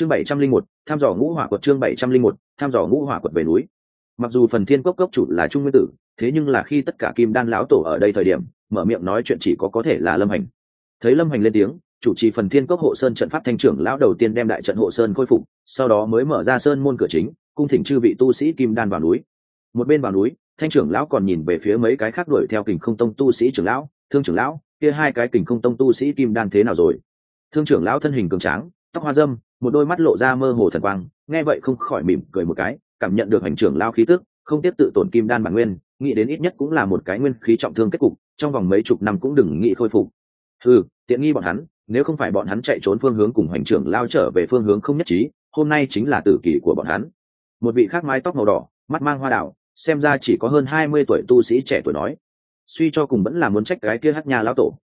chương bảy trăm linh một, tham dò ngũ hỏa quật chương bảy trăm linh một, tham dò ngũ hỏa quật về núi. Mặc dù phần thiên cốc cốc chủ là trung nguyên tử, thế nhưng là khi tất cả kim đan lão tổ ở đây thời điểm, mở miệng nói chuyện chỉ có có thể là lâm hành. Thấy lâm hành lên tiếng, chủ trì phần thiên cốc hộ sơn trận pháp thanh trưởng lão đầu tiên đem đại trận hộ sơn khôi phục, sau đó mới mở ra sơn môn cửa chính, cung thỉnh chư vị tu sĩ kim đan vào núi. Một bên vào núi, thanh trưởng lão còn nhìn về phía mấy cái khác đuổi theo kình không tông tu sĩ trưởng lão, thương trưởng lão, kia hai cái kình không tông tu sĩ kim đan thế nào rồi? Thương trưởng lão thân hình cường tráng, tóc hoa dâm một đôi mắt lộ ra mơ hồ thần quang, nghe vậy không khỏi mỉm cười một cái, cảm nhận được hành trưởng lao khí tức, không tiếp tự tổn kim đan bản nguyên, nghĩ đến ít nhất cũng là một cái nguyên khí trọng thương kết cục, trong vòng mấy chục năm cũng đừng nghĩ khôi phục. Ừ tiện nghi bọn hắn, nếu không phải bọn hắn chạy trốn phương hướng cùng hành trưởng lao trở về phương hướng không nhất trí, hôm nay chính là tử kỷ của bọn hắn. Một vị khác mái tóc màu đỏ, mắt mang hoa đảo xem ra chỉ có hơn hai mươi tuổi tu sĩ trẻ tuổi nói. Suy cho cùng vẫn là muốn trách cái kia hát nhà lão tổ.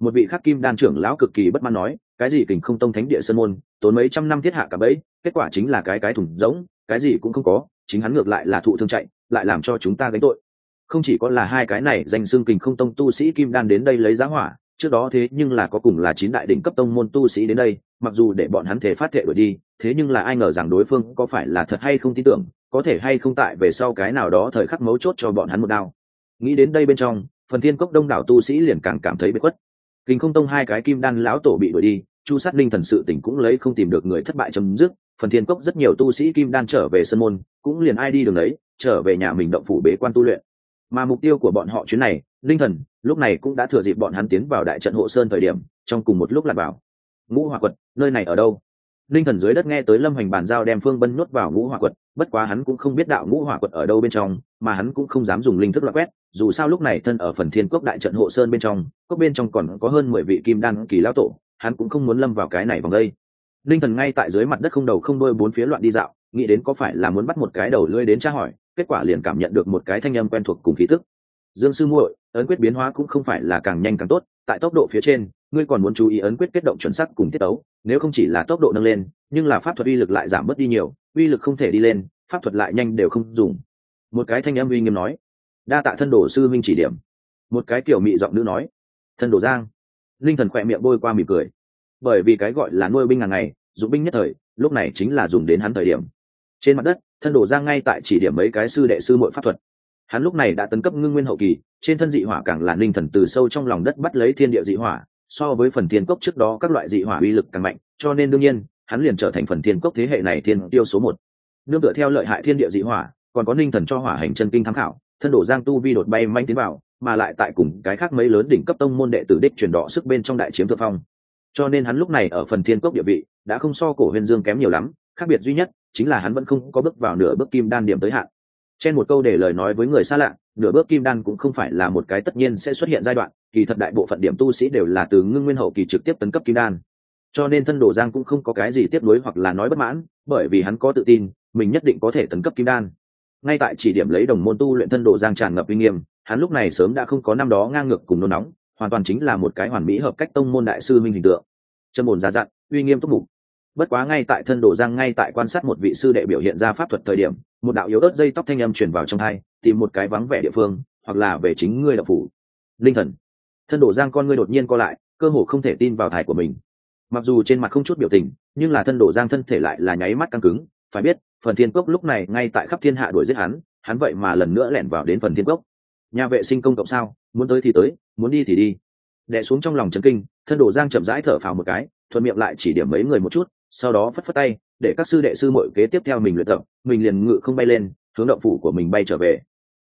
Một vị khác kim đan trưởng lão cực kỳ bất mãn nói cái gì kình không tông thánh địa sơn môn, tốn mấy trăm năm thiết hạ cả bẫy, kết quả chính là cái cái thủng rỗng cái gì cũng không có, chính hắn ngược lại là thụ thương chạy, lại làm cho chúng ta gánh tội. Không chỉ có là hai cái này danh xương kình không tông tu sĩ kim đan đến đây lấy giá hỏa, trước đó thế nhưng là có cùng là chín đại đỉnh cấp tông môn tu sĩ đến đây, mặc dù để bọn hắn thể phát thệ đuổi đi, thế nhưng là ai ngờ rằng đối phương có phải là thật hay không tin tưởng, có thể hay không tại về sau cái nào đó thời khắc mấu chốt cho bọn hắn một đao. Nghĩ đến đây bên trong, phần thiên cốc đông đảo tu sĩ liền càng cảm thấy bất khuất. Kình không tông hai cái kim đan lão tổ bị đuổi đi chu sát linh thần sự tỉnh cũng lấy không tìm được người thất bại chấm dứt, phần thiên cốc rất nhiều tu sĩ kim đan trở về sân môn, cũng liền ai đi đường đấy, trở về nhà mình động phủ bế quan tu luyện. Mà mục tiêu của bọn họ chuyến này, linh thần, lúc này cũng đã thừa dịp bọn hắn tiến vào đại trận hộ sơn thời điểm, trong cùng một lúc là vào. Ngũ hỏa quật, nơi này ở đâu? Linh thần dưới đất nghe tới lâm hành bàn giao đem phương bân nuốt vào ngũ hỏa quật, bất quá hắn cũng không biết đạo ngũ hỏa quật ở đâu bên trong, mà hắn cũng không dám dùng linh thức loại quét, dù sao lúc này thân ở phần thiên quốc đại trận hộ sơn bên trong, cốc bên trong còn có hơn mười vị kim đan kỳ lao tổ hắn cũng không muốn lâm vào cái này vòng đây. Linh thần ngay tại dưới mặt đất không đầu không đôi bốn phía loạn đi dạo, nghĩ đến có phải là muốn bắt một cái đầu lưỡi đến tra hỏi, kết quả liền cảm nhận được một cái thanh âm quen thuộc cùng khí tức. Dương sư muội, ấn quyết biến hóa cũng không phải là càng nhanh càng tốt, tại tốc độ phía trên, ngươi còn muốn chú ý ấn quyết kết động chuẩn xác cùng tiết tấu, nếu không chỉ là tốc độ nâng lên, nhưng là pháp thuật uy lực lại giảm bớt đi nhiều, uy lực không thể đi lên, pháp thuật lại nhanh đều không dùng. Một cái thanh âm uy nghiêm nói, đa tạ thân đồ sư minh chỉ điểm. Một cái kiểu mị giọng nữ nói, thân đồ giang linh thần khỏe miệng bôi qua mỉm cười. Bởi vì cái gọi là nuôi binh hàng ngày, dụng binh nhất thời, lúc này chính là dùng đến hắn thời điểm. Trên mặt đất, thân đổ giang ngay tại chỉ điểm mấy cái sư đệ sư mội pháp thuật. Hắn lúc này đã tấn cấp ngưng nguyên hậu kỳ, trên thân dị hỏa càng là linh thần từ sâu trong lòng đất bắt lấy thiên địa dị hỏa, so với phần thiên cốc trước đó các loại dị hỏa uy lực càng mạnh, cho nên đương nhiên, hắn liền trở thành phần thiên cốc thế hệ này thiên tiêu số một. Nương tựa theo lợi hại thiên địa dị hỏa, còn có linh thần cho hỏa hành chân kinh tham khảo, thân đổ giang tu vi đột bay manh tiến vào mà lại tại cùng cái khác mấy lớn đỉnh cấp tông môn đệ tử đích truyền đỏ sức bên trong đại chiếm thượng phong. Cho nên hắn lúc này ở phần thiên cốc địa vị đã không so cổ huyền dương kém nhiều lắm, khác biệt duy nhất chính là hắn vẫn không có bước vào nửa bước kim đan điểm tới hạn. Trên một câu để lời nói với người xa lạ, nửa bước kim đan cũng không phải là một cái tất nhiên sẽ xuất hiện giai đoạn, kỳ thật đại bộ phận điểm tu sĩ đều là từ ngưng nguyên hậu kỳ trực tiếp tấn cấp kim đan. Cho nên thân đồ giang cũng không có cái gì tiếp nối hoặc là nói bất mãn, bởi vì hắn có tự tin, mình nhất định có thể tấn cấp kim đan. Ngay tại chỉ điểm lấy đồng môn tu luyện thân đồ giang tràn ngập uy nghiêm hắn lúc này sớm đã không có năm đó ngang ngược cùng nôn nóng, hoàn toàn chính là một cái hoàn mỹ hợp cách tông môn đại sư minh hình tượng. Chân bồn ra dặn, uy nghiêm túc mục. Bất quá ngay tại thân đồ giang ngay tại quan sát một vị sư đệ biểu hiện ra pháp thuật thời điểm, một đạo yếu ớt dây tóc thanh âm truyền vào trong hai tìm một cái vắng vẻ địa phương, hoặc là về chính ngươi đạo phủ. Linh thần. Thân đồ giang con ngươi đột nhiên co lại, cơ hồ không thể tin vào thải của mình. Mặc dù trên mặt không chút biểu tình, nhưng là thân đồ giang thân thể lại là nháy mắt căng cứng. Phải biết, phần thiên cốc lúc này ngay tại khắp thiên hạ đuổi giết hắn hắn vậy mà lần nữa lẻn vào đến phần thiên cốc nhà vệ sinh công cộng sao? Muốn tới thì tới, muốn đi thì đi. Đẻ xuống trong lòng trấn kinh, thân đồ giang chậm rãi thở phào một cái, thuận miệng lại chỉ điểm mấy người một chút, sau đó phất phất tay, để các sư đệ sư mội kế tiếp theo mình luyện tập, mình liền ngự không bay lên, hướng động phủ của mình bay trở về.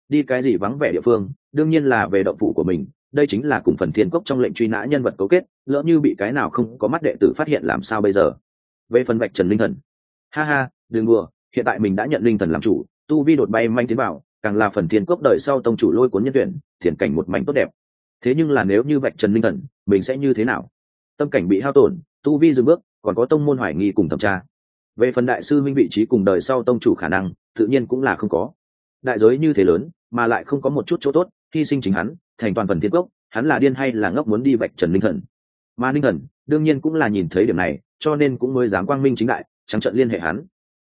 Đi cái gì vắng vẻ địa phương, đương nhiên là về động phủ của mình, đây chính là cùng phần thiên cốc trong lệnh truy nã nhân vật cấu kết, lỡ như bị cái nào không có mắt đệ tử phát hiện làm sao bây giờ? Về phần vạch trần linh thần. Ha ha, đừng đùa, hiện tại mình đã nhận linh thần làm chủ, tu vi đột bay manh tiến vào càng là phần thiên cốc đời sau tông chủ lôi cuốn nhân tuyển, thiền cảnh một mảnh tốt đẹp. Thế nhưng là nếu như vạch trần linh thần, mình sẽ như thế nào? Tâm cảnh bị hao tổn, tu vi dừng bước, còn có tông môn hoài nghi cùng thẩm tra. Về phần đại sư minh vị trí cùng đời sau tông chủ khả năng, tự nhiên cũng là không có. Đại giới như thế lớn, mà lại không có một chút chỗ tốt, hy sinh chính hắn, thành toàn phần thiên cốc, hắn là điên hay là ngốc muốn đi vạch trần linh thần? Mà linh thần, đương nhiên cũng là nhìn thấy điểm này, cho nên cũng mới dám quang minh chính đại, trắng trận liên hệ hắn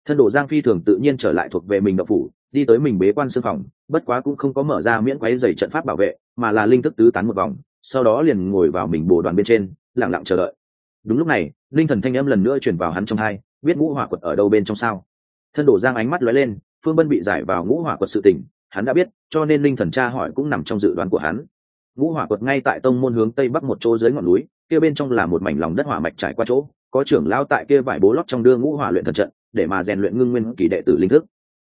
thân đồ giang phi thường tự nhiên trở lại thuộc về mình đậu phủ, đi tới mình bế quan sư phòng, bất quá cũng không có mở ra miễn quáy dày trận pháp bảo vệ, mà là linh thức tứ tán một vòng, sau đó liền ngồi vào mình bồ đoàn bên trên lẳng lặng chờ đợi. Đúng lúc này, linh thần thanh âm lần nữa chuyển vào hắn trong hai, biết ngũ hỏa quật ở đâu bên trong sao. Thân đổ giang ánh mắt lóe lên, phương bân bị giải vào ngũ hỏa quật sự tình, hắn đã biết, cho nên linh thần tra hỏi cũng nằm trong dự đoán của hắn. Ngũ hỏa quật ngay tại tông môn hướng tây bắc một chỗ dưới ngọn núi, kia bên trong là một mảnh lòng đất hỏa mạch trải qua chỗ, có trưởng lao tại kia vải bố lót trong đưa ngũ hỏa luyện thần trận để mà rèn luyện ngưng nguyên kỳ đệ tử linh thức.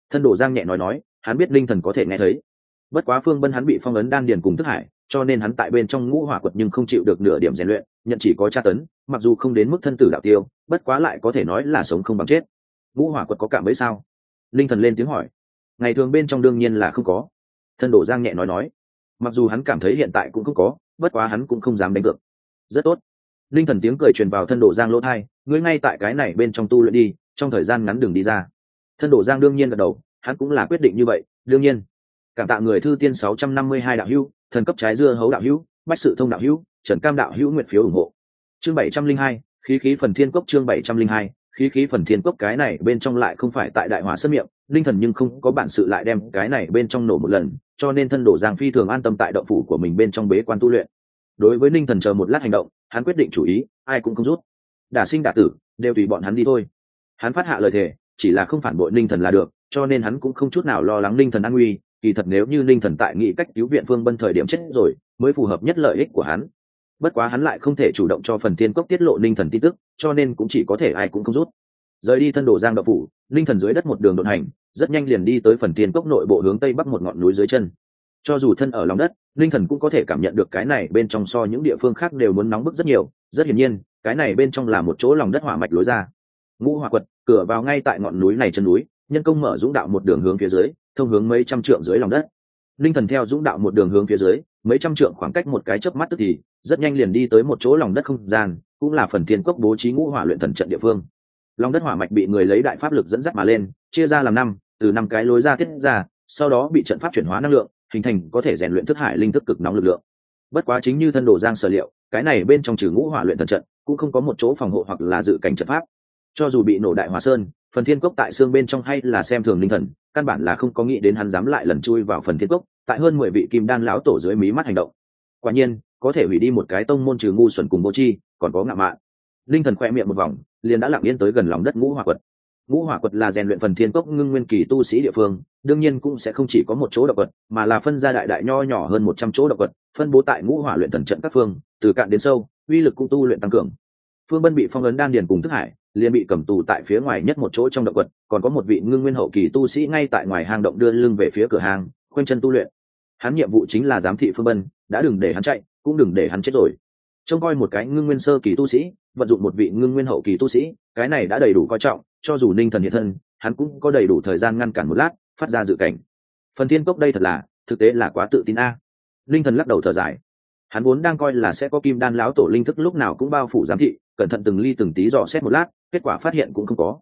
Thân đồ giang nhẹ nói nói, hắn biết linh thần có thể nghe thấy. Bất quá phương bân hắn bị phong ấn đan điền cùng thức hải, cho nên hắn tại bên trong ngũ hỏa quật nhưng không chịu được nửa điểm rèn luyện, nhận chỉ có tra tấn, mặc dù không đến mức thân tử đạo tiêu, bất quá lại có thể nói là sống không bằng chết. Ngũ hỏa quật có cảm ấy sao? Linh thần lên tiếng hỏi. Ngày thường bên trong đương nhiên là không có. Thân đồ giang nhẹ nói nói. Mặc dù hắn cảm thấy hiện tại cũng không có, bất quá hắn cũng không dám đánh cược. Rất tốt. Linh thần tiếng cười truyền vào thân đồ giang lỗ thai ngươi ngay tại cái này bên trong tu luyện đi trong thời gian ngắn đường đi ra. Thân đổ giang đương nhiên gật đầu, hắn cũng là quyết định như vậy, đương nhiên. Cảm tạ người thư tiên sáu trăm năm mươi hai đạo hữu, thần cấp trái dưa hấu đạo hữu, bách sự thông đạo hữu, trần cam đạo hữu nguyện phiếu ủng hộ. Chương bảy trăm linh hai, khí khí phần thiên cốc, chương bảy trăm linh hai, khí khí phần thiên cốc, cái này bên trong lại không phải tại đại hỏa sân miệng, linh thần nhưng không có bản sự lại đem cái này bên trong nổ một lần, cho nên thân đổ giang phi thường an tâm tại động phủ của mình bên trong bế quan tu luyện. Đối với ninh thần chờ một lát hành động, hắn quyết định chủ ý, ai cũng không rút. Đả sinh đả tử, đều tùy bọn hắn đi thôi hắn phát hạ lời thề, chỉ là không phản bội ninh thần là được, cho nên hắn cũng không chút nào lo lắng ninh thần an nguy, kỳ thật nếu như ninh thần tại nghĩ cách cứu viện phương bân thời điểm chết rồi, mới phù hợp nhất lợi ích của hắn. Bất quá hắn lại không thể chủ động cho phần tiên cốc tiết lộ ninh thần tin tức, cho nên cũng chỉ có thể ai cũng không rút. Rời đi thân đồ giang đậu phủ, ninh thần dưới đất một đường đột hành, rất nhanh liền đi tới phần tiên cốc nội bộ hướng tây bắc một ngọn núi dưới chân. Cho dù thân ở lòng đất, ninh thần cũng có thể cảm nhận được cái này bên trong so những địa phương khác đều muốn nóng bức rất nhiều. Rất hiển nhiên, cái này bên trong là một chỗ lòng đất hỏa mạch lối ra ngũ hỏa quật, cửa vào ngay tại ngọn núi này chân núi, nhân công mở dũng đạo một đường hướng phía dưới, thông hướng mấy trăm trượng dưới lòng đất. Ninh thần theo dũng đạo một đường hướng phía dưới, mấy trăm trượng khoảng cách một cái chớp mắt tức thì, rất nhanh liền đi tới một chỗ lòng đất không gian, cũng là phần thiên cốc bố trí ngũ hỏa luyện thần trận địa phương. Lòng đất hỏa mạch bị người lấy đại pháp lực dẫn dắt mà lên, chia ra làm năm, từ năm cái lối ra tiết ra, sau đó bị trận pháp chuyển hóa năng lượng, hình thành có thể rèn luyện thức hải linh thức cực nóng lực lượng. Bất quá chính như thân đồ giang sở liệu, cái này bên trong trừ ngũ hỏa luyện thần trận, cũng không có một chỗ phòng hộ hoặc là dự cảnh trận pháp cho dù bị nổ đại hòa sơn, phần thiên cốc tại xương bên trong hay là xem thường linh thần, căn bản là không có nghĩ đến hắn dám lại lần chui vào phần thiên cốc, tại hơn mười vị kim đan lão tổ dưới mí mắt hành động. Quả nhiên, có thể hủy đi một cái tông môn trừ ngu xuẩn cùng vô chi còn có ngạo mạn. Linh thần khoe miệng một vòng, liền đã lặng yên tới gần lòng đất ngũ hỏa quật. Ngũ hỏa quật là rèn luyện phần thiên cốc ngưng nguyên kỳ tu sĩ địa phương, đương nhiên cũng sẽ không chỉ có một chỗ động quật, mà là phân ra đại đại nho nhỏ hơn một trăm chỗ động quật, phân bố tại ngũ hỏa luyện thần trận các phương, từ cạn đến sâu, uy lực cũng tu luyện tăng cường. Phương bân bị phong ấn đan điền cùng thức hải liền bị cầm tù tại phía ngoài nhất một chỗ trong động quật, còn có một vị ngưng nguyên hậu kỳ tu sĩ ngay tại ngoài hang động đưa lưng về phía cửa hàng khoanh chân tu luyện. Hắn nhiệm vụ chính là giám thị phương bân đã đừng để hắn chạy, cũng đừng để hắn chết rồi. Trông coi một cái ngưng nguyên sơ kỳ tu sĩ, vận dụng một vị ngưng nguyên hậu kỳ tu sĩ, cái này đã đầy đủ coi trọng, cho dù ninh thần hiện thân, hắn cũng có đầy đủ thời gian ngăn cản một lát, phát ra dự cảnh. Phần thiên cốc đây thật là, thực tế là quá tự tin a. À. linh thần lắc đầu thở dài. Hắn vốn đang coi là sẽ có kim đan lão tổ linh thức lúc nào cũng bao phủ giám thị, cẩn thận từng ly từng tí dò xét một lát kết quả phát hiện cũng không có.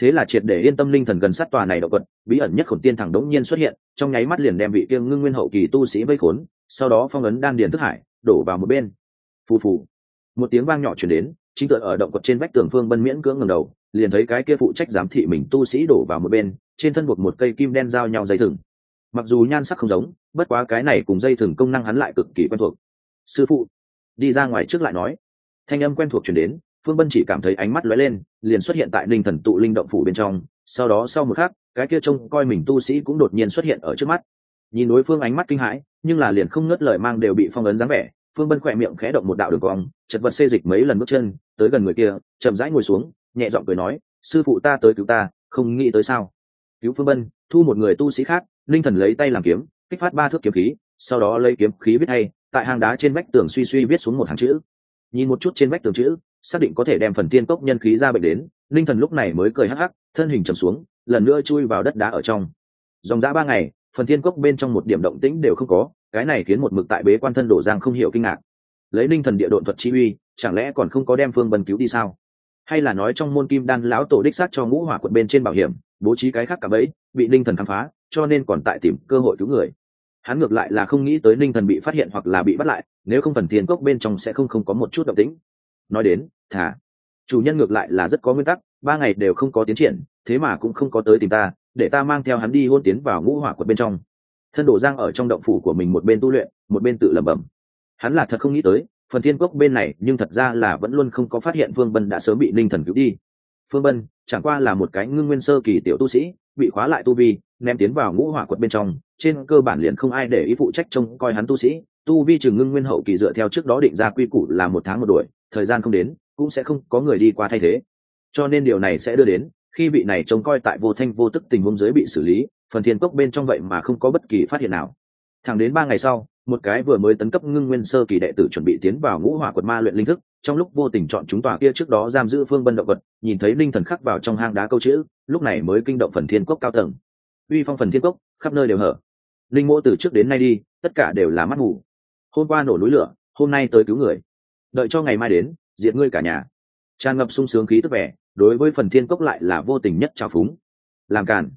Thế là triệt để yên tâm linh thần gần sát tòa này động vật, bí ẩn nhất khổn tiên thẳng đống nhiên xuất hiện trong nháy mắt liền đem vị kiêng ngưng nguyên hậu kỳ tu sĩ vây khốn sau đó phong ấn đan điền thức hải đổ vào một bên. Phù phù. Một tiếng vang nhỏ chuyển đến chính tựa ở động quật trên vách tường phương bân miễn cưỡng ngầm đầu liền thấy cái kia phụ trách giám thị mình tu sĩ đổ vào một bên trên thân buộc một cây kim đen giao nhau dây thừng. Mặc dù nhan sắc không giống bất quá cái này cùng dây thừng công năng hắn lại cực kỳ quen thuộc. Sư phụ. Đi ra ngoài trước lại nói. Thanh âm quen thuộc chuyển đến phương bân chỉ cảm thấy ánh mắt lóe lên, liền xuất hiện tại linh thần tụ linh động phủ bên trong. Sau đó sau một khắc, cái kia trông coi mình tu sĩ cũng đột nhiên xuất hiện ở trước mắt. Nhìn đối phương ánh mắt kinh hãi, nhưng là liền không ngớt lời mang đều bị phong ấn dáng vẻ, phương bân khỏe miệng khẽ động một đạo đường cong, chật vật xê dịch mấy lần bước chân, tới gần người kia, chậm rãi ngồi xuống, nhẹ giọng cười nói, sư phụ ta tới cứu ta, không nghĩ tới sao? Cứu phương bân, thu một người tu sĩ khác. Linh thần lấy tay làm kiếm, kích phát ba thước kiếm khí, sau đó lấy kiếm khí viết hay, tại hang đá trên vách tường suy suy viết xuống một hàng chữ. Nhìn một chút trên vách tường chữ xác định có thể đem phần tiên cốc nhân khí ra bệnh đến, linh thần lúc này mới cười hắc hắc, thân hình trầm xuống, lần nữa chui vào đất đá ở trong. Dòng dã ba ngày, phần tiên cốc bên trong một điểm động tĩnh đều không có, cái này khiến một mực tại bế quan thân đổ giang không hiểu kinh ngạc. Lấy linh thần địa độn thuật chi uy, chẳng lẽ còn không có đem phương bần cứu đi sao? Hay là nói trong môn kim đan lão tổ đích sát cho ngũ hỏa quận bên trên bảo hiểm, bố trí cái khác cả bấy bị linh thần khám phá, cho nên còn tại tìm cơ hội cứu người. Hắn ngược lại là không nghĩ tới linh thần bị phát hiện hoặc là bị bắt lại, nếu không phần tiên cốc bên trong sẽ không không có một chút động tĩnh nói đến thả chủ nhân ngược lại là rất có nguyên tắc, ba ngày đều không có tiến triển, thế mà cũng không có tới tìm ta, để ta mang theo hắn đi hôn tiến vào ngũ hỏa quật bên trong. Thân đổ giang ở trong động phủ của mình một bên tu luyện, một bên tự lẩm bẩm. Hắn là thật không nghĩ tới, phần thiên cốc bên này, nhưng thật ra là vẫn luôn không có phát hiện phương bân đã sớm bị ninh thần cứu đi. Phương bân, chẳng qua là một cái ngưng nguyên sơ kỳ tiểu tu sĩ, bị khóa lại tu vi, ném tiến vào ngũ hỏa quật bên trong, trên cơ bản liền không ai để ý phụ trách trông coi hắn tu sĩ. Tu vi trừ ngưng nguyên hậu kỳ dựa theo trước đó định ra quy củ là một tháng một đuổi thời gian không đến, cũng sẽ không có người đi qua thay thế. Cho nên điều này sẽ đưa đến, khi vị này trông coi tại vô thanh vô tức tình huống giới bị xử lý, phần thiên cốc bên trong vậy mà không có bất kỳ phát hiện nào. Thẳng đến ba ngày sau, một cái vừa mới tấn cấp ngưng nguyên sơ kỳ đệ tử chuẩn bị tiến vào ngũ hỏa quật ma luyện linh thức, trong lúc vô tình chọn chúng tòa kia trước đó giam giữ phương bân động vật, nhìn thấy linh thần khắc vào trong hang đá câu chữ, lúc này mới kinh động phần thiên cốc cao tầng. Uy phong phần thiên cốc, khắp nơi đều hở. Linh mô từ trước đến nay đi, tất cả đều là mắt ngủ hôm qua nổ núi lửa, hôm nay tới cứu người đợi cho ngày mai đến, diệt ngươi cả nhà. Tràn ngập sung sướng khí tức vẻ, đối với phần thiên cốc lại là vô tình nhất trào phúng. Làm càn.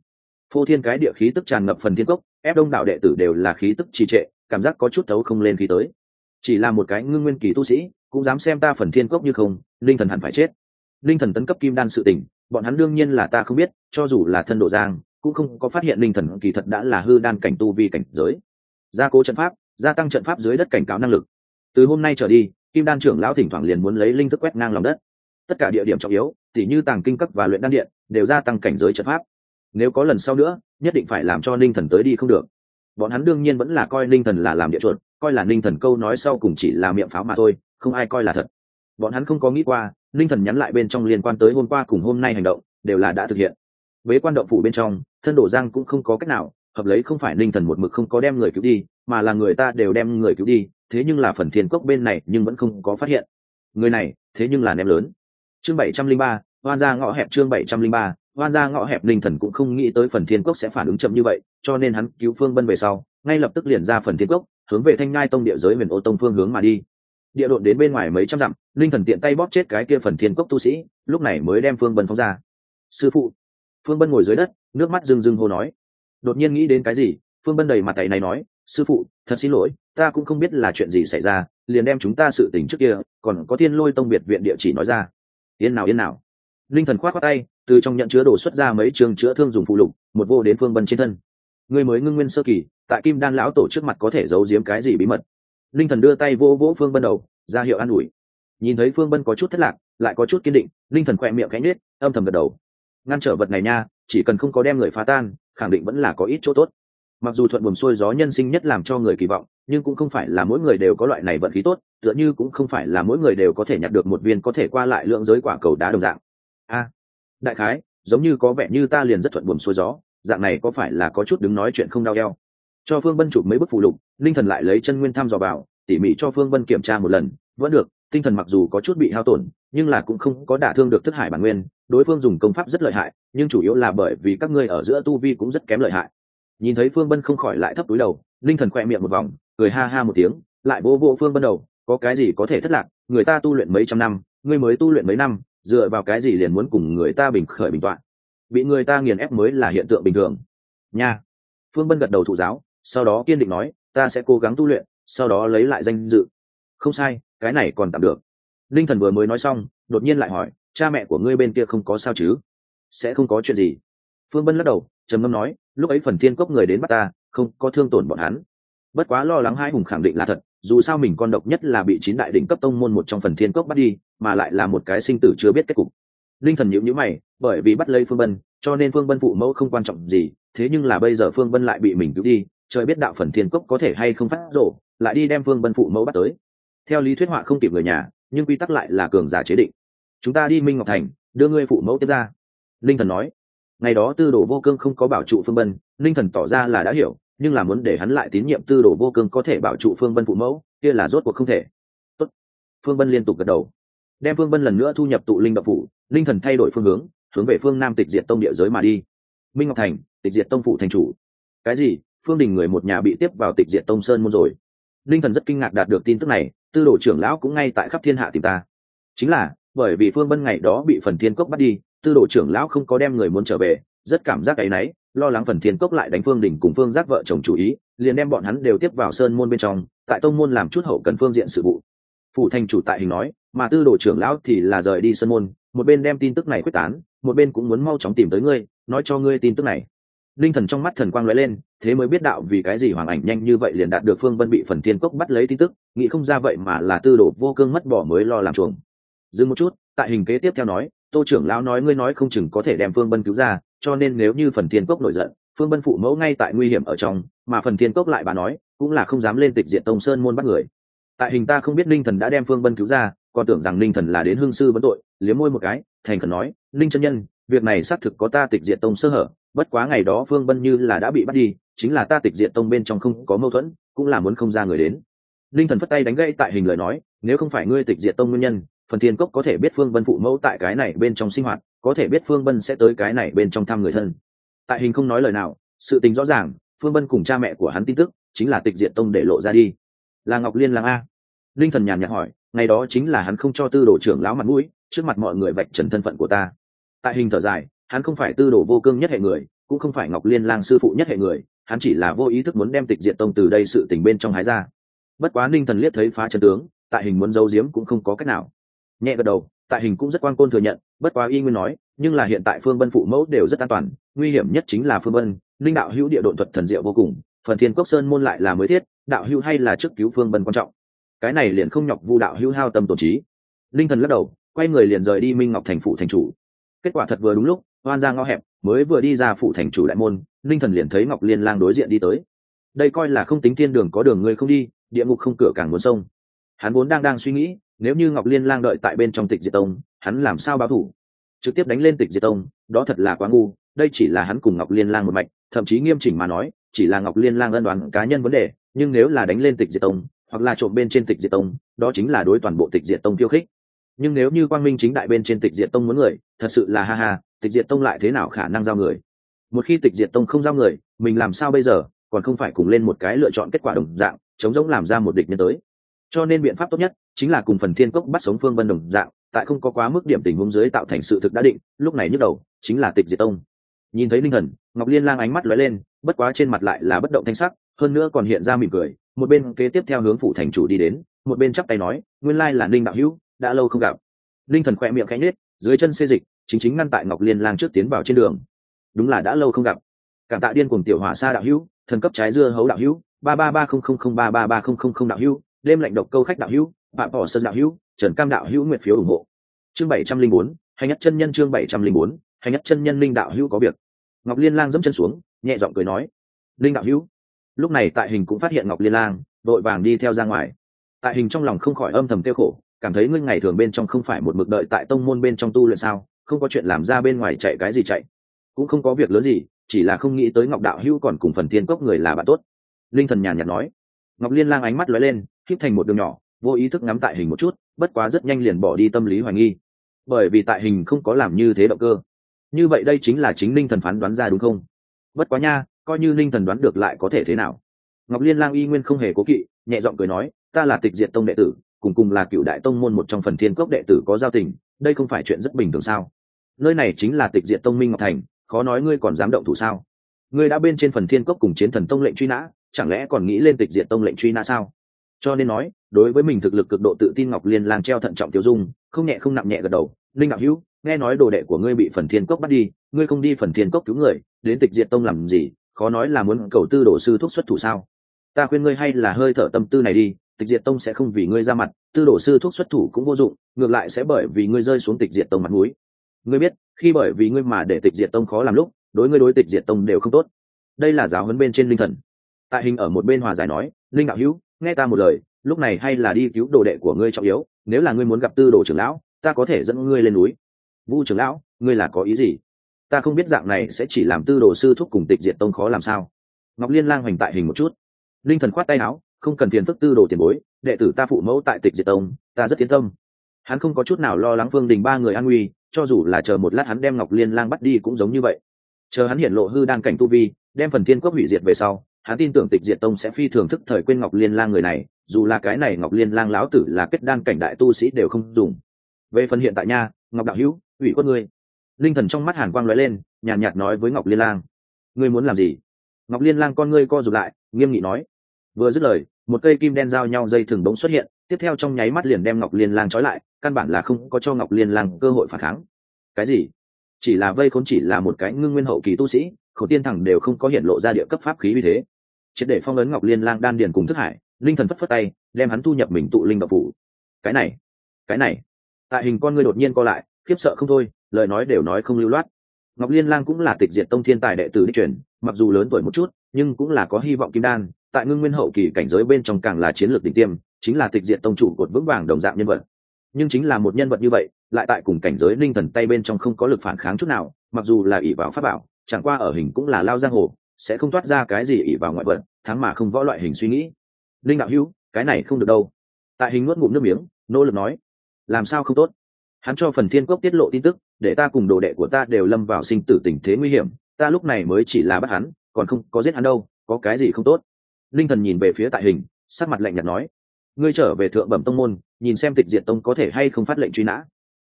Phô thiên cái địa khí tức tràn ngập phần thiên cốc, ép đông đạo đệ tử đều là khí tức trì trệ, cảm giác có chút thấu không lên khí tới. Chỉ là một cái ngưng nguyên kỳ tu sĩ, cũng dám xem ta phần thiên cốc như không, linh thần hẳn phải chết. Linh thần tấn cấp kim đan sự tình, bọn hắn đương nhiên là ta không biết, cho dù là thân độ giang, cũng không có phát hiện linh thần kỳ thật đã là hư đan cảnh tu vi cảnh giới. Gia cố trận pháp, gia tăng trận pháp dưới đất cảnh cáo năng lực. Từ hôm nay trở đi kim đan trưởng lão thỉnh thoảng liền muốn lấy linh thức quét ngang lòng đất. Tất cả địa điểm trọng yếu, tỉ như tàng kinh cấp và luyện đan điện, đều gia tăng cảnh giới trận pháp. Nếu có lần sau nữa, nhất định phải làm cho ninh thần tới đi không được. Bọn hắn đương nhiên vẫn là coi ninh thần là làm địa chuột, coi là ninh thần câu nói sau cùng chỉ là miệng pháo mà thôi, không ai coi là thật. Bọn hắn không có nghĩ qua, ninh thần nhắn lại bên trong liên quan tới hôm qua cùng hôm nay hành động, đều là đã thực hiện. Với quan động phủ bên trong, thân đổ giang cũng không có cách nào, hợp lấy không phải ninh thần một mực không có đem người cứu đi, mà là người ta đều đem người cứu đi thế nhưng là phần thiên cốc bên này nhưng vẫn không có phát hiện. Người này, thế nhưng là ném lớn. Chương bảy trăm linh ba, hoan ra ngõ hẹp chương bảy trăm linh ba, hoan ra ngõ hẹp linh thần cũng không nghĩ tới phần thiên cốc sẽ phản ứng chậm như vậy, cho nên hắn cứu phương bân về sau, ngay lập tức liền ra phần thiên cốc, hướng về thanh ngai tông địa giới huyền ô tông phương hướng mà đi. Địa độn đến bên ngoài mấy trăm dặm, linh thần tiện tay bóp chết cái kia phần thiên cốc tu sĩ, lúc này mới đem phương bân phóng ra. Sư phụ. Phương bân ngồi dưới đất, nước mắt rưng rưng hô nói. Đột nhiên nghĩ đến cái gì, phương bân đầy mặt tay này nói sư phụ, thật xin lỗi, ta cũng không biết là chuyện gì xảy ra, liền đem chúng ta sự tình trước kia, còn có thiên lôi tông biệt viện địa chỉ nói ra. Yên nào yên nào. Linh thần khoát khoát tay, từ trong nhận chứa đồ xuất ra mấy trường chữa thương dùng phụ lục, một vô đến phương bân trên thân. Người mới ngưng nguyên sơ kỳ, tại kim đan lão tổ trước mặt có thể giấu giếm cái gì bí mật? Linh thần đưa tay vô vỗ phương bân đầu, ra hiệu an ủi. Nhìn thấy phương bân có chút thất lạc, lại có chút kiên định, linh thần khỏe miệng cánh nết âm thầm gật đầu. Ngăn trở vật này nha, chỉ cần không có đem người phá tan, khẳng định vẫn là có ít chỗ tốt mặc dù thuận buồm xuôi gió nhân sinh nhất làm cho người kỳ vọng, nhưng cũng không phải là mỗi người đều có loại này vận khí tốt, tựa như cũng không phải là mỗi người đều có thể nhặt được một viên có thể qua lại lượng giới quả cầu đá đồng dạng. A, đại khái, giống như có vẻ như ta liền rất thuận buồm xuôi gió, dạng này có phải là có chút đứng nói chuyện không đau eo? Cho phương bân chụp mấy bức phụ lục, linh thần lại lấy chân nguyên thăm dò vào, tỉ mỉ cho phương bân kiểm tra một lần, vẫn được, tinh thần mặc dù có chút bị hao tổn, nhưng là cũng không có đả thương được thức hải bản nguyên, đối phương dùng công pháp rất lợi hại, nhưng chủ yếu là bởi vì các ngươi ở giữa tu vi cũng rất kém lợi hại nhìn thấy phương bân không khỏi lại thấp túi đầu, linh thần khoe miệng một vòng, cười ha ha một tiếng, lại vô vô phương bân đầu, có cái gì có thể thất lạc, người ta tu luyện mấy trăm năm, ngươi mới tu luyện mấy năm, dựa vào cái gì liền muốn cùng người ta bình khởi bình toạn? Bị người ta nghiền ép mới là hiện tượng bình thường. Nha. Phương bân gật đầu thụ giáo, sau đó kiên định nói, ta sẽ cố gắng tu luyện, sau đó lấy lại danh dự. Không sai, cái này còn tạm được. Linh thần vừa mới nói xong, đột nhiên lại hỏi, cha mẹ của ngươi bên kia không có sao chứ? Sẽ không có chuyện gì? Phương bân lắc đầu, trầm ngâm nói lúc ấy phần thiên cốc người đến bắt ta, không có thương tổn bọn hắn. Bất quá lo lắng hai hùng khẳng định là thật, dù sao mình con độc nhất là bị chín đại đỉnh cấp tông môn một trong phần thiên cốc bắt đi, mà lại là một cái sinh tử chưa biết kết cục. Linh thần nhịu nhữ mày, bởi vì bắt lấy phương bân, cho nên phương bân phụ mẫu không quan trọng gì, thế nhưng là bây giờ phương bân lại bị mình cứu đi, trời biết đạo phần thiên cốc có thể hay không phát rổ lại đi đem phương bân phụ mẫu bắt tới. Theo lý thuyết họa không kịp người nhà, nhưng quy tắc lại là cường giả chế định. Chúng ta đi minh ngọc thành, đưa ngươi phụ mẫu tiếp ra. Linh thần nói ngày đó tư đồ vô cương không có bảo trụ phương bân linh thần tỏ ra là đã hiểu, nhưng là muốn để hắn lại tín nhiệm tư đồ vô cương có thể bảo trụ phương bân phụ mẫu, kia là rốt cuộc không thể. Tốt. phương bân liên tục gật đầu. Đem phương bân lần nữa thu nhập tụ linh độc phủ linh thần thay đổi phương hướng hướng về phương nam tịch diệt tông địa giới mà đi. Minh ngọc thành, tịch diệt tông phụ thành chủ. Cái gì? Phương đình người một nhà bị tiếp vào tịch diệt tông sơn môn rồi. Linh thần rất kinh ngạc đạt được tin tức này, tư đồ trưởng lão cũng ngay tại khắp thiên hạ tìm ta. Chính là, bởi vì phương bân ngày đó bị phần thiên cốc bắt đi tư đồ trưởng lão không có đem người muốn trở về, rất cảm giác áy náy, lo lắng phần thiên cốc lại đánh phương đình cùng phương giác vợ chồng chủ ý, liền đem bọn hắn đều tiếp vào sơn môn bên trong, tại tông môn làm chút hậu cần phương diện sự vụ. Phủ thành chủ tại hình nói, mà tư đồ trưởng lão thì là rời đi sơn môn, một bên đem tin tức này quyết tán, một bên cũng muốn mau chóng tìm tới ngươi, nói cho ngươi tin tức này. Linh thần trong mắt thần quang lóe lên, thế mới biết đạo vì cái gì hoàng ảnh nhanh như vậy liền đạt được phương vân bị phần thiên cốc bắt lấy tin tức, nghĩ không ra vậy mà là tư đồ vô cương mất bỏ mới lo làm chuồng. Dừng một chút, tại hình kế tiếp theo nói tô trưởng lão nói ngươi nói không chừng có thể đem phương bân cứu ra, cho nên nếu như phần thiên cốc nổi giận, phương bân phụ mẫu ngay tại nguy hiểm ở trong, mà phần thiên cốc lại bà nói, cũng là không dám lên tịch diện tông sơn môn bắt người. Tại hình ta không biết linh thần đã đem phương bân cứu ra, còn tưởng rằng linh thần là đến hương sư vấn tội, liếm môi một cái, thành khẩn nói linh chân nhân, việc này xác thực có ta tịch diện tông sơ hở, bất quá ngày đó phương bân như là đã bị bắt đi, chính là ta tịch diện tông bên trong không có mâu thuẫn, cũng là muốn không ra người đến. Linh thần phất tay đánh gãy tại hình lời nói, nếu không phải ngươi tịch diện tông nguyên nhân phần thiên cốc có thể biết phương vân phụ mẫu tại cái này bên trong sinh hoạt, có thể biết phương vân sẽ tới cái này bên trong thăm người thân. Tại hình không nói lời nào, sự tình rõ ràng, phương vân cùng cha mẹ của hắn tin tức, chính là tịch diện tông để lộ ra đi. Là ngọc liên lang a. Linh thần nhàn nhạt hỏi, ngày đó chính là hắn không cho tư đồ trưởng lão mặt mũi, trước mặt mọi người vạch trần thân phận của ta. Tại hình thở dài, hắn không phải tư đồ vô cương nhất hệ người, cũng không phải ngọc liên lang sư phụ nhất hệ người, hắn chỉ là vô ý thức muốn đem tịch diện tông từ đây sự tình bên trong hái ra. Bất quá ninh thần liếc thấy phá chân tướng, tại hình muốn giấu giếm cũng không có cách nào nhẹ gật đầu, tại hình cũng rất quan côn thừa nhận, bất quá y nguyên nói, nhưng là hiện tại phương bân phụ mẫu đều rất an toàn, nguy hiểm nhất chính là phương bân linh đạo hữu địa độn thuật thần diệu vô cùng, phần thiên cốc sơn môn lại là mới thiết, đạo hữu hay là trước cứu phương bân quan trọng. Cái này liền không nhọc vu đạo hữu hao tâm tổ trí. Linh thần lắc đầu, quay người liền rời đi minh ngọc thành phụ thành chủ. Kết quả thật vừa đúng lúc, oan ra ngõ hẹp, mới vừa đi ra phụ thành chủ đại môn, linh thần liền thấy ngọc liên lang đối diện đi tới. Đây coi là không tính thiên đường có đường ngươi không đi, địa ngục không cửa càng muốn sông. Hắn vốn đang đang suy nghĩ nếu như ngọc liên lang đợi tại bên trong tịch diệt tông, hắn làm sao báo thủ? Trực tiếp đánh lên tịch diệt tông, đó thật là quá ngu, đây chỉ là hắn cùng ngọc liên lang một mạch, thậm chí nghiêm chỉnh mà nói, chỉ là ngọc liên lang ân đoán cá nhân vấn đề, nhưng nếu là đánh lên tịch diệt tông, hoặc là trộm bên trên tịch diệt tông, đó chính là đối toàn bộ tịch diệt tông khiêu khích. Nhưng nếu như quang minh chính đại bên trên tịch diệt tông muốn người, thật sự là ha ha, tịch diệt tông lại thế nào khả năng giao người? Một khi tịch diệt tông không giao người, mình làm sao bây giờ, còn không phải cùng lên một cái lựa chọn kết quả đồng dạng, chống giống làm ra một địch nhân tới cho nên biện pháp tốt nhất chính là cùng phần thiên cốc bắt sống phương vân đồng dạng, tại không có quá mức điểm tình huống dưới tạo thành sự thực đã định, lúc này nhức đầu, chính là tịch diệt tông. Nhìn thấy linh thần, ngọc liên lang ánh mắt lóe lên, bất quá trên mặt lại là bất động thanh sắc, hơn nữa còn hiện ra mỉm cười, một bên kế tiếp theo hướng phủ thành chủ đi đến, một bên chắp tay nói, nguyên lai là ninh đạo hữu, đã lâu không gặp. Linh thần khỏe miệng khẽ nhết dưới chân xê dịch, chính chính ngăn tại ngọc liên lang trước tiến vào trên đường. Đúng là đã lâu không gặp. Cảm tạ điên cùng tiểu hỏa sa đạo hữu, thần cấp trái dưa hấu đạo hữu, ba ba ba không không không ba ba ba không không không đạo hữu đêm lạnh độc câu khách đạo hữu bạn bỏ sơn đạo hữu, trần cam đạo hữu nguyện phiếu ủng hộ. Chương bảy trăm linh bốn hành nhất chân nhân chương bảy trăm linh bốn hành nhất chân nhân linh đạo hữu có việc. Ngọc liên lang dẫm chân xuống, nhẹ giọng cười nói, linh đạo hữu. Lúc này tại hình cũng phát hiện ngọc liên lang đội vàng đi theo ra ngoài. Tại hình trong lòng không khỏi âm thầm tiêu khổ, cảm thấy ngươi ngày thường bên trong không phải một mực đợi tại tông môn bên trong tu luyện sao, không có chuyện làm ra bên ngoài chạy cái gì chạy. Cũng không có việc lớn gì, chỉ là không nghĩ tới ngọc đạo hữu còn cùng phần thiên cốc người là bạn tốt. Linh thần nhàn nhạt nói. Ngọc liên lang ánh mắt lóe lên hít thành một đường nhỏ, vô ý thức ngắm tại hình một chút, bất quá rất nhanh liền bỏ đi tâm lý hoài nghi. Bởi vì tại hình không có làm như thế động cơ. Như vậy đây chính là chính linh thần phán đoán ra đúng không? Bất quá nha, coi như linh thần đoán được lại có thể thế nào? Ngọc liên lang y nguyên không hề cố kỵ, nhẹ giọng cười nói, ta là tịch diệt tông đệ tử, cùng cùng là cựu đại tông môn một trong phần thiên cốc đệ tử có giao tình, đây không phải chuyện rất bình thường sao? Nơi này chính là tịch diệt tông minh ngọc thành, khó nói ngươi còn dám động thủ sao? Ngươi đã bên trên phần thiên cốc cùng chiến thần tông lệnh truy nã, chẳng lẽ còn nghĩ lên tịch diệt tông lệnh truy nã sao? Cho nên nói, đối với mình thực lực cực độ tự tin ngọc liên lang treo thận trọng tiêu dung, không nhẹ không nặng nhẹ gật đầu, linh ngạo hữu, nghe nói đồ đệ của ngươi bị phần thiên cốc bắt đi, ngươi không đi phần thiên cốc cứu người, đến tịch diệt tông làm gì, khó nói là muốn cầu tư đồ sư thuốc xuất thủ sao? Ta khuyên ngươi hay là hơi thở tâm tư này đi, tịch diệt tông sẽ không vì ngươi ra mặt, tư đồ sư thuốc xuất thủ cũng vô dụng, ngược lại sẽ bởi vì ngươi rơi xuống tịch diệt tông mặt mũi. Ngươi biết, khi bởi vì ngươi mà để tịch diệt tông khó làm lúc, đối ngươi đối tịch diệt tông đều không tốt. Đây là giáo huấn bên trên linh thần. Tại hình ở một bên hòa giải nói, linh đạo hữu nghe ta một lời, lúc này hay là đi cứu đồ đệ của ngươi trọng yếu, nếu là ngươi muốn gặp tư đồ trưởng lão, ta có thể dẫn ngươi lên núi. Vu trưởng lão, ngươi là có ý gì? Ta không biết dạng này sẽ chỉ làm tư đồ sư thúc cùng tịch diệt tông khó làm sao. Ngọc liên lang hoành tại hình một chút. Linh thần khoát tay áo, không cần phiền phức tư đồ tiền bối, đệ tử ta phụ mẫu tại tịch diệt tông, ta rất tiến tâm. Hắn không có chút nào lo lắng phương đình ba người an nguy, cho dù là chờ một lát hắn đem ngọc liên lang bắt đi cũng giống như vậy. Chờ hắn hiện lộ hư đang cảnh tu vi, đem phần thiên quốc hủy diệt về sau hắn tin tưởng tịch diệt tông sẽ phi thường thức thời quên ngọc liên lang người này dù là cái này ngọc liên lang lão tử là kết đan cảnh đại tu sĩ đều không dùng. Về phần hiện tại nha ngọc đạo hữu ủy quất ngươi. Linh thần trong mắt hàn quang lóe lên nhàn nhạt, nhạt nói với ngọc liên lang. Ngươi muốn làm gì? Ngọc liên lang con ngươi co rụt lại nghiêm nghị nói. Vừa dứt lời một cây kim đen giao nhau dây thừng bỗng xuất hiện tiếp theo trong nháy mắt liền đem ngọc liên lang trói lại căn bản là không có cho ngọc liên lang cơ hội phản kháng. Cái gì? Chỉ là vây khốn chỉ là một cái ngưng nguyên hậu kỳ tu sĩ khổ tiên thẳng đều không có hiện lộ ra địa cấp pháp khí vì thế triệt để phong ấn ngọc liên lang đan điền cùng thức hải, linh thần phất phất tay, đem hắn thu nhập mình tụ linh độc phủ. Cái này cái này. Tại hình con ngươi đột nhiên co lại, khiếp sợ không thôi, lời nói đều nói không lưu loát. Ngọc liên lang cũng là tịch diệt tông thiên tài đệ tử đi truyền, mặc dù lớn tuổi một chút, nhưng cũng là có hy vọng kim đan, tại ngưng nguyên hậu kỳ cảnh giới bên trong càng là chiến lược đỉnh tiêm, chính là tịch diệt tông chủ cột vững vàng đồng dạng nhân vật. Nhưng chính là một nhân vật như vậy, lại tại cùng cảnh giới linh thần tay bên trong không có lực phản kháng chút nào, mặc dù là ỷ vào pháp bảo, chẳng qua ở hình cũng là lao giang hồ sẽ không toát ra cái gì ỷ vào ngoại vật, thắng mà không võ loại hình suy nghĩ. Linh đạo hữu, cái này không được đâu. Tại hình nuốt ngụm nước miếng, nỗ lực nói, làm sao không tốt? Hắn cho phần thiên cốc tiết lộ tin tức, để ta cùng đồ đệ của ta đều lâm vào sinh tử tình thế nguy hiểm, ta lúc này mới chỉ là bắt hắn, còn không có giết hắn đâu, có cái gì không tốt? Linh thần nhìn về phía tại hình, sắc mặt lạnh nhạt nói, ngươi trở về thượng bẩm tông môn, nhìn xem tịch diệt tông có thể hay không phát lệnh truy nã.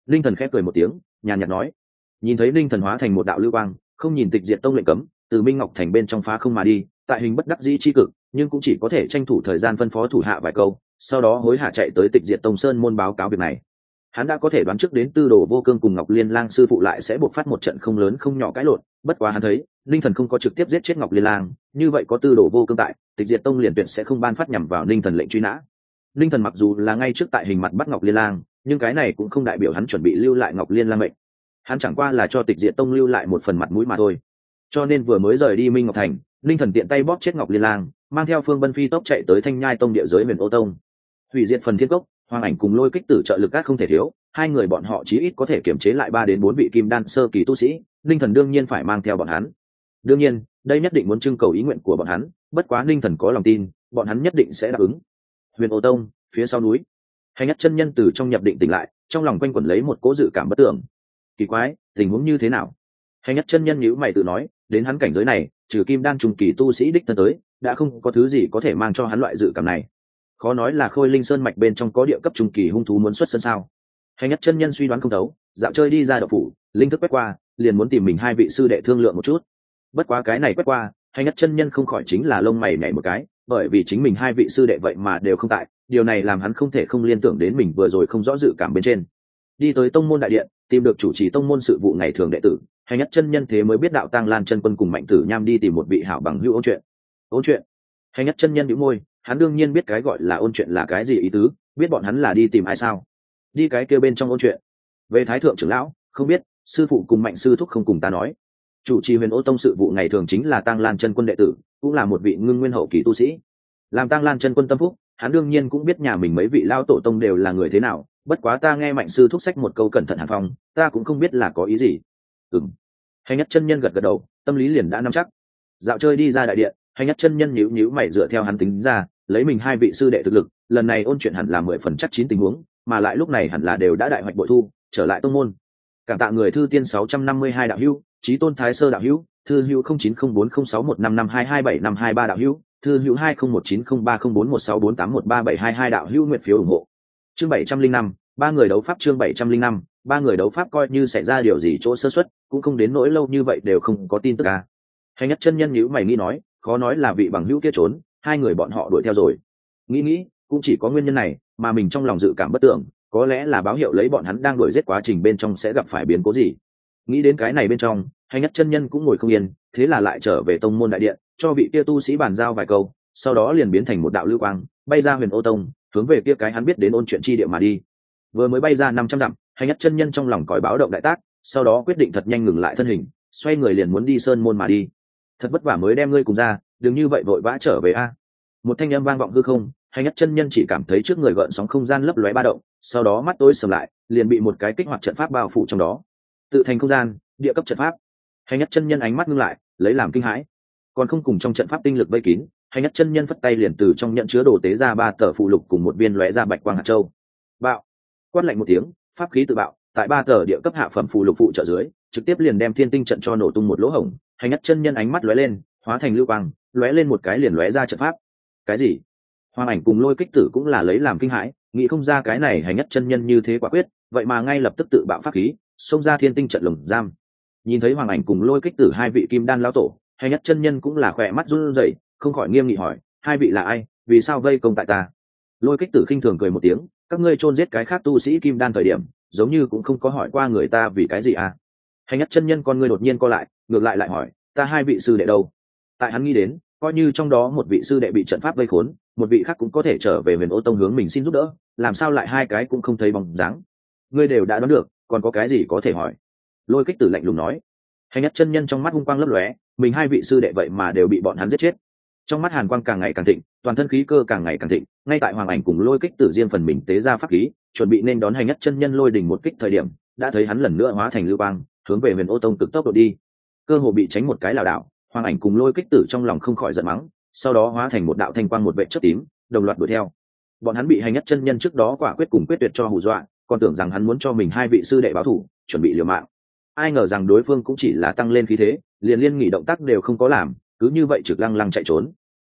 Linh thần khép cười một tiếng, nhàn nhạt nói, nhìn thấy linh thần hóa thành một đạo lưu quang, không nhìn tịch diệt tông lệnh cấm từ minh ngọc thành bên trong phá không mà đi, tại hình bất đắc dĩ chi cực, nhưng cũng chỉ có thể tranh thủ thời gian phân phó thủ hạ vài câu, sau đó hối hạ chạy tới tịch diệt tông sơn môn báo cáo việc này. Hắn đã có thể đoán trước đến tư đồ vô cương cùng ngọc liên lang sư phụ lại sẽ buộc phát một trận không lớn không nhỏ cãi lộn, bất quá hắn thấy linh thần không có trực tiếp giết chết ngọc liên lang, như vậy có tư đồ vô cương tại, tịch diệt tông liền tuyển sẽ không ban phát nhằm vào linh thần lệnh truy nã. Linh thần mặc dù là ngay trước tại hình mặt bắt ngọc liên lang, nhưng cái này cũng không đại biểu hắn chuẩn bị lưu lại ngọc liên lang mệnh. Hắn chẳng qua là cho tịch diệt tông lưu lại một phần mặt mũi mà thôi cho nên vừa mới rời đi minh ngọc thành linh thần tiện tay bóp chết ngọc liên lang, mang theo phương bân phi tốc chạy tới thanh nhai tông địa giới huyền ô tông. Hủy diệt phần thiên cốc hoàng ảnh cùng lôi kích tử trợ lực các không thể thiếu, hai người bọn họ chí ít có thể kiểm chế lại ba đến bốn vị kim đan sơ kỳ tu sĩ linh thần đương nhiên phải mang theo bọn hắn. Đương nhiên, đây nhất định muốn trưng cầu ý nguyện của bọn hắn, bất quá linh thần có lòng tin, bọn hắn nhất định sẽ đáp ứng. Huyền ô tông, phía sau núi. Hành nhất chân nhân từ trong nhập định tỉnh lại, trong lòng quanh quẩn lấy một cố dự cảm bất tưởng. Kỳ quái, tình huống như thế nào? Hành nhất chân nhân nhữ mày tự nói đến hắn cảnh giới này, trừ kim đan trùng kỳ tu sĩ đích thân tới, đã không có thứ gì có thể mang cho hắn loại dự cảm này. Khó nói là khôi linh sơn mạch bên trong có địa cấp trùng kỳ hung thú muốn xuất sân sao? Hành nhất chân nhân suy đoán không thấu, dạo chơi đi ra đậu phủ, linh thức quét qua, liền muốn tìm mình hai vị sư đệ thương lượng một chút. Bất quá cái này quét qua hành nhất chân nhân không khỏi chính là lông mày nhảy một cái, bởi vì chính mình hai vị sư đệ vậy mà đều không tại, điều này làm hắn không thể không liên tưởng đến mình vừa rồi không rõ dự cảm bên trên. Đi tới tông môn đại điện tìm được chủ trì tông môn sự vụ ngày thường đệ tử, hay nhất chân nhân thế mới biết đạo tăng lan chân quân cùng mạnh tử nham đi tìm một vị hảo bằng hữu ôn chuyện. Ôn chuyện? Hay nhất chân nhân đĩu môi, hắn đương nhiên biết cái gọi là ôn chuyện là cái gì ý tứ, biết bọn hắn là đi tìm ai sao? Đi cái kêu bên trong ôn chuyện. Về thái thượng trưởng lão, không biết, sư phụ cùng mạnh sư thúc không cùng ta nói. Chủ trì huyền ô tông sự vụ ngày thường chính là tăng lan chân quân đệ tử, cũng là một vị ngưng nguyên hậu kỳ tu sĩ. Làm tăng lan chân quân tâm phúc, hắn đương nhiên cũng biết nhà mình mấy vị lao tổ tông đều là người thế nào bất quá ta nghe mạnh sư thúc sách một câu cẩn thận hàn phong, ta cũng không biết là có ý gì. Ừng hay nhất chân nhân gật gật đầu, tâm lý liền đã nắm chắc. Dạo chơi đi ra đại điện hay nhất chân nhân nhíu nhíu mày dựa theo hắn tính ra, lấy mình hai vị sư đệ thực lực, lần này ôn chuyện hẳn là mười phần chắc chín tình huống, mà lại lúc này hẳn là đều đã đại hoạch bội thu, trở lại tông môn. Cảm tạ người thư tiên sáu trăm năm mươi hai đạo hữu trí tôn thái sơ đạo hữu, thư hữu không chín không bốn không sáu một năm năm hai hai bảy năm hai ba đạo hữu, thư hữu hai không một chín không ba không bốn một sáu bốn tám một ba bảy hai hai đạo hữu nguyện phiếu ủng hộ chương bảy trăm linh năm, ba người đấu pháp chương bảy trăm linh năm, ba người đấu pháp coi như xảy ra điều gì chỗ sơ xuất cũng không đến nỗi lâu như vậy đều không có tin tức à. hành nhất chân nhân nhữ mày nghĩ nói, khó nói là vị bằng hữu kia trốn, hai người bọn họ đuổi theo rồi nghĩ nghĩ, cũng chỉ có nguyên nhân này, mà mình trong lòng dự cảm bất tưởng, có lẽ là báo hiệu lấy bọn hắn đang đuổi giết quá trình bên trong sẽ gặp phải biến cố gì nghĩ đến cái này bên trong, hành nhất chân nhân cũng ngồi không yên, thế là lại trở về tông môn đại điện, cho vị kia tu sĩ bàn giao vài câu, sau đó liền biến thành một đạo lưu quang, bay ra huyền ô tông hướng về kia cái hắn biết đến ôn chuyện chi địa mà đi. Vừa mới bay ra năm trăm dặm hành nhất chân nhân trong lòng còi báo động đại tác, sau đó quyết định thật nhanh ngừng lại thân hình, xoay người liền muốn đi sơn môn mà đi. Thật vất vả mới đem ngươi cùng ra, đừng như vậy vội vã trở về a. Một thanh âm vang vọng hư không hành nhất chân nhân chỉ cảm thấy trước người gợn sóng không gian lấp lóe ba động, sau đó mắt tối sầm lại, liền bị một cái kích hoạt trận pháp bao phủ trong đó. Tự thành không gian, địa cấp trận pháp. Hành nhất chân nhân ánh mắt ngưng lại, lấy làm kinh hãi. Còn không cùng trong trận pháp tinh lực vây kín hành nhất chân nhân phất tay liền từ trong nhận chứa đồ tế ra ba tờ phụ lục cùng một viên lóe ra bạch quang hạt châu. Bạo. Quát lạnh một tiếng, pháp khí tự bạo, tại ba tờ địa cấp hạ phẩm phụ lục phụ trợ dưới, trực tiếp liền đem thiên tinh trận cho nổ tung một lỗ hổng hành nhất chân nhân ánh mắt lóe lên, hóa thành lưu quang, lóe lên một cái liền lóe ra trận pháp. Cái gì? Hoàng ảnh cùng lôi kích tử cũng là lấy làm kinh hãi, nghĩ không ra cái này hành nhất chân nhân như thế quả quyết, vậy mà ngay lập tức tự bạo pháp khí, xông ra thiên tinh trận lồng giam. Nhìn thấy hoàng ảnh cùng lôi kích tử hai vị kim đan lao tổ, hay nhất chân nhân cũng là khỏe mắt run rẩy không khỏi nghiêm nghị hỏi, hai vị là ai? Vì sao vây công tại ta? Lôi kích tử khinh thường cười một tiếng, các ngươi chôn giết cái khác tu sĩ kim đan thời điểm, giống như cũng không có hỏi qua người ta vì cái gì à? Hành nhất chân nhân con ngươi đột nhiên co lại, ngược lại lại hỏi, ta hai vị sư đệ đâu? Tại hắn nghĩ đến, coi như trong đó một vị sư đệ bị trận pháp vây khốn, một vị khác cũng có thể trở về huyền ô tông hướng mình xin giúp đỡ, làm sao lại hai cái cũng không thấy bóng dáng? Ngươi đều đã đoán được, còn có cái gì có thể hỏi? Lôi kích tử lạnh lùng nói. Hành nhất chân nhân trong mắt hung quang lấp lóe, mình hai vị sư đệ vậy mà đều bị bọn hắn giết chết trong mắt hàn quang càng ngày càng thịnh, toàn thân khí cơ càng ngày càng thịnh, ngay tại hoàng ảnh cùng lôi kích tử riêng phần mình tế ra pháp khí, chuẩn bị nên đón hành nhất chân nhân lôi đỉnh một kích thời điểm, đã thấy hắn lần nữa hóa thành lưu quang, hướng về huyền ô tông cực tốc độ đi. Cơ hồ bị tránh một cái lảo đảo, hoàng ảnh cùng lôi kích tử trong lòng không khỏi giận mắng, sau đó hóa thành một đạo thanh quang một vệ chất tím, đồng loạt đuổi theo. Bọn hắn bị hành nhất chân nhân trước đó quả quyết cùng quyết tuyệt cho hù dọa, còn tưởng rằng hắn muốn cho mình hai vị sư đệ báo thủ, chuẩn bị liều mạng. Ai ngờ rằng đối phương cũng chỉ là tăng lên khí thế, liền liên nghỉ động tác đều không có làm cứ như vậy trực lăng lăng chạy trốn.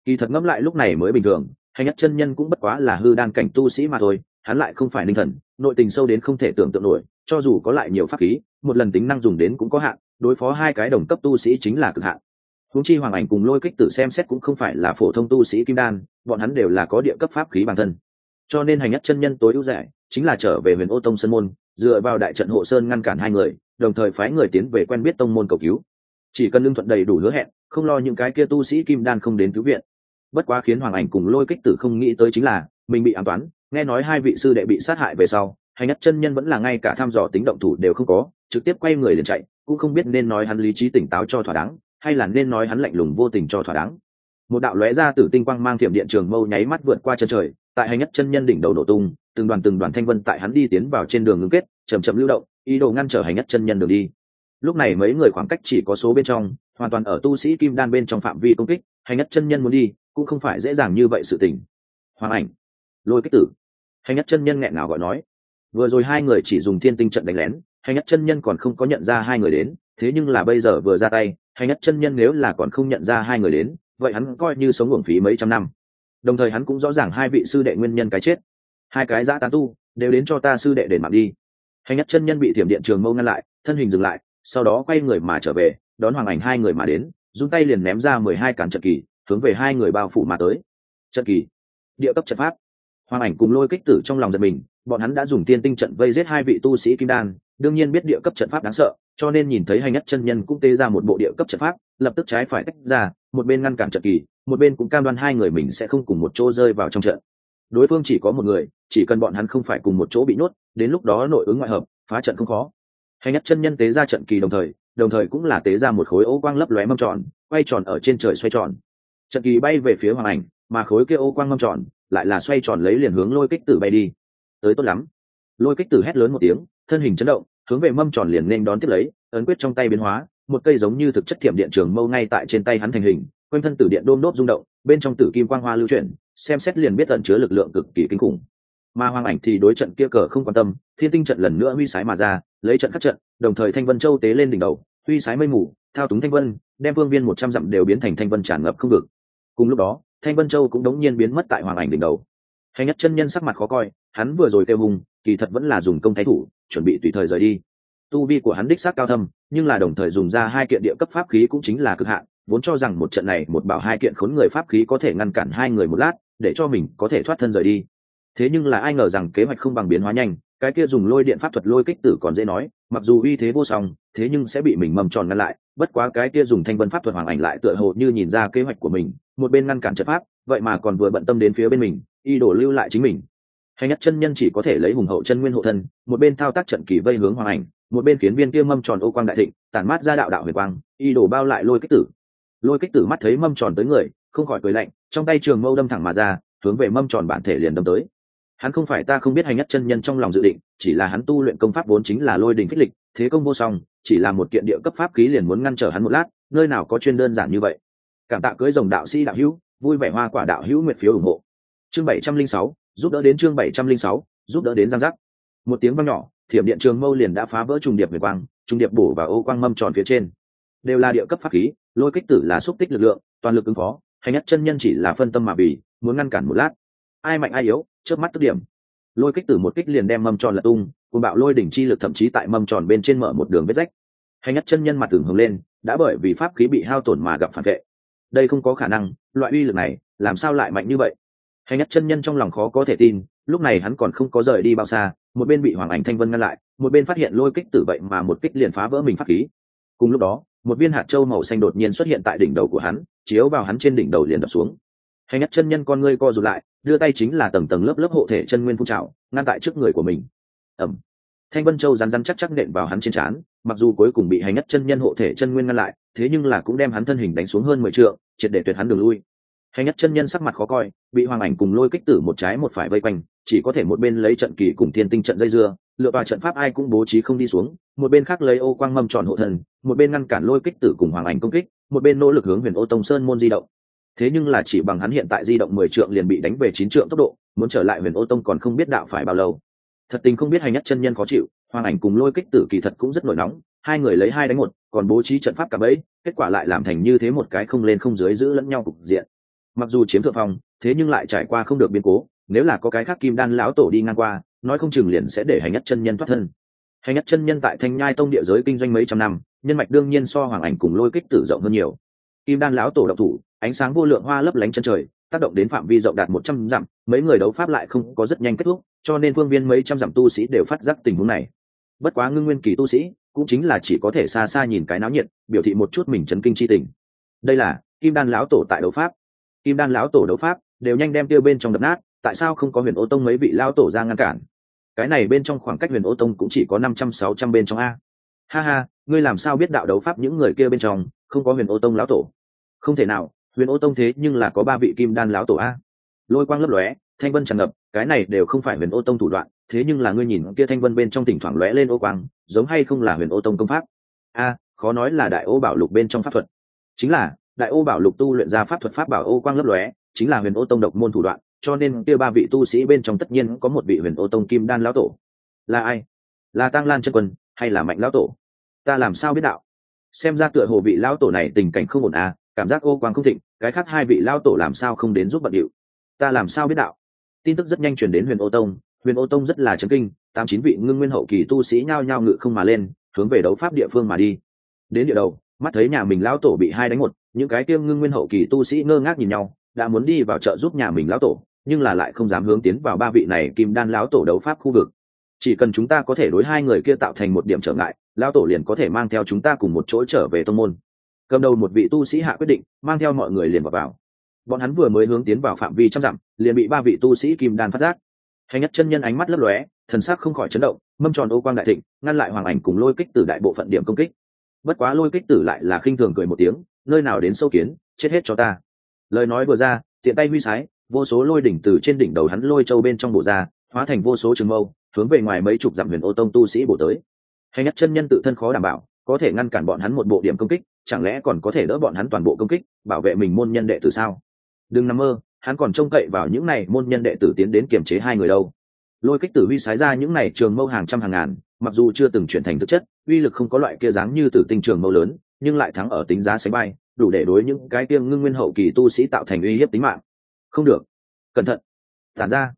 Kỳ thật ngẫm lại lúc này mới bình thường hành nhất chân nhân cũng bất quá là hư đan cảnh tu sĩ mà thôi, hắn lại không phải ninh thần, nội tình sâu đến không thể tưởng tượng nổi, cho dù có lại nhiều pháp khí, một lần tính năng dùng đến cũng có hạn, đối phó hai cái đồng cấp tu sĩ chính là cực hạn. Huống chi hoàng ảnh cùng lôi kích tử xem xét cũng không phải là phổ thông tu sĩ kim đan, bọn hắn đều là có địa cấp pháp khí bản thân. Cho nên hành nhất chân nhân tối ưu rẻ, chính là trở về huyền ô tông sơn môn, dựa vào đại trận hộ sơn ngăn cản hai người, đồng thời phái người tiến về quen biết tông môn cầu cứu. Chỉ cần lương thuận đầy đủ hứa hẹn không lo những cái kia tu sĩ kim đan không đến cứu viện. Bất quá khiến hoàng ảnh cùng lôi kích tử không nghĩ tới chính là, mình bị an toán, nghe nói hai vị sư đệ bị sát hại về sau hành nhất chân nhân vẫn là ngay cả thăm dò tính động thủ đều không có, trực tiếp quay người liền chạy, cũng không biết nên nói hắn lý trí tỉnh táo cho thỏa đáng, hay là nên nói hắn lạnh lùng vô tình cho thỏa đáng. Một đạo lóe ra từ tinh quang mang thiểm điện trường mâu nháy mắt vượt qua chân trời, tại hành nhất chân nhân đỉnh đầu nổ tung, từng đoàn từng đoàn thanh vân tại hắn đi tiến vào trên đường ngưng kết chầm chậm lưu động, ý đồ ngăn trở hành nhất chân nhân đường đi. Lúc này mấy người khoảng cách chỉ có số bên trong hoàn toàn ở tu sĩ kim đan bên trong phạm vi công kích hành nhất chân nhân muốn đi, cũng không phải dễ dàng như vậy sự tình. Hoàng ảnh, lôi kích tử. Hành nhất chân nhân nghẹn ngào gọi nói, vừa rồi hai người chỉ dùng thiên tinh trận đánh lén hành nhất chân nhân còn không có nhận ra hai người đến, thế nhưng là bây giờ vừa ra tay hành nhất chân nhân nếu là còn không nhận ra hai người đến, vậy hắn coi như sống uổng phí mấy trăm năm. Đồng thời hắn cũng rõ ràng hai vị sư đệ nguyên nhân cái chết. Hai cái giã tán tu, đều đến cho ta sư đệ để mặc đi. Hành nhất chân nhân bị thiểm điện trường mâu ngăn lại, thân hình dừng lại, sau đó quay người mà trở về đón hoàng ảnh hai người mà đến dùng tay liền ném ra mười hai cản trận kỳ, hướng về hai người bao phủ mà tới. Trận kỳ, địa cấp trận pháp. Hoàng ảnh cùng lôi kích tử trong lòng giật mình, bọn hắn đã dùng tiên tinh trận vây giết hai vị tu sĩ kim đan, đương nhiên biết địa cấp trận pháp đáng sợ, cho nên nhìn thấy hành nhất chân nhân cũng tê ra một bộ địa cấp trận pháp, lập tức trái phải tách ra, một bên ngăn cản trận kỳ, một bên cũng cam đoan hai người mình sẽ không cùng một chỗ rơi vào trong trận. Đối phương chỉ có một người, chỉ cần bọn hắn không phải cùng một chỗ bị nuốt đến lúc đó nội ứng ngoại hợp, phá trận không khó. Hành nhất chân nhân tế ra trận kỳ đồng thời đồng thời cũng là tế ra một khối ô quang lấp lóe mâm tròn, quay tròn ở trên trời xoay tròn. Trận kỳ bay về phía hoàng ảnh, mà khối kia ô quang mâm tròn lại là xoay tròn lấy liền hướng lôi kích tử bay đi. Tới tốt lắm. Lôi kích tử hét lớn một tiếng, thân hình chấn động, hướng về mâm tròn liền nên đón tiếp lấy, ấn quyết trong tay biến hóa, một cây giống như thực chất thiểm điện trường mâu ngay tại trên tay hắn thành hình, quanh thân tử điện đôm đốt rung động, bên trong tử kim quang hoa lưu chuyển, xem xét liền biết tận chứa lực lượng cực kỳ kinh khủng mà hoàng ảnh thì đối trận kia cờ không quan tâm, thiên tinh trận lần nữa huy sái mà ra, lấy trận khắc trận, đồng thời thanh vân châu tế lên đỉnh đầu, huy sái mây mù, thao túng thanh vân, đem vương viên một trăm dặm đều biến thành thanh vân tràn ngập không vực. Cùng lúc đó, thanh vân châu cũng đống nhiên biến mất tại hoàng ảnh đỉnh đầu. Hành nhất chân nhân sắc mặt khó coi, hắn vừa rồi kêu hùng, kỳ thật vẫn là dùng công thái thủ, chuẩn bị tùy thời rời đi. Tu vi của hắn đích xác cao thâm, nhưng là đồng thời dùng ra hai kiện địa cấp pháp khí cũng chính là cực hạn, vốn cho rằng một trận này một bảo hai kiện khốn người pháp khí có thể ngăn cản hai người một lát, để cho mình có thể thoát thân rời đi thế nhưng là ai ngờ rằng kế hoạch không bằng biến hóa nhanh, cái kia dùng lôi điện pháp thuật lôi kích tử còn dễ nói, mặc dù uy thế vô song, thế nhưng sẽ bị mình mầm tròn ngăn lại, bất quá cái kia dùng thanh vân pháp thuật hoàng ảnh lại tựa hồ như nhìn ra kế hoạch của mình, một bên ngăn cản trận pháp, vậy mà còn vừa bận tâm đến phía bên mình, y đổ lưu lại chính mình. Hay nhất chân nhân chỉ có thể lấy hùng hậu chân nguyên hộ thân, một bên thao tác trận kỳ vây hướng hoàng ảnh, một bên khiến viên kia mâm tròn ô quang đại thịnh, tản mát ra đạo đạo huyền quang, y đổ bao lại lôi kích tử. Lôi kích tử mắt thấy mâm tròn tới người, không khỏi cười lạnh, trong tay trường mâu đâm thẳng mà ra, hướng về mâm tròn bản thể liền đâm tới hắn không phải ta không biết hành nhất chân nhân trong lòng dự định, chỉ là hắn tu luyện công pháp vốn chính là lôi đình phích lịch, thế công vô song, chỉ là một kiện địa cấp pháp khí liền muốn ngăn trở hắn một lát, nơi nào có chuyên đơn giản như vậy. Cảm tạ cưới rồng đạo sĩ đạo hữu, vui vẻ hoa quả đạo hữu nguyệt phiếu ủng hộ. Chương bảy trăm linh sáu, giúp đỡ đến chương bảy trăm linh sáu, giúp đỡ đến giang giác. Một tiếng vang nhỏ, thiểm điện trường mâu liền đã phá vỡ trùng điệp về quang, trùng điệp bổ và ô quang mâm tròn phía trên. Đều là địa cấp pháp khí, lôi kích tử là xúc tích lực lượng, toàn lực ứng phó, hành nhất chân nhân chỉ là phân tâm mà bì muốn ngăn cản một lát. Ai mạnh ai yếu trước mắt tức điểm. Lôi kích tử một kích liền đem mâm tròn lật tung cùng bạo lôi đỉnh chi lực thậm chí tại mâm tròn bên trên mở một đường vết rách. Hay ngắt chân nhân mặt tưởng hướng lên, đã bởi vì pháp khí bị hao tổn mà gặp phản vệ. Đây không có khả năng, loại uy lực này, làm sao lại mạnh như vậy? Hay ngắt chân nhân trong lòng khó có thể tin, lúc này hắn còn không có rời đi bao xa, một bên bị hoàng ảnh thanh vân ngăn lại, một bên phát hiện lôi kích tử vậy mà một kích liền phá vỡ mình pháp khí. Cùng lúc đó, một viên hạt châu màu xanh đột nhiên xuất hiện tại đỉnh đầu của hắn, chiếu vào hắn trên đỉnh đầu liền đập xuống. Hay ngắt chân nhân con ngươi co rụt lại đưa tay chính là tầng tầng lớp lớp hộ thể chân nguyên phun trào, ngăn tại trước người của mình. Ẩm thanh vân châu rắn rắn chắc chắc nện vào hắn trên trán, mặc dù cuối cùng bị hành nhất chân nhân hộ thể chân nguyên ngăn lại, thế nhưng là cũng đem hắn thân hình đánh xuống hơn mười trượng, triệt để tuyệt hắn đường lui. Hành nhất chân nhân sắc mặt khó coi, bị hoàng ảnh cùng lôi kích tử một trái một phải vây quanh, chỉ có thể một bên lấy trận kỳ cùng thiên tinh trận dây dưa, lựa vào trận pháp ai cũng bố trí không đi xuống, một bên khác lấy ô quang mâm tròn hộ thần, một bên ngăn cản lôi kích tử cùng hoàng ảnh công kích, một bên nỗ lực hướng huyền ô tông sơn môn di động thế nhưng là chỉ bằng hắn hiện tại di động mười trượng liền bị đánh về chín trượng tốc độ, muốn trở lại huyền ô tông còn không biết đạo phải bao lâu. Thật tình không biết hành nhất chân nhân khó chịu, hoàng ảnh cùng lôi kích tử kỳ thật cũng rất nổi nóng, hai người lấy hai đánh một, còn bố trí trận pháp cả bẫy, kết quả lại làm thành như thế một cái không lên không dưới giữ lẫn nhau cục diện. Mặc dù chiếm thượng phong, thế nhưng lại trải qua không được biến cố, nếu là có cái khác kim đan lão tổ đi ngang qua, nói không chừng liền sẽ để hành nhất chân nhân thoát thân. Hành nhất chân nhân tại thanh nhai tông địa giới kinh doanh mấy trăm năm, nhân mạch đương nhiên so hoàng ảnh cùng lôi kích tử rộng hơn nhiều. Kim đan lão tổ độc thủ ánh sáng vô lượng hoa lấp lánh chân trời, tác động đến phạm vi rộng đạt một trăm dặm, mấy người đấu pháp lại không có rất nhanh kết thúc, cho nên phương viên mấy trăm dặm tu sĩ đều phát giác tình huống này. Bất quá ngưng nguyên kỳ tu sĩ, cũng chính là chỉ có thể xa xa nhìn cái náo nhiệt, biểu thị một chút mình chấn kinh chi tình. Đây là kim đan lão tổ tại đấu pháp. Kim đan lão tổ đấu pháp đều nhanh đem tiêu bên trong đập nát, tại sao không có huyền ô tông mấy vị lao tổ ra ngăn cản? Cái này bên trong khoảng cách huyền ô tông cũng chỉ có năm trăm, sáu trăm bên trong a. Ha ha, ngươi làm sao biết đạo đấu pháp những người kia bên trong không có huyền ô tông lão tổ? Không thể nào huyền ô tông thế nhưng là có ba vị kim đan lão tổ a. Lôi quang lấp lóe, thanh vân tràn ngập, cái này đều không phải huyền ô tông thủ đoạn, thế nhưng là ngươi nhìn kia thanh vân bên trong tỉnh thoảng lóe lên ô quang, giống hay không là huyền ô tông công pháp? A, khó nói là đại ô bảo lục bên trong pháp thuật. Chính là, đại ô bảo lục tu luyện ra pháp thuật pháp bảo ô quang lấp lóe, chính là huyền ô tông độc môn thủ đoạn, cho nên kia ba vị tu sĩ bên trong tất nhiên có một vị huyền ô tông kim đan lão tổ. Là ai? Là tăng lan chân quân, hay là mạnh lão tổ? Ta làm sao biết đạo? Xem ra tựa hồ vị lão tổ này tình cảnh không ổn à cảm giác ô quang không thịnh cái khác hai vị lao tổ làm sao không đến giúp bận điệu? Ta làm sao biết đạo? Tin tức rất nhanh chuyển đến huyền ô tông. Huyền ô tông rất là chấn kinh, tám chín vị ngưng nguyên hậu kỳ tu sĩ nhao nhao ngự không mà lên, hướng về đấu pháp địa phương mà đi. Đến địa đầu, mắt thấy nhà mình lao tổ bị hai đánh một, những cái tiêm ngưng nguyên hậu kỳ tu sĩ ngơ ngác nhìn nhau, đã muốn đi vào chợ giúp nhà mình lão tổ, nhưng là lại không dám hướng tiến vào ba vị này kim đan lão tổ đấu pháp khu vực. Chỉ cần chúng ta có thể đối hai người kia tạo thành một điểm trở ngại lão tổ liền có thể mang theo chúng ta cùng một chỗ trở về tông môn cầm đầu một vị tu sĩ hạ quyết định mang theo mọi người liền vào, vào. bọn hắn vừa mới hướng tiến vào phạm vi trăm dặm liền bị ba vị tu sĩ kim đan phát giác. Hành nhất chân nhân ánh mắt lấp lóe thần sắc không khỏi chấn động mâm tròn ô quang đại thịnh ngăn lại hoàng ảnh cùng lôi kích tử đại bộ phận điểm công kích. Bất quá lôi kích tử lại là khinh thường cười một tiếng nơi nào đến sâu kiến chết hết cho ta. Lời nói vừa ra tiện tay huy sái vô số lôi đỉnh từ trên đỉnh đầu hắn lôi châu bên trong bộ ra hóa thành vô số trường mâu hướng về ngoài mấy chục dặm huyền ô tông tu sĩ bổ tới. Hay nhất chân nhân tự thân khó đảm bảo có thể ngăn cản bọn hắn một bộ điểm công kích chẳng lẽ còn có thể đỡ bọn hắn toàn bộ công kích, bảo vệ mình môn nhân đệ tử sao? Đừng nằm mơ, hắn còn trông cậy vào những này môn nhân đệ tử tiến đến kiềm chế hai người đâu. Lôi kích tử huy sái ra những này trường mâu hàng trăm hàng ngàn, mặc dù chưa từng chuyển thành thực chất, uy lực không có loại kia dáng như từ tinh trường mâu lớn, nhưng lại thắng ở tính giá sánh bay đủ để đối những cái tiêng ngưng nguyên hậu kỳ tu sĩ tạo thành uy hiếp tính mạng. Không được. Cẩn thận. Tản ra.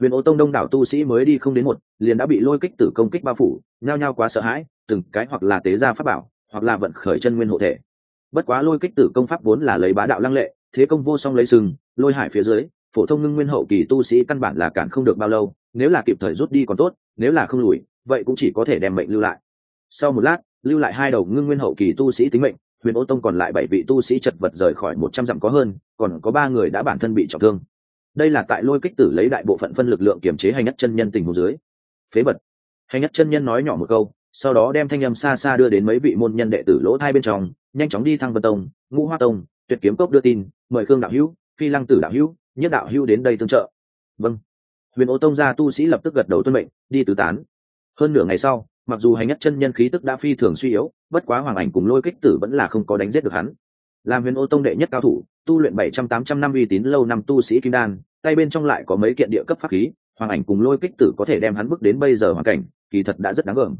Huyền ô tông đông đảo tu sĩ mới đi không đến một, liền đã bị lôi kích tử công kích bao phủ, nhao nhao quá sợ hãi, từng cái hoặc là tế gia pháp bảo hoặc là vận khởi chân nguyên hộ thể. Bất quá lôi kích tử công pháp vốn là lấy bá đạo lăng lệ, thế công vô song lấy sừng, lôi hải phía dưới, phổ thông ngưng nguyên hậu kỳ tu sĩ căn bản là cản không được bao lâu, nếu là kịp thời rút đi còn tốt, nếu là không lùi, vậy cũng chỉ có thể đem mệnh lưu lại. Sau một lát, lưu lại hai đầu ngưng nguyên hậu kỳ tu sĩ tính mệnh, huyền ô tông còn lại bảy vị tu sĩ chật vật rời khỏi một trăm dặm có hơn, còn có ba người đã bản thân bị trọng thương. Đây là tại lôi kích tử lấy đại bộ phận phân lực lượng kiểm chế hành nhất chân nhân tình hồ dưới. Phế bật hành nhất chân nhân nói nhỏ một câu sau đó đem thanh âm xa xa đưa đến mấy vị môn nhân đệ tử lỗ hai bên trong, nhanh chóng đi thăng vân tông, ngũ hoa tông, tuyệt kiếm cốc đưa tin, mời khương đạo hữu, phi lăng tử đạo hữu, nhất đạo hữu đến đây tương trợ. Vâng. Huyền ô tông gia tu sĩ lập tức gật đầu tuân mệnh, đi tứ tán. Hơn nửa ngày sau, mặc dù hành nhất chân nhân khí tức đã phi thường suy yếu, bất quá hoàng ảnh cùng lôi kích tử vẫn là không có đánh giết được hắn. Làm huyền ô tông đệ nhất cao thủ, tu luyện bảy trăm tám trăm năm uy tín lâu năm tu sĩ kim đan, tay bên trong lại có mấy kiện địa cấp pháp khí, hoàng ảnh cùng lôi kích tử có thể đem hắn bước đến bây giờ hoàn cảnh, kỳ thật đã rất đáng gờm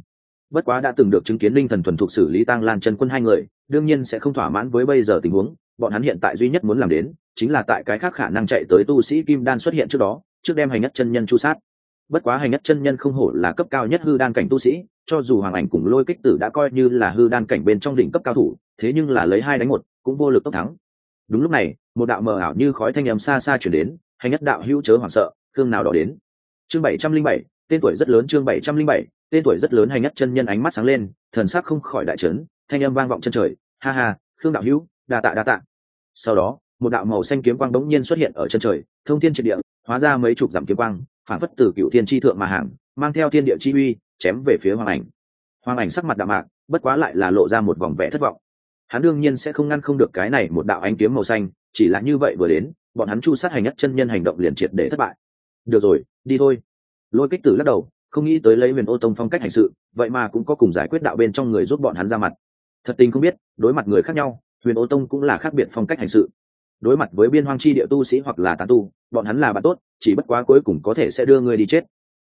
bất quá đã từng được chứng kiến linh thần thuần thục xử lý tăng lan chân quân hai người, đương nhiên sẽ không thỏa mãn với bây giờ tình huống. Bọn hắn hiện tại duy nhất muốn làm đến, chính là tại cái khác khả năng chạy tới tu sĩ kim đan xuất hiện trước đó, trước đem hành nhất chân nhân chu sát. Bất quá hành nhất chân nhân không hổ là cấp cao nhất hư đan cảnh tu sĩ, cho dù hoàng ảnh cùng lôi kích tử đã coi như là hư đan cảnh bên trong đỉnh cấp cao thủ, thế nhưng là lấy hai đánh một, cũng vô lực tốc thắng. Đúng lúc này, một đạo mờ ảo như khói thanh âm xa xa chuyển đến, hành nhất đạo hữu chớ hoảng sợ thương nào đỏ đến. Chương bảy trăm linh bảy, tên tuổi rất lớn chương bảy trăm linh bảy tên tuổi rất lớn hành nhất chân nhân ánh mắt sáng lên, thần sắc không khỏi đại trấn thanh âm vang vọng chân trời, ha ha, khương đạo hữu, đa tạ đa tạ. Sau đó, một đạo màu xanh kiếm quang đống nhiên xuất hiện ở chân trời, thông thiên triệt địa, hóa ra mấy chục dặm kiếm quang, phản phất từ cựu thiên tri thượng mà hàng, mang theo thiên địa chi uy, chém về phía hoàng ảnh. Hoàng ảnh sắc mặt đạm mạc, bất quá lại là lộ ra một vòng vẽ thất vọng. Hắn đương nhiên sẽ không ngăn không được cái này một đạo ánh kiếm màu xanh, chỉ là như vậy vừa đến, bọn hắn chu sát hành nhất chân nhân hành động liền triệt để thất bại. Được rồi, đi thôi. Lôi kích tử lắc đầu không nghĩ tới lấy huyền ô tông phong cách hành sự, vậy mà cũng có cùng giải quyết đạo bên trong người giúp bọn hắn ra mặt. Thật tình không biết, đối mặt người khác nhau, huyền ô tông cũng là khác biệt phong cách hành sự. Đối mặt với biên hoang chi địa tu sĩ hoặc là tán tu, bọn hắn là bạn tốt, chỉ bất quá cuối cùng có thể sẽ đưa người đi chết.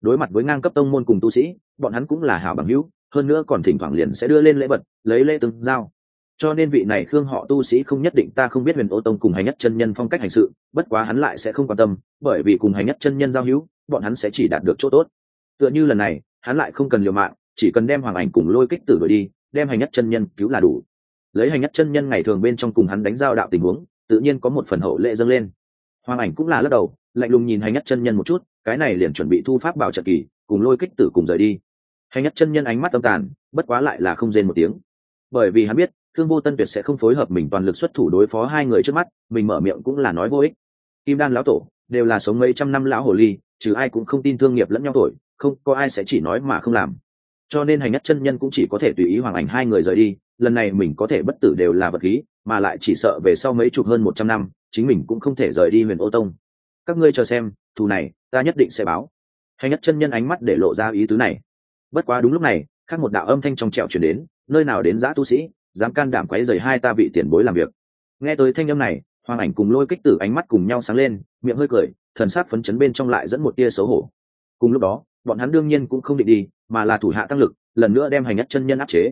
Đối mặt với ngang cấp tông môn cùng tu sĩ, bọn hắn cũng là hảo bằng hữu, hơn nữa còn thỉnh thoảng liền sẽ đưa lên lễ vật, lấy lễ từng giao. Cho nên vị này khương họ tu sĩ không nhất định ta không biết huyền ô tông cùng hành nhất chân nhân phong cách hành sự, bất quá hắn lại sẽ không quan tâm, bởi vì cùng hành nhất chân nhân giao hữu, bọn hắn sẽ chỉ đạt được chỗ tốt tựa như lần này, hắn lại không cần liều mạng, chỉ cần đem hoàng ảnh cùng lôi kích tử đổi đi, đem hành nhất chân nhân cứu là đủ. Lấy hành nhất chân nhân ngày thường bên trong cùng hắn đánh giao đạo tình huống, tự nhiên có một phần hậu lệ dâng lên. Hoàng ảnh cũng là lắc đầu, lạnh lùng nhìn hành nhất chân nhân một chút, cái này liền chuẩn bị thu pháp bảo trận kỳ, cùng lôi kích tử cùng rời đi. Hành nhất chân nhân ánh mắt tâm tàn, bất quá lại là không rên một tiếng. Bởi vì hắn biết, thương vô tân tuyệt sẽ không phối hợp mình toàn lực xuất thủ đối phó hai người trước mắt, mình mở miệng cũng là nói vô ích. Kim đan lão tổ, đều là sống mấy trăm năm lão hồ ly, trừ ai cũng không tin thương nghiệp lẫn nhau tuổi không, có ai sẽ chỉ nói mà không làm. Cho nên hành nhất chân nhân cũng chỉ có thể tùy ý hoàng ảnh hai người rời đi, lần này mình có thể bất tử đều là vật khí, mà lại chỉ sợ về sau mấy chục hơn một trăm năm, chính mình cũng không thể rời đi huyền ô tông. Các ngươi chờ xem, thù này, ta nhất định sẽ báo. Hành nhất chân nhân ánh mắt để lộ ra ý tứ này. Bất quá đúng lúc này, khác một đạo âm thanh trong trẹo chuyển đến, nơi nào đến giã tu sĩ, dám can đảm quấy rầy hai ta vị tiền bối làm việc. Nghe tới thanh âm này, hoàng ảnh cùng lôi kích tử ánh mắt cùng nhau sáng lên, miệng hơi cười, thần sắc phấn chấn bên trong lại dẫn một tia xấu hổ. Cùng lúc đó bọn hắn đương nhiên cũng không định đi, mà là thủ hạ tăng lực, lần nữa đem hành nhất chân nhân áp chế.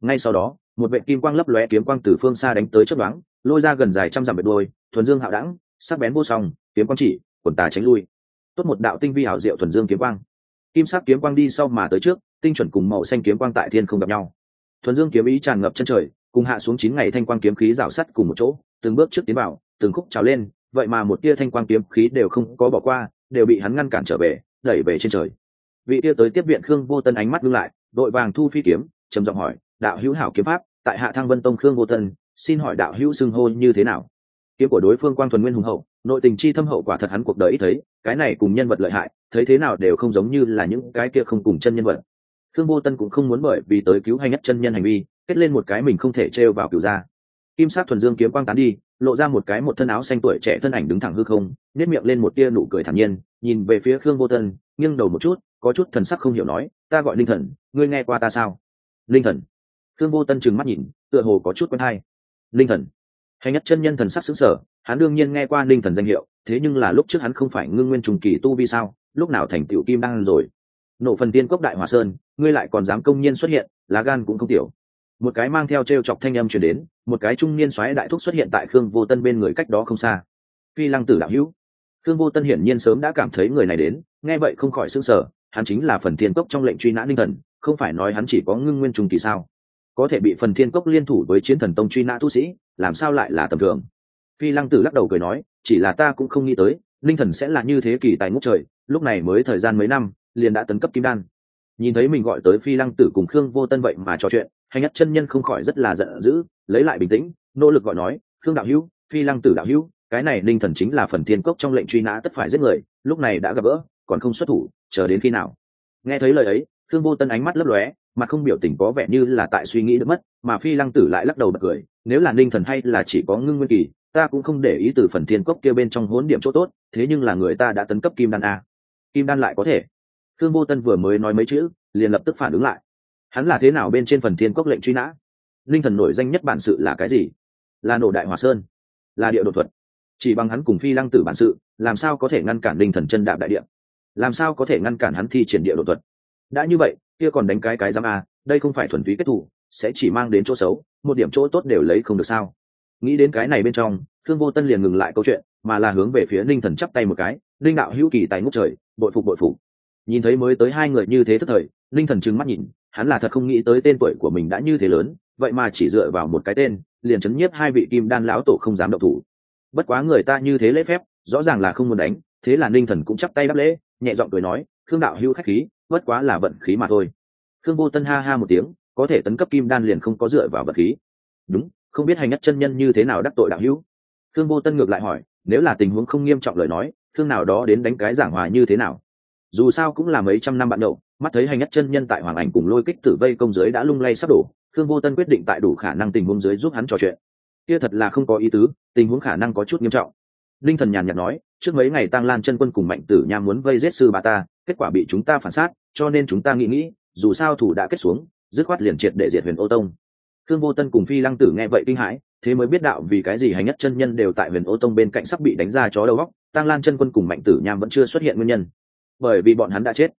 Ngay sau đó, một vệ kim quang lấp lóe kiếm quang từ phương xa đánh tới chấp đoán lôi ra gần dài trăm dặm bệt đôi thuần dương hạo đẳng, sắc bén vô song, kiếm quang chỉ, quần tà tránh lui. Tốt một đạo tinh vi hảo diệu thuần dương kiếm quang. Kim sắc kiếm quang đi sau mà tới trước, tinh chuẩn cùng màu xanh kiếm quang tại thiên không gặp nhau. Thuần dương kiếm ý tràn ngập chân trời, cùng hạ xuống chín ngày thanh quang kiếm khí rào sắt cùng một chỗ, từng bước trước tiến vào, từng khúc trào lên, vậy mà một tia thanh quang kiếm khí đều không có bỏ qua, đều bị hắn ngăn cản trở về, đẩy về trên trời vị kia tới tiếp viện khương vô tân ánh mắt ngưng lại, đội vàng thu phi kiếm, trầm giọng hỏi, đạo hữu hảo kiếm pháp, tại hạ thăng vân tông khương vô tân, xin hỏi đạo hữu xưng hô như thế nào? Kiếm của đối phương quang thuần nguyên hùng hậu, nội tình chi thâm hậu quả thật hắn cuộc đời ít thấy, cái này cùng nhân vật lợi hại, thấy thế nào đều không giống như là những cái kia không cùng chân nhân vật. Khương vô tân cũng không muốn bởi vì tới cứu hay nhất chân nhân hành vi, kết lên một cái mình không thể trêu vào cựu ra. Kim sát thuần dương kiếm quang tán đi, lộ ra một cái một thân áo xanh tuổi trẻ thân ảnh đứng thẳng hư không nếp miệng lên một tia nụ cười thản nhiên, nhìn về phía khương vô tân, nghiêng đầu một chút có chút thần sắc không hiểu nói, ta gọi linh thần, ngươi nghe qua ta sao? Linh thần? Thương vô tân trừng mắt nhìn, tựa hồ có chút quen hay. Linh thần? Hay nhất chân nhân thần sắc xứng sở hắn đương nhiên nghe qua linh thần danh hiệu, thế nhưng là lúc trước hắn không phải ngưng nguyên trùng kỳ tu vi sao, lúc nào thành tiểu kim đang rồi? Nổ phần tiên cốc đại hòa sơn, ngươi lại còn dám công nhiên xuất hiện, lá gan cũng không tiểu. Một cái mang theo t r e o chọc thanh âm chuyển đến, một cái trung niên xoáy đại thúc xuất hiện tại khương vô tân bên người cách đó không xa. Phi lăng tử đạo hữu. Khương vô tân hiển nhiên sớm đã cảm thấy người này đến, nghe vậy không khỏi s ư n g sở hắn chính là phần thiên cốc trong lệnh truy nã ninh thần, không phải nói hắn chỉ có ngưng nguyên trùng kỳ sao? Có thể bị phần thiên cốc liên thủ với chiến thần tông truy nã tu sĩ, làm sao lại là tầm thường? Phi lăng tử lắc đầu cười nói, chỉ là ta cũng không nghĩ tới, ninh thần sẽ là như thế kỳ tài ngũ trời, lúc này mới thời gian mấy năm, liền đã tấn cấp kim đan. Nhìn thấy mình gọi tới phi lăng tử cùng khương vô tân vậy mà trò chuyện hành nhất chân nhân không khỏi rất là giận dữ, lấy lại bình tĩnh, nỗ lực gọi nói, khương đạo hữu, phi lăng tử đạo hữu, cái này linh thần chính là phần thiên cốc trong lệnh truy nã tất phải giết người, lúc này đã gặp gỡ, còn không xuất thủ chờ đến khi nào? Nghe thấy lời ấy thương vô tân ánh mắt lấp lóe, mà không biểu tình có vẻ như là tại suy nghĩ được mất, mà phi lăng tử lại lắc đầu bật cười, nếu là ninh thần hay là chỉ có ngưng nguyên kỳ, ta cũng không để ý từ phần thiên cốc kia bên trong hỗn điểm chỗ tốt, thế nhưng là người ta đã tấn cấp kim đan a. Kim đan lại có thể. Thương vô tân vừa mới nói mấy chữ, liền lập tức phản ứng lại. Hắn là thế nào bên trên phần thiên cốc lệnh truy nã? Linh thần nổi danh nhất bản sự là cái gì? Là nổ đại hòa sơn. Là địa đột thuật. Chỉ bằng hắn cùng phi lăng tử bản sự, làm sao có thể ngăn cản linh thần chân đạp đại địa? Làm sao có thể ngăn cản hắn thi triển địa đột thuật? Đã như vậy, kia còn đánh cái cái giam a, đây không phải thuần túy kết thủ sẽ chỉ mang đến chỗ xấu, một điểm chỗ tốt đều lấy không được sao? Nghĩ đến cái này bên trong thương vô tân liền ngừng lại câu chuyện, mà là hướng về phía ninh thần chắp tay một cái, linh đạo hữu kỳ tài ngốc trời, bội phục bội phục. Nhìn thấy mới tới hai người như thế thất thời, ninh thần trừng mắt nhìn, hắn là thật không nghĩ tới tên tuổi của mình đã như thế lớn, vậy mà chỉ dựa vào một cái tên, liền chấn nhiếp hai vị kim đan lão tổ không dám động thủ. Bất quá người ta như thế lễ phép, rõ ràng là không muốn đánh, thế là ninh thần cũng chắp tay đáp lễ nhẹ giọng cười nói, khương đạo hữu khách khí, bất quá là vận khí mà thôi. Khương vô tân ha ha một tiếng, có thể tấn cấp kim đan liền không có dựa vào vận khí. Đúng, không biết hành nhất chân nhân như thế nào đắc tội đạo hữu? Khương vô tân ngược lại hỏi, nếu là tình huống không nghiêm trọng lời nói thương nào đó đến đánh cái giảng hòa như thế nào? Dù sao cũng là mấy trăm năm bạn nhậu, mắt thấy hành nhất chân nhân tại hoàng ảnh cùng lôi kích tử vây công giới đã lung lay sắp đổ thương vô tân quyết định tại đủ khả năng tình huống dưới giúp hắn trò chuyện. Kia thật là không có ý tứ, tình huống khả năng có chút nghiêm trọng. Linh thần nhàn nhạt nói trước mấy ngày tăng lan chân quân cùng mạnh tử nham muốn vây giết sư bà ta, kết quả bị chúng ta phản sát, cho nên chúng ta nghĩ nghĩ, dù sao thủ đã kết xuống, dứt khoát liền triệt để diệt huyền ô tông. Thương vô tân cùng phi lăng tử nghe vậy kinh hãi, thế mới biết đạo vì cái gì hành nhất chân nhân đều tại huyền ô tông bên cạnh sắp bị đánh ra chó đầu góc tăng lan chân quân cùng mạnh tử nham vẫn chưa xuất hiện nguyên nhân. Bởi vì bọn hắn đã chết.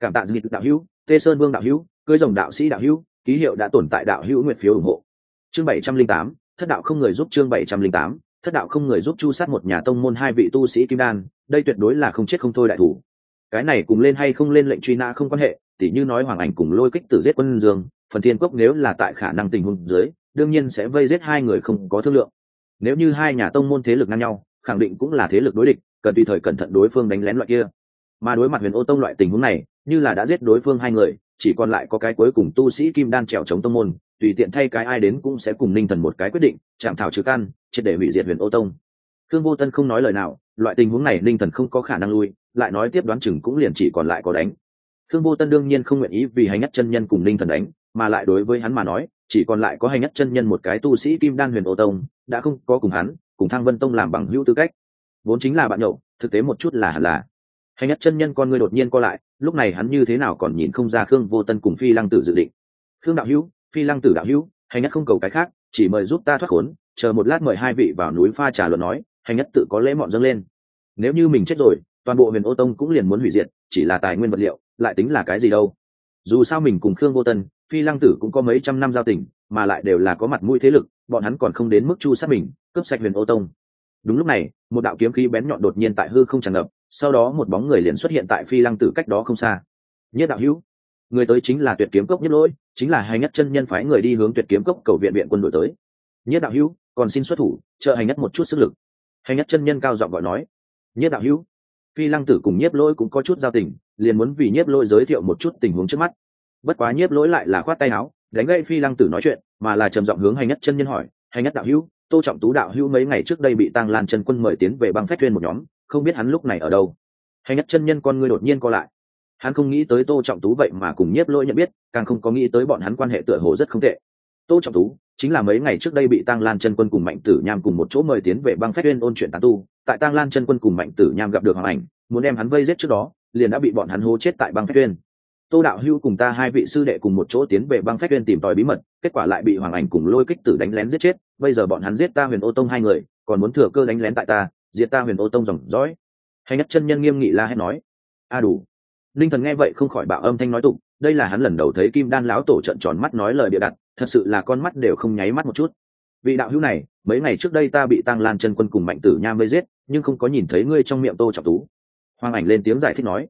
Cảm tạ dịch đạo hữu, tê sơn vương đạo hữu, cưới rồng đạo sĩ đạo hữu, ký hiệu đã tồn tại đạo hữu nguyện phiếu ủng hộ. Chương bảy trăm linh tám, thất đạo không người giúp chương bảy trăm linh tám thất đạo không người giúp chu sát một nhà tông môn hai vị tu sĩ kim đan, đây tuyệt đối là không chết không thôi đại thủ. Cái này cùng lên hay không lên lệnh truy nã không quan hệ, tỉ như nói hoàng ảnh cùng lôi kích tử giết quân dương, phần thiên cốc nếu là tại khả năng tình huống dưới, đương nhiên sẽ vây giết hai người không có thương lượng. Nếu như hai nhà tông môn thế lực ngang nhau, khẳng định cũng là thế lực đối địch, cần tùy thời cẩn thận đối phương đánh lén loại kia. Mà đối mặt huyền ô tông loại tình huống này, như là đã giết đối phương hai người, chỉ còn lại có cái cuối cùng tu sĩ kim đan trèo chống tông môn tùy tiện thay cái ai đến cũng sẽ cùng ninh thần một cái quyết định, chạm thảo trừ căn, triệt để hủy diệt huyền ô tông. Thương vô tân không nói lời nào, loại tình huống này ninh thần không có khả năng lui, lại nói tiếp đoán chừng cũng liền chỉ còn lại có đánh. Thương vô tân đương nhiên không nguyện ý vì hành nhất chân nhân cùng ninh thần đánh, mà lại đối với hắn mà nói, chỉ còn lại có hành nhất chân nhân một cái tu sĩ kim đan huyền ô tông, đã không có cùng hắn, cùng thang vân tông làm bằng hữu tư cách. Vốn chính là bạn nhậu, thực tế một chút là hẳn là. Hành nhất chân nhân con người đột nhiên co lại, lúc này hắn như thế nào còn nhìn không ra khương vô tân cùng phi lăng tử dự định. Khương đạo hữu phi lăng tử đạo hữu hành nhất không cầu cái khác, chỉ mời giúp ta thoát khốn, chờ một lát mời hai vị vào núi pha trà luận nói hành nhất tự có lễ mọn dâng lên. Nếu như mình chết rồi, toàn bộ huyền ô tông cũng liền muốn hủy diệt, chỉ là tài nguyên vật liệu, lại tính là cái gì đâu. Dù sao mình cùng khương vô tân, phi lăng tử cũng có mấy trăm năm giao tình, mà lại đều là có mặt mũi thế lực, bọn hắn còn không đến mức chu sát mình, cướp sạch huyền ô tông. Đúng lúc này, một đạo kiếm khí bén nhọn đột nhiên tại hư không tràn ngập, sau đó một bóng người liền xuất hiện tại phi lăng tử cách đó không xa. Nhất đạo hữu người tới chính là tuyệt kiếm cốc nhất lỗi, chính là hành nhất chân nhân phái người đi hướng tuyệt kiếm cốc cầu viện viện quân đội tới. Nhất đạo hữu, còn xin xuất thủ, trợ hành nhất một chút sức lực. Hành nhất chân nhân cao giọng gọi nói. Nhất đạo hữu, phi lăng tử cùng nhiếp lỗi cũng có chút giao tình, liền muốn vì nhiếp lỗi giới thiệu một chút tình huống trước mắt. Bất quá nhiếp lỗi lại là khoát tay áo, đánh gậy phi lăng tử nói chuyện, mà là trầm giọng hướng hành nhất chân nhân hỏi hành nhất đạo hữu, tô trọng tú đạo hữu mấy ngày trước đây bị tăng lan chân quân mời tiến về băng phép tuyên một nhóm, không biết hắn lúc này ở đâu? Hành nhất chân nhân con ngươi đột nhiên co lại hắn không nghĩ tới tô trọng tú vậy mà cùng nhiếp lỗi nhận biết, càng không có nghĩ tới bọn hắn quan hệ tựa hồ rất không tệ. Tô trọng tú chính là mấy ngày trước đây bị tăng lan chân quân cùng mạnh tử nham cùng một chỗ mời tiến về băng phách tuyên ôn chuyện tán tu. Tại tăng lan chân quân cùng mạnh tử nham gặp được hoàng ảnh, muốn đem hắn vây giết trước đó, liền đã bị bọn hắn hô chết tại băng phách tuyên. Tô đạo hưu cùng ta hai vị sư đệ cùng một chỗ tiến về băng phách tuyên tìm tòi bí mật, kết quả lại bị hoàng ảnh cùng lôi kích tử đánh lén giết chết. Bây giờ bọn hắn giết ta huyền ô tông hai người, còn muốn thừa cơ đánh lén tại ta, diệt ta huyền ô tông dòng dõi. Hay nhất chân nhân nghiêm nghị la hét nói. A đủ linh thần nghe vậy không khỏi bạo âm thanh nói tục đây là hắn lần đầu thấy kim đan lão tổ trận tròn mắt nói lời bịa đặt, thật sự là con mắt đều không nháy mắt một chút. Vị đạo hữu này, mấy ngày trước đây ta bị tăng lan chân quân cùng mạnh tử nham mới giết, nhưng không có nhìn thấy ngươi trong miệng tô trọng tú. Hoàng ảnh lên tiếng giải thích nói,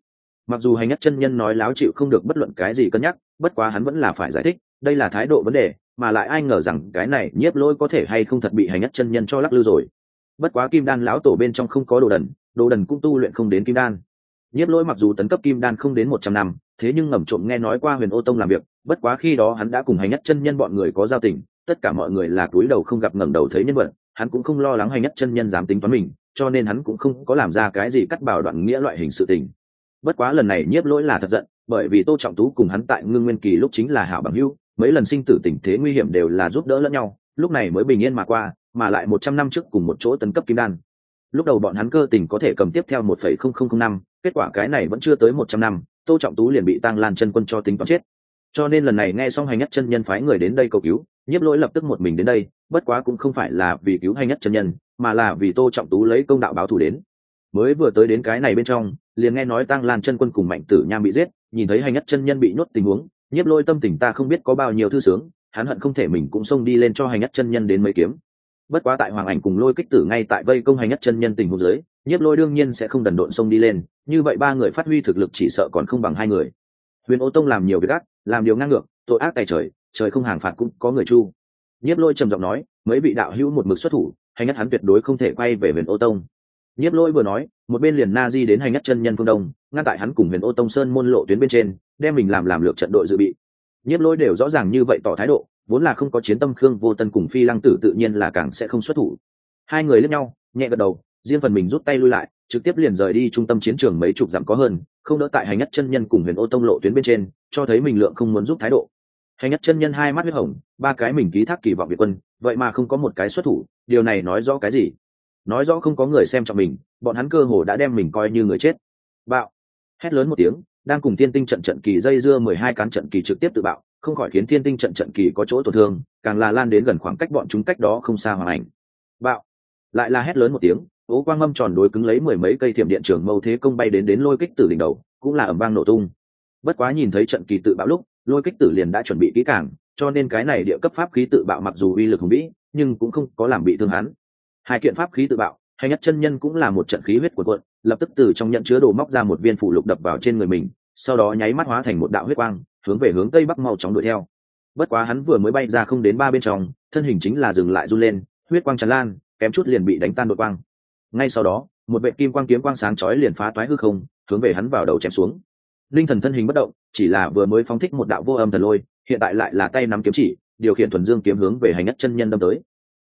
mặc dù hành nhất chân nhân nói láo chịu không được bất luận cái gì cân nhắc, bất quá hắn vẫn là phải giải thích, đây là thái độ vấn đề, mà lại ai ngờ rằng cái này nhiếp lỗi có thể hay không thật bị hành nhất chân nhân cho lắc lư rồi. Bất quá kim đan lão tổ bên trong không có đồ đần đồ đần cũng tu luyện không đến kim đan nhiếp lỗi mặc dù tấn cấp kim đan không đến một trăm năm, thế nhưng ngầm trộm nghe nói qua huyền ô tông làm việc, bất quá khi đó hắn đã cùng hành nhất chân nhân bọn người có giao tình, tất cả mọi người là túi đầu không gặp ngẩng đầu thấy nhân vật, hắn cũng không lo lắng hành nhất chân nhân dám tính toán mình, cho nên hắn cũng không có làm ra cái gì cắt bảo đoạn nghĩa loại hình sự tình. Bất quá lần này nhiếp lỗi là thật giận, bởi vì tô trọng tú cùng hắn tại ngưng nguyên kỳ lúc chính là hảo bằng hưu mấy lần sinh tử tình thế nguy hiểm đều là giúp đỡ lẫn nhau, lúc này mới bình yên mà qua, mà lại một trăm năm trước cùng một chỗ tấn cấp kim đan lúc đầu bọn hắn cơ tình có thể cầm tiếp theo một phẩy không không không năm, kết quả cái này vẫn chưa tới một trăm năm, tô trọng tú liền bị tăng lan chân quân cho tính toán chết. Cho nên lần này nghe xong hành nhất chân nhân phái người đến đây cầu cứu, nhiếp lỗi lập tức một mình đến đây, bất quá cũng không phải là vì cứu hành nhất chân nhân, mà là vì tô trọng tú lấy công đạo báo thù đến. Mới vừa tới đến cái này bên trong, liền nghe nói tăng lan chân quân cùng mạnh tử nham bị giết, nhìn thấy hành nhất chân nhân bị nhốt tình huống, nhiếp lôi tâm tình ta không biết có bao nhiêu thư sướng, hắn hận không thể mình cũng xông đi lên cho hành nhất chân nhân đến mấy kiếm bất quá tại hoàng ảnh cùng lôi kích tử ngay tại vây công hành nhất chân nhân tình huống dưới, nhiếp lôi đương nhiên sẽ không đần độn xông đi lên, như vậy ba người phát huy thực lực chỉ sợ còn không bằng hai người. Huyền ô tông làm nhiều việc ác, làm điều ngang ngược, tội ác tài trời trời không hàng phạt cũng có người chu. Nhiếp lôi trầm giọng nói, mấy vị đạo hữu một mực xuất thủ, hành nhất hắn tuyệt đối không thể quay về huyền ô tông. Nhiếp lôi vừa nói, một bên liền na di đến hành nhất chân nhân phương đông, ngăn tại hắn cùng huyền ô tông sơn môn lộ tuyến bên trên, đem mình làm làm lược trận đội dự bị. Nhiếp lôi đều rõ ràng như vậy tỏ thái độ vốn là không có chiến tâm khương vô tân cùng phi lăng tử tự nhiên là càng sẽ không xuất thủ. Hai người lẫn nhau, nhẹ gật đầu, riêng phần mình rút tay lui lại, trực tiếp liền rời đi trung tâm chiến trường mấy chục dặm có hơn, không đỡ tại hành nhất chân nhân cùng huyền ô tông lộ tuyến bên trên, cho thấy mình lượng không muốn giúp thái độ. Hành nhất chân nhân hai mắt huyết hồng, ba cái mình ký thác kỳ vọng việt quân, vậy mà không có một cái xuất thủ, điều này nói rõ cái gì? Nói rõ không có người xem trọng mình, bọn hắn cơ hồ đã đem mình coi như người chết. Bạo. Hét lớn một tiếng, đang cùng tiên tinh trận trận kỳ dây dưa mười hai cán trận kỳ trực tiếp tự bạo không khỏi khiến thiên tinh trận trận kỳ có chỗ tổn thương, càng là lan đến gần khoảng cách bọn chúng cách đó không xa hoàng ảnh. Bạo. Lại là hét lớn một tiếng, ố quang mâm tròn đối cứng lấy mười mấy cây thiểm điện trường mâu thế công bay đến đến lôi kích tử đỉnh đầu, cũng là ẩm vang nổ tung. Bất quá nhìn thấy trận kỳ tự bạo lúc, lôi kích tử liền đã chuẩn bị kỹ càng, cho nên cái này địa cấp pháp khí tự bạo mặc dù uy lực hùng vĩ, nhưng cũng không có làm bị thương hắn. Hai kiện pháp khí tự bạo, hay nhất chân nhân cũng là một trận khí huyết của quận lập tức từ trong nhận chứa đồ móc ra một viên phụ lục đập vào trên người mình, sau đó nháy mắt hóa thành một đạo huyết quang hướng về hướng tây bắc mau chóng đuổi theo. Bất quá hắn vừa mới bay ra không đến ba bên trong, thân hình chính là dừng lại run lên, huyết quang tràn lan, kém chút liền bị đánh tan đội quang. Ngay sau đó, một vệ kim quang kiếm quang sáng chói liền phá toái hư không, hướng về hắn vào đầu chém xuống. Linh thần thân hình bất động, chỉ là vừa mới phóng thích một đạo vô âm thần lôi, hiện tại lại là tay nắm kiếm chỉ, điều khiển thuần dương kiếm hướng về hành nhất chân nhân đâm tới.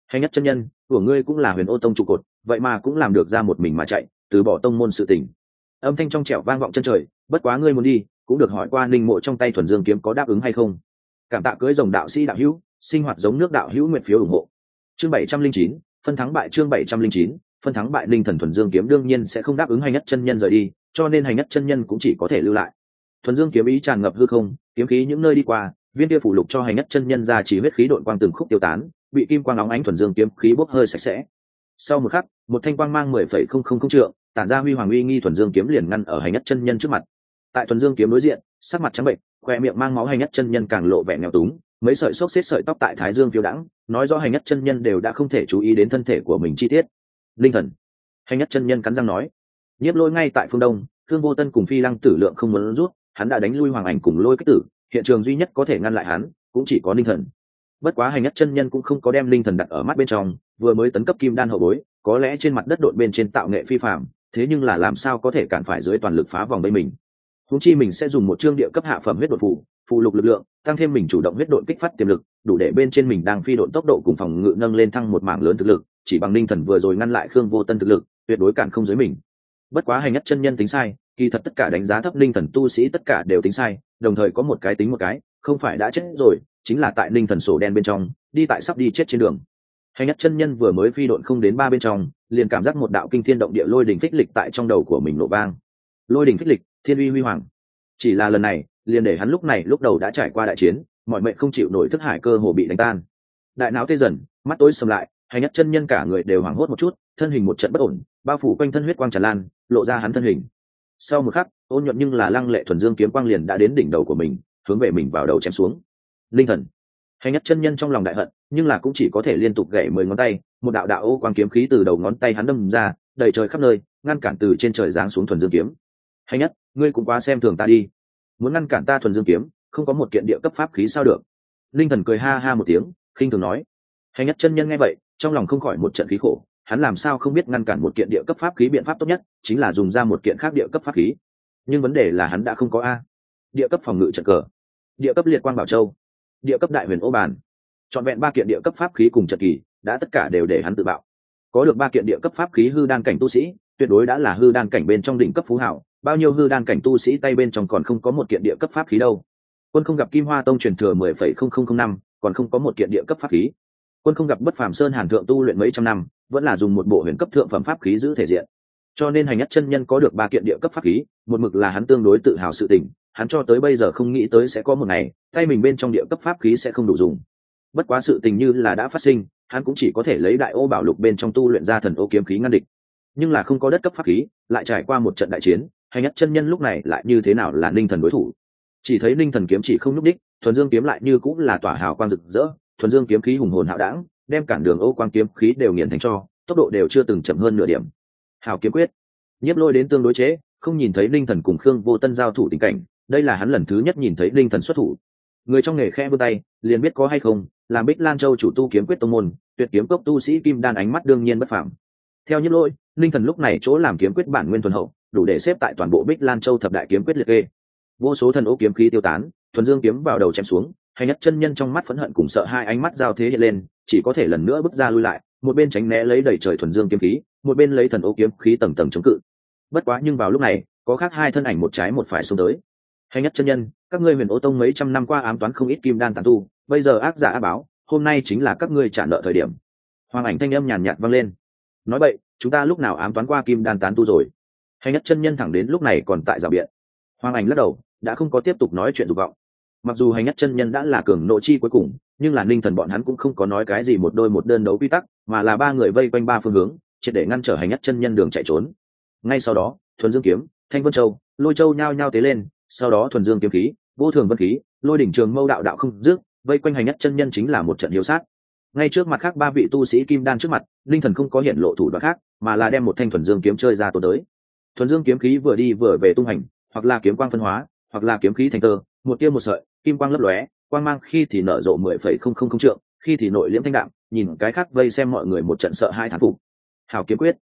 Hành nhất chân nhân, của ngươi cũng là huyền ô tông trụ cột, vậy mà cũng làm được ra một mình mà chạy, từ bỏ tông môn sự tình. Âm thanh trong trẻo vang vọng chân trời, bất quá ngươi muốn đi cũng được hỏi qua ninh mộ trong tay thuần dương kiếm có đáp ứng hay không. Cảm tạ cưới dòng đạo sĩ đạo hữu, sinh hoạt giống nước đạo hữu nguyện phiếu ủng hộ. Chương bảy trăm linh chín, phân thắng bại chương bảy trăm linh chín, phân thắng bại linh thần thuần dương kiếm đương nhiên sẽ không đáp ứng hành nhất chân nhân rời đi, cho nên hành nhất chân nhân cũng chỉ có thể lưu lại. Thuần dương kiếm ý tràn ngập hư không, kiếm khí những nơi đi qua, viên kia phủ lục cho hành nhất chân nhân ra chỉ huyết khí đội quang từng khúc tiêu tán, bị kim quang óng ánh thuần dương kiếm khí bốc hơi sạch sẽ. Sau một khắc, một thanh quang mang mười phẩy không không không trượng, tản ra huy hoàng uy nghi thuần dương kiếm liền ngăn ở hành nhất chân nhân trước mặt tại thuần dương kiếm đối diện, sắc mặt trắng bệnh khoe miệng mang máu hành nhất chân nhân càng lộ vẻ nghèo túng, mấy sợi xốc xếp sợi tóc tại thái dương phiêu đãng, nói rõ hành nhất chân nhân đều đã không thể chú ý đến thân thể của mình chi tiết. Linh thần. Hành nhất chân nhân cắn răng nói, nhiếp lôi ngay tại phương đông, thương vô tân cùng phi lăng tử lượng không muốn rút, hắn đã đánh lui hoàng ảnh cùng lôi kích tử, hiện trường duy nhất có thể ngăn lại hắn, cũng chỉ có linh thần. Bất quá hành nhất chân nhân cũng không có đem linh thần đặt ở mắt bên trong, vừa mới tấn cấp kim đan hậu bối, có lẽ trên mặt đất đội bên trên tạo nghệ phi phạm thế nhưng là làm sao có thể cản phải dưới toàn lực phá vòng bên mình? Húng chi mình sẽ dùng một chương địa cấp hạ phẩm huyết đột phụ phụ lục lực lượng, tăng thêm mình chủ động huyết độn kích phát tiềm lực, đủ để bên trên mình đang phi độn tốc độ cùng phòng ngự nâng lên thăng một mảng lớn thực lực, chỉ bằng ninh thần vừa rồi ngăn lại khương vô tân thực lực, tuyệt đối cản không dưới mình. Bất quá hành nhất chân nhân tính sai, kỳ thật tất cả đánh giá thấp ninh thần tu sĩ tất cả đều tính sai, đồng thời có một cái tính một cái, không phải đã chết rồi, chính là tại ninh thần sổ đen bên trong, đi tại sắp đi chết trên đường. Hành nhất chân nhân vừa mới phi độn không đến ba bên trong, liền cảm giác một đạo kinh thiên động địa lôi đình phích lịch tại trong đầu của mình nổ vang. Lôi đình phích lịch thiên uy huy hoàng. Chỉ là lần này, liền để hắn lúc này lúc đầu đã trải qua đại chiến, mọi mệnh không chịu nổi thức hải cơ hồ bị đánh tan. Đại não tê dần, mắt tối sầm lại, hay nhất chân nhân cả người đều hoảng hốt một chút, thân hình một trận bất ổn, bao phủ quanh thân huyết quang tràn lan, lộ ra hắn thân hình. Sau một khắc, ôn nhuận nhưng là lăng lệ thuần dương kiếm quang liền đã đến đỉnh đầu của mình, hướng về mình vào đầu chém xuống. Linh thần. Hay nhất chân nhân trong lòng đại hận, nhưng là cũng chỉ có thể liên tục gậy mười ngón tay, một đạo đạo ô quang kiếm khí từ đầu ngón tay hắn đâm ra, đầy trời khắp nơi, ngăn cản từ trên trời giáng xuống thuần dương kiếm. Hay nhất ngươi cũng quá xem thường ta đi. Muốn ngăn cản ta thuần dương kiếm, không có một kiện địa cấp pháp khí sao được. Linh thần cười ha ha một tiếng, khinh thường nói. Hay nhất chân nhân nghe vậy, trong lòng không khỏi một trận khí khổ. Hắn làm sao không biết ngăn cản một kiện địa cấp pháp khí biện pháp tốt nhất, chính là dùng ra một kiện khác địa cấp pháp khí. Nhưng vấn đề là hắn đã không có a. Địa cấp phòng ngự trận cờ. Địa cấp liệt quan bảo châu. Địa cấp đại huyền ô bàn. Trọn vẹn ba kiện địa cấp pháp khí cùng trận kỳ, đã tất cả đều để hắn tự bạo. Có được ba kiện địa cấp pháp khí hư đan cảnh tu sĩ, tuyệt đối đã là hư đan cảnh bên trong đỉnh cấp phú hảo bao nhiêu hư đan cảnh tu sĩ tay bên trong còn không có một kiện địa cấp pháp khí đâu. Quân không gặp kim hoa tông truyền thừa mười phẩy không không không năm, còn không có một kiện địa cấp pháp khí. Quân không gặp bất phàm sơn hàn thượng tu luyện mấy trăm năm, vẫn là dùng một bộ huyền cấp thượng phẩm pháp khí giữ thể diện. Cho nên hành nhất chân nhân có được ba kiện địa cấp pháp khí, một mực là hắn tương đối tự hào sự tình, hắn cho tới bây giờ không nghĩ tới sẽ có một ngày, tay mình bên trong địa cấp pháp khí sẽ không đủ dùng. Bất quá sự tình như là đã phát sinh, hắn cũng chỉ có thể lấy đại ô bảo lục bên trong tu luyện ra thần ô kiếm khí ngăn địch. Nhưng là không có đất cấp pháp khí, lại trải qua một trận đại chiến hành nhất chân nhân lúc này lại như thế nào là ninh thần đối thủ? Chỉ thấy ninh thần kiếm chỉ không nhúc đích thuần dương kiếm lại như cũng là tỏa hào quang rực rỡ, thuần dương kiếm khí hùng hồn hạo đảng đem cản đường ô quang kiếm khí đều nghiền thành cho, tốc độ đều chưa từng chậm hơn nửa điểm. Hào kiếm quyết. Nhiếp lôi đến tương đối chế, không nhìn thấy ninh thần cùng khương vô tân giao thủ tình cảnh, đây là hắn lần thứ nhất nhìn thấy ninh thần xuất thủ. Người trong nghề khe vươn tay, liền biết có hay không, làm bích lan châu chủ tu kiếm quyết tông môn, tuyệt kiếm cốc tu sĩ kim đan ánh mắt đương nhiên bất phạm theo nhiếp lôi, ninh thần lúc này chỗ làm kiếm quyết bản nguyên thuần hậu đủ để xếp tại toàn bộ bích lan châu thập đại kiếm quyết liệt kê. Vô số thần ô kiếm khí tiêu tán, thuần dương kiếm vào đầu chém xuống, hay nhất chân nhân trong mắt phẫn hận cùng sợ hai ánh mắt giao thế hiện lên, chỉ có thể lần nữa bước ra lui lại, một bên tránh né lấy đẩy trời thuần dương kiếm khí, một bên lấy thần ô kiếm khí tầng tầng chống cự. Bất quá nhưng vào lúc này, có khác hai thân ảnh một trái một phải xuống tới. Hay nhất chân nhân, các ngươi huyền ô tông mấy trăm năm qua ám toán không ít kim đan tàn tu, bây giờ ác giả Á báo, hôm nay chính là các ngươi trả nợ thời điểm. Hoàng ảnh thanh âm nhàn nhạt vang lên. Nói vậy chúng ta lúc nào ám toán qua kim đan tán tu rồi? Hay nhất chân nhân thẳng đến lúc này còn tại rào biện. Hoàng ảnh lắc đầu, đã không có tiếp tục nói chuyện dục vọng. Mặc dù hành nhất chân nhân đã là cường nội chi cuối cùng, nhưng là ninh thần bọn hắn cũng không có nói cái gì một đôi một đơn đấu quy tắc, mà là ba người vây quanh ba phương hướng, triệt để ngăn trở hành nhất chân nhân đường chạy trốn. Ngay sau đó, thuần dương kiếm, thanh vân châu, lôi châu nhao nhao tế lên, sau đó thuần dương kiếm khí, vô thường vân khí, lôi đỉnh trường mâu đạo đạo không dứt, vây quanh hành nhất chân nhân chính là một trận hiếu sát. Ngay trước mặt khác ba vị tu sĩ kim đan trước mặt, linh thần không có hiện lộ thủ đoạn khác, mà là đem một thanh thuần dương kiếm chơi ra tổ tới thuần dương kiếm khí vừa đi vừa về tung hành, hoặc là kiếm quang phân hóa, hoặc là kiếm khí thành tơ, một tia một sợi, kim quang lấp lóe, quang mang khi thì nở rộ mười phẩy không không không trượng, khi thì nội liễm thanh đạm, nhìn cái khác vây xem mọi người một trận sợ hai thán phục. Hào kiếm quyết.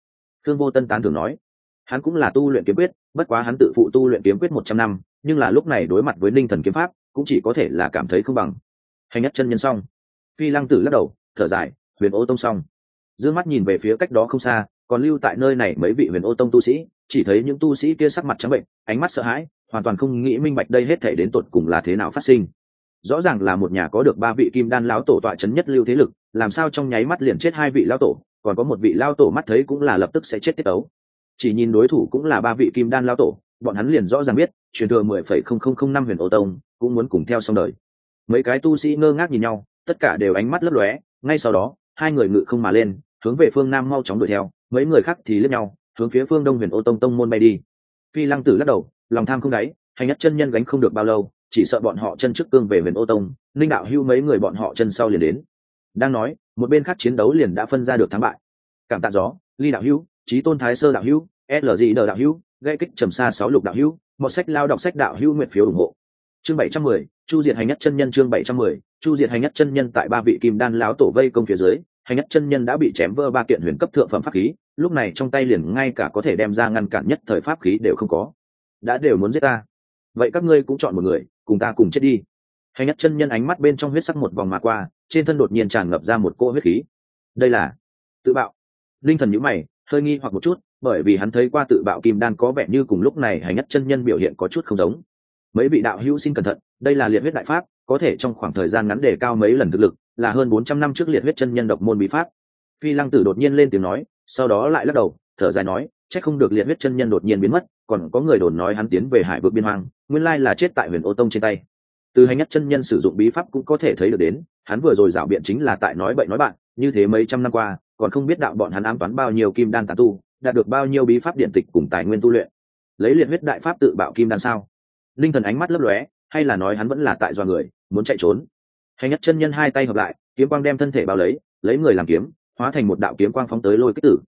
Thương vô tân tán thường nói, hắn cũng là tu luyện kiếm quyết, bất quá hắn tự phụ tu luyện kiếm quyết một trăm năm, nhưng là lúc này đối mặt với ninh thần kiếm pháp, cũng chỉ có thể là cảm thấy không bằng. Hành nhất chân nhân xong. Phi lăng tử lắc đầu, thở dài, huyền ô tông xong. D mắt nhìn về phía cách đó không xa, còn lưu tại nơi này mấy vị huyền ô tông tu sĩ chỉ thấy những tu sĩ kia sắc mặt trắng bệnh, ánh mắt sợ hãi, hoàn toàn không nghĩ minh bạch đây hết thể đến tột cùng là thế nào phát sinh. Rõ ràng là một nhà có được ba vị kim đan lão tổ tọa chấn nhất lưu thế lực, làm sao trong nháy mắt liền chết hai vị lão tổ, còn có một vị lao tổ mắt thấy cũng là lập tức sẽ chết tiết ấu chỉ nhìn đối thủ cũng là ba vị kim đan lão tổ, bọn hắn liền rõ ràng biết, truyền thừa mười phẩy không không không năm huyền ô tông, cũng muốn cùng theo xong đời. Mấy cái tu sĩ ngơ ngác nhìn nhau, tất cả đều ánh mắt lấp lóe, ngay sau đó, hai người ngự không mà lên, hướng về phương nam mau chóng đuổi theo, mấy người khác thì lướt nhau hướng phía phương đông huyền ô tông tông môn bay đi phi lăng tử lắc đầu lòng tham không đáy hành nhất chân nhân gánh không được bao lâu chỉ sợ bọn họ chân trước cương về huyền ô tông linh đạo hưu mấy người bọn họ chân sau liền đến đang nói một bên khác chiến đấu liền đã phân ra được thắng bại cảm tạ gió ly đạo hưu trí tôn thái sơ đạo hưu lg đờ đạo hưu gây kích trầm xa sáu lục đạo hưu một sách lao đọc sách đạo hưu nguyện phiếu ủng hộ chương bảy trăm mười chu diệt hành nhất chân nhân chương bảy trăm mười chu diệt hành nhất chân nhân tại ba vị kim đan láo tổ vây công phía dưới hành nhất chân nhân đã bị chém vỡ ba kiện huyền cấp thượng phẩm pháp khí, lúc này trong tay liền ngay cả có thể đem ra ngăn cản nhất thời pháp khí đều không có. Đã đều muốn giết ta. Vậy các ngươi cũng chọn một người, cùng ta cùng chết đi. Hành nhất chân nhân ánh mắt bên trong huyết sắc một vòng mà qua, trên thân đột nhiên tràn ngập ra một cỗ huyết khí. Đây là tự bạo. Linh thần nhữ mày, hơi nghi hoặc một chút, bởi vì hắn thấy qua tự bạo kim đan có vẻ như cùng lúc này hành nhất chân nhân biểu hiện có chút không giống. Mấy vị đạo hữu xin cẩn thận, đây là liệt huyết đại pháp, có thể trong khoảng thời gian ngắn đề cao mấy lần thực lực là hơn bốn trăm năm trước liệt huyết chân nhân độc môn bí pháp. Phi lăng tử đột nhiên lên tiếng nói, sau đó lại lắc đầu, thở dài nói, chắc không được liệt huyết chân nhân đột nhiên biến mất, còn có người đồn nói hắn tiến về hải vực biên hoang, nguyên lai là chết tại huyền ô tông trên tay. Từ hành nhất chân nhân sử dụng bí pháp cũng có thể thấy được đến, hắn vừa rồi rảo biện chính là tại nói bậy nói bạn, như thế mấy trăm năm qua, còn không biết đạo bọn hắn ám toán bao nhiêu kim đan tán tu, đạt được bao nhiêu bí pháp điện tịch cùng tài nguyên tu luyện. Lấy liệt huyết đại pháp tự bạo kim đan sao? Linh thần ánh mắt lấp lóe, hay là nói hắn vẫn là tại do người, muốn chạy trốn? Hay nhất chân nhân hai tay hợp lại, kiếm quang đem thân thể bao lấy lấy người làm kiếm, hóa thành một đạo kiếm quang phóng tới lôi kích tử.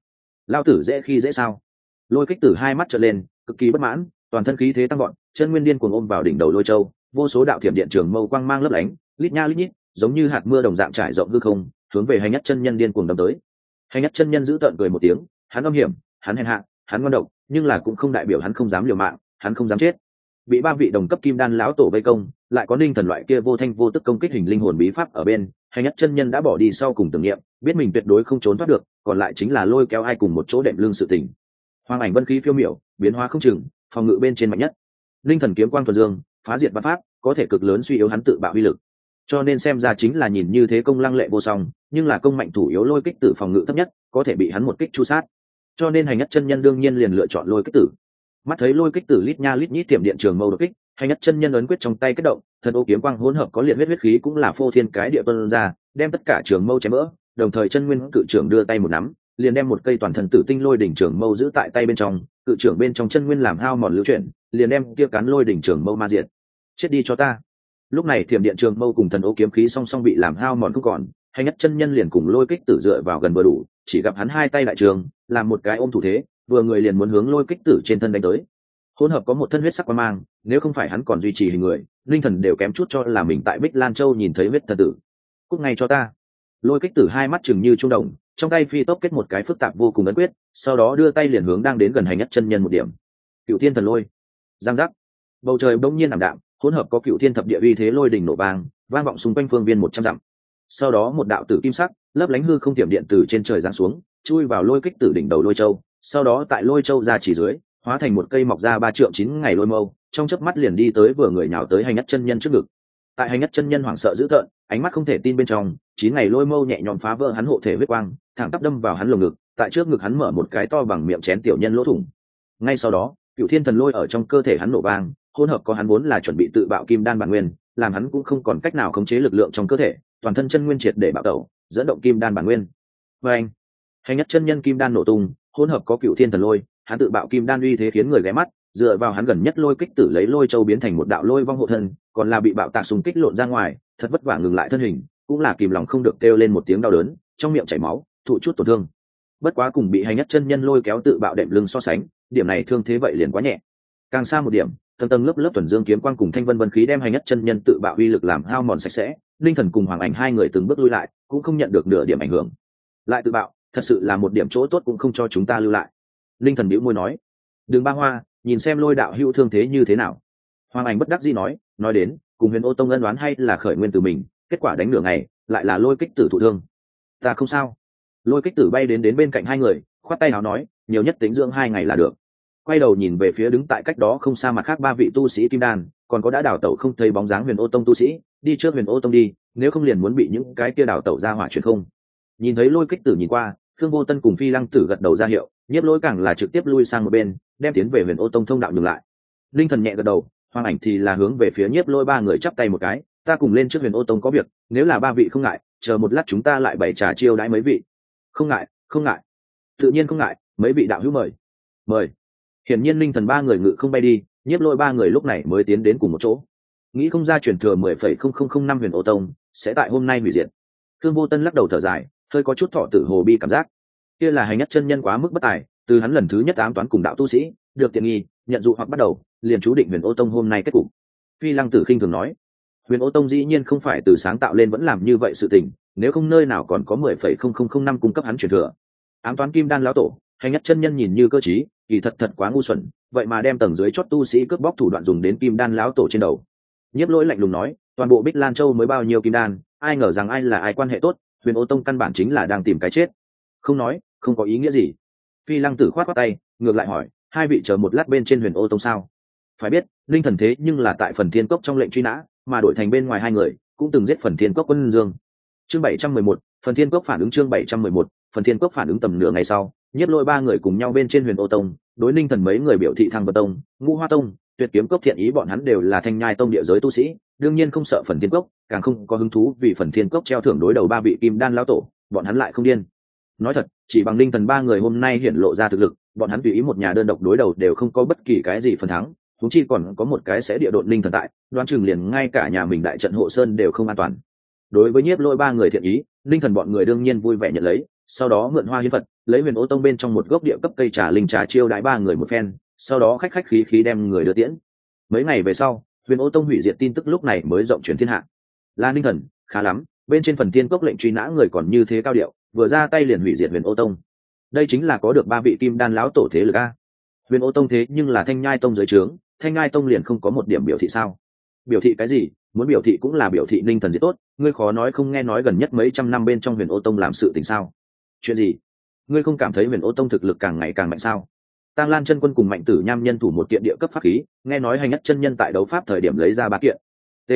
Lao tử dễ khi dễ sao? Lôi kích tử hai mắt trở lên, cực kỳ bất mãn, toàn thân khí thế tăng gọn chân nguyên điên cuồng ôm vào đỉnh đầu lôi châu, vô số đạo thiểm điện trường mâu quang mang lấp lánh, lít nha lít nhít, giống như hạt mưa đồng dạng trải rộng hư không, hướng về hành nhất chân nhân điên cuồng đâm tới. Hành nhất chân nhân giữ tợn cười một tiếng, hắn âm hiểm, hắn hèn hạ, hắn ngon độc, nhưng là cũng không đại biểu hắn không dám liều mạng, hắn không dám chết bị ba vị đồng cấp kim đan lão tổ vây công, lại có ninh thần loại kia vô thanh vô tức công kích hình linh hồn bí pháp ở bên hành nhất chân nhân đã bỏ đi sau cùng tưởng niệm, biết mình tuyệt đối không trốn thoát được, còn lại chính là lôi kéo ai cùng một chỗ đệm lương sự tình. Hoàng ảnh vân khí phiêu miểu, biến hóa không chừng, phòng ngự bên trên mạnh nhất. Linh thần kiếm quang thuần dương, phá diệt văn pháp, có thể cực lớn suy yếu hắn tự bạo uy lực. Cho nên xem ra chính là nhìn như thế công lăng lệ vô song, nhưng là công mạnh thủ yếu lôi kích tử phòng ngự thấp nhất, có thể bị hắn một kích chu sát. Cho nên hành nhất chân nhân đương nhiên liền lựa chọn lôi kích tử mắt thấy lôi kích tử lít nha lít nhít tiệm điện trường mâu đột kích, hay nhất chân nhân ấn quyết trong tay kết động, thần ô kiếm quang hỗn hợp có liệt huyết huyết khí cũng là phô thiên cái địa tuân ra, đem tất cả trường mâu chém vỡ đồng thời chân nguyên cự trưởng đưa tay một nắm, liền đem một cây toàn thần tử tinh lôi đỉnh trường mâu giữ tại tay bên trong, cự trưởng bên trong chân nguyên làm hao mòn lưu chuyển, liền đem kia cắn lôi đỉnh trường mâu ma diện chết đi cho ta. Lúc này thiểm điện trường mâu cùng thần ô kiếm khí song song bị làm hao mòn không còn, hay nhất chân nhân liền cùng lôi kích tử dựa vào gần vừa đủ, chỉ gặp hắn hai tay đại trường, làm một cái ôm thủ thế vừa người liền muốn hướng lôi kích tử trên thân đánh tới. Hỗn hợp có một thân huyết sắc quan mang, nếu không phải hắn còn duy trì hình người, linh thần đều kém chút cho là mình tại bích lan châu nhìn thấy huyết thần tử. Cúc ngay cho ta. Lôi kích tử hai mắt chừng như trung đồng trong tay phi tốc kết một cái phức tạp vô cùng ấn quyết, sau đó đưa tay liền hướng đang đến gần hành nhất chân nhân một điểm. Cựu thiên thần lôi. Giang giác. Bầu trời bỗng nhiên ảm đạm, hỗn hợp có cựu thiên thập địa uy thế lôi đỉnh nổ vang vang vọng xung quanh phương viên một trăm dặm. Sau đó một đạo tử kim sắc, lấp lánh hư không tiệm điện từ trên trời giáng xuống, chui vào lôi kích tử đỉnh đầu lôi châu sau đó tại lôi châu ra chỉ dưới, hóa thành một cây mọc ra ba triệu chín ngày lôi mâu, trong chớp mắt liền đi tới vừa người nhào tới hành nhất chân nhân trước ngực. Tại hành nhất chân nhân hoảng sợ dữ tợn, ánh mắt không thể tin bên trong, chín ngày lôi mâu nhẹ nhõm phá vỡ hắn hộ thể huyết quang, thẳng tắp đâm vào hắn lồng ngực, tại trước ngực hắn mở một cái to bằng miệng chén tiểu nhân lỗ thủng. Ngay sau đó, cựu thiên thần lôi ở trong cơ thể hắn nổ vang, hỗn hợp có hắn vốn là chuẩn bị tự bạo kim đan bản nguyên, làm hắn cũng không còn cách nào khống chế lực lượng trong cơ thể, toàn thân chân nguyên triệt để bạo tẩu, dẫn động kim đan bản nguyên. Và anh, hành nhất chân nhân kim đan nổ tung hỗn hợp có cựu thiên thần lôi, hắn tự bạo kim đan uy thế khiến người ghé mắt, dựa vào hắn gần nhất lôi kích tử lấy lôi châu biến thành một đạo lôi vong hộ thân, còn là bị bạo tạc súng kích lộn ra ngoài, thật vất vả ngừng lại thân hình, cũng là kìm lòng không được kêu lên một tiếng đau đớn, trong miệng chảy máu, thụ chút tổn thương. Bất quá cùng bị hay nhất chân nhân lôi kéo tự bạo đệm lưng so sánh, điểm này thương thế vậy liền quá nhẹ. Càng xa một điểm, tầng tầng lớp lớp tuần dương kiếm quang cùng thanh vân vân khí đem hay nhất chân nhân tự bạo uy lực làm hao mòn sạch sẽ, linh thần cùng hoàng ảnh hai người từng bước lui lại, cũng không nhận được nửa điểm ảnh hưởng. Lại tự bạo thật sự là một điểm chỗ tốt cũng không cho chúng ta lưu lại. Linh thần bĩu môi nói, đường ba hoa, nhìn xem lôi đạo hữu thương thế như thế nào. Hoàng ảnh bất đắc dĩ nói nói đến, cùng huyền ô tông ân đoán hay là khởi nguyên từ mình, kết quả đánh nửa ngày, lại là lôi kích tử thụ thương. Ta không sao. Lôi kích tử bay đến đến bên cạnh hai người, khoát tay nào nói, nhiều nhất tính dưỡng hai ngày là được. Quay đầu nhìn về phía đứng tại cách đó không xa mặt khác ba vị tu sĩ kim đan, còn có đã đào tẩu không thấy bóng dáng huyền ô tông tu sĩ, đi trước huyền ô tông đi, nếu không liền muốn bị những cái kia đào tẩu ra hỏa truyền không nhìn thấy lôi kích tử nhìn qua thương vô tân cùng phi lăng tử gật đầu ra hiệu, nhiếp lỗi càng là trực tiếp lui sang một bên, đem tiến về huyền ô tông thông đạo nhường lại. Linh thần nhẹ gật đầu, hoàng ảnh thì là hướng về phía nhiếp lôi ba người chắp tay một cái, ta cùng lên trước huyền ô tông có việc, nếu là ba vị không ngại, chờ một lát chúng ta lại bày trà chiêu đãi mấy vị. Không ngại không ngại. Tự nhiên không ngại, mấy vị đạo hữu mời. Mời. Hiển nhiên linh thần ba người ngự không bay đi, nhiếp lôi ba người lúc này mới tiến đến cùng một chỗ. Nghĩ không ra chuyển thừa mười phẩy không không không năm huyền ô tông, sẽ tại hôm nay hủy diệt. Thương vô tân lắc đầu thở dài hơi có chút thọ tử hồ bi cảm giác. Kia là hành nhất chân nhân quá mức bất tài, từ hắn lần thứ nhất ám toán cùng đạo tu sĩ, được tiện nghi, nhận dụ hoặc bắt đầu, liền chú định huyền ô tông hôm nay kết cục. Phi lăng tử khinh thường nói, huyền ô tông dĩ nhiên không phải từ sáng tạo lên vẫn làm như vậy sự tình, nếu không nơi nào còn có mười phẩy không không không năm cung cấp hắn truyền thừa. Ám toán kim đan lão tổ, hành nhất chân nhân nhìn như cơ chí kỳ thật thật quá ngu xuẩn, vậy mà đem tầng dưới chót tu sĩ cướp bóc thủ đoạn dùng đến kim đan lão tổ trên đầu. Nhiếp lỗi lạnh lùng nói, toàn bộ bích lan châu mới bao nhiêu kim đan, ai ngờ rằng ai là ai quan hệ tốt huyền ô tông căn bản chính là đang tìm cái chết. Không nói, không có ý nghĩa gì. Phi lăng tử khoát khoát tay, ngược lại hỏi, hai vị chờ một lát bên trên huyền ô tông sao? Phải biết, linh thần thế nhưng là tại phần thiên cốc trong lệnh truy nã, mà đổi thành bên ngoài hai người, cũng từng giết phần thiên cốc quân dương. Chương bảy trăm mười một, phần thiên cốc phản ứng chương bảy trăm mười một, phần thiên cốc phản ứng tầm nửa ngày sau nhất lôi ba người cùng nhau bên trên huyền ô tông, đối ninh thần mấy người biểu thị thăng vật tông, ngũ hoa tông tuyệt kiếm cốc thiện ý bọn hắn đều là thanh nhai tông địa giới tu sĩ, đương nhiên không sợ phần thiên cốc, càng không có hứng thú vì phần thiên cốc treo thưởng đối đầu ba vị kim đan lao tổ, bọn hắn lại không điên. Nói thật, chỉ bằng linh thần ba người hôm nay hiện lộ ra thực lực, bọn hắn tùy ý một nhà đơn độc đối đầu đều không có bất kỳ cái gì phần thắng thúng chi còn có một cái sẽ địa độn linh thần tại, đoán chừng liền ngay cả nhà mình đại trận hộ sơn đều không an toàn. Đối với nhiếp lôi ba người thiện ý, linh thần bọn người đương nhiên vui vẻ nhận lấy, sau đó mượn hoa hiến vật lấy huyền ô tông bên trong một gốc địa cấp cây trà linh trà chiêu đãi ba người một phen sau đó khách khách khí khí đem người đưa tiễn. Mấy ngày về sau, huyền ô tông hủy diệt tin tức lúc này mới rộng chuyển thiên hạ. La ninh thần, khá lắm, bên trên phần tiên cốc lệnh truy nã người còn như thế cao điệu, vừa ra tay liền hủy diệt huyền ô tông. Đây chính là có được ba vị kim đan lão tổ thế lực a. Huyền ô tông thế nhưng là thanh nhai tông dưới trướng, thanh nhai tông liền không có một điểm biểu thị sao? Biểu thị cái gì? Muốn biểu thị cũng là biểu thị ninh thần diệt tốt, ngươi khó nói không nghe nói gần nhất mấy trăm năm bên trong huyền ô tông làm sự tình sao? Chuyện gì? Ngươi không cảm thấy huyền ô tông thực lực càng ngày càng mạnh sao? Tăng lan chân quân cùng mạnh tử nham nhân thủ một kiện địa cấp pháp khí, nghe nói hành nhất chân nhân tại đấu pháp thời điểm lấy ra ba kiện. T.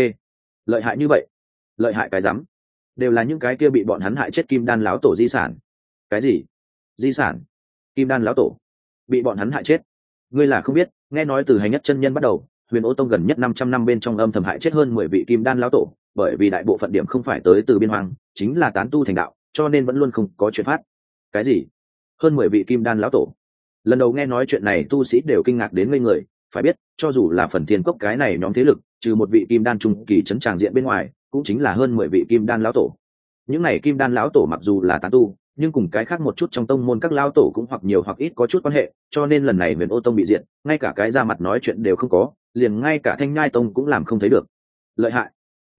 Lợi hại như vậy. Lợi hại cái rắm. Đều là những cái kia bị bọn hắn hại chết kim đan lão tổ di sản. Cái gì? Di sản? Kim đan lão tổ? Bị bọn hắn hại chết? Ngươi là không biết, nghe nói từ hành nhất chân nhân bắt đầu, huyền ô tông gần nhất năm trăm năm bên trong âm thầm hại chết hơn mười vị kim đan lão tổ, bởi vì đại bộ phận điểm không phải tới từ biên hoàng chính là tán tu thành đạo, cho nên vẫn luôn không có chuyện phát. Cái gì? Hơn mười vị kim đan lão tổ? Lần đầu nghe nói chuyện này, tu sĩ đều kinh ngạc đến ngây người. Phải biết, cho dù là phần thiên cốc cái này nhóm thế lực, trừ một vị kim đan trung kỳ chấn tràng diện bên ngoài, cũng chính là hơn mười vị kim đan lão tổ. Những này kim đan lão tổ mặc dù là tán tu, nhưng cùng cái khác một chút trong tông môn các lão tổ cũng hoặc nhiều hoặc ít có chút quan hệ, cho nên lần này huyền ô tông bị diện ngay cả cái ra mặt nói chuyện đều không có, liền ngay cả thanh nhai tông cũng làm không thấy được. Lợi hại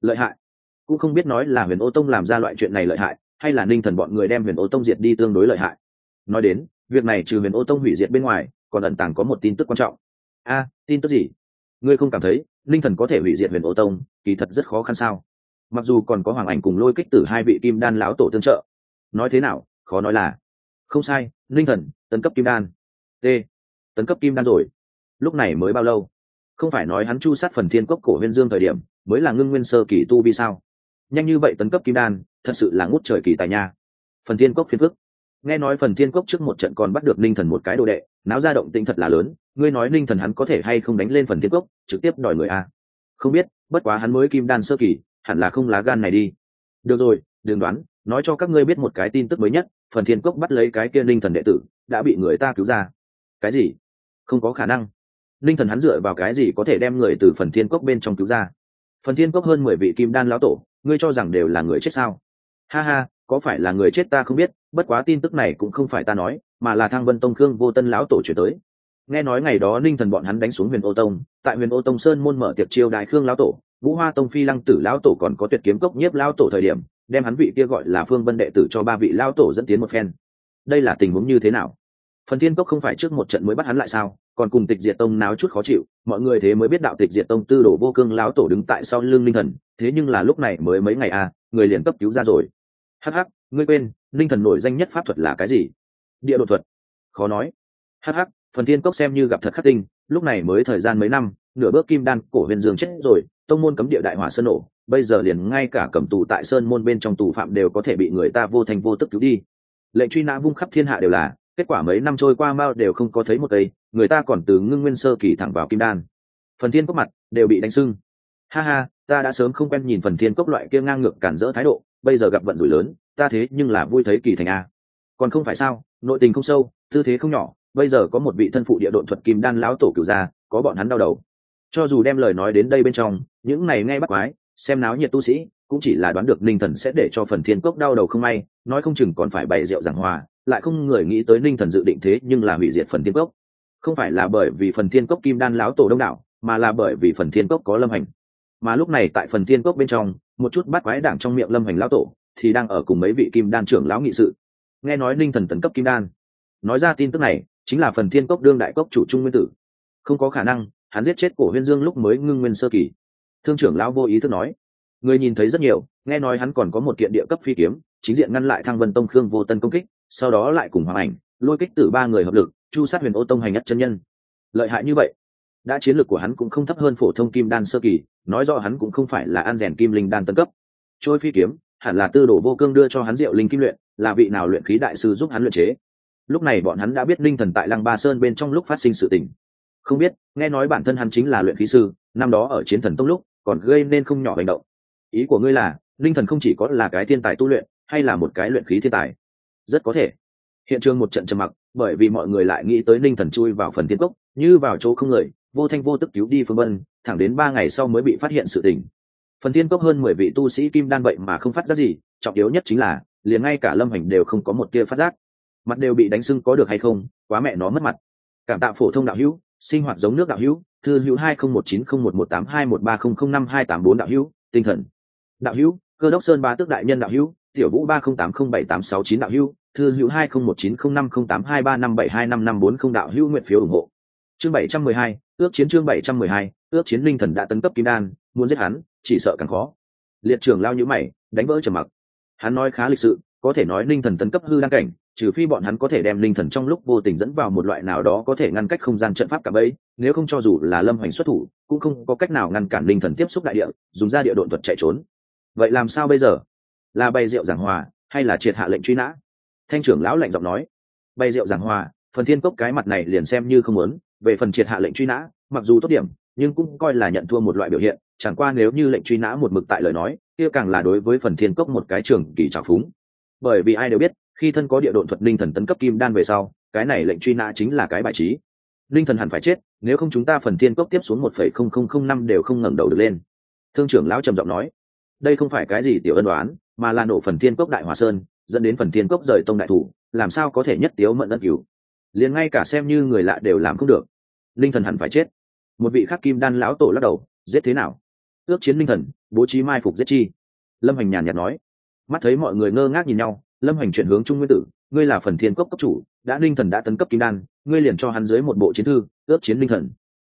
lợi hại. Cũng không biết nói là huyền ô tông làm ra loại chuyện này lợi hại, hay là ninh thần bọn người đem huyền ô tông diệt đi tương đối lợi hại. Nói đến việc này trừ huyền ô tông hủy diệt bên ngoài, còn ẩn tàng có một tin tức quan trọng. A, tin tức gì? Ngươi không cảm thấy, linh thần có thể hủy diệt huyền ô tông, kỳ thật rất khó khăn sao? Mặc dù còn có hoàng ảnh cùng lôi kích tử hai vị kim đan lão tổ tương trợ. Nói thế nào, khó nói là. Không sai, linh thần, tấn cấp kim đan. T, tấn cấp kim đan rồi. Lúc này mới bao lâu? Không phải nói hắn chu sát phần thiên cốc cổ huyên dương thời điểm, mới là ngưng nguyên sơ kỳ tu vi sao? Nhanh như vậy tấn cấp kim đan, thật sự là ngút trời kỳ tài nha. Phần thiên cốc phiên phức nghe nói phần thiên cốc trước một trận còn bắt được ninh thần một cái đồ đệ, náo ra động tĩnh thật là lớn, ngươi nói ninh thần hắn có thể hay không đánh lên phần thiên cốc, trực tiếp đòi người a? Không biết, bất quá hắn mới kim đan sơ kỳ, hẳn là không lá gan này đi. Được rồi, đừng đoán, nói cho các ngươi biết một cái tin tức mới nhất, phần thiên cốc bắt lấy cái kia ninh thần đệ tử, đã bị người ta cứu ra. Cái gì? Không có khả năng. Ninh thần hắn dựa vào cái gì có thể đem người từ phần thiên cốc bên trong cứu ra? Phần thiên cốc hơn mười vị kim đan lão tổ, ngươi cho rằng đều là người chết sao? Ha ha có phải là người chết ta không biết, bất quá tin tức này cũng không phải ta nói, mà là thang vân tông khương vô tân lão tổ chuyển tới. Nghe nói ngày đó ninh thần bọn hắn đánh xuống huyền ô tông, tại huyền ô tông sơn môn mở tiệc chiêu đại khương lão tổ, vũ hoa tông phi lăng tử lão tổ còn có tuyệt kiếm cốc nhiếp lão tổ thời điểm, đem hắn vị kia gọi là phương vân đệ tử cho ba vị lão tổ dẫn tiến một phen. Đây là tình huống như thế nào? Phần thiên cốc không phải trước một trận mới bắt hắn lại sao? Còn cùng tịch diệt tông náo chút khó chịu, mọi người thế mới biết đạo tịch diệt tông tư đồ vô cương lão tổ đứng tại sau lưng linh thần, thế nhưng là lúc này mới mấy ngày à người liền cấp cứu ra rồi hh ngươi quên linh thần nổi danh nhất pháp thuật là cái gì? Địa độ thuật. Khó nói. Hh phần thiên cốc xem như gặp thật khắc tinh, lúc này mới thời gian mấy năm, nửa bước kim đan cổ huyền dương chết rồi, tông môn cấm địa đại hỏa sơn nổ, bây giờ liền ngay cả cầm tù tại sơn môn bên trong tù phạm đều có thể bị người ta vô thành vô tức cứu đi. Lệnh truy nã vung khắp thiên hạ đều là, kết quả mấy năm trôi qua mao đều không có thấy một cây người ta còn từ ngưng nguyên sơ kỳ thẳng vào kim đan. Phần thiên cốc mặt đều bị đánh sưng. Ha ha, ta đã sớm không quen nhìn phần thiên cốc loại kia ngang ngược cản rỡ thái độ bây giờ gặp vận rủi lớn, ta thế nhưng là vui thấy kỳ thành a. Còn không phải sao, nội tình không sâu, tư thế không nhỏ, bây giờ có một vị thân phụ địa độn thuật kim đan lão tổ cửu gia, có bọn hắn đau đầu. Cho dù đem lời nói đến đây bên trong, những này ngay bắt quái, xem náo nhiệt tu sĩ, cũng chỉ là đoán được ninh thần sẽ để cho phần thiên cốc đau đầu không may, nói không chừng còn phải bày rượu giảng hòa, lại không người nghĩ tới ninh thần dự định thế nhưng là hủy diệt phần thiên cốc. Không phải là bởi vì phần thiên cốc kim đan láo tổ đông đảo, mà là bởi vì phần thiên cốc có lâm hành. Mà lúc này tại phần thiên cốc bên trong một chút bắt quái đảng trong miệng lâm hành lão tổ, thì đang ở cùng mấy vị kim đan trưởng lão nghị sự. Nghe nói ninh thần tấn cấp kim đan. Nói ra tin tức này, chính là phần thiên cốc đương đại cốc chủ trung nguyên tử. Không có khả năng, hắn giết chết cổ huyên dương lúc mới ngưng nguyên sơ kỳ. Thương trưởng lão vô ý thức nói. Người nhìn thấy rất nhiều, nghe nói hắn còn có một kiện địa cấp phi kiếm, chính diện ngăn lại thăng vân tông khương vô tân công kích, sau đó lại cùng hoàng ảnh, lôi kích từ ba người hợp lực, chu sát huyền ô tông hành nhất chân nhân. Lợi hại như vậy đã chiến lược của hắn cũng không thấp hơn phổ thông kim đan sơ kỳ, nói rõ hắn cũng không phải là an rèn kim linh đan tân cấp. Trôi phi kiếm, hẳn là tư đồ vô cương đưa cho hắn rượu linh kim luyện, là vị nào luyện khí đại sư giúp hắn luyện chế. Lúc này bọn hắn đã biết linh thần tại lăng ba sơn bên trong lúc phát sinh sự tình. Không biết, nghe nói bản thân hắn chính là luyện khí sư, năm đó ở chiến thần tông lúc, còn gây nên không nhỏ hành động. Ý của ngươi là, linh thần không chỉ có là cái thiên tài tu luyện, hay là một cái luyện khí thiên tài? Rất có thể. Hiện trường một trận trầm mặc, bởi vì mọi người lại nghĩ tới linh thần chui vào phần thiên cốc, như vào chỗ không người vô thanh vô tức cứu đi phương vân, thẳng đến ba ngày sau mới bị phát hiện sự tình. Phần thiên cốc hơn mười vị tu sĩ kim đan vậy mà không phát giác gì, trọng yếu nhất chính là, liền ngay cả lâm hành đều không có một tia phát giác. Mặt đều bị đánh sưng có được hay không, quá mẹ nó mất mặt. Cảm tạ phổ thông đạo hữu, sinh hoạt giống nước đạo hữu, thư hữu hai không một chín không một một tám hai một ba không không năm hai tám bốn đạo hữu, tinh thần. Đạo hữu, cơ đốc sơn ba tước đại nhân đạo hữu, tiểu vũ ba không tám không bảy tám sáu chín đạo hữu, thư hữu hai không một chín không năm không tám hai ba năm bảy hai năm năm bốn không đạo hữu nguyện phiếu ủng hộ chương bảy trăm mười hai, ước chiến chương bảy trăm mười hai, ước chiến linh thần đã tấn cấp kim đan, muốn giết hắn, chỉ sợ càng khó. Liệt trưởng lao nhữ mày, đánh vỡ trầm mặc. Hắn nói khá lịch sự, có thể nói linh thần tấn cấp hư đăng cảnh, trừ phi bọn hắn có thể đem linh thần trong lúc vô tình dẫn vào một loại nào đó có thể ngăn cách không gian trận pháp cả bấy, nếu không cho dù là lâm hoành xuất thủ, cũng không có cách nào ngăn cản linh thần tiếp xúc đại địa, dùng ra địa độn thuật chạy trốn. Vậy làm sao bây giờ? Là bày rượu giảng hòa, hay là triệt hạ lệnh truy nã? Thanh trưởng lão lạnh giọng nói. Bày rượu giảng hòa, phần thiên cốc cái mặt này liền xem như không muốn về phần triệt hạ lệnh truy nã, mặc dù tốt điểm, nhưng cũng coi là nhận thua một loại biểu hiện, chẳng qua nếu như lệnh truy nã một mực tại lời nói, kia càng là đối với phần thiên cốc một cái trường kỳ trào phúng. Bởi vì ai đều biết, khi thân có địa độn thuật linh thần tấn cấp kim đan về sau, cái này lệnh truy nã chính là cái bài trí. Linh thần hẳn phải chết, nếu không chúng ta phần thiên cốc tiếp xuống một phẩy không không không năm đều không ngẩng đầu được lên. Thương trưởng lão trầm giọng nói, đây không phải cái gì tiểu ân đoán mà là nổ phần thiên cốc đại hòa sơn, dẫn đến phần thiên cốc rời tông đại thủ, làm sao có thể nhất tiếu mận ân cửu liền ngay cả xem như người lạ đều làm không được linh thần hẳn phải chết. Một vị khắc kim đan lão tổ lắc đầu, giết thế nào? Ước chiến linh thần, bố trí mai phục giết chi. Lâm hành nhàn nhạt nói. Mắt thấy mọi người ngơ ngác nhìn nhau, lâm hành chuyển hướng trung nguyên tử. Ngươi là phần thiên cốc cấp chủ, đã linh thần đã tấn cấp kim đan, ngươi liền cho hắn dưới một bộ chiến thư, ước chiến linh thần.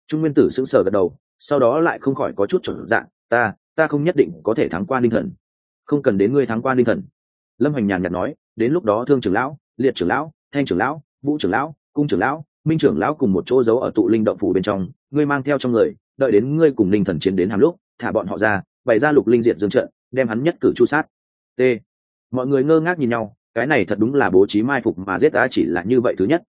Trung nguyên tử sững sờ gật đầu, sau đó lại không khỏi có chút chuẩn dạng. Ta ta không nhất định có thể thắng qua linh thần. Không cần đến ngươi thắng qua linh thần. Lâm hành nhàn nhạt nói, đến lúc đó thương trưởng lão, liệt trưởng lão, thanh trưởng lão, vũ trưởng lão, cung trưởng lão minh trưởng lão cùng một chỗ giấu ở tụ linh động phủ bên trong, ngươi mang theo trong người, đợi đến ngươi cùng linh thần chiến đến hàm lúc, thả bọn họ ra, bày ra lục linh diệt dương trận, đem hắn nhất cử chu sát. T. Mọi người ngơ ngác nhìn nhau, cái này thật đúng là bố trí mai phục mà giết ta chỉ là như vậy thứ nhất.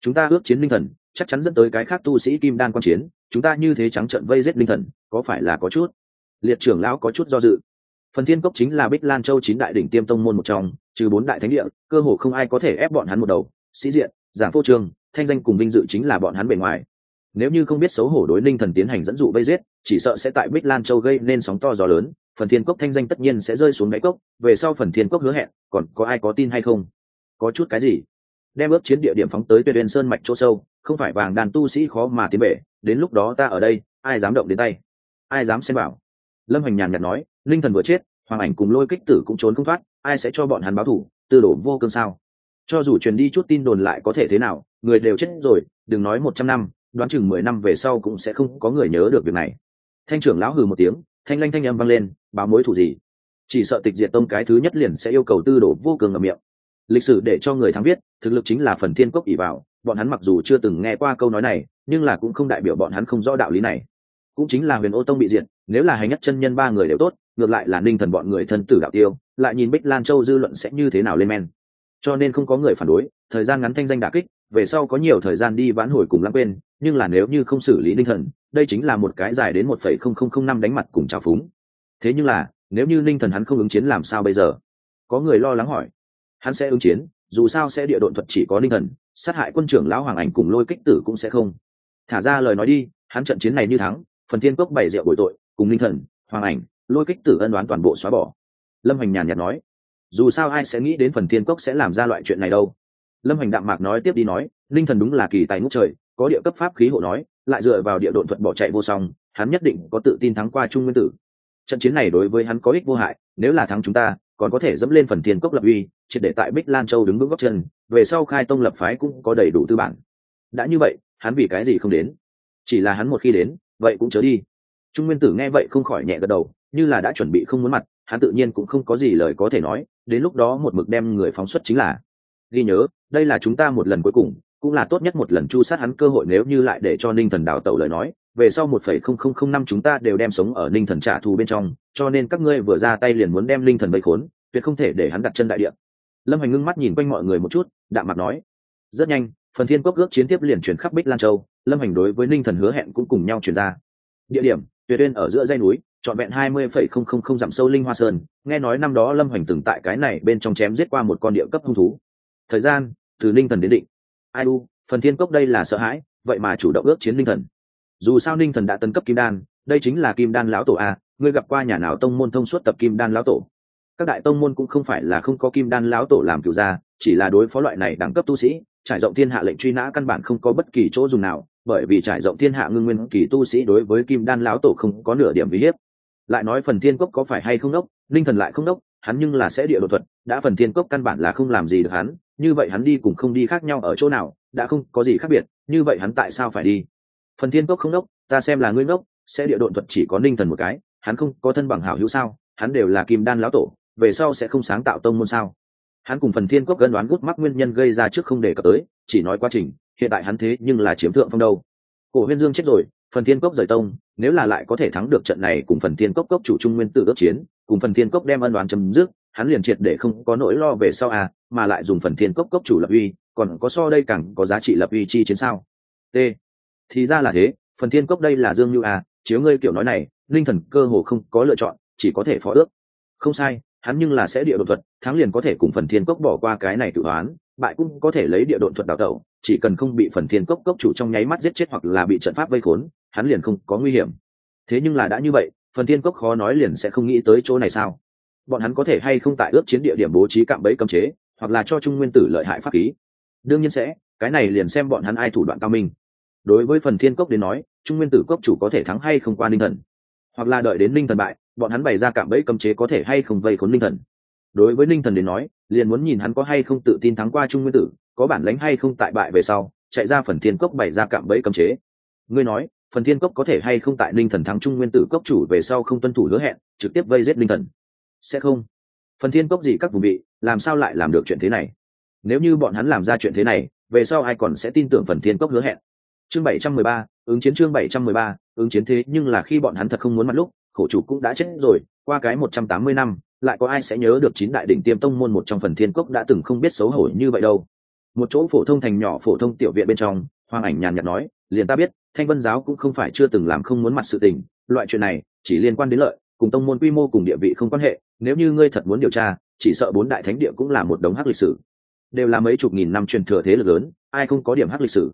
Chúng ta ước chiến linh thần, chắc chắn dẫn tới cái khác tu sĩ kim đan quan chiến, chúng ta như thế trắng trận vây giết linh thần, có phải là có chút? Liệt trưởng lão có chút do dự. Phần thiên cốc chính là bích lan châu chín đại đỉnh tiêm tông môn một trong, trừ bốn đại thánh địa, cơ hồ không ai có thể ép bọn hắn một đầu. Sĩ diện giảng phô trương thanh danh cùng vinh dự chính là bọn hắn bề ngoài. Nếu như không biết xấu hổ đối ninh thần tiến hành dẫn dụ vây giết, chỉ sợ sẽ tại bích lan châu gây nên sóng to gió lớn, phần thiên cốc thanh danh tất nhiên sẽ rơi xuống đáy cốc, về sau phần thiên cốc hứa hẹn, còn có ai có tin hay không? Có chút cái gì? Đem ước chiến địa điểm phóng tới tuyệt uyên sơn mạch chỗ sâu, không phải vàng đàn tu sĩ khó mà tiến bể đến lúc đó ta ở đây, ai dám động đến tay? Ai dám xem bảo? Lâm Hoành nhàn nhạt nói linh thần vừa chết, hoàng ảnh cùng lôi kích tử cũng trốn không thoát, ai sẽ cho bọn hắn báo thủ, tư đổ vô cương sao? Cho dù truyền đi chút tin đồn lại có thể thế nào người đều chết rồi, đừng nói một trăm năm, đoán chừng mười năm về sau cũng sẽ không có người nhớ được việc này. Thanh trưởng lão hừ một tiếng, thanh lanh thanh âm vang lên, báo mối thủ gì? Chỉ sợ tịch diệt tông cái thứ nhất liền sẽ yêu cầu tư đổ vô cường ở miệng. Lịch sử để cho người thắng viết thực lực chính là phần thiên cốc ỷ vào, bọn hắn mặc dù chưa từng nghe qua câu nói này, nhưng là cũng không đại biểu bọn hắn không rõ đạo lý này. Cũng chính là huyền ô tông bị diệt, nếu là hành nhất chân nhân ba người đều tốt, ngược lại là ninh thần bọn người thân tử đạo tiêu, lại nhìn bích lan châu dư luận sẽ như thế nào lên men. Cho nên không có người phản đối, thời gian ngắn thanh danh đà kích về sau có nhiều thời gian đi vãn hồi cùng lãng quên, nhưng là nếu như không xử lý ninh thần, đây chính là một cái dài đến một phẩy không không không năm đánh mặt cùng trào phúng. Thế nhưng là, nếu như ninh thần hắn không ứng chiến làm sao bây giờ? Có người lo lắng hỏi. Hắn sẽ ứng chiến, dù sao sẽ địa độn thuật chỉ có ninh thần, sát hại quân trưởng lão hoàng ảnh cùng lôi kích tử cũng sẽ không. Thả ra lời nói đi, hắn trận chiến này như thắng, phần thiên cốc bày rượu bội tội, cùng ninh thần, hoàng ảnh, lôi kích tử ân đoán toàn bộ xóa bỏ. Lâm hoành nhàn nhạt nói, dù sao ai sẽ nghĩ đến phần thiên cốc sẽ làm ra loại chuyện này đâu? Lâm Hành đạm mạc nói tiếp đi nói ninh thần đúng là kỳ tài ngũ trời, có địa cấp pháp khí hộ nói, lại dựa vào địa độn thuật bỏ chạy vô song, hắn nhất định có tự tin thắng qua trung nguyên tử. Trận chiến này đối với hắn có ích vô hại, nếu là thắng chúng ta, còn có thể dẫm lên phần thiên cốc lập uy, triệt để tại bích lan châu đứng vững góc chân, về sau khai tông lập phái cũng có đầy đủ tư bản. Đã như vậy, hắn vì cái gì không đến? Chỉ là hắn một khi đến, vậy cũng chớ đi. Trung nguyên tử nghe vậy không khỏi nhẹ gật đầu, như là đã chuẩn bị không muốn mặt, hắn tự nhiên cũng không có gì lời có thể nói, đến lúc đó một mực đem người phóng xuất chính là ghi nhớ, đây là chúng ta một lần cuối cùng, cũng là tốt nhất một lần chu sát hắn cơ hội nếu như lại để cho ninh thần đào tẩu lời nói. Về sau một phẩy không không không năm chúng ta đều đem sống ở ninh thần trả thù bên trong, cho nên các ngươi vừa ra tay liền muốn đem ninh thần vây khốn, tuyệt không thể để hắn đặt chân đại địa. Lâm hành ngưng mắt nhìn quanh mọi người một chút, đạm mặt nói, rất nhanh, phần thiên quốc ước chiến tiếp liền chuyển khắp bích lan châu. Lâm hành đối với ninh thần hứa hẹn cũng cùng nhau chuyển ra. Địa điểm, tuyệt uyên ở giữa dây núi, trọn vẹn hai mươi phẩy không không không dặm sâu linh hoa sơn. Nghe nói năm đó lâm hoành từng tại cái này bên trong chém giết qua một con địa cấp hung thú thời gian, từ ninh thần đến định. Ai u, phần thiên cốc đây là sợ hãi, vậy mà chủ động ước chiến ninh thần. Dù sao ninh thần đã tấn cấp kim đan, đây chính là kim đan lão tổ a, ngươi gặp qua nhà nào tông môn thông suốt tập kim đan lão tổ? Các đại tông môn cũng không phải là không có kim đan lão tổ làm cựu gia, chỉ là đối phó loại này đẳng cấp tu sĩ, trải rộng thiên hạ lệnh truy nã căn bản không có bất kỳ chỗ dùng nào, bởi vì trải rộng thiên hạ ngưng nguyên kỳ tu sĩ đối với kim đan lão tổ không có nửa điểm uy hiếp. Lại nói phần thiên cốc có phải hay không đốc linh thần lại không đốc, hắn nhưng là sẽ địa đột thuật, đã phần thiên cốc căn bản là không làm gì được hắn như vậy hắn đi cùng không đi khác nhau ở chỗ nào, đã không có gì khác biệt, như vậy hắn tại sao phải đi? Phần thiên cốc không đốc, ta xem là ngươi ngốc, sẽ địa độn thuật chỉ có ninh thần một cái, hắn không có thân bằng hảo hữu sao, hắn đều là kim đan lão tổ, về sau sẽ không sáng tạo tông môn sao? Hắn cùng phần thiên cốc gân đoán gút mắc nguyên nhân gây ra trước không đề cập tới, chỉ nói quá trình, hiện tại hắn thế nhưng là chiếm thượng phong đâu. Cổ huyên dương chết rồi, phần thiên cốc rời tông, nếu là lại có thể thắng được trận này cùng phần thiên cốc cốc chủ trung nguyên tự ước chiến, cùng phần thiên cốc đem ân đoán chấm dứt hắn liền triệt để không có nỗi lo về sau à mà lại dùng phần thiên cốc cốc chủ lập uy, còn có so đây càng có giá trị lập uy chi chiến sao? T. Thì ra là thế, phần thiên cốc đây là dương như à chiếu ngươi kiểu nói này, linh thần cơ hồ không có lựa chọn, chỉ có thể phó ước. Không sai, hắn nhưng là sẽ địa đột thuật, thắng liền có thể cùng phần thiên cốc bỏ qua cái này tự đoán bại cũng có thể lấy địa đột thuật đào tẩu, chỉ cần không bị phần thiên cốc cốc chủ trong nháy mắt giết chết hoặc là bị trận pháp vây khốn, hắn liền không có nguy hiểm. Thế nhưng là đã như vậy, phần thiên cốc khó nói liền sẽ không nghĩ tới chỗ này sao? Bọn hắn có thể hay không tại ước chiến địa điểm bố trí cạm bẫy cấm chế, hoặc là cho trung nguyên tử lợi hại pháp khí. Đương nhiên sẽ, cái này liền xem bọn hắn ai thủ đoạn cao minh. Đối với phần thiên cốc đến nói, trung nguyên tử cốc chủ có thể thắng hay không qua ninh thần. Hoặc là đợi đến ninh thần bại, bọn hắn bày ra cạm bẫy cấm chế có thể hay không vây khốn ninh thần. Đối với ninh thần đến nói, liền muốn nhìn hắn có hay không tự tin thắng qua trung nguyên tử, có bản lánh hay không tại bại về sau, chạy ra phần thiên cốc bày ra cạm bẫy cấm chế. Ngươi nói, phần thiên cốc có thể hay không tại ninh thần thắng trung nguyên tử cốc chủ về sau không tuân thủ hứa hẹn, trực tiếp vây giết ninh thần? Sẽ không. Phần thiên cốc gì các vùng vị, làm sao lại làm được chuyện thế này? Nếu như bọn hắn làm ra chuyện thế này, về sau ai còn sẽ tin tưởng phần thiên cốc hứa hẹn? Chương bảy trăm mười ba, ứng chiến chương bảy trăm mười ba, ứng chiến thế nhưng là khi bọn hắn thật không muốn mặt lúc, khổ chủ cũng đã chết rồi. Qua cái một trăm tám mươi năm, lại có ai sẽ nhớ được chín đại đỉnh tiêm tông môn một trong phần thiên cốc đã từng không biết xấu hổ như vậy đâu? Một chỗ phổ thông thành nhỏ phổ thông tiểu viện bên trong, hoàng ảnh nhàn nhạt nói, liền ta biết, thanh vân giáo cũng không phải chưa từng làm không muốn mặt sự tình. Loại chuyện này chỉ liên quan đến lợi, cùng tông môn quy mô cùng địa vị không quan hệ nếu như ngươi thật muốn điều tra, chỉ sợ bốn đại thánh địa cũng là một đống hắc lịch sử. Đều là mấy chục nghìn năm truyền thừa thế lực lớn, ai không có điểm hắc lịch sử?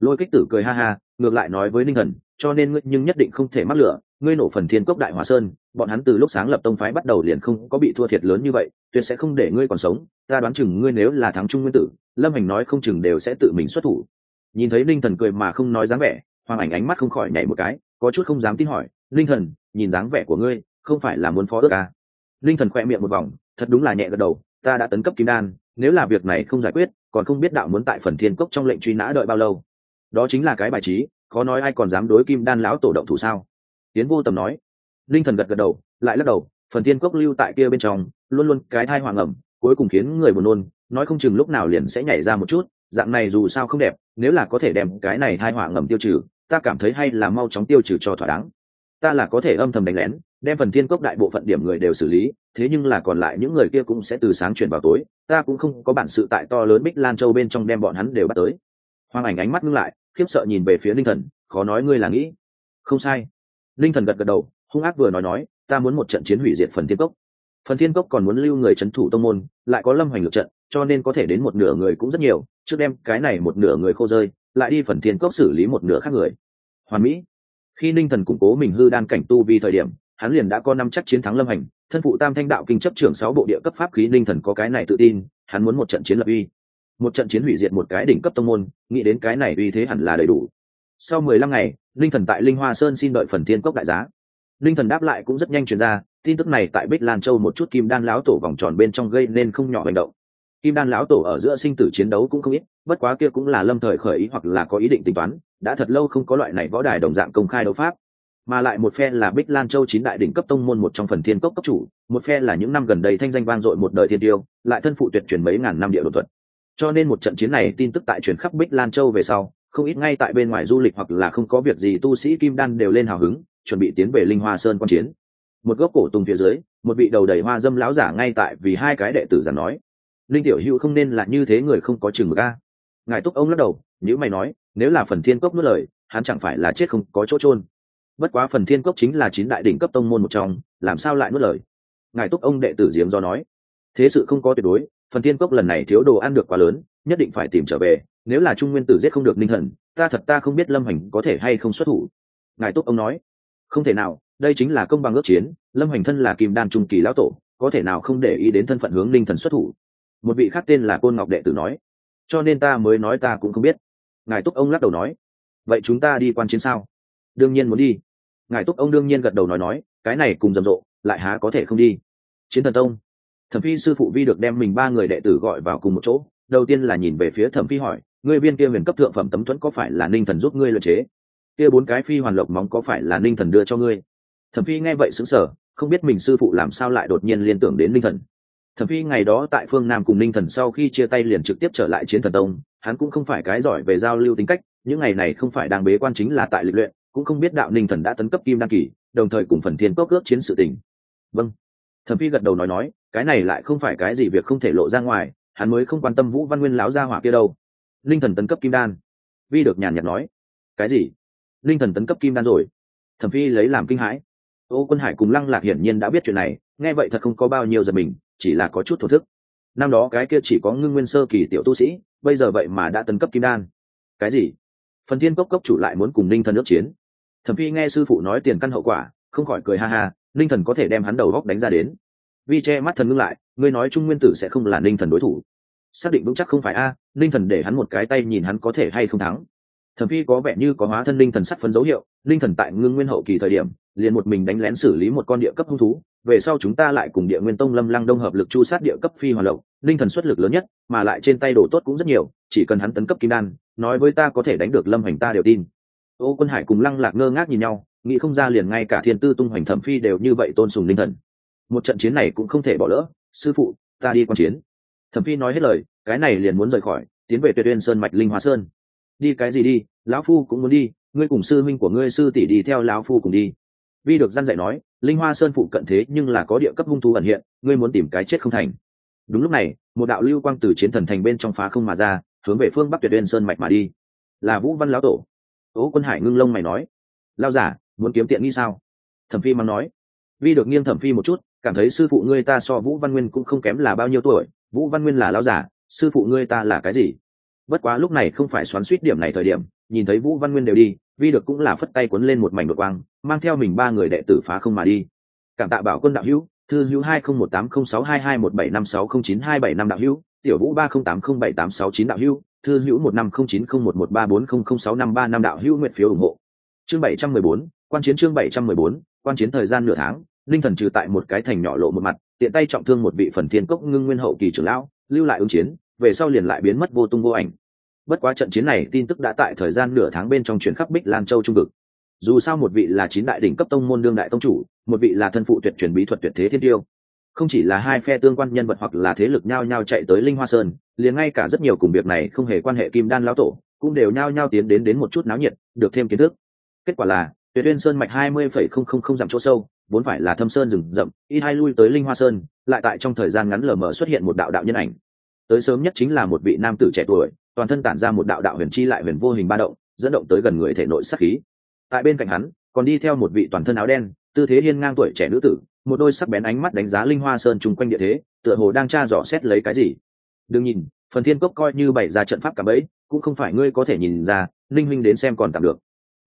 Lôi kích tử cười ha ha, ngược lại nói với ninh thần, cho nên ngươi nhưng nhất định không thể mắc lửa, ngươi nổ phần thiên cốc đại hòa sơn, bọn hắn từ lúc sáng lập tông phái bắt đầu liền không có bị thua thiệt lớn như vậy, tuyệt sẽ không để ngươi còn sống. Ta đoán chừng ngươi nếu là thắng trung nguyên tử, lâm hành nói không chừng đều sẽ tự mình xuất thủ. Nhìn thấy ninh thần cười mà không nói dáng vẻ, hoàng ảnh ánh mắt không khỏi nhảy một cái, có chút không dám tin hỏi, ninh thần, nhìn dáng vẻ của ngươi, không phải là muốn phó ước à. Linh thần khoe miệng một vòng, thật đúng là nhẹ gật đầu, ta đã tấn cấp kim đan, nếu là việc này không giải quyết, còn không biết đạo muốn tại phần thiên cốc trong lệnh truy nã đợi bao lâu. Đó chính là cái bài trí, khó nói ai còn dám đối kim đan lão tổ động thủ sao? Tiến vô tầm nói. Linh thần gật gật đầu, lại lắc đầu, phần thiên cốc lưu tại kia bên trong, luôn luôn cái thai hoàng ẩm, cuối cùng khiến người buồn nôn, nói không chừng lúc nào liền sẽ nhảy ra một chút, dạng này dù sao không đẹp, nếu là có thể đem cái này thai hoàng ngầm tiêu trừ, ta cảm thấy hay là mau chóng tiêu trừ cho thỏa đáng. Ta là có thể âm thầm đánh lén đem phần thiên cốc đại bộ phận điểm người đều xử lý, thế nhưng là còn lại những người kia cũng sẽ từ sáng chuyển vào tối, ta cũng không có bản sự tại to lớn bích lan châu bên trong đem bọn hắn đều bắt tới. Hoàng ảnh ánh mắt ngưng lại, khiếp sợ nhìn về phía linh thần, khó nói ngươi là nghĩ. Không sai. Linh thần gật gật đầu, hung ác vừa nói nói, ta muốn một trận chiến hủy diệt phần thiên cốc. Phần thiên cốc còn muốn lưu người c h ấ n thủ tông môn, lại có lâm hoành lượt trận, cho nên có thể đến một nửa người cũng rất nhiều, trước đem cái này một nửa người khô rơi, lại đi phần thiên cốc xử lý một nửa khác người. Hoàn mỹ. Khi ninh thần củng cố mình hư đan cảnh tu vì thời điểm hắn liền đã có năm chắc chiến thắng lâm hành, thân phụ tam thanh đạo kinh chấp trưởng sáu bộ địa cấp pháp khí ninh thần có cái này tự tin, hắn muốn một trận chiến lập uy. Một trận chiến hủy diệt một cái đỉnh cấp tông môn, nghĩ đến cái này uy thế hẳn là đầy đủ. Sau mười lăm ngày, linh thần tại linh hoa sơn xin đợi phần thiên cốc đại giá. Linh thần đáp lại cũng rất nhanh truyền ra, tin tức này tại bích lan châu một chút kim đan lão tổ vòng tròn bên trong gây nên không nhỏ hành động. Kim đan lão tổ ở giữa sinh tử chiến đấu cũng không ít, bất quá kia cũng là lâm thời khởi ý hoặc là có ý định tính toán, đã thật lâu không có loại này võ đài đồng dạng công khai đấu pháp mà lại một phe là bích lan châu chín đại đỉnh cấp tông môn một trong phần thiên cốc cấp chủ, một phe là những năm gần đây thanh danh vang dội một đời thiên tiêu, lại thân phụ tuyệt truyền mấy ngàn năm địa đột thuật. Cho nên một trận chiến này tin tức tại truyền khắp bích lan châu về sau, không ít ngay tại bên ngoài du lịch hoặc là không có việc gì tu sĩ kim đan đều lên hào hứng, chuẩn bị tiến về linh hoa sơn quan chiến. Một gốc cổ tùng phía dưới, một vị đầu đầy hoa dâm láo giả ngay tại vì hai cái đệ tử giản nói, linh tiểu hữu không nên là như thế người không có chừng ga ngài túc ông lắc đầu nếu mày nói, nếu là phần thiên cốc nuốt lời, hắn chẳng phải là chết không có chỗ trôn bất quá phần thiên cốc chính là chín đại đỉnh cấp tông môn một trong, làm sao lại nuốt lời? Ngài túc ông đệ tử giếng do nói. Thế sự không có tuyệt đối, phần thiên cốc lần này thiếu đồ ăn được quá lớn, nhất định phải tìm trở về, nếu là trung nguyên tử giết không được ninh thần, ta thật ta không biết lâm hành có thể hay không xuất thủ. Ngài túc ông nói. Không thể nào, đây chính là công bằng ước chiến, lâm hành thân là kim đan trung kỳ lão tổ, có thể nào không để ý đến thân phận hướng ninh thần xuất thủ? Một vị khác tên là côn ngọc đệ tử nói. Cho nên ta mới nói ta cũng không biết. Ngài túc ông lắc đầu nói. Vậy chúng ta đi quan chiến sao? Đương nhiên muốn đi ngài túc ông đương nhiên gật đầu nói nói, cái này cùng rầm rộ, lại há có thể không đi. Chiến thần tông. Thẩm phi sư phụ vi được đem mình ba người đệ tử gọi vào cùng một chỗ, đầu tiên là nhìn về phía thẩm phi hỏi người viên kia huyền cấp thượng phẩm tấm thuẫn có phải là ninh thần giúp ngươi luyện chế? Kia bốn cái phi hoàn lộc móng có phải là ninh thần đưa cho ngươi? Thẩm phi nghe vậy xứng sở không biết mình sư phụ làm sao lại đột nhiên liên tưởng đến ninh thần. Thẩm phi ngày đó tại phương nam cùng ninh thần sau khi chia tay liền trực tiếp trở lại chiến thần tông, hắn cũng không phải cái giỏi về giao lưu tính cách, những ngày này không phải đang bế quan chính là tại lịch luyện cũng không biết đạo ninh thần đã tấn cấp kim đăng kỳ, đồng thời cùng phần thiên cốc ước chiến sự tình. Vâng. Thẩm phi gật đầu nói nói, cái này lại không phải cái gì việc không thể lộ ra ngoài, hắn mới không quan tâm vũ văn nguyên lão gia hỏa kia đâu. Linh thần tấn cấp kim đan. Vi được nhàn nhạt nói. Cái gì? Linh thần tấn cấp kim đan rồi? Thẩm phi lấy làm kinh hãi. Ô quân hải cùng lăng lạc hiển nhiên đã biết chuyện này, nghe vậy thật không có bao nhiêu giật mình, chỉ là có chút thổ thức. Năm đó cái kia chỉ có ngưng nguyên sơ kỳ tiểu tu sĩ, bây giờ vậy mà đã tấn cấp kim đan. Cái gì? Phần thiên cốc cốc chủ lại muốn cùng linh thần ước chiến thẩm phi nghe sư phụ nói tiền căn hậu quả, không khỏi cười ha ha linh thần có thể đem hắn đầu góc đánh ra đến. Vi che mắt thần ngưng lại, ngươi nói trung nguyên tử sẽ không là ninh thần đối thủ. Xác định vững chắc không phải a, ninh thần để hắn một cái tay nhìn hắn có thể hay không thắng. Thẩm phi có vẻ như có hóa thân linh thần sắt phấn dấu hiệu linh thần tại ngưng nguyên hậu kỳ thời điểm, liền một mình đánh lén xử lý một con địa cấp hung thú, về sau chúng ta lại cùng địa nguyên tông lâm lăng đông hợp lực chu sát địa cấp phi hoàn lộc linh thần xuất lực lớn nhất, mà lại trên tay đồ tốt cũng rất nhiều, chỉ cần hắn tấn cấp kim đan, nói với ta có thể đánh được lâm hành ta đều tin ô quân hải cùng lăng lạc ngơ ngác nhìn nhau, nghĩ không ra liền ngay cả thiên tư tung hoành thẩm phi đều như vậy tôn sùng linh thần. Một trận chiến này cũng không thể bỏ lỡ, sư phụ, ta đi quan chiến. Thẩm phi nói hết lời, cái này liền muốn rời khỏi, tiến về tuyệt uyên sơn mạch linh hoa sơn. Đi cái gì đi, lão phu cũng muốn đi, ngươi cùng sư minh của ngươi sư tỷ đi theo lão phu cùng đi. Vi được gian dạy nói, linh hoa sơn phụ cận thế nhưng là có địa cấp hung thú ẩn hiện, ngươi muốn tìm cái chết không thành. Đúng lúc này, một đạo lưu quang từ chiến thần thành bên trong phá không mà ra, hướng về phương bắc tuyệt uyên sơn mạch mà đi. Là vũ văn lão tổ ố quân hải ngưng lông mày nói lao giả muốn kiếm tiện nghi sao? Thẩm phi mắng nói, vi được nghiêng thẩm phi một chút, cảm thấy sư phụ ngươi ta so vũ văn nguyên cũng không kém là bao nhiêu tuổi, vũ văn nguyên là lao giả sư phụ ngươi ta là cái gì? Bất quá lúc này không phải xoắn suýt điểm này thời điểm, nhìn thấy vũ văn nguyên đều đi, vi được cũng là phất tay quấn lên một mảnh đội quang, mang theo mình ba người đệ tử phá không mà đi. Cảm tạ bảo quân đạo hữu, thư hữu hai không một tám không sáu hai hai một bảy năm sáu không chín hai bảy năm đạo hữu, tiểu vũ ba không tám không bảy tám sáu chín đạo hữu thư hữu một năm không chín không một một ba bốn không không sáu năm ba năm đạo hữu nguyện phiếu ủng hộ. Chương bảy trăm mười bốn, quan chiến chương bảy trăm mười bốn, quan chiến thời gian nửa tháng, linh thần trừ tại một cái thành nhỏ lộ một mặt, tiện tay trọng thương một vị phần thiên cốc ngưng nguyên hậu kỳ trưởng lão, lưu lại ứng chiến, về sau liền lại biến mất vô tung vô ảnh. Bất quá trận chiến này tin tức đã tại thời gian nửa tháng bên trong chuyển khắp bích lan châu trung vực. Dù sao một vị là chín đại đỉnh cấp tông môn đương đại tông chủ, một vị là thân phụ tuyệt truyền bí thuật tuyệt thế thiên tiêu không chỉ là hai phe tương quan nhân vật hoặc là thế lực nhao nhao chạy tới linh hoa sơn, liền ngay cả rất nhiều cùng việc này không hề quan hệ kim đan lão tổ, cũng đều nhao nhao tiến đến đến một chút náo nhiệt, được thêm kiến thức. Kết quả là, tuyệt uyên sơn mạch hai mươi phẩy không không không dặm chỗ sâu, vốn phải là thâm sơn rừng rậm y hai lui tới linh hoa sơn, lại tại trong thời gian ngắn lờ mờ xuất hiện một đạo đạo nhân ảnh. Tới sớm nhất chính là một vị nam tử trẻ tuổi, toàn thân tản ra một đạo đạo huyền chi lại huyền vô hình ba động, dẫn động tới gần người thể nội sắc khí. Tại bên cạnh hắn, còn đi theo một vị toàn thân áo đen tư thế hiên ngang tuổi trẻ nữ tử, một đôi sắc bén ánh mắt đánh giá linh hoa sơn chung quanh địa thế, tựa hồ đang tra dò xét lấy cái gì. Đừng nhìn, phần thiên cốc coi như bày ra trận pháp cả bẫy, cũng không phải ngươi có thể nhìn ra, linh huynh đến xem còn tạm được.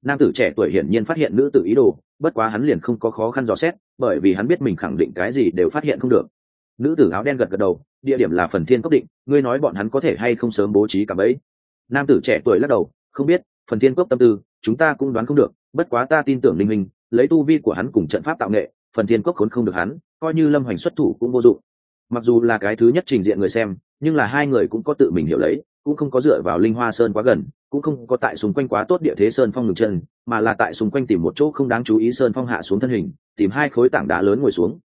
Nam tử trẻ tuổi hiển nhiên phát hiện nữ tử ý đồ, bất quá hắn liền không có khó khăn dò xét, bởi vì hắn biết mình khẳng định cái gì đều phát hiện không được. Nữ tử áo đen gật gật đầu, địa điểm là phần thiên cốc định, ngươi nói bọn hắn có thể hay không sớm bố trí cả bẫy. Nam tử trẻ tuổi lắc đầu, không biết, phần thiên cốc tâm tư, chúng ta cũng đoán không được, bất quá ta tin tưởng linh minh lấy tu vi của hắn cùng trận pháp tạo nghệ, phần thiên cốc khốn không được hắn, coi như lâm hoành xuất thủ cũng vô dụng. Mặc dù là cái thứ nhất trình diện người xem, nhưng là hai người cũng có tự mình hiểu lấy, cũng không có dựa vào linh hoa sơn quá gần, cũng không có tại xung quanh quá tốt địa thế sơn phong ngừng chân, mà là tại xung quanh tìm một chỗ không đáng chú ý sơn phong hạ xuống thân hình, tìm hai khối tảng đá lớn ngồi xuống.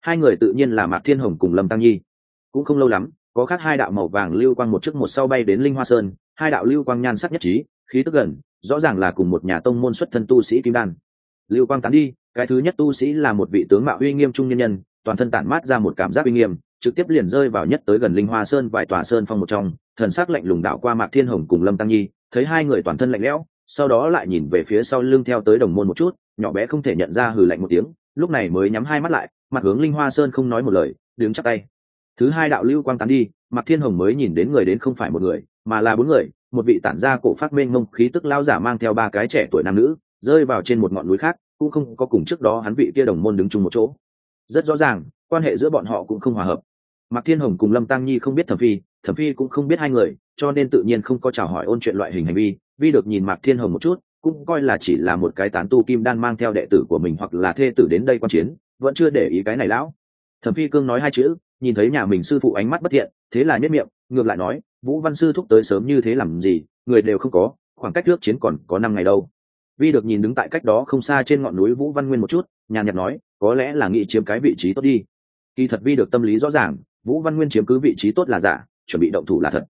Hai người tự nhiên là mạc thiên hồng cùng lâm tăng nhi. Cũng không lâu lắm, có khác hai đạo màu vàng lưu quang một trước một sau bay đến linh hoa sơn, hai đạo lưu quang nhan sắc nhất trí, khí tức gần, rõ ràng là cùng một nhà tông môn xuất thân tu sĩ kim đan lưu quang tán đi, cái thứ nhất tu sĩ là một vị tướng mạo uy nghiêm trung nhân nhân, toàn thân tản mát ra một cảm giác uy nghiêm, trực tiếp liền rơi vào nhất tới gần linh hoa sơn vài tòa sơn phong một trong, thần sắc lạnh lùng đạo qua mạc thiên hồng cùng lâm tăng nhi, thấy hai người toàn thân lạnh lẽo, sau đó lại nhìn về phía sau lưng theo tới đồng môn một chút, nhỏ bé không thể nhận ra hừ lạnh một tiếng, lúc này mới nhắm hai mắt lại, mặt hướng linh hoa sơn không nói một lời, đứng chắc tay. Thứ hai đạo lưu quang tán đi, mạc thiên hồng mới nhìn đến người đến không phải một người, mà là bốn người, một vị tản gia cổ phát mênh mông, khí tức lao giả mang theo ba cái trẻ tuổi nam nữ rơi vào trên một ngọn núi khác, cũng không có cùng trước đó hắn vị kia đồng môn đứng chung một chỗ. Rất rõ ràng, quan hệ giữa bọn họ cũng không hòa hợp. Mạc thiên hồng cùng lâm tăng nhi không biết thẩm phi thẩm phi cũng không biết hai người, cho nên tự nhiên không có chào hỏi ôn chuyện loại hình hành vi. Vi được nhìn mạc thiên hồng một chút, cũng coi là chỉ là một cái tán tu kim đan mang theo đệ tử của mình hoặc là thê tử đến đây quan chiến, vẫn chưa để ý cái này lão. Thẩm phi cương nói hai chữ, nhìn thấy nhà mình sư phụ ánh mắt bất thiện, thế là nhất miệng, ngược lại nói, vũ văn sư thúc tới sớm như thế làm gì, người đều không có, khoảng cách trước chiến còn có năm ngày đâu vi được nhìn đứng tại cách đó không xa trên ngọn núi vũ văn nguyên một chút, nhàn nhạt nói, có lẽ là nghĩ chiếm cái vị trí tốt đi. Kỳ thật vi được tâm lý rõ ràng, vũ văn nguyên chiếm cứ vị trí tốt là giả, chuẩn bị động thủ là thật.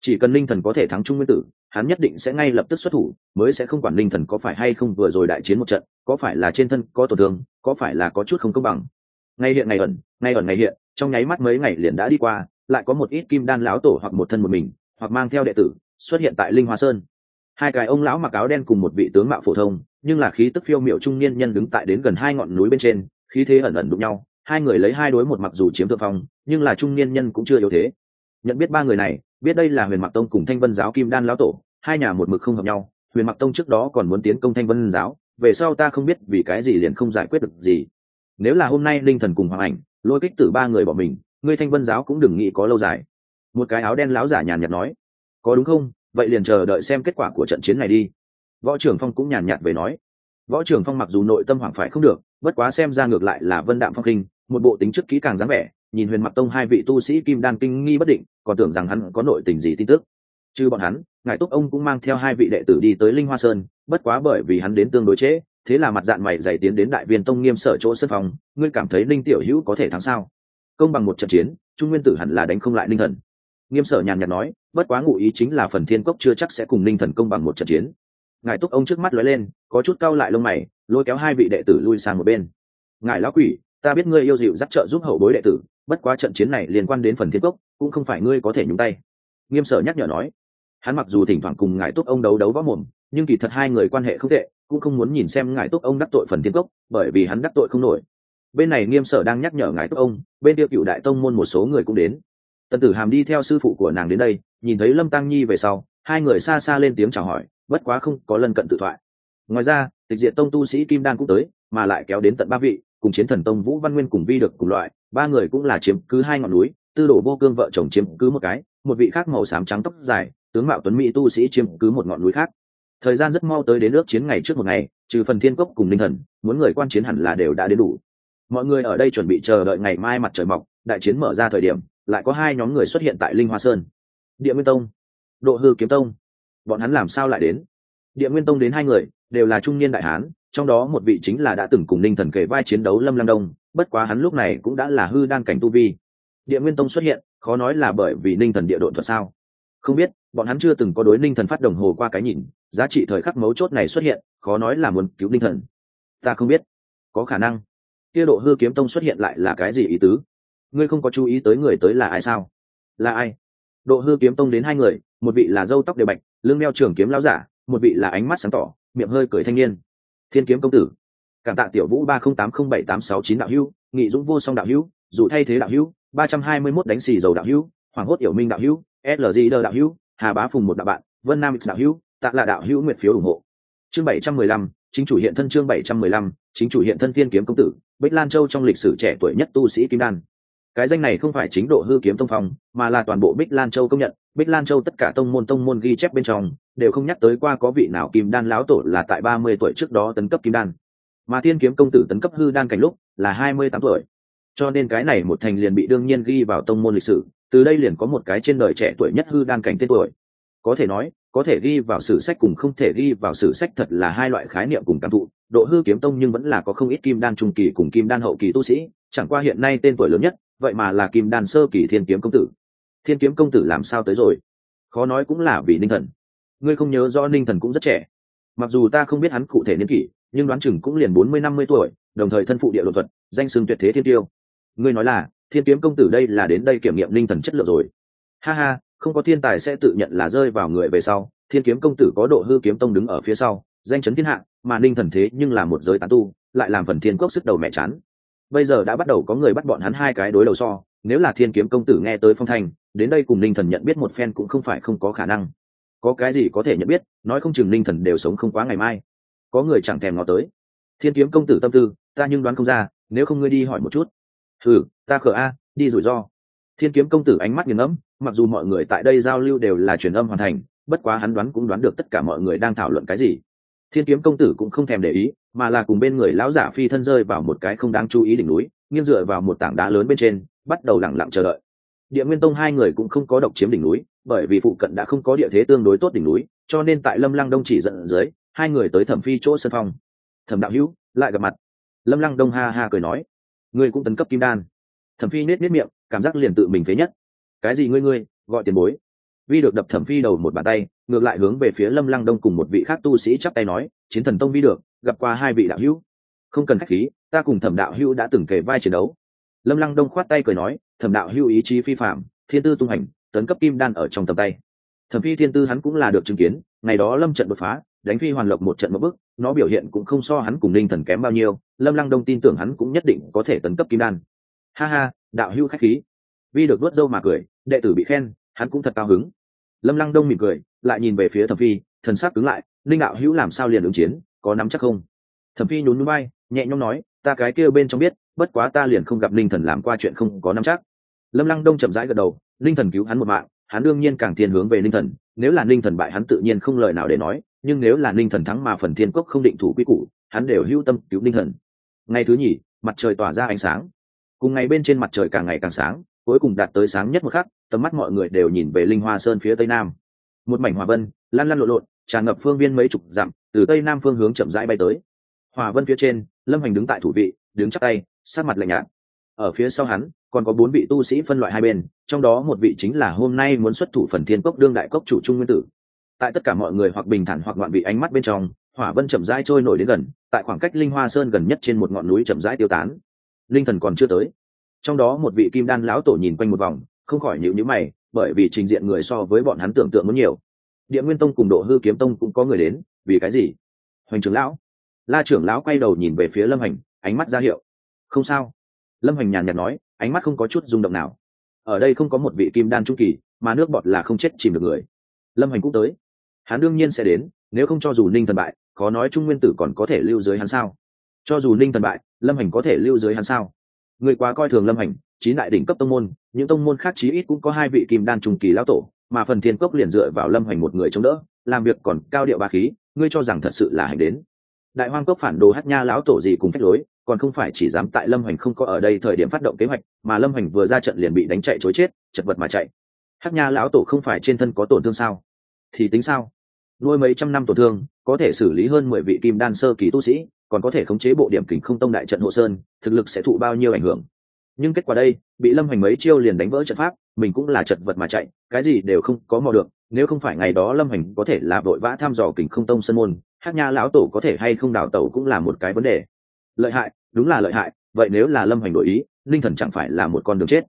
Chỉ cần linh thần có thể thắng trung nguyên tử, hắn nhất định sẽ ngay lập tức xuất thủ, mới sẽ không quản linh thần có phải hay không vừa rồi đại chiến một trận, có phải là trên thân có tổn thương, có phải là có chút không công bằng. Ngay hiện ngày ẩn, ngay ẩn ngày hiện, trong nháy mắt mấy ngày liền đã đi qua, lại có một ít kim đan lão tổ hoặc một thân một mình, hoặc mang theo đệ tử, xuất hiện tại linh hoa sơn hai cái ông lão mặc áo đen cùng một vị tướng mạo phổ thông, nhưng là khí tức phiêu miệu trung niên nhân đứng tại đến gần hai ngọn núi bên trên, khí thế ẩn ẩn đụng nhau. Hai người lấy hai đối một mặc dù chiếm thượng phong, nhưng là trung niên nhân cũng chưa yếu thế. Nhận biết ba người này, biết đây là huyền mặc tông cùng thanh vân giáo kim đan lão tổ, hai nhà một mực không hợp nhau. Huyền mặc tông trước đó còn muốn tiến công thanh vân giáo, về sau ta không biết vì cái gì liền không giải quyết được gì. Nếu là hôm nay linh thần cùng hoàng ảnh, lôi kích tử ba người bỏ mình, ngươi thanh vân giáo cũng đừng nghĩ có lâu dài. Một cái áo đen láo giả nhàn nhạt nói, có đúng không? Vậy liền chờ đợi xem kết quả của trận chiến này đi. Võ trưởng phong cũng nhàn nhạt về nói. Võ trưởng phong mặc dù nội tâm hoảng phải không được, bất quá xem ra ngược lại là vân đạm phong kinh, một bộ tính chức kỹ càng dáng vẻ, nhìn huyền mặc tông hai vị tu sĩ kim đan kinh nghi bất định, còn tưởng rằng hắn có nội tình gì tin tức. Chứ bọn hắn, ngài túc ông cũng mang theo hai vị đệ tử đi tới linh hoa sơn, bất quá bởi vì hắn đến tương đối trễ, thế là mặt dạng mày dày tiến đến đại viên tông nghiêm sở chỗ sân phòng, ngươi cảm thấy linh tiểu hữu có thể thắng sao? Công bằng một trận chiến, trung nguyên tử hẳn là đánh không lại linh thần nghiêm sở nhàn nhạt nói, bất quá ngụ ý chính là phần thiên cốc chưa chắc sẽ cùng ninh thần công bằng một trận chiến. Ngài túc ông trước mắt lóe lên, có chút cau lại lông mày, lôi kéo hai vị đệ tử lui sang một bên. Ngài lão quỷ, ta biết ngươi yêu dịu dắt trợ giúp hậu bối đệ tử, bất quá trận chiến này liên quan đến phần thiên cốc, cũng không phải ngươi có thể nhúng tay. Nghiêm sở nhắc nhở nói. Hắn mặc dù thỉnh thoảng cùng ngài túc ông đấu đấu võ mồm, nhưng kỳ thật hai người quan hệ không tệ, cũng không muốn nhìn xem ngài túc ông đắc tội phần thiên cốc, bởi vì hắn đắc tội không nổi. Bên này nghiêm sở đang nhắc nhở ngài túc ông, bên tiêu cựu đại tông môn một số người cũng đến tần tử hàm đi theo sư phụ của nàng đến đây, nhìn thấy lâm tăng nhi về sau, hai người xa xa lên tiếng chào hỏi, bất quá không có lần cận tự thoại. Ngoài ra, tịch diện tông tu sĩ kim đan cũng tới, mà lại kéo đến tận ba vị, cùng chiến thần tông vũ văn nguyên cùng vi được cùng loại, ba người cũng là chiếm cứ hai ngọn núi, tư đổ vô cương vợ chồng chiếm cứ một cái, một vị khác màu xám trắng tóc dài, tướng mạo tuấn mỹ tu sĩ chiếm cứ một ngọn núi khác. Thời gian rất mau tới đến nước chiến ngày trước một ngày, trừ phần thiên cốc cùng linh thần, muốn người quan chiến hẳn là đều đã đến đủ. Mọi người ở đây chuẩn bị chờ đợi ngày mai mặt trời mọc, đại chiến mở ra thời điểm lại có hai nhóm người xuất hiện tại linh hoa sơn. Địa nguyên tông, độ hư kiếm tông. Bọn hắn làm sao lại đến? Địa nguyên tông đến hai người, đều là trung niên đại hán, trong đó một vị chính là đã từng cùng ninh thần kể vai chiến đấu lâm lam đông, bất quá hắn lúc này cũng đã là hư đan cảnh tu vi. Địa nguyên tông xuất hiện, khó nói là bởi vì ninh thần địa độ thuật sao? Không biết, bọn hắn chưa từng có đối ninh thần phát đồng hồ qua cái nhìn, giá trị thời khắc mấu chốt này xuất hiện, khó nói là muốn cứu ninh thần. Ta không biết, có khả năng. Kia độ hư kiếm tông xuất hiện lại là cái gì ý tứ? Ngươi không có chú ý tới người tới là ai sao? Là ai? Độ hư kiếm tông đến hai người, một vị là dâu tóc đều bạch, lưng đeo trường kiếm lão giả, một vị là ánh mắt sáng tỏ, miệng hơi cười thanh niên. Thiên kiếm công tử. Cảm tạ tiểu vũ ba không tám không bảy tám sáu chín đạo hữu, nghị dũng vô song đạo hữu, dù thay thế đạo hữu, ba trăm hai mươi mốt đánh xì dầu đạo hữu, hoàng hốt yểu minh đạo hữu lg đờ đạo hữu, hà bá phùng một đạo bạn, vân nam đạo hữu, tạ là đạo hữu nguyện phiếu ủng hộ. Chương bảy trăm mười lăm, chính chủ hiện thân chương bảy trăm mười lăm, chính chủ hiện thân thiên kiếm công tử, bích lan châu trong lịch sử trẻ tuổi nhất tu sĩ kim đan cái danh này không phải chính độ hư kiếm tông phong, mà là toàn bộ bích lan châu công nhận. Bích lan châu tất cả tông môn tông môn ghi chép bên trong, đều không nhắc tới qua có vị nào kim đan lão tổ là tại ba mươi tuổi trước đó tấn cấp kim đan. Mà thiên kiếm công tử tấn cấp hư đan cảnh lúc là hai mươi tám tuổi. Cho nên cái này một thành liền bị đương nhiên ghi vào tông môn lịch sử, từ đây liền có một cái trên đời trẻ tuổi nhất hư đan cảnh tên tuổi. Có thể nói, có thể ghi vào sử sách cùng không thể ghi vào sử sách thật là hai loại khái niệm cùng cảm thụ. Độ hư kiếm tông nhưng vẫn là có không ít kim đan trung kỳ cùng kim đan hậu kỳ tu sĩ, chẳng qua hiện nay tên tuổi lớn nhất vậy mà là kim đan sơ kỳ thiên kiếm công tử. Thiên kiếm công tử làm sao tới rồi? Khó nói cũng là vì ninh thần. Ngươi không nhớ rõ ninh thần cũng rất trẻ. Mặc dù ta không biết hắn cụ thể niên kỷ, nhưng đoán chừng cũng liền bốn mươi, năm mươi tuổi, đồng thời thân phụ địa đột thuật, danh xưng tuyệt thế thiên tiêu. Ngươi nói là, thiên kiếm công tử đây là đến đây kiểm nghiệm ninh thần chất lượng rồi. Ha ha, không có thiên tài sẽ tự nhận là rơi vào người về sau, thiên kiếm công tử có độ hư kiếm tông đứng ở phía sau, danh chấn thiên hạ, mà ninh thần thế nhưng là một giới tán tu, lại làm phần thiên quốc sức đầu mẹ chán bây giờ đã bắt đầu có người bắt bọn hắn hai cái đối đầu so, nếu là thiên kiếm công tử nghe tới phong Thành đến đây cùng ninh thần nhận biết một phen cũng không phải không có khả năng. Có cái gì có thể nhận biết, nói không chừng ninh thần đều sống không quá ngày mai. Có người chẳng thèm ngó tới. Thiên kiếm công tử tâm tư, ta nhưng đoán không ra, nếu không ngươi đi hỏi một chút. Ừ ta khở a, đi rủi ro. Thiên kiếm công tử ánh mắt nghiền ngẫm, mặc dù mọi người tại đây giao lưu đều là truyền âm hoàn thành, bất quá hắn đoán cũng đoán được tất cả mọi người đang thảo luận cái gì thiên kiếm công tử cũng không thèm để ý, mà là cùng bên người lão giả phi thân rơi vào một cái không đáng chú ý đỉnh núi, nghiêng dựa vào một tảng đá lớn bên trên, bắt đầu lẳng lặng chờ đợi. Địa nguyên tông hai người cũng không có độc chiếm đỉnh núi, bởi vì phụ cận đã không có địa thế tương đối tốt đỉnh núi, cho nên tại lâm lăng đông chỉ dẫn dưới, hai người tới thẩm phi chỗ sân phong thẩm đạo hữu, lại gặp mặt. Lâm lăng đông ha ha cười nói, ngươi cũng tấn cấp kim đan. Thẩm phi nết nết miệng, cảm giác liền tự mình phế nhất. Cái gì ngươi ngươi, gọi tiền bối? Vi được đập thẩm phi đầu một bàn tay, ngược lại hướng về phía lâm lăng đông cùng một vị khác tu sĩ chắp tay nói, chiến thần tông vi được, gặp qua hai vị đạo hữu. Không cần khách khí, ta cùng thẩm đạo hữu đã từng kể vai chiến đấu. Lâm lăng đông khoát tay cười nói, thẩm đạo hữu ý chí phi phạm, thiên tư tung hành, tấn cấp kim đan ở trong tầm tay. Thẩm phi thiên tư hắn cũng là được chứng kiến, ngày đó lâm trận đột phá, đánh phi hoàn lộc một trận một bức nó biểu hiện cũng không so hắn cùng ninh thần kém bao nhiêu, lâm lăng đông tin tưởng hắn cũng nhất định có thể tấn cấp kim đan. Ha ha, đạo hữu khách khí. Vi được vớt dâu mà cười, đệ tử bị khen, hắn cũng thật cao hứng lâm lăng đông mỉm cười, lại nhìn về phía thẩm phi, thần sắc cứng lại Linh đạo hữu làm sao liền ứng chiến, có nắm chắc không? Thẩm phi nhún núi bay nhẹ nhõm nói, ta cái kêu bên trong biết, bất quá ta liền không gặp Linh thần làm qua chuyện không có nắm chắc. Lâm lăng đông chậm rãi gật đầu Linh thần cứu hắn một mạng, hắn đương nhiên càng thiên hướng về Linh thần, nếu là Linh thần bại hắn tự nhiên không lời nào để nói, nhưng nếu là Linh thần thắng mà phần thiên cốc không định thủ quy củ, hắn đều hưu tâm cứu Linh thần. Ngày thứ nhì, mặt trời tỏa ra ánh sáng. Cùng ngày bên trên mặt trời càng ngày càng sáng, cuối cùng đạt tới sáng nhất một khắc tầm mắt mọi người đều nhìn về linh hoa sơn phía tây nam. Một mảnh hòa vân, lan lan lộn lộn, tràn ngập phương viên mấy chục dặm, từ tây nam phương hướng chậm rãi bay tới. Hòa vân phía trên, lâm hành đứng tại thủ vị, đứng chắc tay sát mặt lạnh nhạt. Ở phía sau hắn, còn có bốn vị tu sĩ phân loại hai bên, trong đó một vị chính là hôm nay muốn xuất thủ phần thiên cốc đương đại cốc chủ trung nguyên tử. Tại tất cả mọi người hoặc bình thản hoặc ngoạn vị ánh mắt bên trong, hỏa vân chậm rãi trôi nổi đến gần, tại khoảng cách linh hoa sơn gần nhất trên một ngọn núi chậm rãi tiêu tán. Linh thần còn chưa tới. Trong đó một vị kim đan lão tổ nhìn quanh một vòng không khỏi nhịu nhữ mày, bởi vì trình diện người so với bọn hắn tưởng tượng muốn nhiều. Địa nguyên tông cùng độ hư kiếm tông cũng có người đến, vì cái gì? Hoành trưởng lão. La trưởng lão quay đầu nhìn về phía lâm hành, ánh mắt ra hiệu. Không sao. Lâm hành nhàn nhạt nói, ánh mắt không có chút rung động nào. Ở đây không có một vị kim đan trung kỳ, mà nước bọt là không chết chìm được người. Lâm hành cũng tới. Hắn đương nhiên sẽ đến, nếu không cho dù ninh thần bại, khó nói trung nguyên tử còn có thể lưu dưới hắn sao? Cho dù ninh thần bại, lâm hành có thể lưu dưới hắn sao? Người quá coi thường lâm hành chín đại đỉnh cấp tông môn, những tông môn khác chí ít cũng có hai vị kim đan trung kỳ lão tổ, mà phần thiên cốc liền dựa vào lâm hành một người chống đỡ, làm việc còn cao điệu ba khí, ngươi cho rằng thật sự là hành đến. Đại hoang cốc phản đồ hát nha lão tổ gì cùng phép lối, còn không phải chỉ dám tại lâm hành không có ở đây thời điểm phát động kế hoạch, mà lâm hành vừa ra trận liền bị đánh chạy chối chết, chật vật mà chạy. Hát nha lão tổ không phải trên thân có tổn thương sao? Thì tính sao? Nuôi mấy trăm năm tổn thương, có thể xử lý hơn mười vị kim đan sơ kỳ tu sĩ, còn có thể khống chế bộ điểm kình không tông đại trận hộ sơn, thực lực sẽ thụ bao nhiêu ảnh hưởng? Nhưng kết quả đây, bị lâm hành mấy chiêu liền đánh vỡ trận pháp, mình cũng là chật vật mà chạy, cái gì đều không có mò được, nếu không phải ngày đó lâm hành có thể là vội vã thăm dò kình không tông sân môn, hát nha lão tổ có thể hay không đào tẩu cũng là một cái vấn đề. Lợi hại, đúng là lợi hại, vậy nếu là lâm hành đổi ý, linh thần chẳng phải là một con đường chết.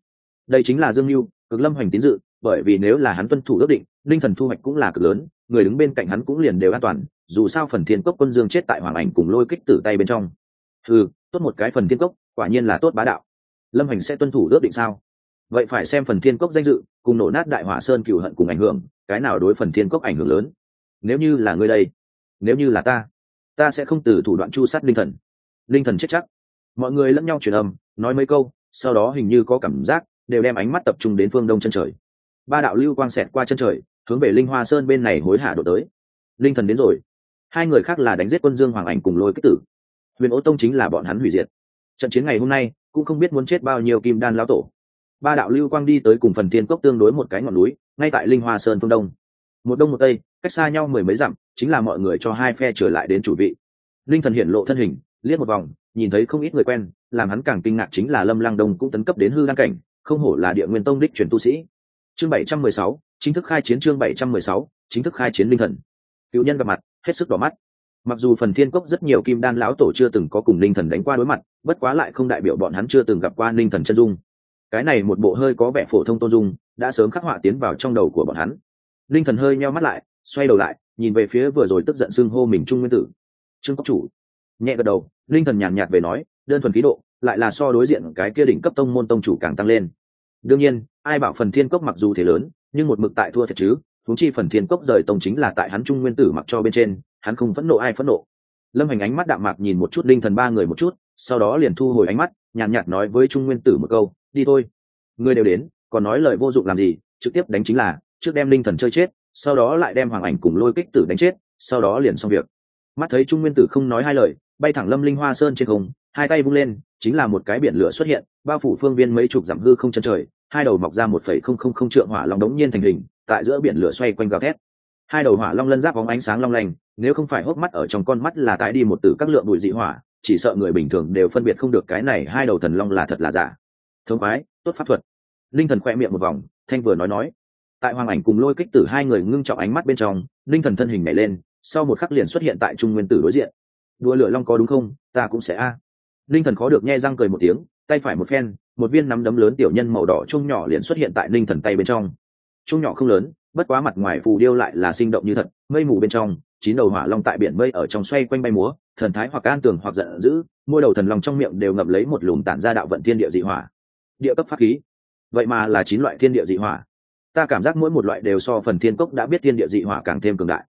Đây chính là dương mưu cực lâm hành tín dự, bởi vì nếu là hắn tuân thủ ước định, linh thần thu hoạch cũng là cực lớn, người đứng bên cạnh hắn cũng liền đều an toàn, dù sao phần thiên cốc quân dương chết tại hoàng ảnh cùng lôi kích tử tay bên trong. Ừ tốt một cái phần thiên cốc, quả nhiên là tốt bá đạo lâm hành sẽ tuân thủ ước định sao? Vậy phải xem phần thiên cốc danh dự, cùng nổ nát đại hỏa sơn cựu hận cùng ảnh hưởng, cái nào đối phần thiên cốc ảnh hưởng lớn? Nếu như là ngươi đây, nếu như là ta ta sẽ không từ thủ đoạn chu sát linh thần. Linh thần chết chắc. Mọi người lẫn nhau truyền âm, nói mấy câu, sau đó hình như có cảm giác, đều đem ánh mắt tập trung đến phương đông chân trời. Ba đạo lưu quang xẹt qua chân trời, hướng về linh hoa sơn bên này hối hả đổ tới. Linh thần đến rồi. Hai người khác là đánh giết quân dương hoàng ảnh cùng lôi kích tử. Huyền ô tông chính là bọn hắn hủy diệt. Trận chiến ngày hôm nay cũng không biết muốn chết bao nhiêu kim đan lão tổ. Ba đạo lưu quang đi tới cùng phần tiên cốc tương đối một cái ngọn núi, ngay tại linh hoa sơn phương đông. Một đông một tây, cách xa nhau mười mấy dặm, chính là mọi người cho hai phe trở lại đến chủ vị. Linh thần hiển lộ thân hình, liếc một vòng, nhìn thấy không ít người quen, làm hắn càng kinh ngạc chính là lâm lăng đông cũng tấn cấp đến hư đăng cảnh, không hổ là địa nguyên tông đích truyền tu sĩ. Chương bảy trăm mười sáu, chính thức khai chiến chương bảy trăm mười sáu, chính thức khai chiến linh thần. Cựu nhân gặp mặt, hết sức đỏ mắt mặc dù phần thiên cốc rất nhiều kim đan lão tổ chưa từng có cùng linh thần đánh qua đối mặt, bất quá lại không đại biểu bọn hắn chưa từng gặp qua linh thần chân dung. Cái này một bộ hơi có vẻ phổ thông tôn dung, đã sớm khắc họa tiến vào trong đầu của bọn hắn. Linh thần hơi nheo mắt lại, xoay đầu lại, nhìn về phía vừa rồi tức giận xưng hô mình trung nguyên tử. Trương cốc chủ. Nhẹ gật đầu, linh thần nhàn nhạt về nói, đơn thuần khí độ, lại là so đối diện cái kia đỉnh cấp tông môn tông chủ càng tăng lên. Đương nhiên, ai bảo phần thiên cốc mặc dù thế lớn, nhưng một mực tại thua thật chứ thúng chi phần thiên cốc rời tông chính là tại hắn trung nguyên tử mặc cho bên trên hắn không phẫn nộ, ai phẫn nộ? Lâm hành ánh mắt đạm mạc nhìn một chút linh thần ba người một chút, sau đó liền thu hồi ánh mắt, nhàn nhạt nói với trung nguyên tử một câu, đi thôi. Người đều đến, còn nói lời vô dụng làm gì? Trực tiếp đánh chính là, trước đem linh thần chơi chết, sau đó lại đem hoàng ảnh cùng lôi kích tử đánh chết, sau đó liền xong việc. Mắt thấy trung nguyên tử không nói hai lời, bay thẳng lâm linh hoa sơn trên không, hai tay vung lên, chính là một cái biển lửa xuất hiện, bao phủ phương viên mấy chục dặm hư không chân trời, hai đầu mọc ra một phẩy không không không trượng hỏa long đống nhiên thành hình, tại giữa biển lửa xoay quanh gào thét hai đầu hỏa long lân giáp bóng ánh sáng long lanh, nếu không phải hốc mắt ở trong con mắt là tái đi một tử các lượng bụi dị hỏa, chỉ sợ người bình thường đều phân biệt không được cái này hai đầu thần long là thật là giả. Thông khoái, tốt pháp thuật. Linh thần khoe miệng một vòng, thanh vừa nói nói. Tại hoàng ảnh cùng lôi kích tử hai người ngưng trọng ánh mắt bên trong, linh thần thân hình nhảy lên, sau một khắc liền xuất hiện tại trung nguyên tử đối diện. Đua lửa long có đúng không? Ta cũng sẽ a. Linh thần khó được nghe răng cười một tiếng, tay phải một phen, một viên nắm đấm lớn tiểu nhân màu đỏ chung nhỏ liền xuất hiện tại linh thần tay bên trong. Chung nhỏ không lớn bất quá mặt ngoài phù điêu lại là sinh động như thật, mây mù bên trong, chín đầu hỏa long tại biển mây ở trong xoay quanh bay múa, thần thái hoặc an tường hoặc giận dữ môi đầu thần long trong miệng đều ngậm lấy một lùm tản ra đạo vận thiên địa dị hỏa. Địa cấp pháp khí. Vậy mà là chín loại thiên địa dị hỏa. Ta cảm giác mỗi một loại đều so phần thiên cốc đã biết thiên địa dị hỏa càng thêm cường đại.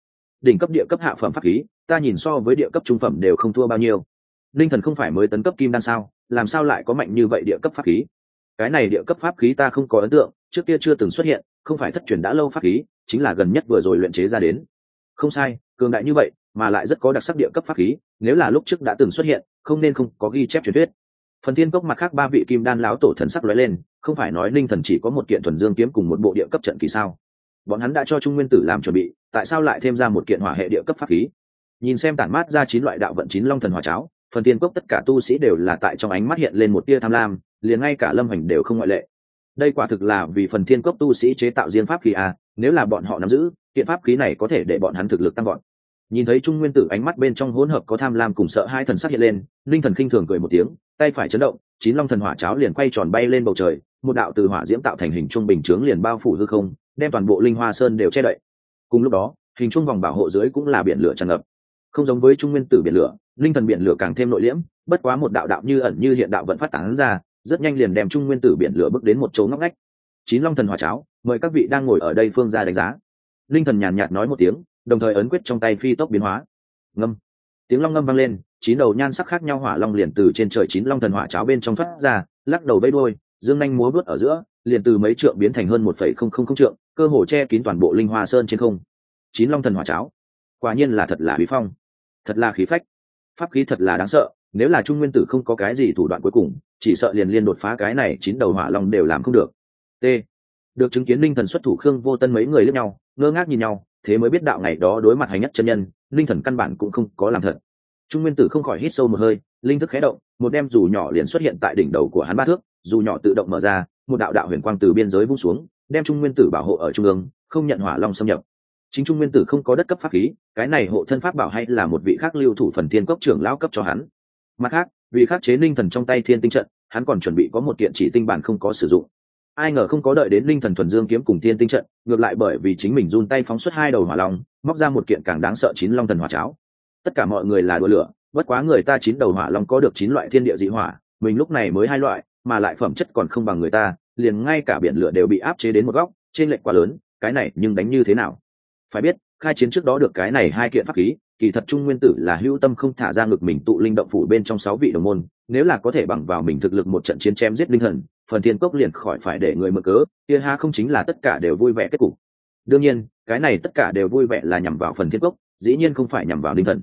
Đỉnh cấp địa cấp hạ phẩm pháp khí, ta nhìn so với địa cấp trung phẩm đều không thua bao nhiêu. Linh thần không phải mới tấn cấp kim đan sao, làm sao lại có mạnh như vậy địa cấp pháp khí? Cái này địa cấp pháp khí ta không có ấn tượng, trước kia chưa từng xuất hiện không phải thất truyền đã lâu pháp khí, chính là gần nhất vừa rồi luyện chế ra đến. Không sai, cường đại như vậy mà lại rất có đặc sắc địa cấp pháp khí, nếu là lúc trước đã từng xuất hiện, không nên không có ghi chép truyền thuyết. Phần thiên cốc mặt khác ba vị kim đan lão tổ thần sắc lóe lên, không phải nói linh thần chỉ có một kiện thuần dương kiếm cùng một bộ địa cấp trận kỳ sao? Bọn hắn đã cho trung nguyên tử làm chuẩn bị, tại sao lại thêm ra một kiện hỏa hệ địa cấp pháp khí? Nhìn xem tản mát ra chín loại đạo vận chín long thần hỏa cháo, phần tiên cốc tất cả tu sĩ đều là tại trong ánh mắt hiện lên một tia tham lam, liền ngay cả lâm hành đều không ngoại lệ đây quả thực là vì phần thiên cốc tu sĩ chế tạo riêng pháp khí à nếu là bọn họ nắm giữ, kiện pháp khí này có thể để bọn hắn thực lực tăng gọn nhìn thấy trung nguyên tử ánh mắt bên trong hỗn hợp có tham lam cùng sợ hai thần sắc hiện lên, linh thần khinh thường cười một tiếng, tay phải chấn động, chín long thần hỏa cháo liền quay tròn bay lên bầu trời, một đạo từ hỏa diễm tạo thành hình trung bình chướng liền bao phủ hư không, đem toàn bộ linh hoa sơn đều che đậy. Cùng lúc đó, hình trung vòng bảo hộ dưới cũng là biển lửa tràn ngập. Không giống với trung nguyên tử biển lửa, linh thần biển lửa càng thêm nội liễm, bất quá một đạo đạo như ẩn như hiện đạo vẫn phát tán ra rất nhanh liền đem trung nguyên tử biển lửa bước đến một chỗ ngóc ngách. Chín long thần hỏa cháo, mời các vị đang ngồi ở đây phương ra đánh giá. Linh thần nhàn nhạt nói một tiếng, đồng thời ấn quyết trong tay phi tốc biến hóa. Ngâm. Tiếng long ngâm vang lên, chín đầu nhan sắc khác nhau hỏa long liền từ trên trời chín long thần hỏa cháo bên trong thoát ra, lắc đầu bay đôi dương nhanh múa bước ở giữa, liền từ mấy trượng biến thành hơn một phẩy không không không trượng, cơ hồ che kín toàn bộ linh hoa sơn trên không. Chín long thần hỏa cháo. Quả nhiên là thật là bí phong. Thật là khí phách. Pháp khí thật là đáng sợ nếu là trung nguyên tử không có cái gì thủ đoạn cuối cùng, chỉ sợ liền liên đột phá cái này chín đầu hỏa long đều làm không được. T. Được chứng kiến linh thần xuất thủ khương vô tân mấy người lướt nhau, ngơ ngác nhìn nhau, thế mới biết đạo ngày đó đối mặt hành nhất chân nhân linh thần căn bản cũng không có làm thật. Trung nguyên tử không khỏi hít sâu một hơi, linh thức khé động, một đem dù nhỏ liền xuất hiện tại đỉnh đầu của hắn ba thước, dù nhỏ tự động mở ra, một đạo đạo huyền quang từ biên giới vung xuống, đem trung nguyên tử bảo hộ ở trung ương, không nhận hỏa long xâm nhập. Chính trung nguyên tử không có đất cấp pháp khí, cái này hộ thân pháp bảo hay là một vị khác lưu thủ phần thiên cốc trưởng lao cấp cho hắn mặt khác, vì khắc chế linh thần trong tay thiên tinh trận, hắn còn chuẩn bị có một kiện chỉ tinh bản không có sử dụng. Ai ngờ không có đợi đến linh thần thuần dương kiếm cùng thiên tinh trận, ngược lại bởi vì chính mình run tay phóng xuất hai đầu hỏa long, móc ra một kiện càng đáng sợ chín long thần hỏa cháo. Tất cả mọi người là đùa lửa, bất quá người ta chín đầu hỏa long có được chín loại thiên địa dị hỏa, mình lúc này mới hai loại, mà lại phẩm chất còn không bằng người ta, liền ngay cả biển lửa đều bị áp chế đến một góc trên lệnh quá lớn, cái này nhưng đánh như thế nào? Phải biết, khai chiến trước đó được cái này hai kiện pháp khí kỳ thật trung nguyên tử là hữu tâm không thả ra ngực mình tụ linh động phủ bên trong sáu vị đồng môn, nếu là có thể bằng vào mình thực lực một trận chiến chém giết linh thần, phần thiên cốc liền khỏi phải để người mở cớ, kia ha không chính là tất cả đều vui vẻ kết cục. Đương nhiên, cái này tất cả đều vui vẻ là nhằm vào phần thiên cốc, dĩ nhiên không phải nhằm vào linh thần.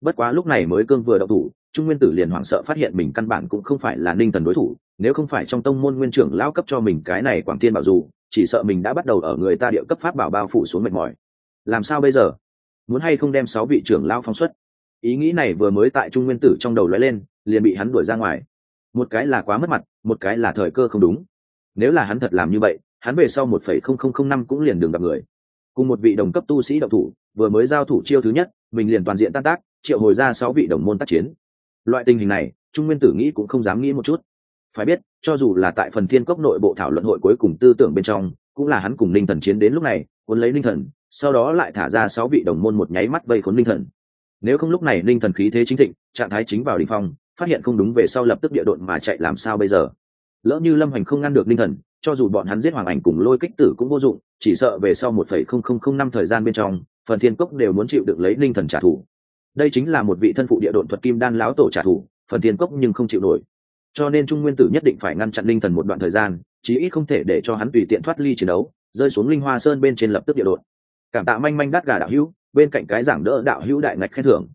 Bất quá lúc này mới cương vừa đậu thủ, trung nguyên tử liền hoảng sợ phát hiện mình căn bản cũng không phải là ninh thần đối thủ, nếu không phải trong tông môn nguyên trưởng lao cấp cho mình cái này quảng thiên bảo dù, chỉ sợ mình đã bắt đầu ở người ta địa cấp pháp bảo bao phủ xuống mệt mỏi. Làm sao bây giờ? Muốn hay không đem sáu vị trưởng lao phóng xuất. Ý nghĩ này vừa mới tại trung nguyên tử trong đầu lóe lên, liền bị hắn đuổi ra ngoài. Một cái là quá mất mặt, một cái là thời cơ không đúng. Nếu là hắn thật làm như vậy, hắn về sau một phẩy không không không năm cũng liền đường gặp người. Cùng một vị đồng cấp tu sĩ độc thủ, vừa mới giao thủ chiêu thứ nhất, mình liền toàn diện tan tác, triệu hồi ra sáu vị đồng môn tác chiến. Loại tình hình này, trung nguyên tử nghĩ cũng không dám nghĩ một chút. Phải biết, cho dù là tại phần thiên cốc nội bộ thảo luận hội cuối cùng tư tưởng bên trong, cũng là hắn cùng ninh thần chiến đến lúc này, cuốn lấy ninh thần sau đó lại thả ra sáu vị đồng môn một nháy mắt vây khốn linh thần. Nếu không lúc này linh thần khí thế chính thịnh, trạng thái chính vào đ ỉ n h phong, phát hiện không đúng về sau lập tức địa độn mà chạy làm sao bây giờ? Lỡ như lâm hoành không ngăn được linh thần, cho dù bọn hắn giết hoàng ảnh cùng lôi kích tử cũng vô dụng, chỉ sợ về sau một phẩy không không không năm thời gian bên trong, phần thiên cốc đều muốn chịu được lấy linh thần trả thù. Đây chính là một vị thân phụ địa độn thuật kim đan láo tổ trả thù, phần thiên cốc nhưng không chịu nổi. Cho nên trung nguyên tử nhất định phải ngăn chặn linh thần một đoạn thời gian, chí ít không thể để cho hắn tùy tiện thoát ly chiến đấu, rơi xuống linh hoa sơn bên trên lập tức địa đột cảm tạ manh manh đắt gà đạo hữu bên cạnh cái giảng đỡ đạo hữu đại ngạch khen thưởng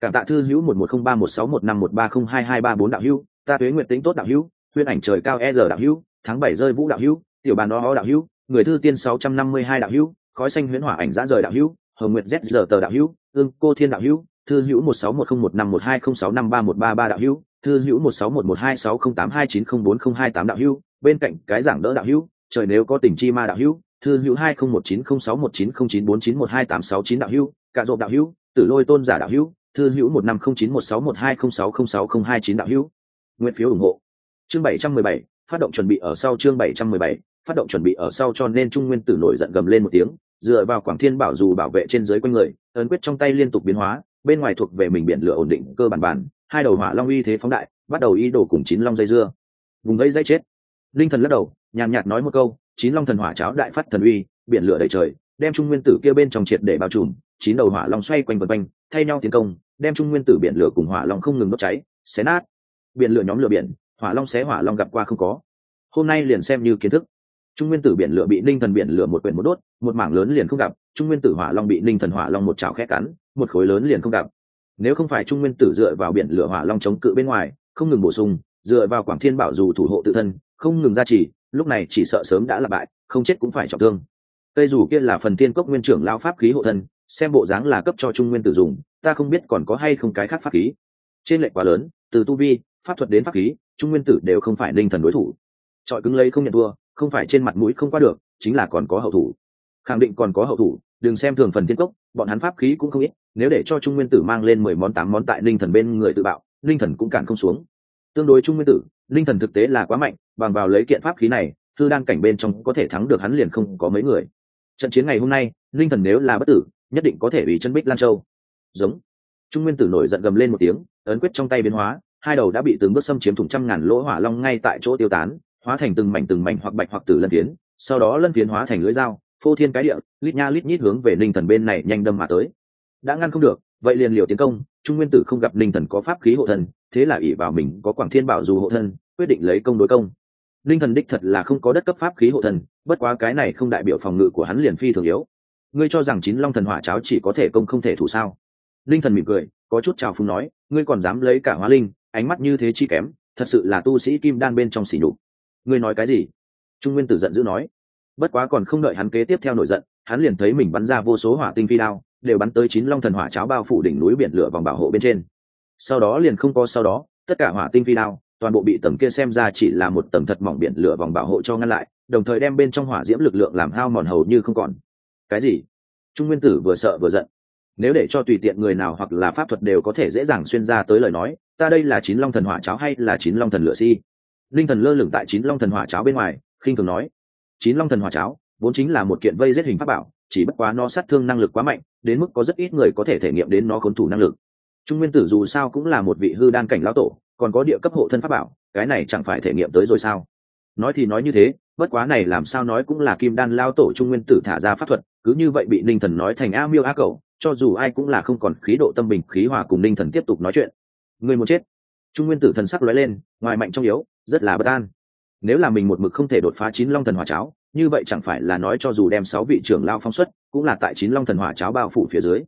cảm tạ thư hữu một một không ba một sáu một năm một ba không hai hai ba bốn đạo hữu ta tuế nguyện tính tốt đạo hữu huyên ảnh trời cao e giờ đạo hữu tháng bảy rơi vũ đạo hữu tiểu bàn đó đạo hữu người thư tiên sáu trăm năm mươi hai đạo hữu khói xanh huyễn hỏa ảnh giã rời đạo hữu hồng nguyệt z giờ tờ đạo hữu ương cô thiên đạo hữu thư hữu một sáu một không một năm một hai không sáu năm ba một ba ba đạo hữu thư hữu một sáu một một hai sáu không tám hai chín không bốn không hai tám đạo hữu bên cạnh cái giảng đỡ đạo hữu trời nếu có tình chi ma đạo hữu thư hữu hai không một chín không sáu một chín không chín bốn chín một hai tám sáu chín đạo hữu, cạ rộp đạo hữu, tử lôi tôn giả đạo hữu, thư hữu một năm không chín một sáu một hai không sáu không sáu không hai chín đạo hữu. Nguyện phiếu ủng hộ. Chương bảy trăm mười bảy, phát động chuẩn bị ở sau chương bảy trăm mười bảy, phát động chuẩn bị ở sau cho nên trung nguyên tử nổi giận gầm lên một tiếng, dựa vào quảng thiên bảo dù bảo vệ trên dưới quanh người, ấn quyết trong tay liên tục biến hóa, bên ngoài thuộc về mình biển lửa ổn định cơ bản bản, hai đầu hỏa long uy thế phóng đại, bắt đầu y đổ cùng chín long dây dưa. Vùng gây dây chết. Linh thần lắc đầu, nhàn nhạt nói một câu chín long thần hỏa cháo đại phát thần uy, biển lửa đầy trời, đem trung nguyên tử kia bên trong triệt để bao trùm, chín đầu hỏa long xoay quanh vần quanh, thay nhau tiến công, đem trung nguyên tử biển lửa cùng hỏa long không ngừng đốt cháy, xé nát. Biển lửa nhóm lửa biển, hỏa long xé hỏa long gặp qua không có. Hôm nay liền xem như kiến thức. Trung nguyên tử biển lửa bị ninh thần biển lửa một quyển một đốt, một mảng lớn liền không gặp, trung nguyên tử hỏa long bị ninh thần hỏa long một chảo khét cắn, một khối lớn liền không gặp. Nếu không phải trung nguyên tử dựa vào biển lửa hỏa long chống cự bên ngoài, không ngừng bổ sung, dựa vào quảng thiên bảo dù thủ hộ tự thân, không ngừng gia trì lúc này chỉ sợ sớm đã là bại, không chết cũng phải trọng thương. Cây dù kia là phần thiên cốc nguyên trưởng lao pháp khí hộ thân, xem bộ dáng là cấp cho trung nguyên tử dùng, ta không biết còn có hay không cái khác pháp khí. Trên lệnh quá lớn, từ tu vi, pháp thuật đến pháp khí, trung nguyên tử đều không phải ninh thần đối thủ. Trọi cứng lấy không nhận thua, không phải trên mặt mũi không qua được, chính là còn có hậu thủ. Khẳng định còn có hậu thủ, đừng xem thường phần thiên cốc, bọn hắn pháp khí cũng không ít, nếu để cho trung nguyên tử mang lên mười món tám món tại ninh thần bên người tự bạo ninh thần cũng cản không xuống tương đối trung nguyên tử, linh thần thực tế là quá mạnh, bằng vào lấy kiện pháp khí này, thư đan cảnh bên trong có thể thắng được hắn liền không có mấy người. Trận chiến ngày hôm nay, linh thần nếu là bất tử, nhất định có thể bị chân bích lan châu. Giống. Trung nguyên tử nổi giận gầm lên một tiếng, ấn quyết trong tay biến hóa, hai đầu đã bị từng bước xâm chiếm thủng trăm ngàn lỗ hỏa long ngay tại chỗ tiêu tán, hóa thành từng mảnh từng mảnh hoặc bạch hoặc tử lân phiến, sau đó lân phiến hóa thành lưỡi dao, phô thiên cái địa, lít nha lít nhít hướng về linh thần bên này nhanh đâm mà tới. Đã ngăn không được, vậy liền liều tiến công, trung nguyên tử không gặp linh thần có pháp khí hộ thần thế là ỷ vào mình có quảng thiên bảo dù hộ thân, quyết định lấy công đối công. Linh thần đích thật là không có đất cấp pháp khí hộ thân, bất quá cái này không đại biểu phòng ngự của hắn liền phi thường yếu. Ngươi cho rằng chín long thần hỏa cháo chỉ có thể công không thể thủ sao? Linh thần mỉm cười, có chút trào phúng nói, ngươi còn dám lấy cả hóa linh, ánh mắt như thế chi kém, thật sự là tu sĩ kim đan bên trong xỉ nhục. Ngươi nói cái gì? Trung nguyên tử giận dữ nói. Bất quá còn không đợi hắn kế tiếp theo nổi giận, hắn liền thấy mình bắn ra vô số hỏa tinh phi đao, đều bắn tới chín long thần hỏa cháo bao phủ đỉnh núi biển lửa vòng bảo hộ bên trên sau đó liền không có sau đó, tất cả hỏa tinh phi đao, toàn bộ bị tầng kia xem ra chỉ là một tầng thật mỏng biển lửa vòng bảo hộ cho ngăn lại, đồng thời đem bên trong hỏa diễm lực lượng làm hao mòn hầu như không còn. Cái gì? Trung nguyên tử vừa sợ vừa giận. Nếu để cho tùy tiện người nào hoặc là pháp thuật đều có thể dễ dàng xuyên ra tới lời nói, ta đây là chín long thần hỏa cháo hay là chín long thần lửa si? Linh thần lơ lửng tại chín long thần hỏa cháo bên ngoài, khinh thường nói. Chín long thần hỏa cháo, vốn chính là một kiện vây giết hình pháp bảo, chỉ bất quá nó sát thương năng lực quá mạnh, đến mức có rất ít người có thể thể nghiệm đến nó khốn thủ năng lực trung nguyên tử dù sao cũng là một vị hư đan cảnh lão tổ, còn có địa cấp hộ thân pháp bảo, cái này chẳng phải thể nghiệm tới rồi sao? Nói thì nói như thế, bất quá này làm sao nói cũng là kim đan lao tổ trung nguyên tử thả ra pháp thuật, cứ như vậy bị ninh thần nói thành a miêu a cầu cho dù ai cũng là không còn khí độ tâm bình khí hòa cùng ninh thần tiếp tục nói chuyện. Người muốn chết? Trung nguyên tử thần sắc lóe lên, ngoài mạnh trong yếu, rất là bất an. Nếu là mình một mực không thể đột phá chín long thần hỏa cháo, như vậy chẳng phải là nói cho dù đem sáu vị trưởng lao phong xuất, cũng là tại chín long thần hỏa cháo bao phủ phía dưới.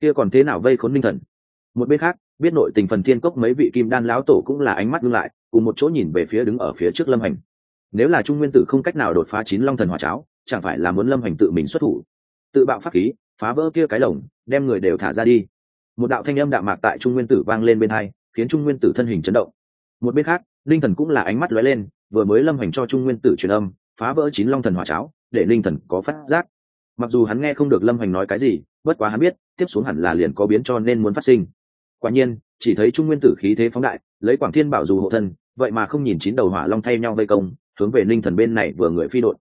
Kia còn thế nào vây khốn ninh thần? Một bên khác, biết nội tình phần thiên cốc mấy vị kim đan lão tổ cũng là ánh mắt ngưng lại, cùng một chỗ nhìn về phía đứng ở phía trước lâm hành. Nếu là trung nguyên tử không cách nào đột phá chín long thần hỏa cháo, chẳng phải là muốn lâm hành tự mình xuất thủ? Tự bạo pháp khí, phá vỡ kia cái lồng, đem người đều thả ra đi. Một đạo thanh âm đạm mạc tại trung nguyên tử vang lên bên hai, khiến trung nguyên tử thân hình chấn động. Một bên khác, linh thần cũng là ánh mắt lóe lên, vừa mới lâm hành cho trung nguyên tử truyền âm, phá vỡ chín long thần hỏa cháo, để linh thần có phát giác. Mặc dù hắn nghe không được lâm hành nói cái gì, bất quá hắn biết, tiếp xuống hẳn là liền có biến cho nên muốn phát sinh quả nhiên, chỉ thấy trung nguyên tử khí thế phóng đại, lấy quảng thiên bảo dù hộ thân, vậy mà không nhìn chín đầu hỏa long thay nhau vây công, hướng về ninh thần bên này vừa người phi đội.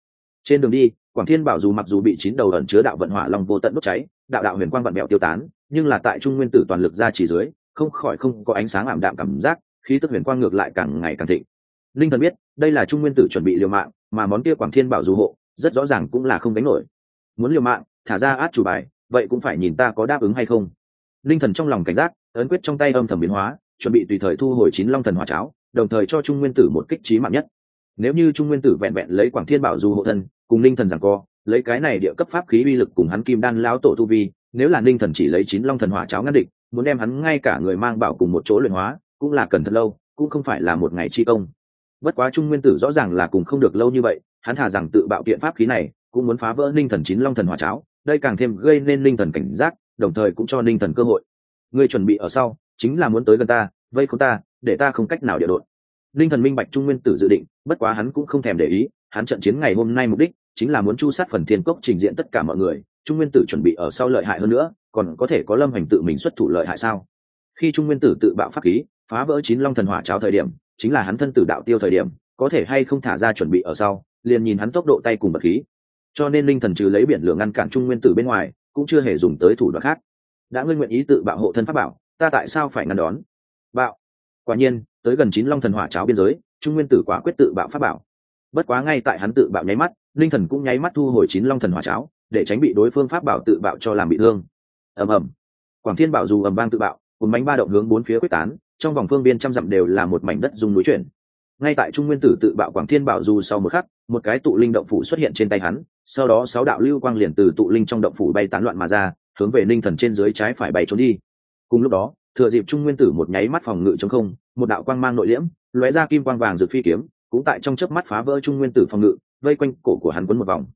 Trên đường đi, quảng thiên bảo dù mặc dù bị chín đầu ẩn chứa đạo vận hỏa long vô tận đốt cháy, đạo đạo huyền quang vận mẹo tiêu tán, nhưng là tại trung nguyên tử toàn lực ra chỉ dưới, không khỏi không có ánh sáng ảm đạm cảm giác, khí tức huyền quang ngược lại càng ngày càng thịnh. Linh thần biết, đây là trung nguyên tử chuẩn bị liều mạng, mà món kia quảng thiên bảo dù hộ, rất rõ ràng cũng là không đánh nổi. Muốn liều mạng, thả ra át chủ bài, vậy cũng phải nhìn ta có đáp ứng hay không linh thần trong lòng cảnh giác, ấn quyết trong tay âm thầm biến hóa, chuẩn bị tùy thời thu hồi chín long thần hỏa cháo, đồng thời cho trung nguyên tử một kích trí mạng nhất. Nếu như trung nguyên tử vẹn vẹn lấy quảng thiên bảo du hộ thân, cùng linh thần rằng co, lấy cái này địa cấp pháp khí uy lực cùng hắn kim đan lão tổ tu vi, nếu là linh thần chỉ lấy chín long thần hỏa cháo ngăn địch, muốn đem hắn ngay cả người mang bảo cùng một chỗ luyện hóa, cũng là cần thật lâu, cũng không phải là một ngày chi công. Bất quá trung nguyên tử rõ ràng là cùng không được lâu như vậy, hắn thả rằng tự bạo kiện pháp khí này, cũng muốn phá vỡ linh thần chín long thần hỏa cháo, đây càng thêm gây nên linh thần cảnh giác đồng thời cũng cho linh thần cơ hội. Người chuẩn bị ở sau, chính là muốn tới gần ta, vây không ta, để ta không cách nào địa đội linh thần minh bạch trung nguyên tử dự định, bất quá hắn cũng không thèm để ý, hắn trận chiến ngày hôm nay mục đích chính là muốn chu sát phần thiên cốc trình diện tất cả mọi người, trung nguyên tử chuẩn bị ở sau lợi hại hơn nữa, còn có thể có lâm hành tự mình xuất thủ lợi hại sao? Khi trung nguyên tử tự bạo pháp khí, phá vỡ chín long thần hỏa cháo thời điểm, chính là hắn thân tử đạo tiêu thời điểm, có thể hay không thả ra chuẩn bị ở sau, liền nhìn hắn tốc độ tay cùng bật khí. Cho nên linh thần trừ lấy biển lửa ngăn cản trung nguyên tử bên ngoài cũng chưa hề dùng tới thủ đoạn khác. Đã ngươi nguyện ý tự bạo hộ thân pháp bảo, ta tại sao phải ngăn đón? Bạo. Quả nhiên, tới gần chín long thần hỏa cháo biên giới, trung nguyên tử quả quyết tự bạo pháp bảo. Bất quá ngay tại hắn tự bạo nháy mắt, linh thần cũng nháy mắt thu hồi chín long thần hỏa cháo, để tránh bị đối phương pháp bảo tự bạo cho làm bị thương. Ầm ầm. Quảng thiên bảo dù ầm vang tự bạo, cùng bánh ba động hướng bốn phía quyết tán, trong vòng phương biên trăm dặm đều là một mảnh đất dùng núi chuyển. Ngay tại trung nguyên tử tự bạo quảng thiên bảo dù sau một khắc, một cái tụ linh động phủ xuất hiện trên tay hắn sau đó sáu đạo lưu quang liền từ tụ linh trong động phủ bay tán loạn mà ra, hướng về ninh thần trên dưới trái phải bay trốn đi. Cùng lúc đó, thừa dịp trung nguyên tử một nháy mắt phòng ngự chống không, một đạo quang mang nội liễm, lóe ra kim quang vàng rực phi kiếm, cũng tại trong chớp mắt phá vỡ trung nguyên tử phòng ngự, vây quanh cổ của hắn quấn một vòng.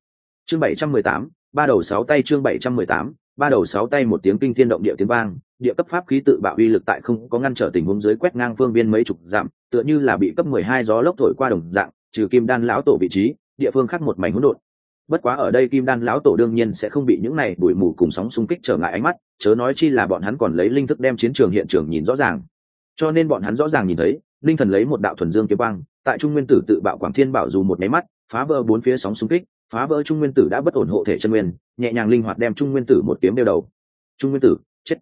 Chương bảy trăm mười tám, ba đầu sáu tay chương bảy trăm mười tám, ba đầu sáu tay một tiếng kinh thiên động địa tiếng vang, địa cấp pháp khí tự bạo uy lực tại không có ngăn trở tình huống dưới quét ngang phương biên mấy chục dặm, tựa như là bị cấp mười hai gió lốc thổi qua đồng dạng, trừ kim đan lão tổ vị trí, địa phương khác một mảnh hỗn độn bất quá ở đây kim đan lão tổ đương nhiên sẽ không bị những này bụi mù cùng sóng xung kích trở ngại ánh mắt, chớ nói chi là bọn hắn còn lấy linh thức đem chiến trường hiện trường nhìn rõ ràng. Cho nên bọn hắn rõ ràng nhìn thấy, linh thần lấy một đạo thuần dương kiếm băng tại trung nguyên tử tự bạo quảng thiên bảo dù một máy mắt, phá vỡ bốn phía sóng xung kích, phá vỡ trung nguyên tử đã bất ổn hộ thể chân nguyên, nhẹ nhàng linh hoạt đem trung nguyên tử một kiếm đeo đầu. Trung nguyên tử, chết.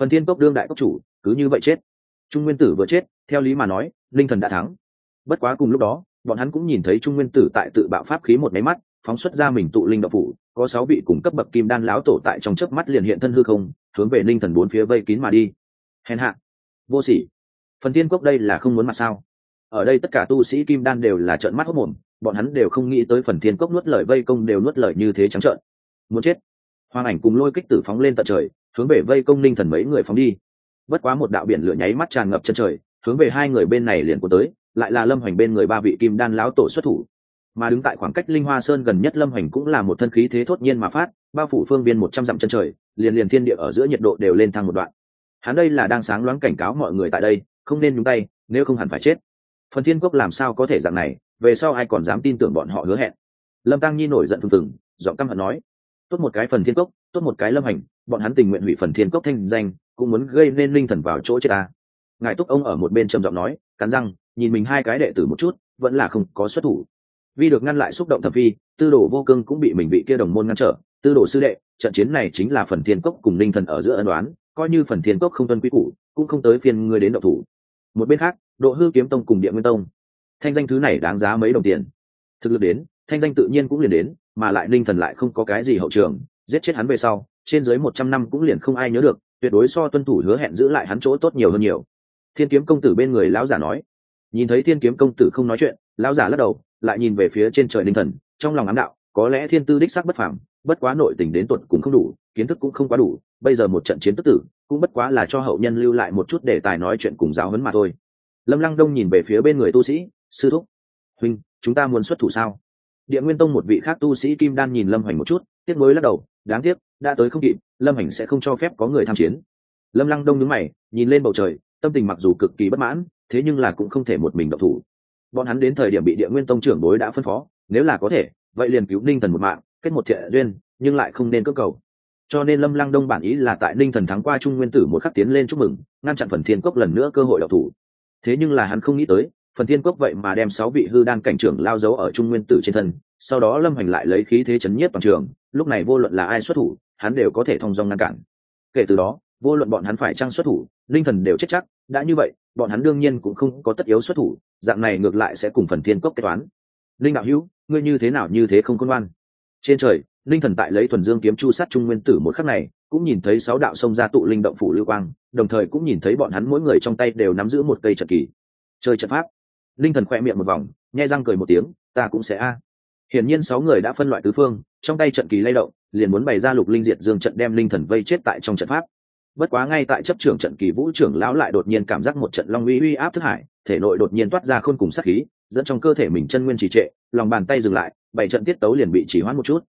Phần thiên cốc đương đại cốc chủ, cứ như vậy chết. Trung nguyên tử vừa chết, theo lý mà nói, linh thần đã thắng. Bất quá cùng lúc đó, bọn hắn cũng nhìn thấy trung nguyên tử tại tự bạo pháp khí một máy mắt phóng xuất ra mình tụ linh đạo phủ, có sáu vị cùng cấp bậc kim đan láo tổ tại trong chớp mắt liền hiện thân hư không, hướng về linh thần bốn phía vây kín mà đi. Hèn hạ. Vô sỉ. Phần thiên cốc đây là không muốn mặt sao? Ở đây tất cả tu sĩ kim đan đều là trợn mắt hốt mồm, bọn hắn đều không nghĩ tới phần thiên cốc nuốt lời vây công đều nuốt lời như thế trắng trợn. Muốn chết. Hoàng ảnh cùng lôi kích tử phóng lên tận trời, hướng về vây công linh thần mấy người phóng đi. Bất quá một đạo biển lửa nháy mắt tràn ngập chân trời, hướng về hai người bên này liền của tới, lại là lâm hoành bên người ba vị kim đan lão tổ xuất thủ mà đứng tại khoảng cách linh hoa sơn gần nhất lâm hoành cũng là một thân khí thế thốt nhiên mà phát, bao phủ phương viên một trăm dặm chân trời, liền liền thiên địa ở giữa nhiệt độ đều lên thăng một đoạn. Hắn đây là đang sáng loáng cảnh cáo mọi người tại đây, không nên nhúng tay, nếu không hẳn phải chết. Phần thiên cốc làm sao có thể dạng này, về sau ai còn dám tin tưởng bọn họ hứa hẹn? Lâm tăng nhi nổi giận phừng phừng, giọng căm hận nói, tốt một cái phần thiên cốc tốt một cái lâm hành, bọn hắn tình nguyện hủy phần thiên cốc thanh danh, cũng muốn gây nên linh thần vào chỗ chết ta. Ngài túc ông ở một bên trầm giọng nói, cắn răng, nhìn mình hai cái đệ tử một chút, vẫn là không có xuất thủ vì được ngăn lại xúc động thập vi tư đồ vô cương cũng bị mình bị kia đồng môn ngăn trở. Tư đồ sư đệ, trận chiến này chính là phần thiên cốc cùng linh thần ở giữa ân đoán coi như phần thiên cốc không tuân quy củ, cũng không tới phiên ngươi đến độc thủ. Một bên khác, độ hư kiếm tông cùng địa nguyên tông. Thanh danh thứ này đáng giá mấy đồng tiền. Thực lực đến, thanh danh tự nhiên cũng liền đến, mà lại linh thần lại không có cái gì hậu trường, giết chết hắn về sau, trên dưới một trăm năm cũng liền không ai nhớ được, tuyệt đối so tuân thủ hứa hẹn giữ lại hắn chỗ tốt nhiều hơn nhiều. Thiên kiếm công tử bên người lão giả nói. Nhìn thấy thiên kiếm công tử không nói chuyện, lão giả lắc đầu lại nhìn về phía trên trời linh thần, trong lòng ám đạo, có lẽ thiên tư đích sắc bất phẳng bất quá nội tình đến tuột cũng không đủ, kiến thức cũng không quá đủ, bây giờ một trận chiến tức tử, cũng bất quá là cho hậu nhân lưu lại một chút đề tài nói chuyện cùng giáo huấn mà thôi. Lâm lăng đông nhìn về phía bên người tu sĩ, sư thúc, huynh, chúng ta muốn xuất thủ sao? Địa nguyên tông một vị khác tu sĩ kim đan nhìn lâm hoành một chút, tiếc mới lắc đầu, đáng tiếc, đã tới không kịp, lâm hoành sẽ không cho phép có người tham chiến. Lâm lăng đông nhướng mày, nhìn lên bầu trời, tâm tình mặc dù cực kỳ bất mãn, thế nhưng là cũng không thể một mình độc thủ bọn hắn đến thời điểm bị địa nguyên tông trưởng bối đã phân phó, nếu là có thể, vậy liền cứu ninh thần một mạng, kết một thiện duyên, nhưng lại không nên cơ cầu. Cho nên lâm lăng đông bản ý là tại ninh thần thắng qua trung nguyên tử một khắc tiến lên chúc mừng, ngăn chặn phần thiên cốc lần nữa cơ hội đọc thủ. Thế nhưng là hắn không nghĩ tới, phần thiên cốc vậy mà đem sáu vị hư đan cảnh trưởng lao dấu ở trung nguyên tử trên thân, sau đó lâm hành lại lấy khí thế chấn nhiếp toàn trường, lúc này vô luận là ai xuất thủ, hắn đều có thể thông dong ngăn cản. Kể từ đó, vô luận bọn hắn phải trăng xuất thủ linh thần đều chết chắc, đã như vậy bọn hắn đương nhiên cũng không có tất yếu xuất thủ, dạng này ngược lại sẽ cùng phần thiên cốc kế toán. Linh đạo hữu, ngươi như thế nào như thế không khôn ngoan? Trên trời, linh thần tại lấy thuần dương kiếm chu sát trung nguyên tử một khắc này, cũng nhìn thấy sáu đạo sông ra tụ linh động phủ lưu quang, đồng thời cũng nhìn thấy bọn hắn mỗi người trong tay đều nắm giữ một cây trận kỳ. Chơi trận pháp. Linh thần khoe miệng một vòng, nhai răng cười một tiếng, ta cũng sẽ a. Hiển nhiên sáu người đã phân loại tứ phương, trong tay trận kỳ lay động, liền muốn bày ra lục linh diệt dương trận đem linh thần vây chết tại trong trận pháp bất quá ngay tại chấp trưởng trận kỳ vũ trưởng lão lại đột nhiên cảm giác một trận long uy uy áp thức hải, thể nội đột nhiên toát ra khôn cùng sát khí, dẫn trong cơ thể mình chân nguyên trì trệ, lòng bàn tay dừng lại, bảy trận tiết tấu liền bị chỉ hoãn một chút.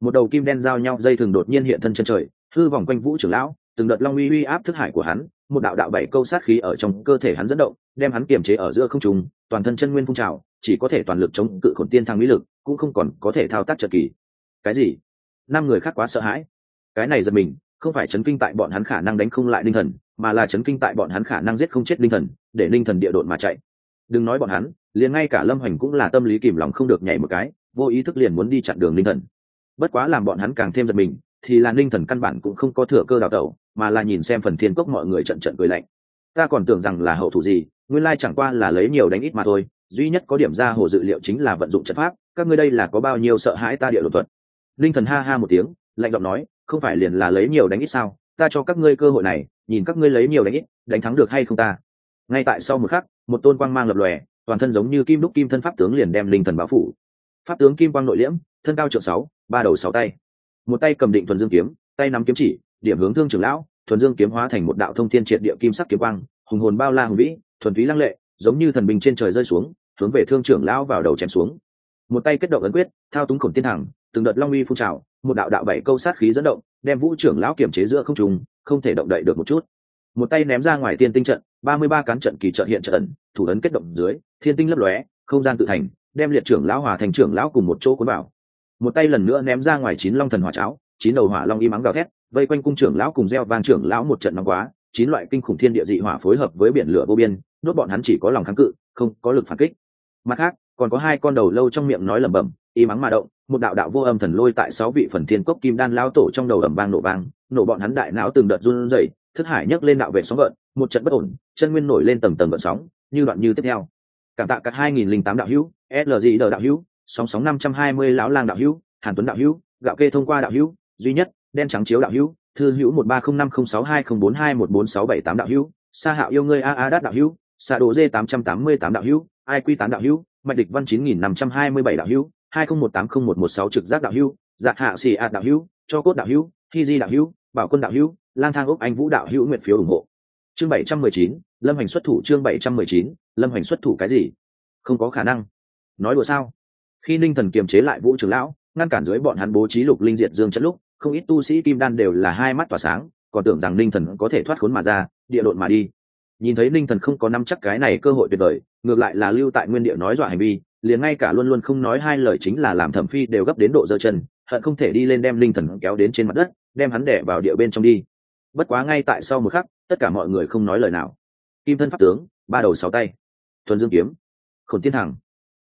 Một đầu kim đen giao nhau dây thường đột nhiên hiện thân chân trời, hư vòng quanh vũ trưởng lão, từng đợt long uy uy áp thức hải của hắn, một đạo đạo bảy câu sát khí ở trong cơ thể hắn dẫn động, đem hắn kiềm chế ở giữa không trung, toàn thân chân nguyên phun trào, chỉ có thể toàn lực chống cự khổn tiên thăng mỹ lực, cũng không còn có thể thao tác trận kỳ. Cái gì? Năm người khác quá sợ hãi. Cái này giật mình không phải chấn kinh tại bọn hắn khả năng đánh không lại linh thần, mà là chấn kinh tại bọn hắn khả năng giết không chết linh thần, để linh thần địa độn mà chạy. Đừng nói bọn hắn, liền ngay cả lâm hoành cũng là tâm lý kìm lòng không được nhảy một cái, vô ý thức liền muốn đi chặn đường linh thần. Bất quá làm bọn hắn càng thêm giật mình, thì là linh thần căn bản cũng không có thừa cơ đào tẩu, mà là nhìn xem phần thiên cốc mọi người trận trận cười lạnh. Ta còn tưởng rằng là hậu thủ gì, nguyên lai chẳng qua là lấy nhiều đánh ít mà thôi, duy nhất có điểm ra hồ dự liệu chính là vận dụng trận pháp, các ngươi đây là có bao nhiêu sợ hãi ta địa đột thuật. Linh thần ha ha một tiếng, lạnh giọng nói không phải liền là lấy nhiều đánh ít sao? Ta cho các ngươi cơ hội này, nhìn các ngươi lấy nhiều đánh ít, đánh thắng được hay không ta? Ngay tại sau một khắc, một tôn quang mang lập lòe, toàn thân giống như kim đúc kim thân pháp tướng liền đem linh thần báo phủ. Pháp tướng kim quang nội liễm, thân cao trượng sáu, ba đầu sáu tay. Một tay cầm định thuần dương kiếm, tay nắm kiếm chỉ, điểm hướng thương trưởng lão, thuần dương kiếm hóa thành một đạo thông thiên triệt địa kim sắc kiếm quang, hùng hồn bao la hùng vĩ, thuần túy lăng lệ, giống như thần bình trên trời rơi xuống, hướng về thương trưởng lão vào đầu chém xuống. Một tay kết động ấn quyết, thao túng khổng tiên thẳng từng đợt long uy phun trào, một đạo đạo bảy câu sát khí dẫn động, đem vũ trưởng lão kiểm chế giữa không trùng không thể động đậy được một chút. Một tay ném ra ngoài tiên tinh trận, ba mươi ba cán trận kỳ trận hiện trận thủ ấn kết động dưới, thiên tinh lấp lóe, không gian tự thành, đem liệt trưởng lão hòa thành trưởng lão cùng một chỗ cuốn vào. Một tay lần nữa ném ra ngoài chín long thần hỏa cháo, chín đầu hỏa long y mắng gào thét, vây quanh cung trưởng lão cùng gieo vang trưởng lão một trận nóng quá, chín loại kinh khủng thiên địa dị hỏa phối hợp với biển lửa vô biên, đốt bọn hắn chỉ có lòng kháng cự, không có lực phản kích. Mặt khác, còn có hai con đầu lâu trong miệng nói lẩm bẩm y mắng mà động một đạo đạo vô âm thần lôi tại sáu vị phần thiên cốc kim đan lao tổ trong đầu ẩm vang nổ vang nổ bọn hắn đại não từng đợt run rẩy thức hải nhấc lên đạo vệ sóng gợn một trận bất ổn chân nguyên nổi lên tầng tầng gợn sóng như đoạn như tiếp theo cảm tạ các hai nghìn linh tám đạo hữu slg đờ đạo hữu sóng sóng năm trăm hai mươi lão lang đạo hữu hàn tuấn đạo hữu gạo kê thông qua đạo hữu duy nhất đen trắng chiếu đạo hữu thư hữu một ba không năm không sáu hai không bốn hai một bốn sáu bảy tám đạo hữu sa hạo yêu ngươi a a đát đạo hữu sa đồ d tám trăm tám mươi tám đạo hữu ai quy tán đạo hữu mạch địch văn chín nghìn năm trăm hai mươi bảy đạo hữu hai không một tám không một một sáu trực giác đạo hữu dạ hạ xì ạt đạo hữu, cho cốt đạo hữu khi di đạo hữu, bảo quân đạo hữu, lang thang ốc anh vũ đạo hữu nguyện phiếu ủng hộ. Chương bảy trăm mười chín, lâm hành xuất thủ chương bảy trăm mười chín, lâm hành xuất thủ cái gì? Không có khả năng. Nói đùa sao? Khi ninh thần kiềm chế lại vũ trưởng lão, ngăn cản dưới bọn hắn bố trí lục linh diệt dương chất lúc, không ít tu sĩ kim đan đều là hai mắt tỏa sáng, còn tưởng rằng ninh thần có thể thoát khốn mà ra, địa độn mà đi. Nhìn thấy ninh thần không có nắm chắc cái này cơ hội tuyệt vời, ngược lại là lưu tại nguyên địa nói dọa hành vi liền ngay cả luôn luôn không nói hai lời chính là làm thẩm phi đều gấp đến độ giơ chân, hận không thể đi lên đem linh thần kéo đến trên mặt đất, đem hắn đẻ vào địa bên trong đi. Bất quá ngay tại sau một khắc, tất cả mọi người không nói lời nào. Kim thân pháp tướng, ba đầu sáu tay. Thuần dương kiếm. Khổn tiên thẳng.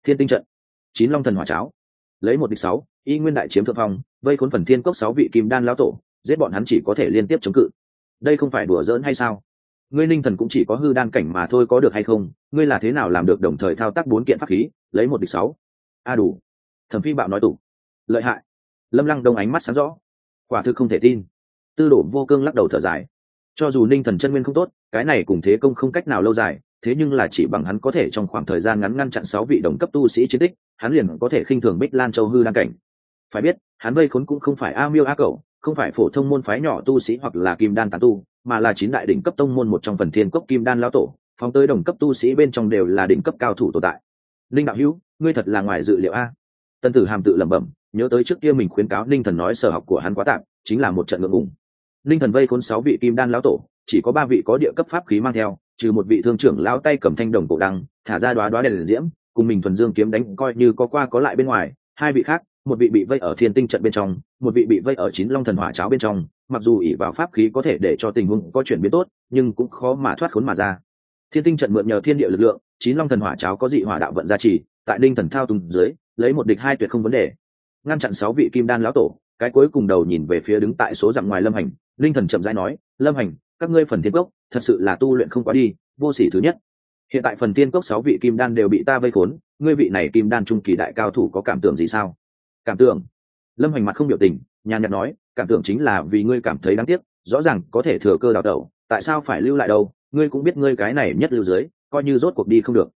Thiên tinh trận. Chín long thần hỏa cháo. Lấy một địch sáu, y nguyên đại chiếm thượng phong, vây khốn phần thiên cốc sáu vị kim đan lão tổ, giết bọn hắn chỉ có thể liên tiếp chống cự. Đây không phải đùa giỡn hay sao? Ngươi ninh thần cũng chỉ có hư đan cảnh mà thôi có được hay không? Ngươi là thế nào làm được đồng thời thao tác bốn kiện pháp khí? Lấy một địch sáu. A đủ. Thẩm phi bạo nói tủ. Lợi hại. Lâm lăng đông ánh mắt sáng rõ. Quả thực không thể tin. Tư đổ vô cương lắc đầu thở dài. Cho dù ninh thần chân nguyên không tốt, cái này cùng thế công không cách nào lâu dài, thế nhưng là chỉ bằng hắn có thể trong khoảng thời gian ngắn ngăn chặn sáu vị đồng cấp tu sĩ chiến tích, hắn liền có thể khinh thường bích lan châu hư đan cảnh. Phải biết, hắn vây khốn cũng không phải a miêu a cậu không phải phổ thông môn phái nhỏ tu sĩ hoặc là kim đan tán tu, mà là chín đại đỉnh cấp tông môn một trong phần thiên cốc kim đan lão tổ, phóng tới đồng cấp tu sĩ bên trong đều là đỉnh cấp cao thủ tồn tại linh đạo hữu, ngươi thật là ngoài dự liệu a. Tân tử hàm tự lẩm bẩm, nhớ tới trước kia mình khuyến cáo ninh thần nói sở học của hắn quá tạm, chính là một trận ngượng ngùng. Ninh thần vây khốn sáu vị kim đan lão tổ, chỉ có ba vị có địa cấp pháp khí mang theo, trừ một vị thương trưởng lão tay cầm thanh đồng cổ đăng, thả ra đoá đoá đèn diễm, cùng mình thuần dương kiếm đánh coi như có qua có lại bên ngoài. Hai vị khác, một vị bị vây ở thiên tinh trận bên trong, một vị bị vây ở chín long thần hỏa cháo bên trong, mặc dù ỷ vào pháp khí có thể để cho tình huống có chuyển biến tốt, nhưng cũng khó mà thoát khốn mà ra. Thiên tinh trận mượn nhờ thiên địa lực lượng chín long thần hỏa cháo có dị hỏa đạo vận gia trì, tại đinh thần thao tùng dưới, lấy một địch hai tuyệt không vấn đề. Ngăn chặn sáu vị kim đan lão tổ, cái cuối cùng đầu nhìn về phía đứng tại số dặm ngoài lâm hành ninh thần chậm rãi nói, lâm hành, các ngươi phần thiên cốc, thật sự là tu luyện không quá đi, vô sỉ thứ nhất. Hiện tại phần tiên cốc sáu vị kim đan đều bị ta vây khốn, ngươi vị này kim đan trung kỳ đại cao thủ có cảm tưởng gì sao? Cảm tưởng? Lâm hành mặt không biểu tình, nhàn nhạt nói, cảm tưởng chính là vì ngươi cảm thấy đáng tiếc, rõ ràng có thể thừa cơ đào tẩu, tại sao phải lưu lại đâu, ngươi cũng biết ngươi cái này nhất lưu dưới coi như rốt cuộc đi không được.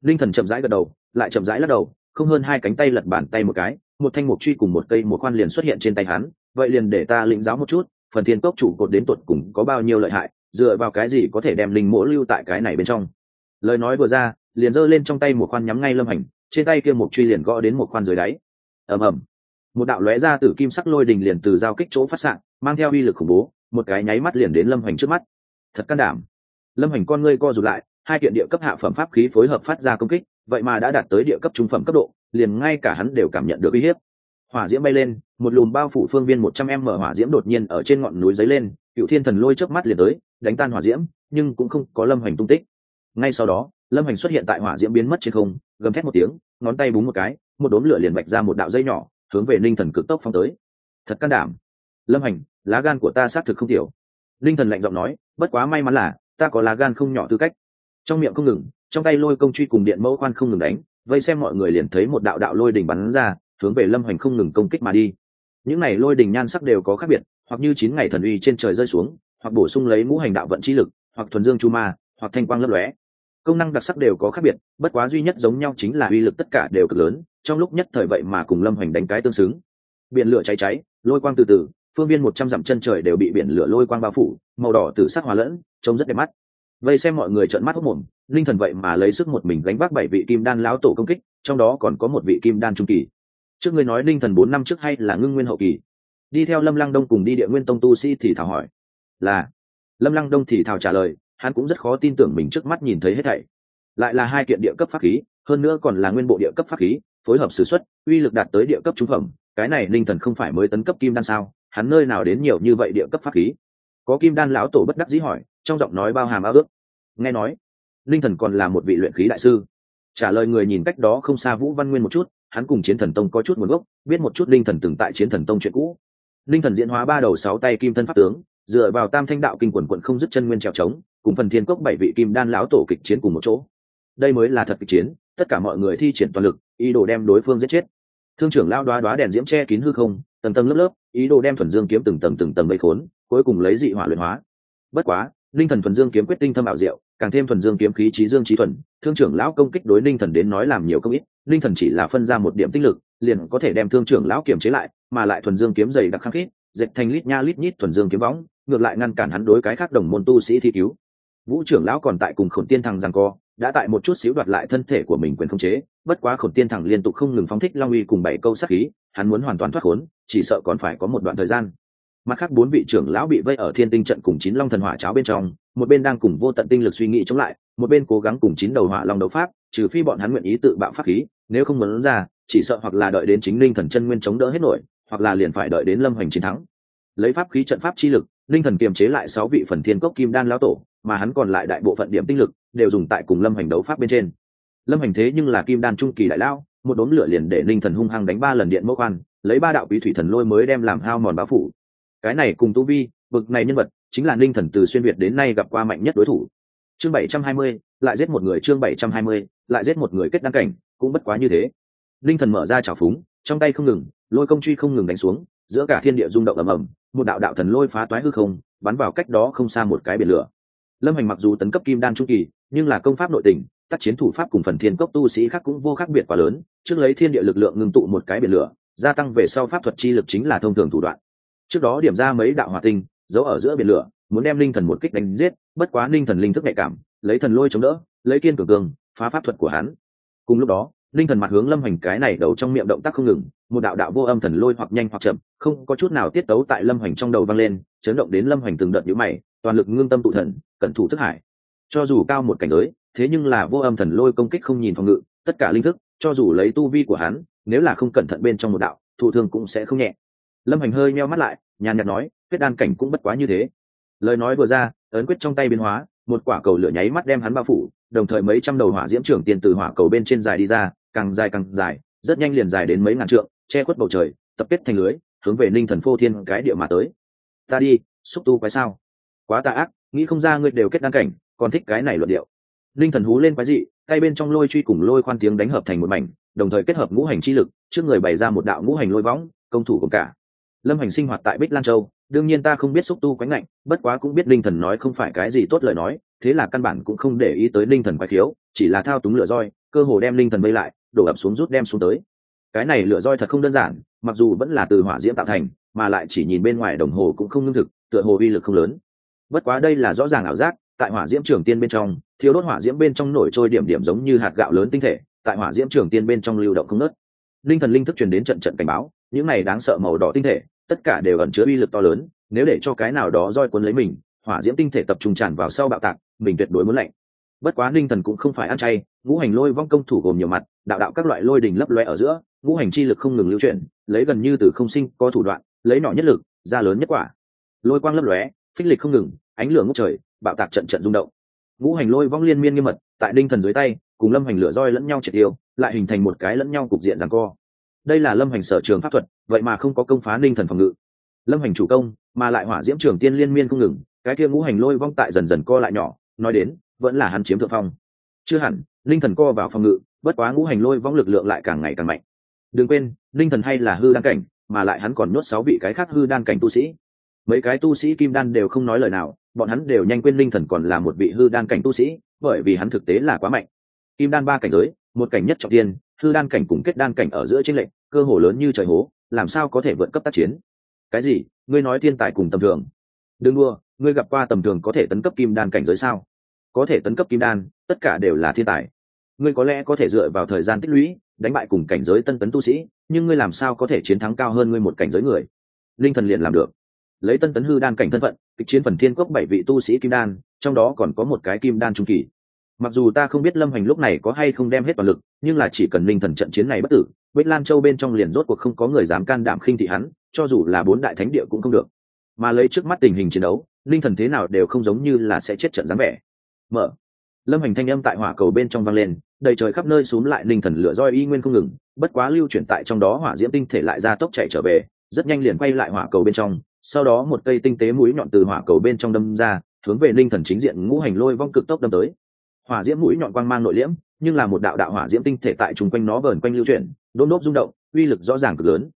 Linh thần chậm rãi gật đầu, lại chậm rãi lắc đầu, không hơn hai cánh tay lật bàn tay một cái, một thanh mục truy cùng một cây một khoan liền xuất hiện trên tay hắn, vậy liền để ta lĩnh giáo một chút, phần thiên cốc chủ cột đến tuột cùng có bao nhiêu lợi hại, dựa vào cái gì có thể đem linh mỗ lưu tại cái này bên trong. Lời nói vừa ra, liền giơ lên trong tay một khoan nhắm ngay lâm hành, trên tay kia một truy liền gõ đến một khoan dưới đáy. Ầm ầm. Một đạo lóe ra từ kim sắc lôi đình liền từ giao kích chỗ phát xạ, mang theo uy lực khủng bố, một cái nháy mắt liền đến lâm hành trước mắt. Thật can đảm. Lâm hành con ngươi co rụt lại hai kiện địa cấp hạ phẩm pháp khí phối hợp phát ra công kích, vậy mà đã đạt tới địa cấp trung phẩm cấp độ, liền ngay cả hắn đều cảm nhận được uy hiếp. Hỏa diễm bay lên, một lùm bao phủ phương viên một trăm em mở hỏa diễm đột nhiên ở trên ngọn núi dấy lên, cựu thiên thần lôi chớp mắt liền tới, đánh tan hỏa diễm, nhưng cũng không có lâm hành tung tích. Ngay sau đó, lâm hành xuất hiện tại hỏa diễm biến mất trên không, gầm thét một tiếng, ngón tay búng một cái, một đốm lửa liền vạch ra một đạo dây nhỏ, hướng về linh thần cực tốc phong tới. Thật can đảm. Lâm hành, lá gan của ta xác thực không tiểu. Linh thần lạnh giọng nói, bất quá may mắn là, ta có lá gan không nhỏ tư cách trong miệng không ngừng, trong tay lôi công truy cùng điện mẫu khoan không ngừng đánh, vây xem mọi người liền thấy một đạo đạo lôi đỉnh bắn ra, hướng về lâm hoành không ngừng công kích mà đi. Những này lôi đỉnh nhan sắc đều có khác biệt, hoặc như chín ngày thần uy trên trời rơi xuống, hoặc bổ sung lấy ngũ hành đạo vận chi lực, hoặc thuần dương chu ma, hoặc thanh quang lấp lóe. Công năng đặc sắc đều có khác biệt, bất quá duy nhất giống nhau chính là uy lực tất cả đều cực lớn, trong lúc nhất thời vậy mà cùng lâm hoành đánh cái tương xứng. Biển lửa cháy cháy, lôi quang từ từ, phương viên một trăm dặm chân trời đều bị biển lửa lôi quang bao phủ, màu đỏ từ sắc hòa lẫn, trông rất đẹp mắt vậy xem mọi người trợn mắt hốc mồm, linh thần vậy mà lấy sức một mình gánh vác bảy vị kim đan lão tổ công kích, trong đó còn có một vị kim đan trung kỳ. Trước người nói linh thần bốn năm trước hay là ngưng nguyên hậu kỳ? Đi theo lâm lăng đông cùng đi địa nguyên tông tu sĩ thì thảo hỏi. Là. Lâm lăng đông thì thảo trả lời, hắn cũng rất khó tin tưởng mình trước mắt nhìn thấy hết thảy. Lại là hai kiện địa cấp pháp khí, hơn nữa còn là nguyên bộ địa cấp pháp khí, phối hợp s ử uy lực đạt tới địa cấp trúng phẩm. Cái này linh thần không phải mới tấn cấp kim đan sao? Hắn nơi nào đến nhiều như vậy địa cấp pháp khí? Có kim đan lão tổ bất đắc dĩ hỏi, trong giọng nói bao hàm ao ước. Nghe nói, linh thần còn là một vị luyện khí đại sư. Trả lời người nhìn cách đó không xa vũ văn nguyên một chút, hắn cùng chiến thần tông có chút nguồn gốc, biết một chút linh thần từng tại chiến thần tông chuyện cũ. Linh thần diễn hóa ba đầu sáu tay kim thân pháp tướng, dựa vào tam thanh đạo kinh quần quận không dứt chân nguyên trèo trống, cùng phần thiên cốc bảy vị kim đan lão tổ kịch chiến cùng một chỗ. Đây mới là thật kịch chiến, tất cả mọi người thi triển toàn lực, ý đồ đem đối phương giết chết. Thương trưởng lao đoá đoá đèn diễm che kín hư không, tầng tầng lớp lớp, ý đồ đem thuần dương kiếm từng tầng từng tầng vây khốn cuối cùng lấy dị hỏa luyện hóa. Bất quá linh thần thuần dương kiếm quyết tinh thâm ảo diệu, càng thêm thuần dương kiếm khí trí dương trí thuần, thương trưởng lão công kích đối linh thần đến nói làm nhiều công ít linh thần chỉ là phân ra một điểm tinh lực, liền có thể đem thương trưởng lão kiểm chế lại, mà lại thuần dương kiếm dày đặc khắc khít, dệt thành lít nha lít nhít thuần dương kiếm võng, ngược lại ngăn cản hắn đối cái khác đồng môn tu sĩ thi cứu. Vũ trưởng lão còn tại cùng khổn tiên thằng rằng co, đã tại một chút xíu đoạt lại thân thể của mình quyền khống chế, bất quá khổn tiên thằng liên tục không ngừng phóng thích long uy cùng bảy câu sát khí, hắn muốn hoàn toàn thoát khốn, chỉ sợ còn phải có một đoạn thời gian mặt khác bốn vị trưởng lão bị vây ở thiên tinh trận cùng chín long thần hỏa cháo bên trong một bên đang cùng vô tận tinh lực suy nghĩ chống lại một bên cố gắng cùng chín đầu hỏa long đấu pháp trừ phi bọn hắn nguyện ý tự bạo pháp khí nếu không muốn ra chỉ sợ hoặc là đợi đến chính linh thần chân nguyên chống đỡ hết nổi hoặc là liền phải đợi đến lâm hoành chiến thắng. Lấy pháp khí trận pháp chi lực linh thần kiềm chế lại sáu vị phần thiên cốc kim đan lão tổ mà hắn còn lại đại bộ phận điểm tinh lực đều dùng tại cùng lâm hành đấu pháp bên trên. Lâm hành thế nhưng là kim đan trung kỳ đại lão một đốm lửa liền để linh thần hung hăng đánh ba lần điện mẫu quan, lấy ba đạo quý thủy thần lôi mới đem làm hao mòn báo phủ cái này cùng tu vi, bực này nhân vật, chính là ninh thần từ xuyên việt đến nay gặp qua mạnh nhất đối thủ. Chương bảy trăm hai mươi, lại giết một người, chương bảy trăm hai mươi, lại giết một người kết đăng cảnh, cũng bất quá như thế. Ninh thần mở ra trào phúng, trong tay không ngừng, lôi công truy không ngừng đánh xuống, giữa cả thiên địa rung động ầm ầm, một đạo đạo thần lôi phá toái hư không, bắn vào cách đó không xa một cái biển lửa. Lâm hành mặc dù tấn cấp kim đan trung kỳ, nhưng là công pháp nội tình, tác chiến thủ pháp cùng phần thiên cốc tu sĩ khác cũng vô khác biệt quá lớn, trước lấy thiên địa lực lượng ngưng tụ một cái biển lửa, gia tăng về sau pháp thuật chi lực chính là thông thường thủ đoạn trước đó điểm ra mấy đạo hỏa tinh, giấu ở giữa biển lửa, muốn đem linh thần một kích đánh giết, bất quá linh thần linh thức nhạy cảm, lấy thần lôi chống đỡ, lấy kiên cường cường, phá pháp thuật của hắn. Cùng lúc đó, linh thần mặt hướng lâm hoành cái này đầu trong miệng động tác không ngừng, một đạo đạo vô âm thần lôi hoặc nhanh hoặc chậm, không có chút nào tiết tấu tại lâm hoành trong đầu vang lên, chấn động đến lâm hoành từng đợt nhũ mày, toàn lực ngưng tâm tụ thần, cẩn thủ thức hải. Cho dù cao một cảnh giới, thế nhưng là vô âm thần lôi công kích không nhìn phòng ngự, tất cả linh thức, cho dù lấy tu vi của hắn, nếu là không cẩn thận bên trong một đạo, thụ thương cũng sẽ không nhẹ lâm hành hơi meo mắt lại, nhàn nhạt nói, kết đan cảnh cũng bất quá như thế. Lời nói vừa ra, ấn quyết trong tay biến hóa, một quả cầu lửa nháy mắt đem hắn bao phủ, đồng thời mấy trăm đầu hỏa diễm trưởng tiền từ hỏa cầu bên trên dài đi ra, càng dài càng dài, rất nhanh liền dài đến mấy ngàn trượng, che khuất bầu trời, tập kết thành lưới, hướng về ninh thần phô thiên cái địa mà tới. Ta đi, xúc tu quái sao? Quá tà ác, nghĩ không ra ngươi đều kết đan cảnh, còn thích cái này luận điệu. Ninh thần hú lên quái dị, tay bên trong lôi truy cùng lôi khoan tiếng đánh hợp thành một mảnh, đồng thời kết hợp ngũ hành chi lực, trước người bày ra một đạo ngũ hành lôi võng, công thủ cùng cả lâm hành sinh hoạt tại bích lan châu, đương nhiên ta không biết xúc tu quánh lạnh bất quá cũng biết linh thần nói không phải cái gì tốt lời nói, thế là căn bản cũng không để ý tới linh thần quái thiếu chỉ là thao túng lửa roi, cơ hồ đem linh thần vây lại, đổ ập xuống rút đem xuống tới. Cái này lửa roi thật không đơn giản, mặc dù vẫn là từ hỏa diễm tạo thành, mà lại chỉ nhìn bên ngoài đồng hồ cũng không lương thực, tựa hồ vi lực không lớn. Bất quá đây là rõ ràng ảo giác, tại hỏa diễm trường tiên bên trong thiếu đốt hỏa diễm bên trong nổi trôi điểm điểm giống như hạt gạo lớn tinh thể, tại hỏa diễm trường tiên bên trong lưu động không nớt linh thần linh thức truyền đến trận trận cảnh báo những này đáng sợ màu đỏ tinh thể, tất cả đều ẩn chứa uy lực to lớn, nếu để cho cái nào đó roi cuốn lấy mình, hỏa diễm tinh thể tập trung tràn vào sau bạo tạc, mình tuyệt đối muốn lạnh. Bất quá ninh thần cũng không phải ăn chay, ngũ hành lôi vong công thủ gồm nhiều mặt, đạo đạo các loại lôi đình lấp loe ở giữa, ngũ hành chi lực không ngừng lưu chuyển, lấy gần như từ không sinh có thủ đoạn, lấy nhỏ nhất lực, ra lớn nhất quả. Lôi quang lấp lóe, phích lịch không ngừng, ánh lửa ngốc trời, bạo tạc trận trận rung động. Ngũ hành lôi vong liên miên nghiêm mật, tại ninh thần dưới tay, cùng lâm hành lửa roi lẫn nhau triệt tiêu, lại hình thành một cái lẫn nhau cục diện rằng co đây là lâm hành sở trường pháp thuật, vậy mà không có công phá ninh thần phòng ngự. Lâm hành chủ công, mà lại hỏa diễm trường tiên liên miên không ngừng, cái kia ngũ hành lôi vong tại dần dần co lại nhỏ, nói đến, vẫn là hắn chiếm thượng phong. Chưa hẳn linh thần co vào phòng ngự, bất quá ngũ hành lôi vong lực lượng lại càng ngày càng mạnh. Đừng quên linh thần hay là hư đan cảnh, mà lại hắn còn nhốt sáu vị cái khác hư đan cảnh tu sĩ. Mấy cái tu sĩ kim đan đều không nói lời nào, bọn hắn đều nhanh quên linh thần còn là một vị hư đan cảnh tu sĩ, bởi vì hắn thực tế là quá mạnh. Kim đan ba cảnh giới, một cảnh nhất trọng tiên hư đan cảnh cùng kết đan cảnh ở giữa trên lệnh cơ hồ lớn như trời hố, làm sao có thể vượt cấp tác chiến? Cái gì? Ngươi nói thiên tài cùng tầm thường. Đừng đua ngươi gặp qua tầm thường có thể tấn cấp kim đan cảnh giới sao? Có thể tấn cấp kim đan, tất cả đều là thiên tài. Ngươi có lẽ có thể dựa vào thời gian tích lũy, đánh bại cùng cảnh giới tân tấn tu sĩ, nhưng ngươi làm sao có thể chiến thắng cao hơn ngươi một cảnh giới người? Linh thần liền làm được. Lấy tân tấn hư đan cảnh thân phận, kịch chiến phần thiên cốc bảy vị tu sĩ kim đan, trong đó còn có một cái kim đan trung kỳ mặc dù ta không biết lâm hoành lúc này có hay không đem hết toàn lực, nhưng là chỉ cần linh thần trận chiến này bất tử, bích lan châu bên trong liền rốt cuộc không có người dám can đảm khinh thị hắn, cho dù là bốn đại thánh địa cũng không được. Mà lấy trước mắt tình hình chiến đấu linh thần thế nào đều không giống như là sẽ chết trận dáng vẻ. Mở. Lâm hành thanh âm tại hỏa cầu bên trong vang lên, đầy trời khắp nơi xúm lại linh thần lửa roi y nguyên không ngừng, bất quá lưu chuyển tại trong đó hỏa diễm tinh thể lại ra tốc chạy trở về, rất nhanh liền quay lại hỏa cầu bên trong, sau đó một cây tinh tế mũi nhọn từ hỏa cầu bên trong đâm ra, hướng về linh thần chính diện ngũ hành lôi vong cực tốc đâm tới hỏa diễm mũi nhọn quang mang nội liễm, nhưng là một đạo đạo hỏa diễm tinh thể tại chung quanh nó vờn quanh lưu chuyển, đôn nốt rung động, uy lực rõ ràng cực lớn.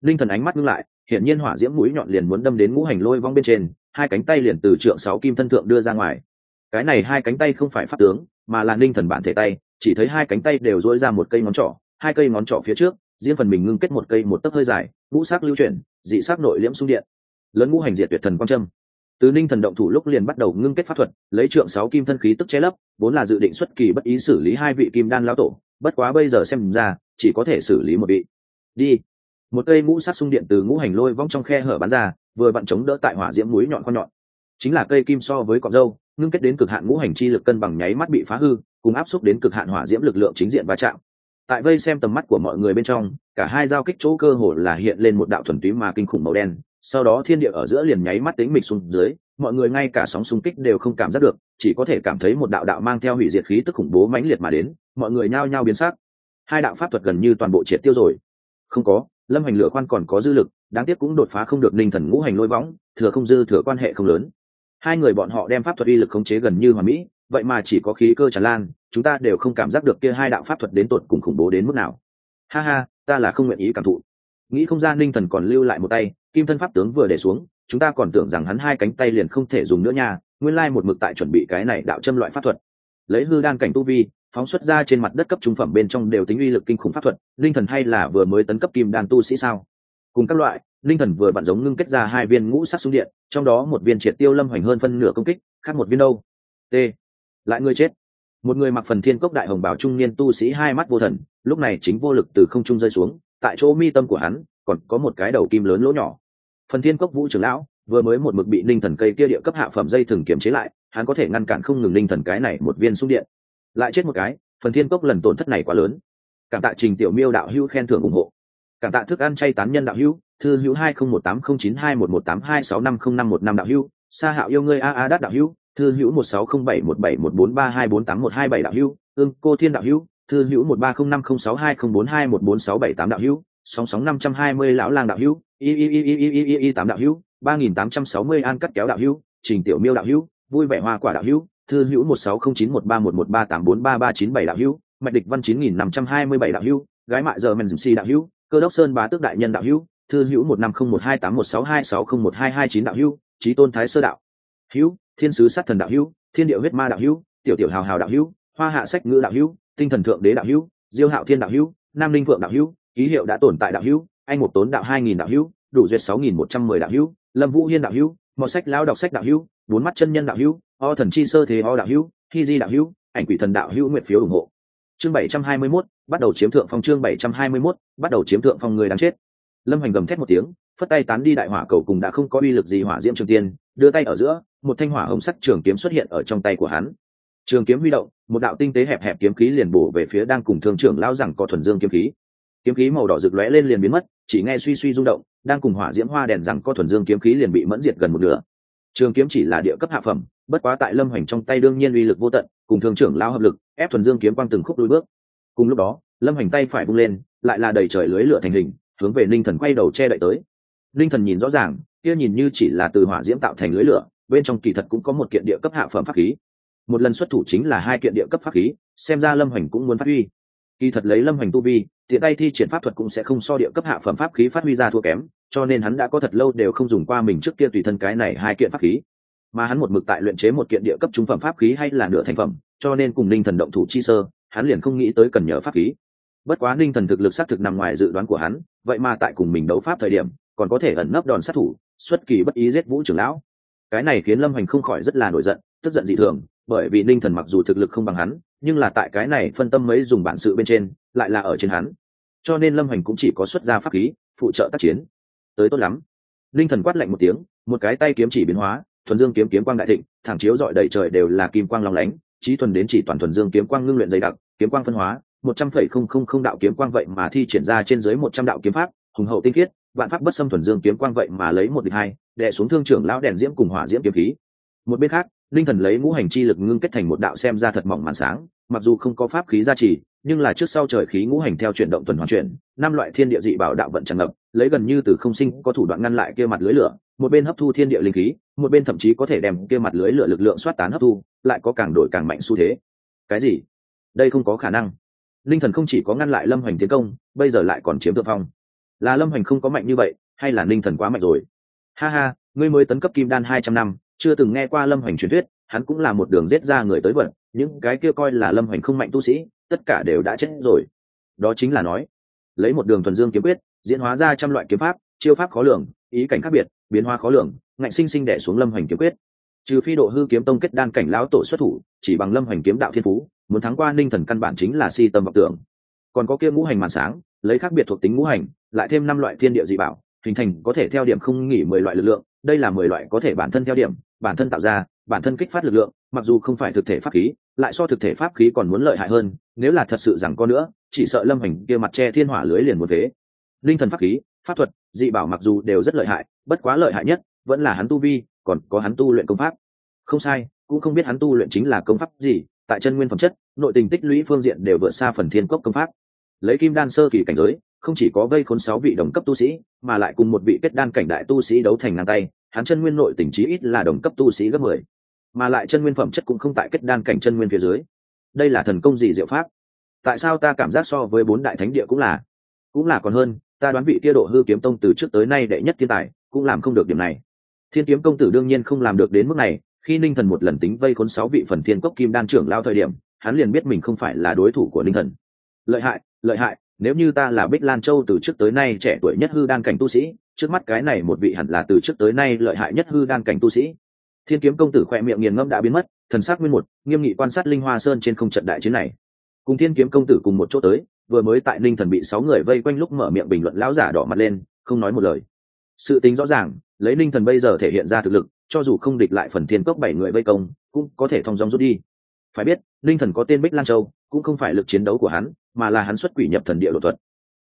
Linh thần ánh mắt ngưng lại, hiển nhiên hỏa diễm mũi nhọn liền muốn đâm đến ngũ hành lôi vong bên trên, hai cánh tay liền từ trượng sáu kim thân thượng đưa ra ngoài. Cái này hai cánh tay không phải pháp tướng, mà là linh thần bản thể tay, chỉ thấy hai cánh tay đều dỗi ra một cây ngón trỏ, hai cây ngón trỏ phía trước, riêng phần mình ngưng kết một cây một tấc hơi dài, ngũ sắc lưu chuyển, dị sắc nội liễm sung điện. Lớn ngũ hành diệt tuyệt thần quang trâm từ ninh thần động thủ lúc liền bắt đầu ngưng kết pháp thuật, lấy trượng sáu kim thân khí tức che lấp, vốn là dự định xuất kỳ bất ý xử lý hai vị kim đan lão tổ, bất quá bây giờ xem ra, chỉ có thể xử lý một vị. Đi. Một cây ngũ sát sung điện từ ngũ hành lôi vong trong khe hở bắn ra, vừa vặn chống đỡ tại hỏa diễm núi nhọn con nhọn. Chính là cây kim so với cọng dâu ngưng kết đến cực hạn ngũ hành chi lực cân bằng nháy mắt bị phá hư, cùng áp xúc đến cực hạn hỏa diễm lực lượng chính diện va chạm. Tại vây xem tầm mắt của mọi người bên trong, cả hai giao kích chỗ cơ hồ là hiện lên một đạo thuần túy mà kinh khủng màu đen sau đó thiên địa ở giữa liền nháy mắt tính mịch xuống dưới, mọi người ngay cả sóng xung kích đều không cảm giác được, chỉ có thể cảm thấy một đạo đạo mang theo hủy diệt khí tức khủng bố mãnh liệt mà đến, mọi người nhao nhao biến sắc. Hai đạo pháp thuật gần như toàn bộ triệt tiêu rồi. Không có, lâm hành lửa khoan còn có dư lực, đáng tiếc cũng đột phá không được ninh thần ngũ hành lôi võng, thừa không dư thừa quan hệ không lớn. Hai người bọn họ đem pháp thuật uy lực khống chế gần như hòa mỹ, vậy mà chỉ có khí cơ tràn lan, chúng ta đều không cảm giác được kia hai đạo pháp thuật đến tột cùng khủng bố đến mức nào. Ha ha, ta là không nguyện ý cảm thụ. Nghĩ không ra ninh thần còn lưu lại một tay kim thân pháp tướng vừa để xuống, chúng ta còn tưởng rằng hắn hai cánh tay liền không thể dùng nữa nha, nguyên lai một mực tại chuẩn bị cái này đạo châm loại pháp thuật. Lấy hư đan cảnh tu vi, phóng xuất ra trên mặt đất cấp trung phẩm bên trong đều tính uy lực kinh khủng pháp thuật, linh thần hay là vừa mới tấn cấp kim đan tu sĩ sao? Cùng các loại, linh thần vừa bạn giống ngưng kết ra hai viên ngũ sắc súng điện, trong đó một viên triệt tiêu lâm hoành hơn phân nửa công kích, khác một viên đâu? T. Lại người chết. Một người mặc phần thiên cốc đại hồng bảo trung niên tu sĩ hai mắt vô thần, lúc này chính vô lực từ không trung rơi xuống, tại chỗ mi tâm của hắn còn có một cái đầu kim lớn lỗ nhỏ. Phần thiên cốc vũ trưởng lão, vừa mới một mực bị linh thần cây kia địa cấp hạ phẩm dây thừng kiềm chế lại, hắn có thể ngăn cản không ngừng linh thần cái này một viên xung điện. Lại chết một cái, phần thiên cốc lần tổn thất này quá lớn. Cảm tạ trình tiểu miêu đạo hữu khen thưởng ủng hộ. Cảm tạ thức ăn chay tán nhân đạo hữu, thư hữu hai không một tám không chín hai một một tám hai sáu năm không năm một năm đạo hữu, sa hạo yêu ngươi a a đát đạo hữu, thư hữu một sáu không bảy một bảy một bốn ba hai bốn tám một hai bảy đạo hữu ương cô thiên đạo hữu, thư hữu một ba không năm không sáu hai không bốn hai một bốn sáu bảy tám đạo hữu sóng sóng năm trăm hai mươi lão lang đạo hữu y y y y y y y y tám đạo hữu ba nghìn tám trăm sáu mươi an cắt kéo đạo hữu trình tiểu miêu đạo hữu vui vẻ hoa quả đạo hữu thư hữu một sáu không chín một ba một một ba tám bốn ba ba chín bảy đạo hữu mạch địch văn chín nghìn năm trăm hai mươi bảy đạo hữu gái mại giờ men si đạo hữu cơ đốc sơn bá tước đại nhân đạo hữu thư hữu một năm không một hai tám một sáu hai sáu không một hai hai chín đạo hữu trí tôn thái sơ đạo hữu thiên sứ sát thần đạo hữu thiên điệu huyết ma đạo hữu tiểu tiểu hào hào đạo hữu hoa hạ sách ngữ đạo hữu tinh thần thượng đế đạo hữu diêu hạo thiên đạo hữu nam linh phượng đạo hữu ký hiệu đã tồn tại đạo hữu anh một tốn đạo hai nghìn đạo hữu đủ duyệt sáu nghìn một trăm mười đạo hữu lâm vũ hiên đạo hữu một sách lao đọc sách đạo hữu bốn mắt chân nhân đạo hữu o thần chi sơ thế o đạo hữu hi di đạo hữu ảnh quỷ thần đạo hữu nguyện phiếu ủng hộ. Chương bảy trăm hai mươi 721, bắt đầu chiếm thượng phong chương bảy trăm hai mươi 721, bắt đầu chiếm thượng phong người đáng chết. Lâm hành gầm thét một tiếng phất tay tán đi đại hỏa cầu cùng đã không có uy lực gì hỏa diễm trường tiên đưa tay ở giữa một thanh hỏa hồng sắc trường kiếm xuất hiện ở trong tay của hắn. Trường kiếm huy động một đạo tinh tế hẹp hẹp kiếm khí liền bổ về phía đang cùng thương trưởng lao rằng có thuần dương kiếm khí kiếm khí màu đỏ rực lóe lên liền biến mất, chỉ nghe suy suy rung động, đang cùng hỏa diễm hoa đèn rằng có thuần dương kiếm khí liền bị mẫn diệt gần một nửa. Trường kiếm chỉ là địa cấp hạ phẩm, bất quá tại lâm hoành trong tay đương nhiên uy lực vô tận, cùng thường trưởng lao hợp lực, ép thuần dương kiếm quang từng khúc đôi bước. Cùng lúc đó, lâm hoành tay phải bung lên, lại là đầy trời lưới lửa thành hình, hướng về ninh thần quay đầu che đậy tới. Ninh thần nhìn rõ ràng, kia nhìn như chỉ là từ hỏa diễm tạo thành lưới lửa, bên trong kỳ thật cũng có một kiện địa cấp hạ phẩm pháp khí. Một lần xuất thủ chính là hai kiện địa cấp pháp khí, xem ra lâm hoành cũng muốn phát huy. Kỳ thật lấy lâm hoành tu vi tiện tay thi triển pháp thuật cũng sẽ không so địa cấp hạ phẩm pháp khí phát huy ra thua kém, cho nên hắn đã có thật lâu đều không dùng qua mình trước kia tùy thân cái này hai kiện pháp khí. Mà hắn một mực tại luyện chế một kiện địa cấp trung phẩm pháp khí hay là nửa thành phẩm, cho nên cùng ninh thần động thủ chi sơ, hắn liền không nghĩ tới cần nhờ pháp khí. Bất quá ninh thần thực lực xác thực nằm ngoài dự đoán của hắn, vậy mà tại cùng mình đấu pháp thời điểm, còn có thể ẩn nấp đòn sát thủ, xuất kỳ bất ý giết vũ trưởng lão. Cái này khiến lâm hoành không khỏi rất là nổi giận, tức giận dị thường, bởi vì ninh thần mặc dù thực lực không bằng hắn, nhưng là tại cái này phân tâm mấy dùng bản sự bên trên lại là ở trên hắn. Cho nên lâm hoành cũng chỉ có xuất ra pháp khí, phụ trợ tác chiến. Tới tốt lắm. Linh thần quát lạnh một tiếng, một cái tay kiếm chỉ biến hóa, thuần dương kiếm kiếm quang đại thịnh, thẳng chiếu dọi đầy trời đều là kim quang long lánh trí thuần đến chỉ toàn thuần dương kiếm quang ngưng luyện dày đặc, kiếm quang phân hóa, một trăm phẩy không không không đạo kiếm quang vậy mà thi triển ra trên dưới một trăm đạo kiếm pháp, hùng hậu tinh khiết, vạn pháp bất xâm thuần dương kiếm quang vậy mà lấy một địch hai đệ xuống thương trưởng lão đèn diễm cùng hỏa diễm kiếm khí. Một bên khác, linh thần lấy ngũ hành chi lực ngưng kết thành một đạo xem ra thật mỏng màn sáng, mặc dù không có pháp khí gia trì nhưng là trước sau trời khí ngũ hành theo chuyển động tuần hoàn chuyển, năm loại thiên địa dị bảo đạo vận tràn ngập, lấy gần như từ không sinh có thủ đoạn ngăn lại kia mặt lưới lửa, một bên hấp thu thiên địa linh khí, một bên thậm chí có thể đem kia mặt lưới lửa lực lượng xoát tán hấp thu, lại có càng đổi càng mạnh xu thế. Cái gì? Đây không có khả năng. Linh thần không chỉ có ngăn lại lâm hoành tiến công, bây giờ lại còn chiếm thượng phong. Là lâm hoành không có mạnh như vậy, hay là linh thần quá mạnh rồi? Ha ha, ngươi mới tấn cấp kim đan hai trăm năm, chưa từng nghe qua lâm hoành truyền thuyết, hắn cũng là một đường giết ra người tới vận, những cái kia coi là lâm hoành không mạnh tu sĩ tất cả đều đã chết rồi. Đó chính là nói, lấy một đường thuần dương kiếm quyết, diễn hóa ra trăm loại kiếm pháp, chiêu pháp khó lường, ý cảnh khác biệt, biến hóa khó lường, ngạnh sinh sinh đẻ xuống lâm hoành kiếm quyết. Trừ phi độ hư kiếm tông kết đan cảnh lão tổ xuất thủ, chỉ bằng lâm hoành kiếm đạo thiên phú, muốn thắng qua ninh thần căn bản chính là si tâm vọng tưởng. Còn có kia ngũ hành màn sáng, lấy khác biệt thuộc tính ngũ hành, lại thêm năm loại thiên địa dị bảo, hình thành có thể theo điểm không nghỉ mười loại lực lượng, đây là mười loại có thể bản thân theo điểm, bản thân tạo ra, bản thân kích phát lực lượng, mặc dù không phải thực thể pháp khí lại so thực thể pháp khí còn muốn lợi hại hơn, nếu là thật sự rằng có nữa, chỉ sợ lâm hành kia mặt che thiên hỏa lưới liền một thế linh thần pháp khí, pháp thuật, dị bảo mặc dù đều rất lợi hại, bất quá lợi hại nhất vẫn là hắn tu vi, còn có hắn tu luyện công pháp. Không sai, cũng không biết hắn tu luyện chính là công pháp gì, tại chân nguyên phẩm chất, nội tình tích lũy phương diện đều vượt xa phần thiên cốc công pháp. Lấy kim đan sơ kỳ cảnh giới, không chỉ có vây khốn sáu vị đồng cấp tu sĩ, mà lại cùng một vị kết đan cảnh đại tu sĩ đấu thành ngang tay, hắn chân nguyên nội tình trí ít là đồng cấp tu sĩ gấp mười mà lại chân nguyên phẩm chất cũng không tại kết đan cảnh chân nguyên phía dưới. Đây là thần công gì diệu pháp? Tại sao ta cảm giác so với bốn đại thánh địa cũng là cũng là còn hơn, ta đoán vị kia độ hư kiếm tông từ trước tới nay đệ nhất thiên tài, cũng làm không được điểm này. Thiên kiếm công tử đương nhiên không làm được đến mức này, khi ninh thần một lần tính vây khốn sáu vị phần thiên cốc kim đan trưởng lao thời điểm, hắn liền biết mình không phải là đối thủ của ninh thần. Lợi hại lợi hại, nếu như ta là bích lan châu từ trước tới nay trẻ tuổi nhất hư đan cảnh tu sĩ, trước mắt cái này một vị hẳn là từ trước tới nay lợi hại nhất hư đan cảnh tu sĩ thiên kiếm công tử khỏe miệng nghiền ngẫm đã biến mất, thần sắc nguyên một, nghiêm nghị quan sát linh hoa sơn trên không trận đại chiến này. Cùng thiên kiếm công tử cùng một chỗ tới, vừa mới tại ninh thần bị sáu người vây quanh lúc mở miệng bình luận lão giả đỏ mặt lên, không nói một lời. Sự tính rõ ràng, lấy ninh thần bây giờ thể hiện ra thực lực, cho dù không địch lại phần thiên cốc bảy người vây công, cũng có thể thong dong rút đi. Phải biết ninh thần có tên bích lan châu, cũng không phải lực chiến đấu của hắn, mà là hắn xuất quỷ nhập thần địa đột thuật.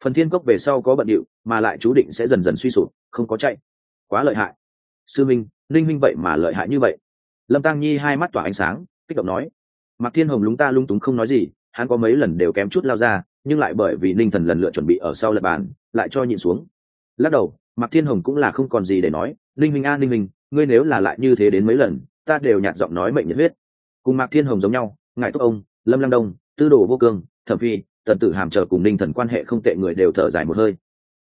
Phần thiên cốc về sau có bận điệu, mà lại chú định sẽ dần dần suy sụp, không có chạy. Quá lợi hại. Sư minh linh minh vậy mà lợi hại như vậy. Lâm tăng nhi hai mắt tỏa ánh sáng, kích động nói, mạc thiên hồng lúng ta lung túng không nói gì, hắn có mấy lần đều kém chút lao ra, nhưng lại bởi vì ninh thần lần lựa chuẩn bị ở sau lập bàn, lại cho nhịn xuống. Lắc đầu, mạc thiên hồng cũng là không còn gì để nói ninh minh a ninh minh, ngươi nếu là lại như thế đến mấy lần, ta đều nhạt giọng nói mệnh nhiệt huyết. Cùng mạc thiên hồng giống nhau, ngài tốt ông, lâm lăng đông, tư đồ vô cương, thẩm phi, tần tử hàm chờ cùng ninh thần quan hệ không tệ người đều thở dài một hơi.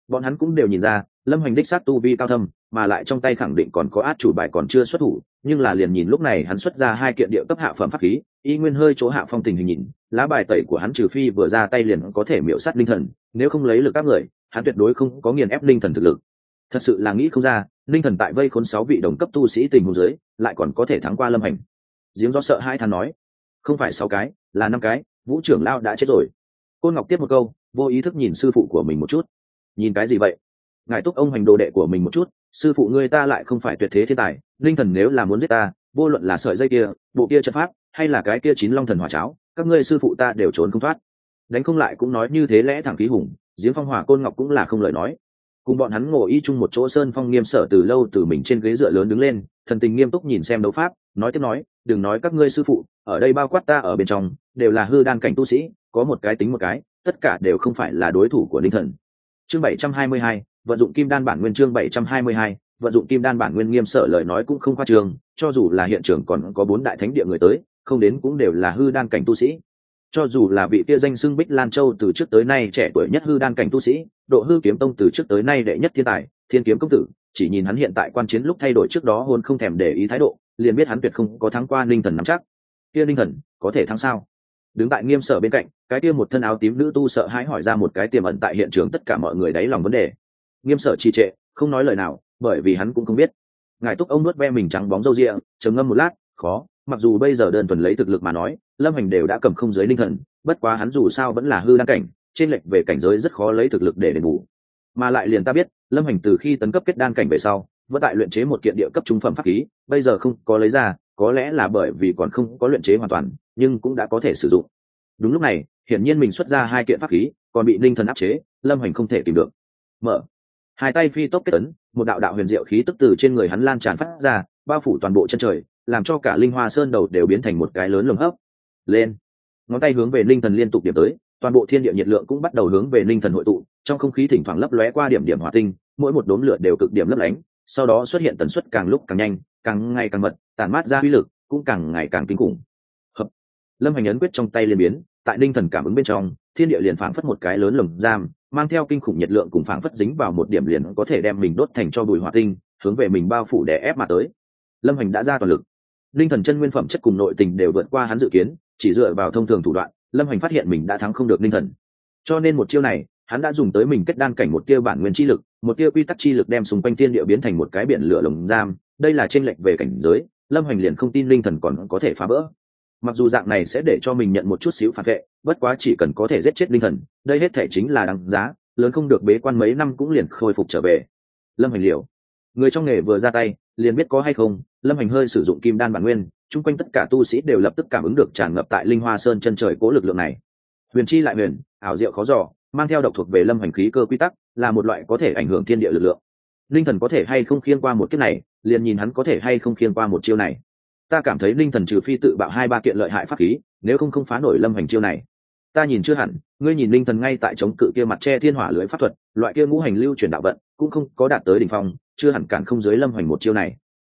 Bọn hắn cũng đều nhìn ra, lâm hoành đích sát tu vi cao thâm mà lại trong tay khẳng định còn có át chủ bài còn chưa xuất thủ, nhưng là liền nhìn lúc này hắn xuất ra hai kiện địa cấp hạ phẩm pháp khí, y nguyên hơi chỗ hạ phong tình hình nhìn, lá bài tẩy của hắn trừ phi vừa ra tay liền có thể miễu sát linh thần, nếu không lấy lực các người, hắn tuyệt đối không có nghiền ép linh thần thực lực. Thật sự là nghĩ không ra, linh thần tại vây khốn sáu vị đồng cấp tu sĩ tình hồ dưới, lại còn có thể thắng qua lâm hành. Giếng do sợ hai thằng nói, không phải sáu cái, là năm cái, vũ trưởng lao đã chết rồi. Côn ngọc tiếp một câu, vô ý thức nhìn sư phụ của mình một chút. Nhìn cái gì vậy? Ngài túc ông hành đồ đệ của mình một chút sư phụ ngươi ta lại không phải tuyệt thế thiên tài, linh thần nếu là muốn giết ta, vô luận là sợi dây kia, bộ kia chất pháp, hay là cái kia chín long thần hỏa cháo, các ngươi sư phụ ta đều trốn không thoát. Đánh không lại cũng nói như thế lẽ thẳng khí hùng, giếng phong hỏa côn ngọc cũng là không lời nói. Cùng bọn hắn ngồi y chung một chỗ sơn phong nghiêm sở từ lâu từ mình trên ghế dựa lớn đứng lên, thần tình nghiêm túc nhìn xem đấu pháp, nói tiếp nói, đừng nói các ngươi sư phụ, ở đây bao quát ta ở bên trong, đều là hư đan cảnh tu sĩ, có một cái tính một cái, tất cả đều không phải là đối thủ của linh thần. Chương bảy trăm hai mươi hai vận dụng kim đan bản nguyên chương bảy trăm hai mươi hai, vận dụng kim đan bản nguyên nghiêm sở lời nói cũng không khoa trường cho dù là hiện trường còn có bốn đại thánh địa người tới, không đến cũng đều là hư đan cảnh tu sĩ. Cho dù là vị kia danh xưng bích lan châu từ trước tới nay trẻ tuổi nhất hư đan cảnh tu sĩ, độ hư kiếm tông từ trước tới nay đệ nhất thiên tài, thiên kiếm công tử, chỉ nhìn hắn hiện tại quan chiến lúc thay đổi trước đó hôn không thèm để ý thái độ, liền biết hắn tuyệt không có thắng qua ninh thần nắm chắc. Kia ninh thần, có thể thắng sao? Đứng tại nghiêm sở bên cạnh, cái kia một thân áo tím nữ tu sợ hãi hỏi ra một cái tiềm ẩn tại hiện trường tất cả mọi người đáy lòng vấn đề nghiêm sở trì trệ, không nói lời nào, bởi vì hắn cũng không biết. Ngài túc ông nuốt ve mình trắng bóng râu rịa trầm ngâm một lát, khó, mặc dù bây giờ đơn thuần lấy thực lực mà nói, lâm hành đều đã cầm không giới linh thần, bất quá hắn dù sao vẫn là hư đăng cảnh, trên lệch về cảnh giới rất khó lấy thực lực để đền bù. Mà lại liền ta biết, lâm hành từ khi tấn cấp kết đan cảnh về sau, vẫn tại luyện chế một kiện địa cấp trung phẩm pháp khí, bây giờ không có lấy ra, có lẽ là bởi vì còn không có luyện chế hoàn toàn, nhưng cũng đã có thể sử dụng. Đúng lúc này, hiển nhiên mình xuất ra hai kiện pháp khí, còn bị ninh thần áp chế, lâm hành không thể tìm được. Mở hai tay phi tốc kết ấn, một đạo đạo huyền diệu khí tức từ trên người hắn lan tràn phát ra, bao phủ toàn bộ chân trời, làm cho cả linh hoa sơn đầu đều biến thành một cái lớn lồng hấp. Lên. Ngón tay hướng về linh thần liên tục điểm tới, toàn bộ thiên địa nhiệt lượng cũng bắt đầu hướng về linh thần hội tụ, trong không khí thỉnh thoảng lấp lóe qua điểm điểm hỏa tinh, mỗi một đốm lửa đều cực điểm lấp lánh, sau đó xuất hiện tần suất càng lúc càng nhanh, càng ngày càng mật, tản mát ra uy lực, cũng càng ngày càng kinh khủng. Hợp. Lâm hành ấn quyết trong tay liên biến, tại linh thần cảm ứng bên trong, thiên địa liền phảng phất một cái lớn lồng giam mang theo kinh khủng nhiệt lượng cùng phảng phất dính vào một điểm liền có thể đem mình đốt thành cho bụi hỏa tinh, hướng về mình bao phủ để ép mà tới. Lâm hành đã ra toàn lực. Linh thần chân nguyên phẩm chất cùng nội tình đều vượt qua hắn dự kiến, chỉ dựa vào thông thường thủ đoạn, lâm hành phát hiện mình đã thắng không được linh thần. Cho nên một chiêu này, hắn đã dùng tới mình kết đan cảnh một tia bản nguyên chi lực, một tia quy tắc chi lực đem xung quanh thiên địa biến thành một cái biển lửa lồng giam. Đây là trên lệnh về cảnh giới, lâm hành liền không tin linh thần còn có thể phá vỡ mặc dù dạng này sẽ để cho mình nhận một chút xíu phản vệ, bất quá chỉ cần có thể giết chết linh thần, đây hết thể chính là đáng giá, lớn không được bế quan mấy năm cũng liền khôi phục trở về. Lâm hành liều người trong nghề vừa ra tay, liền biết có hay không, lâm hành hơi sử dụng kim đan bản nguyên, chung quanh tất cả tu sĩ đều lập tức cảm ứng được tràn ngập tại linh hoa sơn chân trời cố lực lượng này. Huyền chi lại huyền, ảo diệu khó giỏ mang theo độc thuộc về lâm hành khí cơ quy tắc, là một loại có thể ảnh hưởng thiên địa lực lượng. Linh thần có thể hay không khiên qua một kiếp này, liền nhìn hắn có thể hay không khiên qua một chiêu này ta cảm thấy linh thần trừ phi tự bạo hai ba kiện lợi hại pháp khí, nếu không không phá nổi lâm hành chiêu này. Ta nhìn chưa hẳn, ngươi nhìn linh thần ngay tại chống cự kia mặt che thiên hỏa lưới pháp thuật, loại kia ngũ hành lưu chuyển đạo vận, cũng không có đạt tới đỉnh phong, chưa hẳn cản không dưới lâm hoành một chiêu này.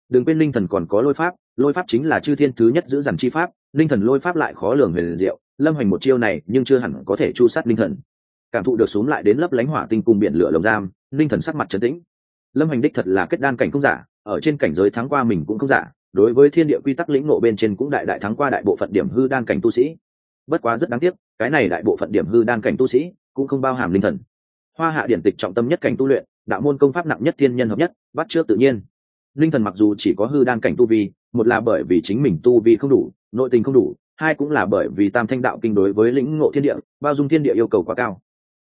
Đừng quên linh thần còn có lôi pháp lôi pháp chính là chư thiên thứ nhất giữ dằn chi pháp, linh thần lôi pháp lại khó lường huyền diệu, lâm hoành một chiêu này nhưng chưa hẳn có thể chu sát linh thần. Cảm thụ được xuống lại đến lấp lánh hỏa tinh cùng biển lửa lồng giam, linh thần sắc mặt trấn tĩnh. Lâm hoành đích thật là kết đan cảnh không giả, ở trên cảnh giới thắng qua mình cũng không giả đối với thiên địa quy tắc lĩnh ngộ bên trên cũng đại đại thắng qua đại bộ phận điểm hư đan cảnh tu sĩ. Bất quá rất đáng tiếc, cái này đại bộ phận điểm hư đan cảnh tu sĩ cũng không bao hàm linh thần. Hoa hạ điển tịch trọng tâm nhất cảnh tu luyện, đạo môn công pháp nặng nhất thiên nhân hợp nhất, bắt trước tự nhiên. Linh thần mặc dù chỉ có hư đan cảnh tu vi, một là bởi vì chính mình tu vi không đủ, nội tình không đủ, hai cũng là bởi vì tam thanh đạo kinh đối với lĩnh ngộ thiên địa, bao dung thiên địa yêu cầu quá cao.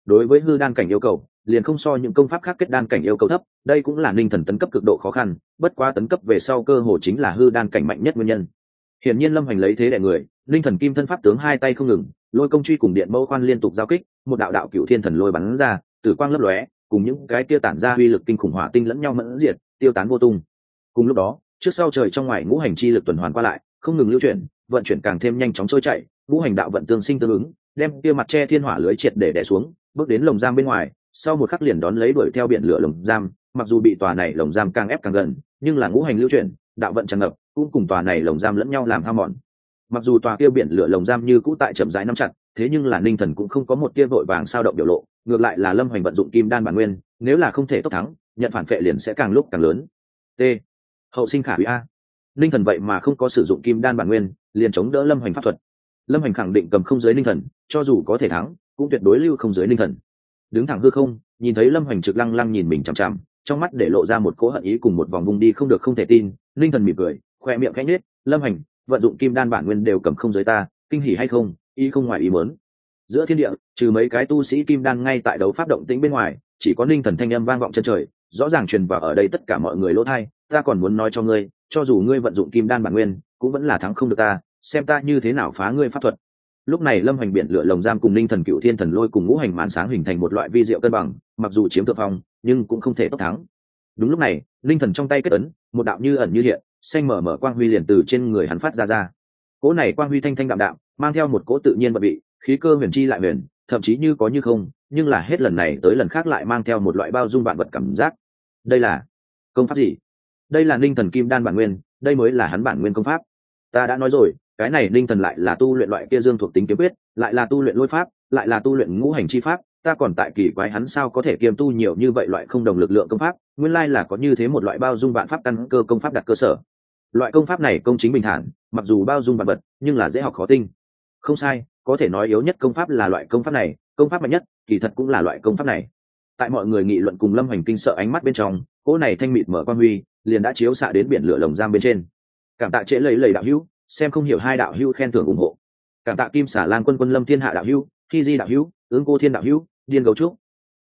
Đối với hư đan cảnh yêu cầu liền không so những công pháp khác kết đan cảnh yêu cầu thấp, đây cũng là ninh thần tấn cấp cực độ khó khăn, bất quá tấn cấp về sau cơ hồ chính là hư đan cảnh mạnh nhất nguyên nhân. Hiển nhiên lâm hành lấy thế đẻ người linh thần kim thân pháp tướng hai tay không ngừng, lôi công truy cùng điện mẫu khoan liên tục giao kích, một đạo đạo cựu thiên thần lôi bắn ra, tử quang lấp lóe, cùng những cái kia tản ra uy lực kinh khủng hỏa tinh lẫn nhau mẫn diệt, tiêu tán vô tung. Cùng lúc đó, trước sau trời trong ngoài ngũ hành chi lực tuần hoàn qua lại, không ngừng lưu chuyển, vận chuyển càng thêm nhanh chóng trôi chạy ngũ hành đạo vận tương sinh tương ứng, đem kia mặt che thiên hỏa lưới triệt để đẻ xuống, bước đến lồng giam bên ngoài sau một khắc liền đón lấy đuổi theo biển lửa lồng giam, mặc dù bị tòa này lồng giam càng ép càng gần, nhưng là ngũ hành lưu chuyển, đạo vận tràn ngập, cũng cùng tòa này lồng giam lẫn nhau làm ham mòn. Mặc dù tòa kia biển lửa lồng giam như cũ tại chậm rãi nắm chặt, thế nhưng là ninh thần cũng không có một tia vội vàng sao động biểu lộ, ngược lại là lâm hoành vận dụng kim đan bản nguyên, nếu là không thể tốc thắng, nhận phản vệ liền sẽ càng lúc càng lớn. T. Hậu sinh khả hủy a. Ninh thần vậy mà không có sử dụng kim đan bản nguyên, liền chống đỡ lâm hoành pháp thuật. Lâm hoành khẳng định cầm không giới ninh thần, cho dù có thể thắng, cũng tuyệt đối lưu không giới ninh thần đứng thẳng hư không nhìn thấy lâm hoành trực lăng lăng nhìn mình chằm chằm trong mắt để lộ ra một cỗ hận ý cùng một vòng vùng đi không được không thể tin Linh thần mỉm cười khoe miệng khẽ nhếch lâm Hoành, vận dụng kim đan bản nguyên đều cầm không giới ta kinh hỉ hay không? Y không ngoài ý mớn giữa thiên địa trừ mấy cái tu sĩ kim đan ngay tại đấu pháp động tĩnh bên ngoài chỉ có Linh thần thanh âm vang vọng chân trời rõ ràng truyền vào ở đây tất cả mọi người lỗ thai ta còn muốn nói cho ngươi cho dù ngươi vận dụng kim đan bản nguyên cũng vẫn là thắng không được ta xem ta như thế nào phá ngươi pháp thuật lúc này lâm hoành biển lửa lồng giam cùng ninh thần cựu thiên thần lôi cùng ngũ hành màn sáng hình thành một loại vi diệu cân bằng, mặc dù chiếm thượng phong, nhưng cũng không thể tốc thắng. Đúng lúc này, ninh thần trong tay kết ấn, một đạo như ẩn như hiện, xanh mở mở quang huy liền từ trên người hắn phát ra ra. Cỗ này quang huy thanh thanh đạm đạm, mang theo một cỗ tự nhiên bận bị khí cơ huyền chi lại huyền, thậm chí như có như không, nhưng là hết lần này tới lần khác lại mang theo một loại bao dung vạn vật cảm giác. Đây là công pháp gì? Đây là ninh thần kim đan bản nguyên, đây mới là hắn bản nguyên công pháp. Ta đã nói rồi cái này ninh thần lại là tu luyện loại kia dương thuộc tính kiếm quyết, lại là tu luyện lôi pháp, lại là tu luyện ngũ hành chi pháp, ta còn tại kỳ quái hắn sao có thể kiêm tu nhiều như vậy loại không đồng lực lượng công pháp, nguyên lai là có như thế một loại bao dung vạn pháp căn cơ công pháp đặt cơ sở. Loại công pháp này công chính bình thản, mặc dù bao dung vạn vật, nhưng là dễ học khó tinh. Không sai, có thể nói yếu nhất công pháp là loại công pháp này, công pháp mạnh nhất, kỳ thật cũng là loại công pháp này. Tại mọi người nghị luận cùng lâm hành kinh sợ ánh mắt bên trong, cỗ này thanh mịt mở quan huy, liền đã chiếu xạ đến biển lửa lồng giam bên trên. Cảm tạ trễ lấy lầy đạo hữu xem không hiểu hai đạo hữu khen thưởng ủng hộ. Cảm tạ kim xả lan quân quân lâm thiên hạ đạo hữu khi di đạo hữu, ứng cô thiên đạo hữu, điên gấu trúc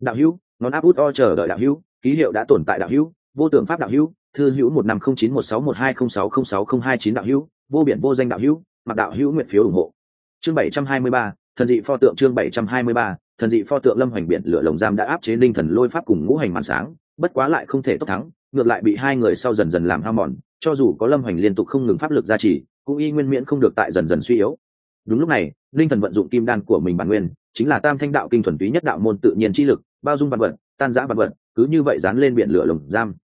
đạo hữu, ngón áp út o chờ đợi đạo hữu, ký hiệu đã tồn tại đạo hữu, vô tượng pháp đạo hữu, thư hữu một năm không chín một sáu một hai không sáu không sáu không hai chín đạo hữu, vô biển vô danh đạo hữu, mặc đạo hữu nguyện phiếu ủng hộ. Chương bảy trăm hai mươi ba, thần dị pho tượng chương bảy trăm hai mươi ba, thần dị pho tượng lâm hoành biển lửa lồng giam đã áp chế linh thần lôi pháp cùng ngũ hành màn sáng, bất quá lại không thể tốc thắng, ngược lại bị hai người sau dần dần làm hao mòn, cho dù có lâm hoành liên tục không ngừng pháp lực gia trì cũng y nguyên miễn không được tại dần dần suy yếu. Đúng lúc này, linh thần vận dụng kim đan của mình bản nguyên, chính là tam thanh đạo kinh thuần túy nhất đạo môn tự nhiên chi lực, bao dung vật vận tan giã vật vận cứ như vậy dán lên biển lửa lồng giam.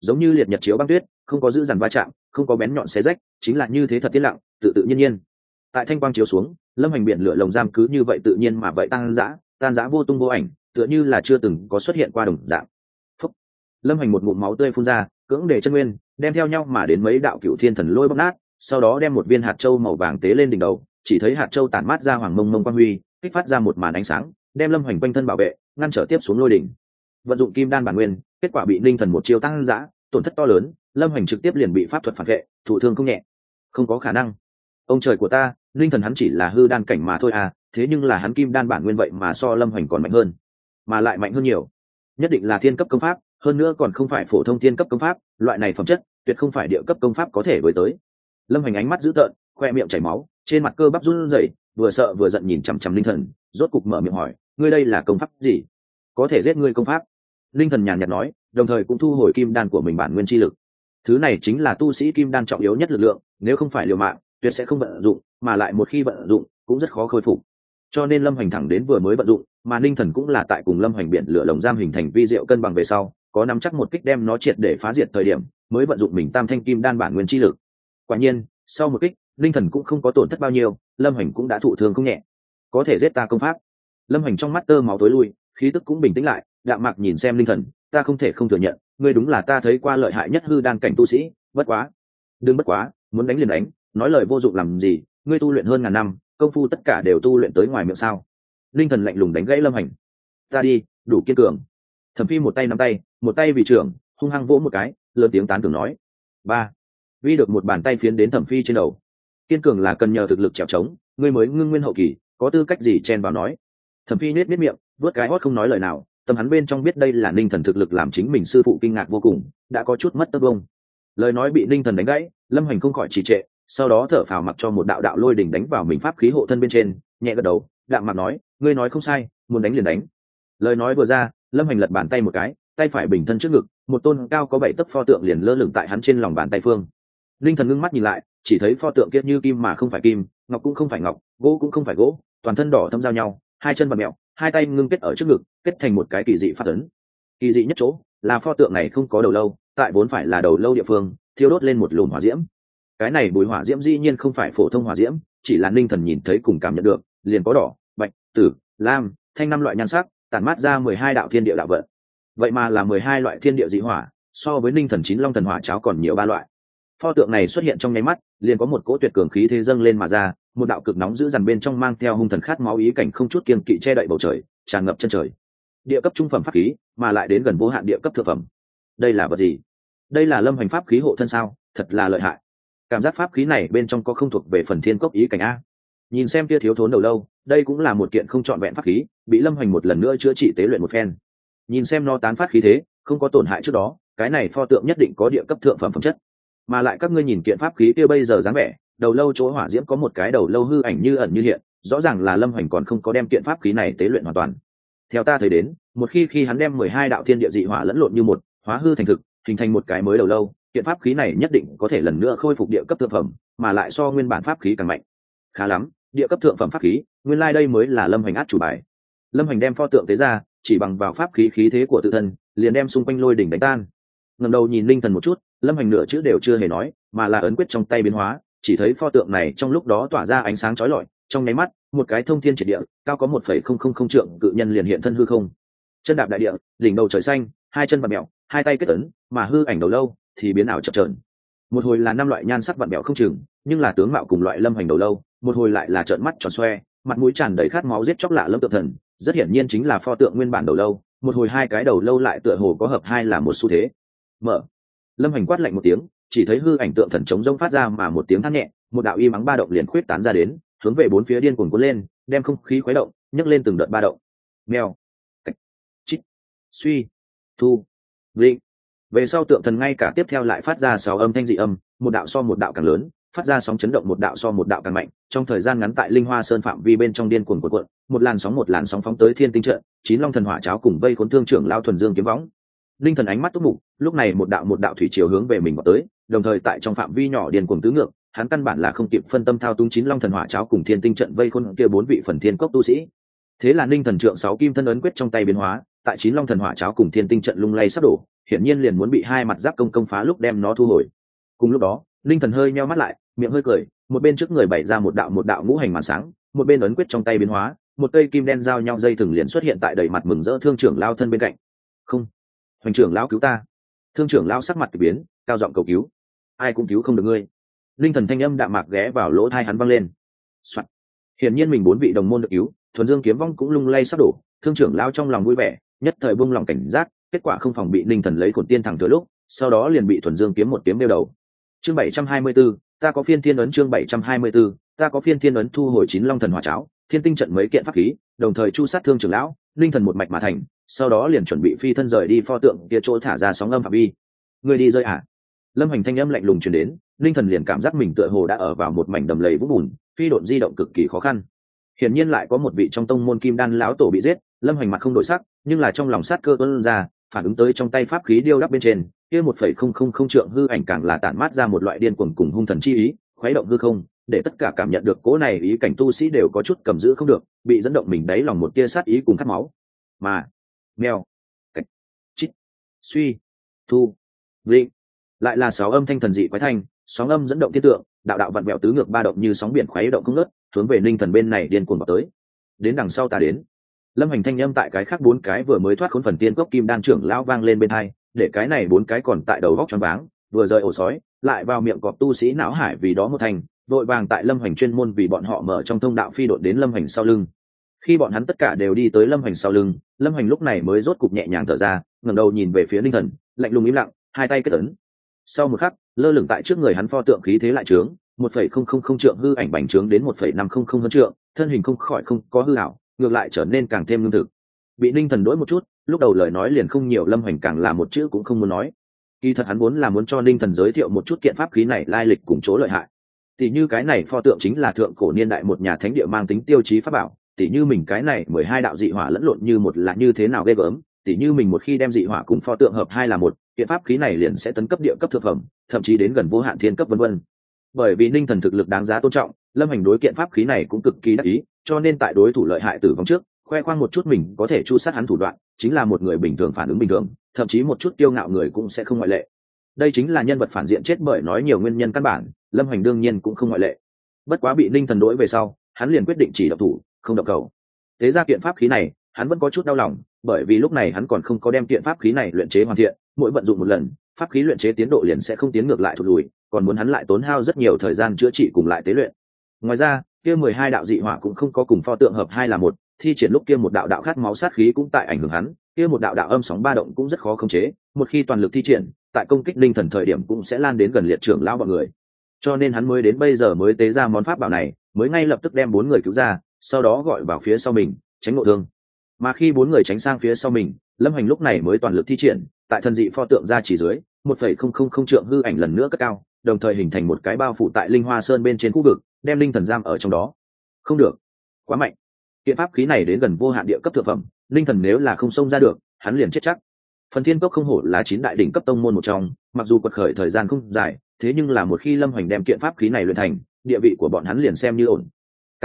Giống như liệt nhật chiếu băng tuyết, không có giữ dằn va chạm, không có bén nhọn xé rách, chính là như thế thật tiết lặng, tự tự nhiên nhiên. Tại thanh quang chiếu xuống, lâm hành biển lửa lồng giam cứ như vậy tự nhiên mà vậy tan giã tan giã vô tung vô ảnh, tựa như là chưa từng có xuất hiện qua đồng dạng. Phúc. lâm hành một ngụm máu tươi phun ra, cưỡng để chân nguyên, đem theo nhau mà đến mấy đạo cựu thiên thần lôi bóc nát sau đó đem một viên hạt châu màu vàng tế lên đỉnh đầu, chỉ thấy hạt châu tản mát ra hoàng mông mông quang huy, kích phát ra một màn ánh sáng, đem lâm hoành quanh thân bảo vệ, ngăn trở tiếp xuống lôi đỉnh. Vận dụng kim đan bản nguyên, kết quả bị linh thần một chiêu tăng giã tổn thất to lớn, lâm hoành trực tiếp liền bị pháp thuật phản vệ, thụ thương không nhẹ. Không có khả năng. Ông trời của ta, linh thần hắn chỉ là hư đan cảnh mà thôi à thế nhưng là hắn kim đan bản nguyên vậy mà so lâm hoành còn mạnh hơn, mà lại mạnh hơn nhiều. Nhất định là thiên cấp công pháp, hơn nữa còn không phải phổ thông thiên cấp công pháp, loại này phẩm chất, tuyệt không phải địa cấp công pháp có thể với tới lâm hoành ánh mắt dữ tợn, khoe miệng chảy máu, trên mặt cơ bắp run rẩy, vừa sợ vừa giận nhìn chằm chằm linh thần, rốt cục mở miệng hỏi, ngươi đây là công pháp gì? Có thể giết ngươi công pháp? Linh thần nhàn nhạt nói, đồng thời cũng thu hồi kim đan của mình bản nguyên chi lực. Thứ này chính là tu sĩ kim đan trọng yếu nhất lực lượng, nếu không phải liều mạng, tuyệt sẽ không vận dụng, mà lại một khi vận dụng, cũng rất khó khôi phục. Cho nên lâm hoành thẳng đến vừa mới vận dụng, mà ninh thần cũng là tại cùng lâm hoành biển lửa lồng giam hình thành vi diệu cân bằng về sau, có nắm chắc một kích đem nó triệt để phá diệt thời điểm, mới vận dụng mình tam thanh kim đan bản nguyên chi lực quả nhiên, sau một kích, linh thần cũng không có tổn thất bao nhiêu, lâm hoành cũng đã thụ thương không nhẹ. Có thể giết ta công pháp. Lâm hoành trong mắt tơ máu tối lui, khí tức cũng bình tĩnh lại, đạm mạc nhìn xem linh thần, ta không thể không thừa nhận, ngươi đúng là ta thấy qua lợi hại nhất hư đan cảnh tu sĩ, bất quá. Đừng bất quá, muốn đánh liền đánh, nói lời vô dụng làm gì, ngươi tu luyện hơn ngàn năm, công phu tất cả đều tu luyện tới ngoài miệng sao? Linh thần lạnh lùng đánh gãy lâm hành ta đi, đủ kiên cường. Thẩm phi một tay nắm tay, một tay vì trưởng, hung hăng vỗ một cái, lớn tiếng tán tưởng nói. Ba vi được một bàn tay phiến đến thẩm phi trên đầu. Kiên cường là cần nhờ thực lực trèo trống, ngươi mới ngưng nguyên hậu kỳ, có tư cách gì chen vào nói? Thẩm phi nết nết miệng, vớt cái hót không nói lời nào, tâm hắn bên trong biết đây là ninh thần thực lực làm chính mình sư phụ kinh ngạc vô cùng, đã có chút mất tất bông lời nói bị ninh thần đánh gãy, lâm hành không khỏi trì trệ, sau đó thở phào mặc cho một đạo đạo lôi đỉnh đánh vào mình pháp khí hộ thân bên trên, nhẹ gật đầu, đạm mặt nói, ngươi nói không sai, muốn đánh liền đánh. Lời nói vừa ra, lâm hành lật bàn tay một cái, tay phải bình thân trước ngực, một tôn cao có bảy tấc pho tượng liền lơ lửng tại hắn trên lòng bàn tay phương linh thần ngưng mắt nhìn lại, chỉ thấy pho tượng kiết như kim mà không phải kim, ngọc cũng không phải ngọc, gỗ cũng không phải gỗ, toàn thân đỏ thâm giao nhau, hai chân và mẹo, hai tay ngưng kết ở trước ngực, kết thành một cái kỳ dị phát ấn. Kỳ dị nhất chỗ là pho tượng này không có đầu lâu, tại vốn phải là đầu lâu địa phương, thiêu đốt lên một lùm hỏa diễm. Cái này bùi hỏa diễm dĩ nhiên không phải phổ thông hỏa diễm, chỉ là ninh thần nhìn thấy cùng cảm nhận được, liền có đỏ, bạch, tử, lam, thanh năm loại nhan sắc, tản mát ra mười hai đạo thiên địa đạo vận. Vậy mà là mười hai loại thiên địa dị hỏa, so với ninh thần chín long thần hỏa cháo còn nhiều ba loại pho tượng này xuất hiện trong nháy mắt, liền có một cỗ tuyệt cường khí thế dâng lên mà ra, một đạo cực nóng giữ dằn bên trong mang theo hung thần khát máu ý cảnh không chút kiên kỵ che đậy bầu trời, tràn ngập chân trời. Địa cấp trung phẩm pháp khí, mà lại đến gần vô hạn địa cấp thượng phẩm. Đây là vật gì? Đây là lâm hành pháp khí hộ thân sao? Thật là lợi hại. Cảm giác pháp khí này bên trong có không thuộc về phần thiên cốc ý cảnh a. Nhìn xem kia thiếu thốn đầu lâu, đây cũng là một kiện không trọn vẹn pháp khí, bị lâm hoành một lần nữa chữa trị tế luyện một phen. Nhìn xem nó tán phát khí thế, không có tổn hại trước đó, cái này pho tượng nhất định có địa cấp thượng phẩm phẩm chất mà lại các ngươi nhìn kiện pháp khí kia bây giờ dáng vẻ, đầu lâu chỗ hỏa diễm có một cái đầu lâu hư ảnh như ẩn như hiện, rõ ràng là lâm hoành còn không có đem kiện pháp khí này tế luyện hoàn toàn. Theo ta thấy đến, một khi khi hắn đem mười hai đạo thiên địa dị hỏa lẫn lộn như một, hóa hư thành thực, hình thành một cái mới đầu lâu, kiện pháp khí này nhất định có thể lần nữa khôi phục địa cấp thượng phẩm, mà lại so nguyên bản pháp khí càng mạnh. Khá lắm, địa cấp thượng phẩm pháp khí, nguyên lai、like、đây mới là lâm hành át chủ bài. Lâm hành đem pho tượng tế ra, chỉ bằng vào pháp khí khí thế của tự thân, liền đem xung quanh lôi đỉnh đánh tan. Ngầm đầu nhìn linh thần một chút lâm hành nửa chữ đều chưa hề nói, mà là ấn quyết trong tay biến hóa, chỉ thấy pho tượng này trong lúc đó tỏa ra ánh sáng trói lọi, trong nháy mắt, một cái thông thiên triệt địa, cao có một phẩy không không không trượng, cự nhân liền hiện thân hư không. Chân đạp đại địa, đỉnh đầu trời xanh, hai chân và mẹo hai tay kết ấn, mà hư ảnh đầu lâu thì biến ảo chập trờn một hồi là năm loại nhan sắc vặn mẹo không chừng, nhưng là tướng mạo cùng loại lâm hành đầu lâu, một hồi lại là trợn mắt tròn xoe, mặt mũi tràn đầy khát máu giết chóc lạ lâm tượng thần, rất hiển nhiên chính là pho tượng nguyên bản đầu lâu, một hồi hai cái đầu lâu lại tựa hồ có hợp hai là một xu thế. Mở lâm hành quát lạnh một tiếng, chỉ thấy hư ảnh tượng thần chống rông phát ra mà một tiếng thắt nhẹ, một đạo y mắng ba động liền khuyết tán ra đến, hướng về bốn phía điên cuồng cuốn lên, đem không khí khuấy động, nhấc lên từng đợt ba động. Mèo chích suy, thu, vịnh. Về sau tượng thần ngay cả tiếp theo lại phát ra sáu âm thanh dị âm, một đạo so một đạo càng lớn, phát ra sóng chấn động một đạo so một đạo càng mạnh. Trong thời gian ngắn tại linh hoa sơn phạm vi bên trong điên cuồng cuộn cuộn, một làn sóng một làn sóng phóng tới thiên tinh trận, chín long thần hỏa cháo cùng vây khốn thương trưởng lao thuần dương kiếm võng linh thần ánh mắt túc mục, lúc này một đạo một đạo thủy chiều hướng về mình vào tới, đồng thời tại trong phạm vi nhỏ điền cuồng tứ ngược, hắn căn bản là không kịp phân tâm thao túng chín long thần hỏa cháo cùng thiên tinh trận vây khôn kia bốn vị phần thiên cốc tu sĩ. Thế là ninh thần trượng sáu kim thân ấn quyết trong tay biến hóa, tại chín long thần hỏa cháo cùng thiên tinh trận lung lay sắp đổ, hiển nhiên liền muốn bị hai mặt giáp công công phá lúc đem nó thu hồi. Cùng lúc đó ninh thần hơi meo mắt lại, miệng hơi cười, một bên trước người bày ra một đạo một đạo ngũ hành màn sáng, một bên ấn quyết trong tay biến hóa, một cây kim đen giao nhau dây thừng liền xuất hiện tại đầy mặt mừng rỡ thương trưởng lao thân bên cạnh. Không hoành trưởng lão cứu ta. Thương trưởng lão sắc mặt k biến cao giọng cầu cứu. Ai cũng cứu không được ngươi. Linh thần thanh âm đạm mạc ghé vào lỗ thai hắn văng lên、Soạn. hiển nhiên mình bốn vị đồng môn được cứu thuần dương kiếm vong cũng lung lay sắp đổ thương trưởng lao trong lòng vui vẻ nhất thời vung lòng cảnh giác kết quả không phòng bị linh thần lấy khổn tiên thẳng thừa lúc sau đó liền bị thuần dương kiếm một kiếm đeo đầu. Chương bảy trăm hai mươi 724, ta có phiên thiên ấn chương bảy trăm hai mươi 724, ta có phiên thiên ấn thu hồi chín long thần hỏa cháo thiên tinh trận mấy kiện pháp khí đồng thời chu sát thương trưởng lão linh thần một mạch mà thành sau đó liền chuẩn bị phi thân rời đi pho tượng kia chỗ thả ra sóng âm phạm vi. Người đi rơi à? Lâm hành thanh âm lạnh lùng chuyển đến, linh thần liền cảm giác mình tựa hồ đã ở vào một mảnh đầm lầy vũng bùn, phi độn di động cực kỳ khó khăn. Hiển nhiên lại có một vị trong tông môn kim đan lão tổ bị giết, lâm hành mặt không đổi sắc, nhưng là trong lòng sát cơ tuân ra, phản ứng tới trong tay pháp khí điêu đắp bên trên, kia một phẩy không không không trượng hư ảnh càng là tản mát ra một loại điên cuồng cùng hung thần chi ý, khuấy động hư không, để tất cả cảm nhận được cố này ý cảnh tu sĩ đều có chút cầm giữ không được, bị dẫn động mình đáy lòng một tia sát ý cùng khát máu. Mà mèo. Cách chít. Suy. Thu. Vịnh. Lại là sáu âm thanh thần dị quái thanh, sóng âm dẫn động thiết tượng, đạo đạo vặn vẹo tứ ngược ba động như sóng biển khuấy động không nớt hướng về ninh thần bên này điên cuồng vào tới. Đến đằng sau ta đến. Lâm hành thanh âm tại cái khác bốn cái vừa mới thoát khốn phần tiên cốc kim đan trưởng lão vang lên bên hai, để cái này bốn cái còn tại đầu góc tròn váng, vừa rời ổ sói, lại vào miệng cọp tu sĩ não hải vì đó một thành, vội vàng tại lâm hành chuyên môn vì bọn họ mở trong thông đạo phi đội đến lâm hành sau lưng khi bọn hắn tất cả đều đi tới lâm hoành sau lưng, lâm hoành lúc này mới rốt cục nhẹ nhàng thở ra, ngẩng đầu nhìn về phía ninh thần, lạnh lùng im lặng, hai tay kết tấn sau một khắc, lơ lửng tại trước người hắn pho tượng khí thế lại trướng, một phẩy không không không trượng hư ảnh bành trướng đến một phẩy năm không không hơn trượng, thân hình không khỏi không có hư ảo, ngược lại trở nên càng thêm lương thực. Bị ninh thần đỗi một chút, lúc đầu lời nói liền không nhiều, lâm hoành càng là một chữ cũng không muốn nói. Kỳ thật hắn muốn là muốn cho ninh thần giới thiệu một chút kiện pháp khí này lai lịch cùng chỗ lợi hại. Tỷ như cái này pho tượng chính là thượng cổ niên đại một nhà thánh địa mang tính tiêu chí pháp bảo tỷ như mình cái này mười hai đạo dị hỏa lẫn lộn như một là như thế nào ghê gớm tỷ như mình một khi đem dị hỏa cùng pho tượng hợp hai là một, kiện pháp khí này liền sẽ tấn cấp địa cấp thực phẩm, thậm chí đến gần vô hạn thiên cấp vân vân. Bởi vì ninh thần thực lực đáng giá tôn trọng, lâm hành đối kiện pháp khí này cũng cực kỳ đắc ý, cho nên tại đối thủ lợi hại tử vong trước, khoe khoang một chút mình có thể chu sát hắn thủ đoạn, chính là một người bình thường phản ứng bình thường, thậm chí một chút kiêu ngạo người cũng sẽ không ngoại lệ. Đây chính là nhân vật phản diện chết bởi nói nhiều nguyên nhân căn bản, lâm hành đương nhiên cũng không ngoại lệ. Bất quá bị ninh thần đối về sau, hắn liền quyết định chỉ độc thủ không động cầu. Thế ra kiện pháp khí này, hắn vẫn có chút đau lòng, bởi vì lúc này hắn còn không có đem kiện pháp khí này luyện chế hoàn thiện, mỗi vận dụng một lần, pháp khí luyện chế tiến độ liền sẽ không tiến ngược lại thụt lùi, còn muốn hắn lại tốn hao rất nhiều thời gian chữa trị cùng lại tế luyện. Ngoài ra, kia mười hai đạo dị hỏa cũng không có cùng pho tượng hợp hai là một, thi triển lúc kia một đạo đạo khát máu sát khí cũng tại ảnh hưởng hắn, kia một đạo đạo âm sóng ba động cũng rất khó khống chế, một khi toàn lực thi triển, tại công kích linh thần thời điểm cũng sẽ lan đến gần liệt trưởng lão bọn người. Cho nên hắn mới đến bây giờ mới tế ra món pháp bảo này, mới ngay lập tức đem bốn người cứu ra sau đó gọi vào phía sau mình, tránh ngộ thương. Mà khi bốn người tránh sang phía sau mình, lâm hành lúc này mới toàn lực thi triển, tại thần dị pho tượng ra chỉ dưới, một phẩy không không không trượng hư ảnh lần nữa cất cao, đồng thời hình thành một cái bao phủ tại linh hoa sơn bên trên khu vực, đem linh thần giam ở trong đó. Không được. Quá mạnh. Kiện pháp khí này đến gần vô hạn địa cấp thượng phẩm, linh thần nếu là không xông ra được, hắn liền chết chắc. Phần thiên cốc không hổ là chín đại đỉnh cấp tông môn một trong, mặc dù quật khởi thời gian không dài, thế nhưng là một khi lâm hoành đem kiện pháp khí này luyện thành, địa vị của bọn hắn liền xem như ổn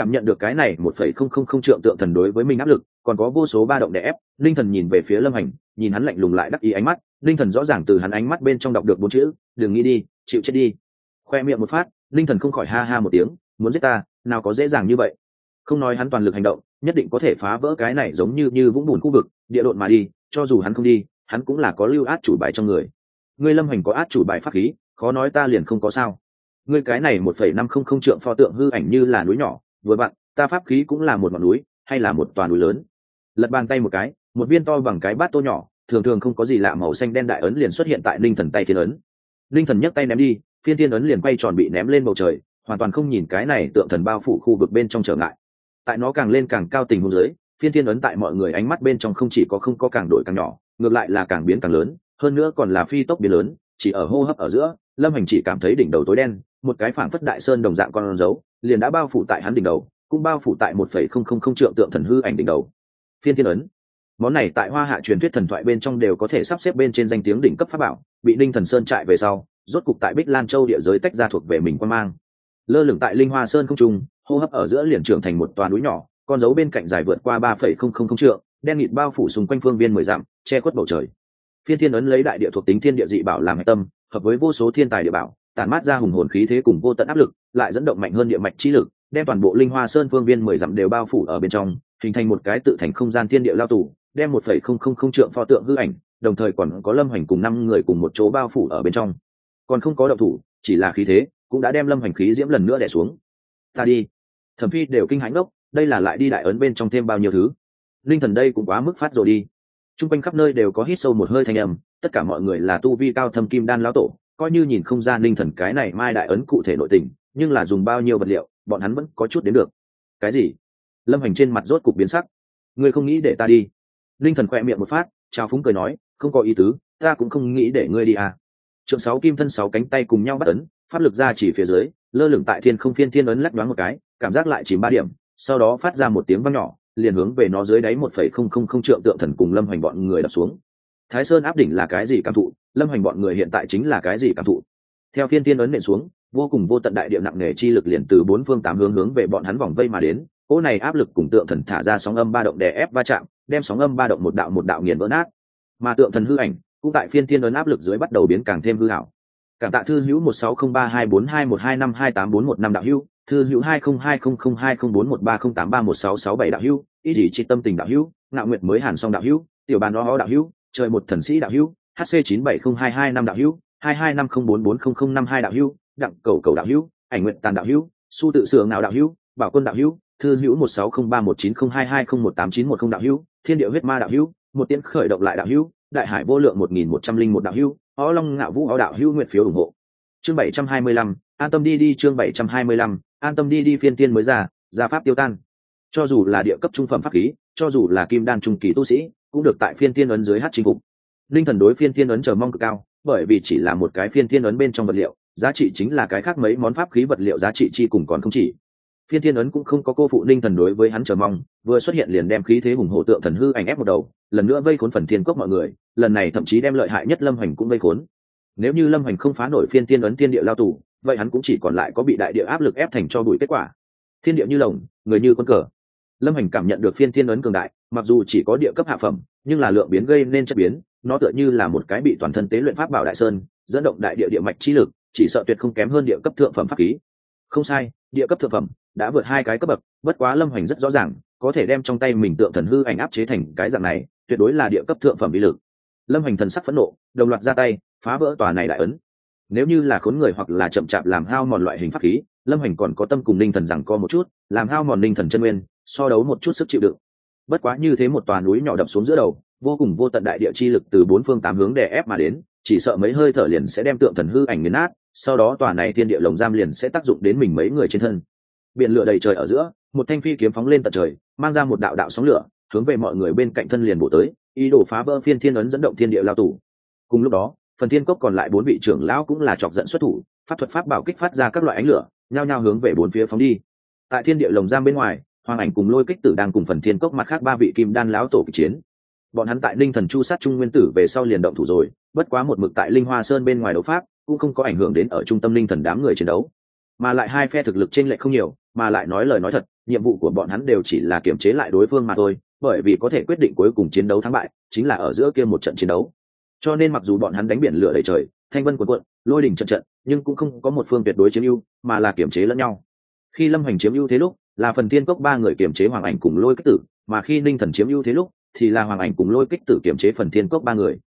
cảm nhận được cái này một phẩy không không không trượng tượng thần đối với mình áp lực, còn có vô số ba động đè ép, linh thần nhìn về phía lâm hành, nhìn hắn lạnh lùng lại đắc ý ánh mắt, linh thần rõ ràng từ hắn ánh mắt bên trong đọc được bốn chữ, đừng nghĩ đi, chịu chết đi. Khoe miệng một phát, linh thần không khỏi ha ha một tiếng, muốn giết ta, nào có dễ dàng như vậy. Không nói hắn toàn lực hành động, nhất định có thể phá vỡ cái này giống như như vũng bùn khu vực, địa độn mà đi, cho dù hắn không đi, hắn cũng là có lưu át chủ bài trong người. Ngươi lâm hành có át chủ bài pháp khí, khó nói ta liền không có sao. Ngươi cái này một phẩy năm không không trượng pho tượng hư ảnh như là núi nhỏ vừa vặn ta pháp khí cũng là một ngọn núi, hay là một toàn núi lớn? Lật bàn tay một cái, một viên to bằng cái bát tô nhỏ, thường thường không có gì lạ màu xanh đen đại ấn liền xuất hiện tại linh thần tay thiên ấn. Linh thần nhấc tay ném đi, phiên thiên ấn liền quay tròn bị ném lên bầu trời, hoàn toàn không nhìn cái này tượng thần bao phủ khu vực bên trong trở ngại. Tại nó càng lên càng cao tình huống dưới, phiên thiên ấn tại mọi người ánh mắt bên trong không chỉ có không có càng đổi càng nhỏ, ngược lại là càng biến càng lớn, hơn nữa còn là phi tốc biến lớn, chỉ ở hô hấp ở giữa, lâm hành chỉ cảm thấy đỉnh đầu tối đen một cái phảng phất đại sơn đồng dạng con dấu, liền đã bao phủ tại hắn đỉnh đầu, cũng bao phủ tại một phẩy không không không trượng tượng thần hư ảnh đỉnh đầu. Phiên thiên ấn. Món này tại hoa hạ truyền thuyết thần thoại bên trong đều có thể sắp xếp bên trên danh tiếng đỉnh cấp pháp bảo, bị ninh thần sơn trại về sau, rốt cục tại bích lan châu địa giới tách ra thuộc về mình quan mang. Lơ lửng tại linh hoa sơn không trung, hô hấp ở giữa liền trưởng thành một toà núi nhỏ, con dấu bên cạnh dài vượt qua ba phẩy không không không trượng, đen nghịt bao phủ xung quanh phương viên mười dặm, che khuất bầu trời. Phiên thiên ấn lấy đại địa thuộc tính thiên địa dị bảo làm hạch tâm, hợp với vô số thiên tài địa bảo tản mát ra hùng hồn khí thế cùng vô tận áp lực, lại dẫn động mạnh hơn địa mạch trí lực, đem toàn bộ linh hoa sơn phương viên mười dặm đều bao phủ ở bên trong, hình thành một cái tự thành không gian thiên địa lao tù, đem một phẩy không không không trượng pho tượng hư ảnh, đồng thời còn có lâm hành cùng năm người cùng một chỗ bao phủ ở bên trong. Còn không có động thủ, chỉ là khí thế, cũng đã đem lâm hành khí diễm lần nữa đẻ xuống. Ta đi. Thẩm phi đều kinh hãi ngốc, đây là lại đi đại ấn bên trong thêm bao nhiêu thứ? Linh thần đây cũng quá mức phát rồi đi. T r u n g quanh khắp nơi đều có hít sâu một hơi thanh âm, tất cả mọi người là tu vi cao thâm kim đan lão tổ coi như nhìn không ra linh thần cái này mai đại ấn cụ thể nội tình, nhưng là dùng bao nhiêu vật liệu, bọn hắn vẫn có chút đến được. Cái gì? Lâm hành trên mặt rốt cục biến sắc. Ngươi không nghĩ để ta đi? Linh thần khoe miệng một phát trao phúng cười nói, không có ý tứ, ta cũng không nghĩ để ngươi đi à. Trượng sáu kim thân sáu cánh tay cùng nhau bắt ấn, pháp lực ra chỉ phía dưới, lơ lửng tại thiên không phiên thiên ấn lắc đoán một cái, cảm giác lại chỉ ba điểm, sau đó phát ra một tiếng vang nhỏ, liền hướng về nó dưới đáy một phẩy không không không trượng tượng thần cùng lâm hoành bọn người đập xuống thái sơn áp đỉnh là cái gì cảm thụ, lâm hoành bọn người hiện tại chính là cái gì cảm thụ? Theo phiên thiên ấn nện xuống, vô cùng vô tận đại địa nặng nề chi lực liền từ bốn phương tám hướng hướng về bọn hắn vòng vây mà đến. Cỗ này áp lực cùng tượng thần thả ra sóng âm ba động đè ép va chạm, đem sóng âm ba động một đạo một đạo nghiền vỡ nát. Mà tượng thần hư ảnh, cũng tại phiên thiên ấn áp lực dưới bắt đầu biến càng thêm hư hảo cảm tạ thư hữu một sáu không ba hai bốn hai một hai năm hai tám bốn một năm đạo hữu, thư hữu hai không hai không không hai không bốn một ba không tám ba một sáu sáu bảy đạo hữu, ý chỉ trị tâm tình đạo hữu, ngạo nguyện mới hàn song đạo hữu, tiểu bàn đó đạo hữu trời một thần sĩ đạo hữu hc chín bảy không hai hai năm đạo hữu hai hai năm không bốn bốn không không năm hai đạo hữu đặng cầu cầu đạo hữu ảnh nguyện tàn đạo hữu su tự sưởng nào đạo hữu bảo quân đạo hữu thư hữu một sáu không ba một chín không hai hai không một tám chín một không đạo hữu thiên địa huyết ma đạo hữu một tiễn khởi động lại đạo hữu đại hải vô lượng một nghìn một trăm linh một đạo hữu ó long ngạo vũ ó đạo hữu nguyện phiếu ủng hộ chương bảy trăm hai mươi lăm an tâm đi đi chương bảy trăm hai mươi lăm an tâm đi đi phiên tiên mới ra gia pháp tiêu tan cho dù là địa cấp trung phẩm pháp khí cho dù là kim đan trung kỳ tu sĩ cũng được tại phiên tiên ấn dưới hát chinh phục. Linh thần đối phiên tiên ấn chờ mong cực cao, bởi vì chỉ là một cái phiên tiên ấn bên trong vật liệu, giá trị chính là cái khác mấy món pháp khí vật liệu giá trị chi cùng còn không chỉ. Phiên thiên ấn cũng không có cô phụ ninh thần đối với hắn chờ mong, vừa xuất hiện liền đem khí thế hùng hổ tượng thần hư ảnh ép một đầu, lần nữa vây khốn phần thiên cốc mọi người, lần này thậm chí đem lợi hại nhất lâm hoành cũng vây khốn. Nếu như lâm hoành không phá nổi phiên thiên ấn thiên địa lao tù, vậy hắn cũng chỉ còn lại có bị đại địa áp lực ép thành cho đuổi kết quả. Thiên địa như lồng, người như con cờ. Lâm hoành cảm nhận được phiên thiên ấn cường đại mặc dù chỉ có địa cấp hạ phẩm, nhưng là lượng biến gây nên chất biến, nó tựa như là một cái bị toàn thân tế luyện pháp bảo đại sơn, dẫn động đại địa địa mạch chi lực, chỉ sợ tuyệt không kém hơn địa cấp thượng phẩm pháp khí. Không sai, địa cấp thượng phẩm đã vượt hai cái cấp bậc, bất quá lâm hoành rất rõ ràng, có thể đem trong tay mình tượng thần hư ảnh áp chế thành cái dạng này, tuyệt đối là địa cấp thượng phẩm bí lực. Lâm hoành thần sắc phẫn nộ, đồng loạt ra tay, phá vỡ tòa này đại ấn. Nếu như là khốn người hoặc là chậm chạp làm hao mòn loại hình pháp khí, lâm hoành còn có tâm cùng ninh thần rằng co một chút, làm hao mòn ninh thần chân nguyên, so đấu một chút sức chịu đựng bất quá như thế một tòa núi nhỏ đập xuống giữa đầu, vô cùng vô tận đại địa chi lực từ bốn phương tám hướng đè ép mà đến, chỉ sợ mấy hơi thở liền sẽ đem tượng thần hư ảnh nghiền nát, sau đó tòa này thiên địa lồng giam liền sẽ tác dụng đến mình mấy người trên thân. Biển lửa đầy trời ở giữa, một thanh phi kiếm phóng lên tận trời, mang ra một đạo đạo sóng lửa, hướng về mọi người bên cạnh thân liền bổ tới, ý đồ phá vỡ phiên thiên ấn dẫn động thiên địa lao tù. Cùng lúc đó, phần thiên cốc còn lại bốn vị trưởng lão cũng là chọc giận xuất thủ, pháp thuật pháp bảo kích phát ra các loại ánh lửa, nhao nhao hướng về bốn phía phóng đi. Tại thiên địa lồng giam bên ngoài hoàng ảnh cùng lôi kích tử đang cùng phần thiên cốc mặt khác ba vị kim đan lão tổ kịch chiến. Bọn hắn tại linh thần chu sát trung nguyên tử về sau liền động thủ rồi, bất quá một mực tại linh hoa sơn bên ngoài đấu pháp, cũng không có ảnh hưởng đến ở trung tâm linh thần đám người chiến đấu. Mà lại hai phe thực lực trên lệ không nhiều, mà lại nói lời nói thật, nhiệm vụ của bọn hắn đều chỉ là kiểm chế lại đối phương mà thôi, bởi vì có thể quyết định cuối cùng chiến đấu thắng bại, chính là ở giữa kia một trận chiến đấu. Cho nên mặc dù bọn hắn đánh biển lửa đầy trời, thanh vân cuộn cuộn, lôi đỉnh trận trận, nhưng cũng không có một phương tuyệt đối chiếm ưu, mà là kiểm chế lẫn nhau. Khi lâm hành chiếm ưu thế lúc là phần tiên cốc ba người kiềm chế hoàng ảnh cùng lôi kích tử, mà khi ninh thần chiếm ưu thế lúc, thì là hoàng ảnh cùng lôi kích tử kiềm chế phần tiên cốc ba người.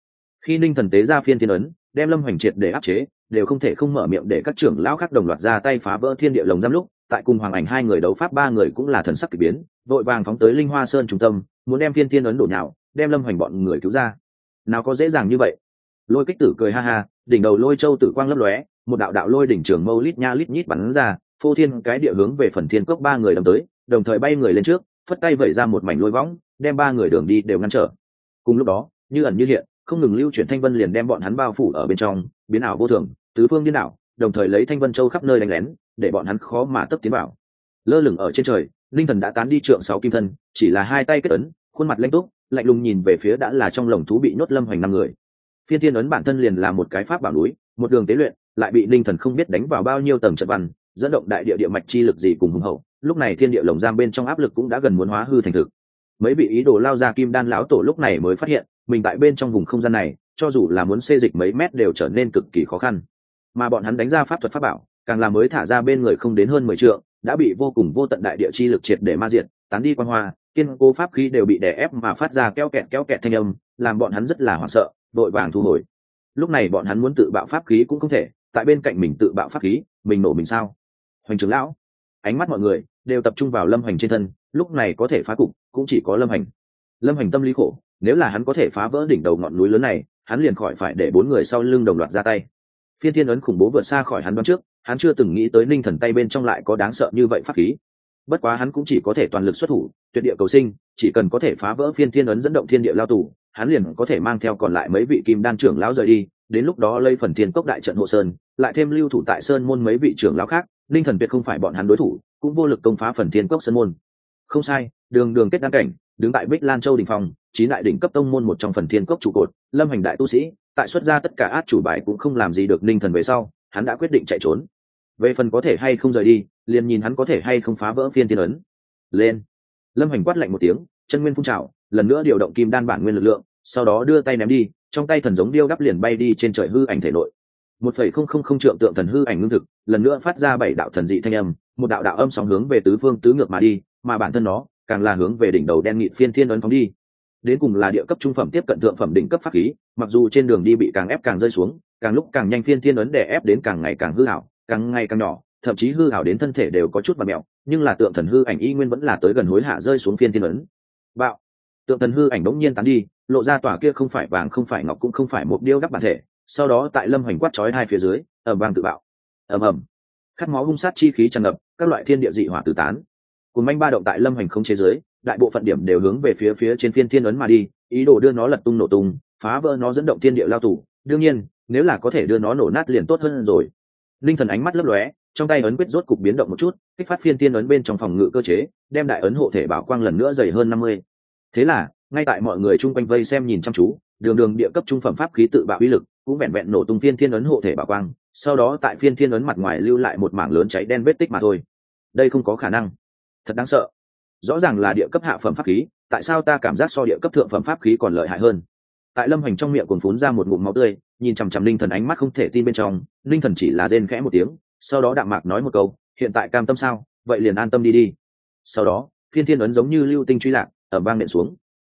Khi ninh thần tế ra phiên thiên ấn, đem lâm hoành triệt để áp chế, đều không thể không mở miệng để các trưởng lão khác đồng loạt ra tay phá vỡ thiên địa lồng giam lúc, tại cùng hoàng ảnh hai người đấu pháp ba người cũng là thần sắc kỳ biến, vội vàng phóng tới linh hoa sơn trung tâm, muốn đem phiên thiên ấn đổ nhào, đem lâm hoành bọn người cứu ra. Nào có dễ dàng như vậy. Lôi kích tử cười ha ha, đỉnh đầu lôi châu tử quang lấp lóe, một đạo đạo lôi đỉnh trường mâu lít nha lít nhít bắn ra phô thiên cái địa hướng về phần thiên cốc ba người đâm tới, đồng thời bay người lên trước, phất tay vẩy ra một mảnh lôi võng, đem ba người đường đi đều ngăn trở. Cùng lúc đó, như ẩn như hiện, không ngừng lưu chuyển thanh vân liền đem bọn hắn bao phủ ở bên trong, biến ảo vô thường, tứ phương điên ảo đồng thời lấy thanh vân châu khắp nơi đánh lén, để bọn hắn khó mà tấp tiến vào. Lơ lửng ở trên trời, linh thần đã tán đi trượng sáu kim thân, chỉ là hai tay kết ấn, khuôn mặt lanh túc, lạnh lùng nhìn về phía đã là trong lồng thú bị nhốt lâm hoành năm người. Phiên thiên ấn bản thân liền là một cái pháp bảo núi, một đường tế luyện, lại bị linh thần không biết đánh vào bao nhiêu tầng trận văn dẫn động đại địa địa mạch chi lực gì cùng hùng hậu, lúc này thiên địa lồng giam bên trong áp lực cũng đã gần muốn hóa hư thành thực. Mấy vị ý đồ lao ra kim đan lão tổ lúc này mới phát hiện, mình tại bên trong vùng không gian này, cho dù là muốn xê dịch mấy mét đều trở nên cực kỳ khó khăn. Mà bọn hắn đánh ra pháp thuật pháp bảo, càng là mới thả ra bên người không đến hơn mười trượng, đã bị vô cùng vô tận đại địa chi lực triệt để ma diệt, tán đi quan hoa, kiên cố pháp khí đều bị đè ép mà phát ra keo kẹt keo kẹt thanh âm, làm bọn hắn rất là hoảng sợ vội vàng thu hồi. Lúc này bọn hắn muốn tự bạo pháp khí cũng không thể, tại bên cạnh mình tự bạo pháp khí, mình nổ mình sao? Hoành trưởng lão. Ánh mắt mọi người đều tập trung vào lâm hoành trên thân, lúc này có thể phá cục, cũng chỉ có lâm hành lâm hành tâm lý khổ, nếu là hắn có thể phá vỡ đỉnh đầu ngọn núi lớn này, hắn liền khỏi phải để bốn người sau lưng đồng loạt ra tay. Phiên thiên ấn khủng bố vượt xa khỏi hắn đoán trước, hắn chưa từng nghĩ tới ninh thần tay bên trong lại có đáng sợ như vậy pháp khí. Bất quá hắn cũng chỉ có thể toàn lực xuất thủ, tuyệt địa cầu sinh, chỉ cần có thể phá vỡ phiên thiên ấn dẫn động thiên địa lao tù, hắn liền có thể mang theo còn lại mấy vị kim đan trưởng lão rời đi, đến lúc đó lây phần thiên cốc đại trận hộ sơn, lại thêm lưu thủ tại sơn môn mấy vị trưởng lão khác ninh thần tuyệt không phải bọn hắn đối thủ, cũng vô lực công phá phần thiên cốc sân môn. Không sai, đường đường kết đan cảnh, đứng tại bích lan châu đình phòng chín đại đỉnh cấp tông môn một trong phần thiên cốc trụ cột, lâm hành đại tu sĩ, tại xuất ra tất cả át chủ bài cũng không làm gì được ninh thần về sau, hắn đã quyết định chạy trốn. Về phần có thể hay không rời đi, liền nhìn hắn có thể hay không phá vỡ phiên tiên ấn. Lên. Lâm hành quát lạnh một tiếng, chân nguyên phun trào, lần nữa điều động kim đan bản nguyên lực lượng, sau đó đưa tay ném đi, trong tay thần giống điêu đắp liền bay đi trên trời hư ảnh thể nội một phẩy không không không trượng tượng thần hư ảnh ngưng thực, lần nữa phát ra bảy đạo thần dị thanh âm, một đạo đạo âm sóng hướng về tứ phương tứ ngược mà đi, mà bản thân nó càng là hướng về đỉnh đầu đen nghị phiên thiên ấn phóng đi. Đến cùng là địa cấp trung phẩm tiếp cận thượng phẩm đỉnh cấp pháp khí, mặc dù trên đường đi bị càng ép càng rơi xuống, càng lúc càng nhanh phiên thiên ấn đè ép đến càng ngày càng hư hảo, càng ngày càng nhỏ, thậm chí hư hảo đến thân thể đều có chút và mẹo, nhưng là tượng thần hư ảnh y nguyên vẫn là tới gần hối hạ rơi xuống phiên thiên ấn. Bạo! Tượng thần hư ảnh đống nhiên tán đi, lộ ra tòa kia không phải vàng, không phải ngọc cũng không phải một điêu đắp bản thể sau đó tại lâm hoành quát chói hai phía dưới ẩm vàng tự bạo. Ẩm ẩm khát máu hung sát chi khí tràn ngập, các loại thiên địa dị hỏa tử tán. Cùng manh ba động tại lâm hành không chế giới đại bộ phận điểm đều hướng về phía phía trên phiên thiên ấn mà đi, ý đồ đưa nó lật tung nổ tung, phá vỡ nó dẫn động thiên địa lao tủ đương nhiên, nếu là có thể đưa nó nổ nát liền tốt hơn rồi. Linh thần ánh mắt lấp lóe, trong tay ấn quyết rốt cục biến động một chút, kích phát phiên tiên ấn bên trong phòng ngự cơ chế, đem đại ấn hộ thể bảo quang lần nữa dày hơn năm mươi. Thế là, ngay tại mọi người chung quanh vây xem nhìn chăm chú, đường đường địa cấp trung phẩm pháp khí tự bạo uy lực cũng vẹn vẹn nổ tung phiên thiên ấn hộ thể bảo quang sau đó tại phiên thiên ấn mặt ngoài lưu lại một mảng lớn cháy đen vết tích mà thôi. Đây không có khả năng. Thật đáng sợ. Rõ ràng là địa cấp hạ phẩm pháp khí tại sao ta cảm giác so địa cấp thượng phẩm pháp khí còn lợi hại hơn? Tại lâm hoành trong miệng còn phún ra một ngụm máu tươi nhìn chằm chằm linh thần ánh mắt không thể tin bên trong linh thần chỉ là rên khẽ một tiếng sau đó đạm mạc nói một câu hiện tại cam tâm sao? Vậy liền an tâm đi đi. Sau đó phiên thiên ấn giống như lưu tinh truy lạc ở bang điện xuống.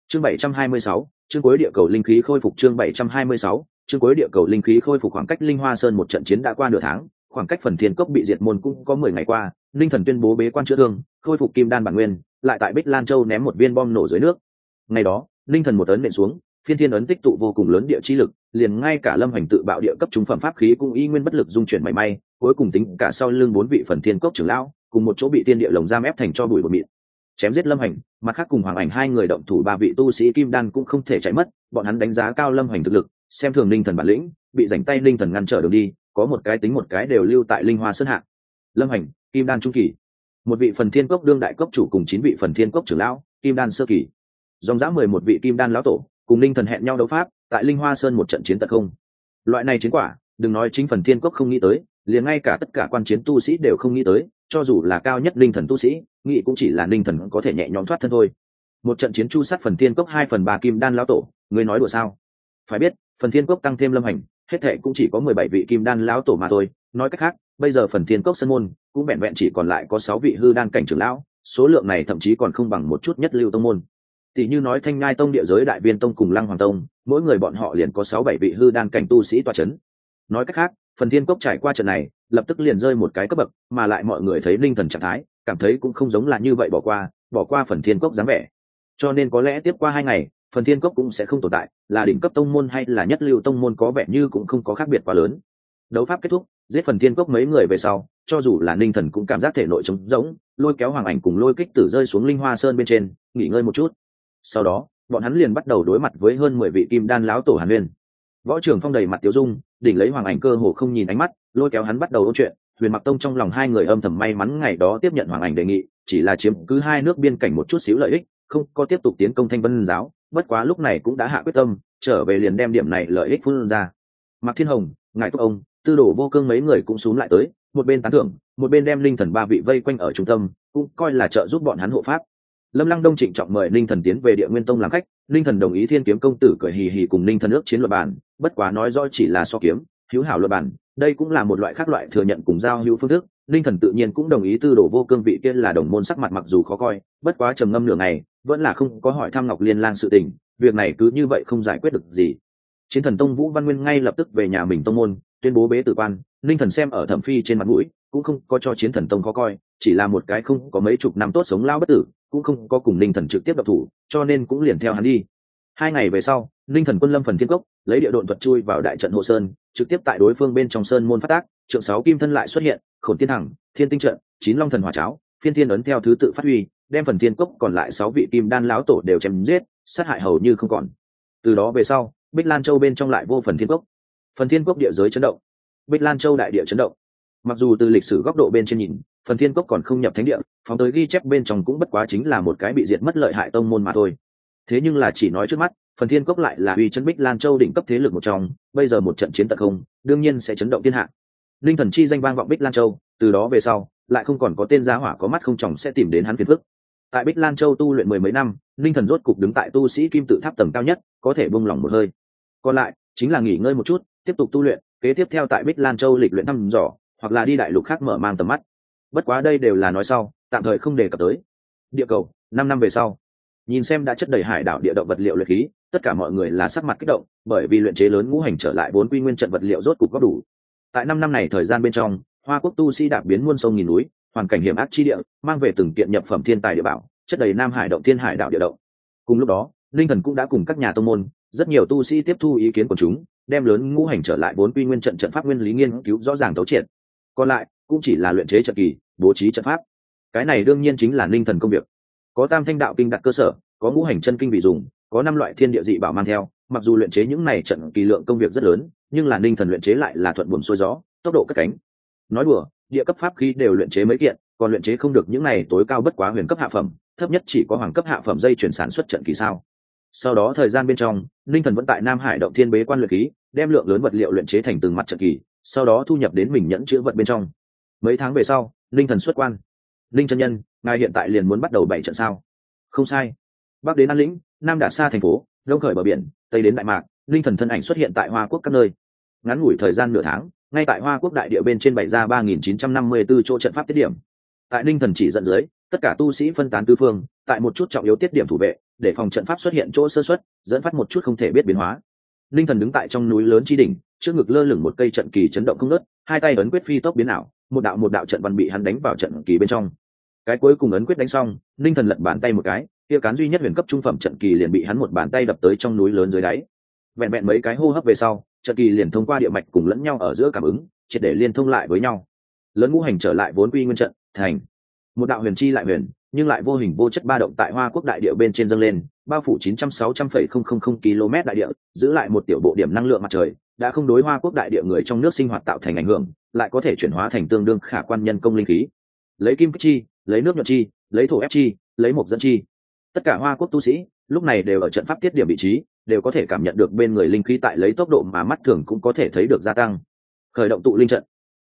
Chương 726, chương cuối địa cầu linh khí khôi phục chương 726, chương cuối địa cầu linh khí khôi phục khoảng cách linh hoa sơn một trận chiến đã qua nửa tháng, khoảng cách phần thiên cốc bị diệt môn cũng có mười ngày qua, linh thần tuyên bố bế quan chữa thương, khôi phục kim đan bản nguyên, lại tại bích lan châu ném một viên bom nổ dưới nước. Ngày đó, linh thần một ấn nện xuống, phiên thiên ấn tích tụ vô cùng lớn địa chi lực, liền ngay cả lâm hành tự bạo địa cấp trung phẩm pháp khí cũng y nguyên bất lực dung chuyển mảy may, cuối cùng tính cả sau lưng bốn vị phần thiên cốc trưởng lão, cùng một chỗ bị tiên địa lồng giam ép thành cho bụi bột mịn. Chém giết lâm hành mặt khác cùng hoàng ảnh hai người động thủ ba vị tu sĩ kim đan cũng không thể chạy mất, bọn hắn đánh giá cao lâm hành thực lực xem thường linh thần bản lĩnh, bị rảnh tay linh thần ngăn trở đường đi, có một cái tính một cái đều lưu tại linh hoa sơn hạ. Lâm hành, kim đan trung kỳ. Một vị phần thiên cốc đương đại cốc chủ cùng chín vị phần thiên cốc trưởng lão, kim đan sơ kỳ. Dòng dã mười một vị kim đan lão tổ, cùng linh thần hẹn nhau đấu pháp, tại linh hoa sơn một trận chiến tật không. Loại này chiến quả, đừng nói chính phần thiên cốc không nghĩ tới, liền ngay cả tất cả quan chiến tu sĩ đều không nghĩ tới, cho dù là cao nhất linh thần tu sĩ, nghĩ cũng chỉ là linh thần có thể nhẹ nhõm thoát thân thôi. Một trận chiến chu sát phần thiên cốc hai phần ba kim đan lão tổ người nói đùa sao? Phải biết phần thiên cốc tăng thêm lâm hành, hết thệ cũng chỉ có mười bảy vị kim đan lão tổ mà thôi. Nói cách khác, bây giờ phần thiên cốc sân môn cũng vẹn vẹn chỉ còn lại có sáu vị hư đan cảnh trưởng lão, số lượng này thậm chí còn không bằng một chút nhất lưu tông môn. Tỷ như nói thanh ngai tông địa giới đại viên tông cùng lăng hoàng tông, mỗi người bọn họ liền có sáu bảy vị hư đan cảnh tu sĩ toa c h ấ n nói cách khác, phần thiên cốc trải qua trận này, lập tức liền rơi một cái cấp bậc, mà lại mọi người thấy linh thần trạng thái, cảm thấy cũng không giống là như vậy bỏ qua bỏ qua phần thiên cốc dáng vẻ. Cho nên có lẽ tiếp qua hai ngày phần thiên cốc cũng sẽ không tồn tại, là đỉnh cấp tông môn hay là nhất lưu tông môn có vẻ như cũng không có khác biệt quá lớn. Đấu pháp kết thúc, giết phần thiên cốc mấy người về sau, cho dù là ninh thần cũng cảm giác thể nội trống rỗng, lôi kéo hoàng ảnh cùng lôi kích tử rơi xuống linh hoa sơn bên trên, nghỉ ngơi một chút. Sau đó, bọn hắn liền bắt đầu đối mặt với hơn mười vị kim đan lão tổ hàn nguyên. Võ trưởng phong đầy mặt tiếu dung, đỉnh lấy hoàng ảnh cơ hồ không nhìn ánh mắt, lôi kéo hắn bắt đầu ôn chuyện. Huyền mặc tông trong lòng hai người âm thầm may mắn ngày đó tiếp nhận hoàng ảnh đề nghị, chỉ là chiếm cứ hai nước biên cảnh một chút xíu lợi ích, không có tiếp tục tiến công thanh vân giáo bất quá lúc này cũng đã hạ quyết tâm, trở về liền đem điểm này lợi ích phun ra. Mạc thiên hồng, ngài thúc ông, tư đồ vô cương mấy người cũng xuống lại tới, một bên tán thưởng, một bên đem linh thần ba vị vây quanh ở trung tâm, cũng coi là trợ giúp bọn hắn hộ pháp. Lâm lăng đông trịnh trọng mời linh thần tiến về địa nguyên tông làm khách linh thần đồng ý thiên kiếm công tử cười hì hì cùng linh thần ước chiến luật bản, bất quá nói rõ chỉ là so kiếm hữu hảo luật bản, đây cũng là một loại khác loại thừa nhận cùng giao hữu phương thức linh thần tự nhiên cũng đồng ý tư đồ vô cương vị kia là đồng môn sắc mặt mặc dù khó coi, bất quá trầm ngâm nửa ngày vẫn là không có hỏi thăm ngọc liên lang sự tình, việc này cứ như vậy không giải quyết được gì. Chiến thần tông vũ văn nguyên ngay lập tức về nhà mình tông môn, tuyên bố bế tử quan linh thần xem ở thẩm phi trên mặt mũi, cũng không có cho chiến thần tông khó coi, chỉ là một cái không có mấy chục năm tốt sống lao bất tử, cũng không có cùng linh thần trực tiếp đập thủ, cho nên cũng liền theo hắn đi. Hai ngày về sau linh thần quân lâm phần thiên cốc, lấy địa độn thuật chui vào đại trận hộ sơn, trực tiếp tại đối phương bên trong sơn môn phát tác, trượng sáu kim thân lại xuất hiện, khổn tiên thẳng, thiên tinh trận, chín long thần hòa cháo, phiên thiên ấn theo thứ tự phát huy đem phần thiên cốc còn lại sáu vị kim đan lão tổ đều chém giết, sát hại hầu như không còn. Từ đó về sau, bích lan châu bên trong lại vô phần thiên cốc. Phần thiên cốc địa giới chấn động. Bích lan châu đại địa chấn động. Mặc dù từ lịch sử góc độ bên trên nhìn, phần thiên cốc còn không nhập thánh địa, phóng tới ghi chép bên trong cũng bất quá chính là một cái bị diệt mất lợi hại tông môn mà thôi. Thế nhưng là chỉ nói trước mắt, phần thiên cốc lại là uy chân bích lan châu đỉnh cấp thế lực một trong, bây giờ một trận chiến tận không, đương nhiên sẽ chấn động thiên hạ. Linh thần chi danh vang vọng bích lan châu, từ đó về sau, lại không còn có tên giá hỏa có mắt không chồng sẽ tìm đến hắn phiền phức tại bích lan châu tu luyện mười mấy năm linh thần rốt cục đứng tại tu sĩ kim tự tháp tầng cao nhất, có thể bông lỏng một hơi. Còn lại, chính là nghỉ ngơi một chút, tiếp tục tu luyện, kế tiếp theo tại bích lan châu lịch luyện thăm dò, hoặc là đi đại lục khác mở mang tầm mắt. Bất quá đây đều là nói sau, tạm thời không đề cập tới. Địa cầu, năm năm về sau. Nhìn xem đã chất đầy hải đảo địa động vật liệu luyện khí, tất cả mọi người là sắc mặt kích động, bởi vì luyện chế lớn ngũ hành trở lại bốn quy nguyên trận vật liệu rốt cục có đủ. Tại năm năm này thời gian bên trong, hoa quốc tu sĩ đạp biến muôn sông nghìn núi hoàn cảnh hiểm ác chi địa, mang về từng kiện nhập phẩm thiên tài địa bảo, chất đầy nam hải động thiên hải đạo địa động. Cùng lúc đó, linh thần cũng đã cùng các nhà tông môn, rất nhiều tu sĩ tiếp thu ý kiến của chúng, đem lớn ngũ hành trở lại bốn quy nguyên trận trận pháp nguyên lý nghiên cứu rõ ràng thấu triệt. Còn lại, cũng chỉ là luyện chế trận kỳ, bố trí trận pháp. Cái này đương nhiên chính là linh thần công việc. Có tam thanh đạo kinh đặt cơ sở, có ngũ hành chân kinh bị dùng, có năm loại thiên địa dị bảo mang theo, mặc dù luyện chế những này trận kỳ lượng công việc rất lớn, nhưng là ninh thần luyện chế lại là thuận buồm xuôi gió, tốc độ cất cánh. Nói đùa địa cấp pháp khí đều luyện chế mấy kiện, còn luyện chế không được những này tối cao bất quá huyền cấp hạ phẩm, thấp nhất chỉ có hoàng cấp hạ phẩm dây chuyển sản xuất trận kỳ sao. Sau đó thời gian bên trong ninh thần vẫn tại nam hải động thiên bế quan luyện khí, đem lượng lớn vật liệu luyện chế thành từng mặt trận kỳ, sau đó thu nhập đến mình nhẫn chữ vật bên trong. Mấy tháng về sau ninh thần xuất quan. Ninh chân nhân, ngài hiện tại liền muốn bắt đầu bảy trận sao? Không sai. Bắc đến an lĩnh, nam đả xa thành phố, đông khởi bờ biển, tây đến đại mạc ninh thần thân ảnh xuất hiện tại hoa quốc các nơi. Ngắn ngủi thời gian nửa tháng ngay tại hoa quốc đại địa bên trên bảy ra ba nghìn chín trăm năm mươi b ố chỗ trận pháp tiết điểm. Tại ninh thần chỉ dẫn dưới, tất cả tu sĩ phân tán tư phương, tại một chút trọng yếu tiết điểm thủ vệ, để phòng trận pháp xuất hiện chỗ sơ xuất dẫn phát một chút không thể biết biến hóa. Ninh thần đứng tại trong núi lớn tri đỉnh, trước ngực lơ lửng một cây trận kỳ chấn động không nớt hai tay ấn quyết phi tốc biến ảo, một đạo một đạo trận văn bị hắn đánh vào trận kỳ bên trong. Cái cuối cùng ấn quyết đánh xong, ninh thần lật bàn tay một cái, kia cán duy nhất huyền cấp trung phẩm trận kỳ liền bị hắn một bàn tay đập tới trong núi lớn dưới đáy. Vẹn vẹn mấy cái hô hấp về sau trận kỳ liền thông qua địa mạch cùng lẫn nhau ở giữa cảm ứng, triệt để liên thông lại với nhau. Lớn ngũ hành trở lại vốn quy nguyên trận, thành. Một đạo huyền chi lại huyền, nhưng lại vô hình vô chất ba động tại hoa quốc đại địa bên trên dâng lên, bao phủ chín trăm sáu trăm phẩy không không không km đại địa, giữ lại một tiểu bộ điểm năng lượng mặt trời, đã không đối hoa quốc đại địa người trong nước sinh hoạt tạo thành ảnh hưởng, lại có thể chuyển hóa thành tương đương khả quan nhân công linh khí. Lấy kim kích chi, lấy nước nhuận chi, lấy thổ ép chi, lấy mộc dẫn chi. Tất cả hoa quốc tu sĩ, lúc này đều ở trận pháp tiết điểm vị trí đều có thể cảm nhận được bên người linh khí tại lấy tốc độ mà mắt thường cũng có thể thấy được gia tăng. Khởi động tụ linh trận.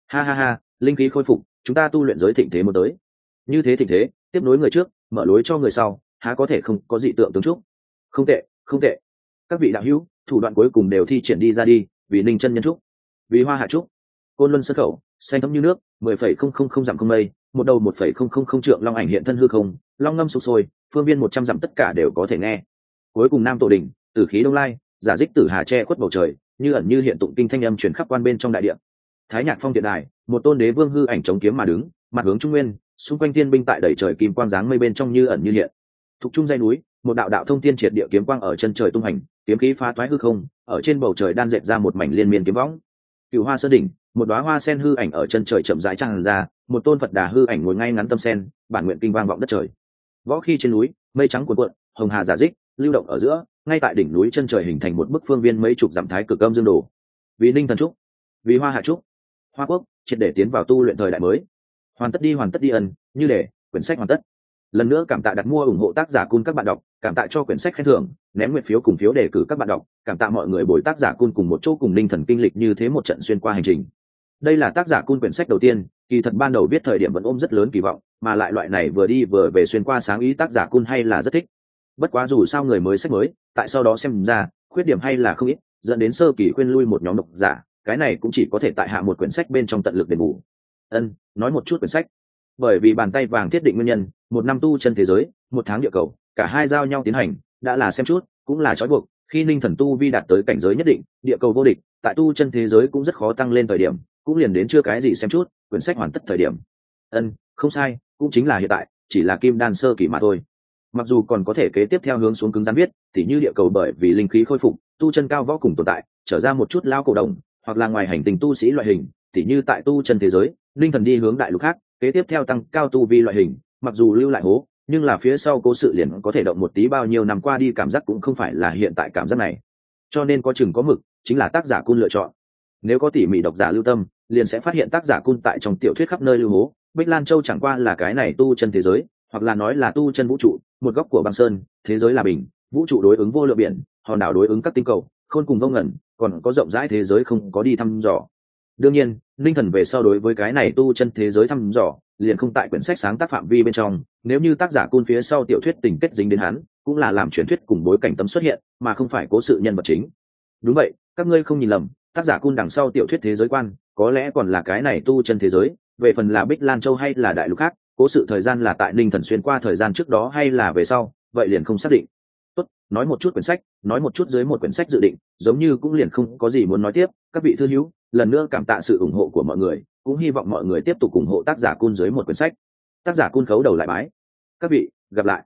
Ha ha ha, linh khí khôi phục, chúng ta tu luyện giới thịnh thế một tới. Như thế thịnh thế, tiếp nối người trước, mở lối cho người sau, há có thể không có dị tượng tướng trúc không tệ không tệ. Các vị đạo hữu, thủ đoạn cuối cùng đều thi triển đi ra đi, vì ninh chân nhân trúc vì hoa hạ trúc côn luân sân khẩu, xanh thấm như nước, mười phẩy không không không dặm không mây, một đầu một phẩy không không không trượng long ảnh hiện thân hư không, long ngâm sụp sôi, phương viên một trăm dặm tất cả đều có thể nghe. Cuối cùng nam tổ đình tử khí đông lai, giả dích tử hà che khuất bầu trời, như ẩn như hiện tụng kinh thanh âm chuyển khắp quan bên trong đại điện thái nhạc phong điện đài, một tôn đế vương hư ảnh chống kiếm mà đứng, mặt hướng trung nguyên, xung quanh thiên binh tại đẩy trời kim quang dáng mây bên trong như ẩn như hiện. Thục trung dây núi, một đạo đạo thông tiên triệt địa kiếm quang ở chân trời tung hành, kiếm khí phá toái hư không, ở trên bầu trời đan dệt ra một mảnh liên miên kiếm võng. Cựu hoa sơn đỉnh, một đoá hoa sen hư ảnh ở chân trời chậm rãi tràn ra, một tôn phật đà hư ảnh ngồi ngay ngắn tâm sen, bản nguyện kinh vang vọng đất trời. Võ khi trên núi, mây trắng cuộn cuộn, hồng hà giả dích, lưu động ở giữa ngay tại đỉnh núi chân trời hình thành một bức phương viên mấy chục dặm thái cực âm dương đồ. Vì ninh thần trúc, vì hoa hạ trúc, hoa quốc, triệt để tiến vào tu luyện thời đại mới. Hoàn tất đi, hoàn tất đi ân, như để, quyển sách hoàn tất. Lần nữa cảm tạ đặt mua ủng hộ tác giả cung các bạn đọc, cảm tạ cho quyển sách khen thưởng, ném nguyện phiếu cùng phiếu đề cử các bạn đọc, cảm tạ mọi người bồi tác giả cung cùng một chỗ cùng ninh thần kinh lịch như thế một trận xuyên qua hành trình. Đây là tác giả cung quyển sách đầu tiên, kỳ thật ban đầu viết thời điểm vẫn ôm rất lớn kỳ vọng, mà lại loại này vừa đi vừa về xuyên qua sáng ý tác giả cung hay là rất thích bất quá dù sao người mới sách mới, tại sau đó xem ra, khuyết điểm hay là không ít, dẫn đến sơ kỳ khuyên lui một nhóm độc giả, cái này cũng chỉ có thể tại hạ một quyển sách bên trong tận lực đền bù. Ân, nói một chút quyển sách. Bởi vì bàn tay vàng thiết định nguyên nhân, một năm tu chân thế giới, một tháng địa cầu, cả hai giao nhau tiến hành, đã là xem chút, cũng là trói buộc, khi ninh thần tu vi đạt tới cảnh giới nhất định, địa cầu vô địch, tại tu chân thế giới cũng rất khó tăng lên thời điểm, cũng liền đến chưa cái gì xem chút, quyển sách hoàn tất thời điểm. Ân, không sai, cũng chính là hiện tại, chỉ là kim đan sơ kỳ mà thôi mặc dù còn có thể kế tiếp theo hướng xuống cứng rắn viết thì như địa cầu bởi vì linh khí khôi phục, tu chân cao võ cùng tồn tại, trở ra một chút lao cổ đồng, hoặc là ngoài hành tinh tu sĩ loại hình thì như tại tu chân thế giới, linh thần đi hướng đại lục khác, kế tiếp theo tăng cao tu vi loại hình, mặc dù lưu lại hố, nhưng là phía sau cố sự liền có thể động một tí bao nhiêu năm qua đi cảm giác cũng không phải là hiện tại cảm giác này. Cho nên có chừng có mực, chính là tác giả cun lựa chọn. Nếu có tỉ mỉ độc giả lưu tâm, liền sẽ phát hiện tác giả cun tại trong tiểu thuyết khắp nơi lưu hố, bích lan châu chẳng qua là cái này tu chân thế giới hoặc là nói là tu chân vũ trụ, một góc của băng sơn, thế giới là bình, vũ trụ đối ứng vô lượng biển, hòn đảo đối ứng các tinh cầu, khôn cùng vô ngẩn, còn có rộng rãi thế giới không có đi thăm dò. Đương nhiên, linh thần về sau đối với cái này tu chân thế giới thăm dò, liền không tại quyển sách sáng tác phạm vi bên trong, nếu như tác giả côn phía sau tiểu thuyết tình kết dính đến hắn, cũng là làm truyền thuyết cùng bối cảnh tấm xuất hiện, mà không phải cố sự nhân vật chính. Đúng vậy, các ngươi không nhìn lầm, tác giả côn đằng sau tiểu thuyết thế giới quan, có lẽ còn là cái này tu chân thế giới, về phần là bích lan châu hay là đại lục khác cố sự thời gian là tại ninh thần xuyên qua thời gian trước đó hay là về sau, vậy liền không xác định. Tốt, nói một chút quyển sách, nói một chút dưới một quyển sách dự định, giống như cũng liền không có gì muốn nói tiếp. Các vị thư hữu, lần nữa cảm tạ sự ủng hộ của mọi người, cũng hy vọng mọi người tiếp tục ủng hộ tác giả cun dưới một quyển sách. Tác giả cun khấu đầu lại bái. Các vị, gặp lại.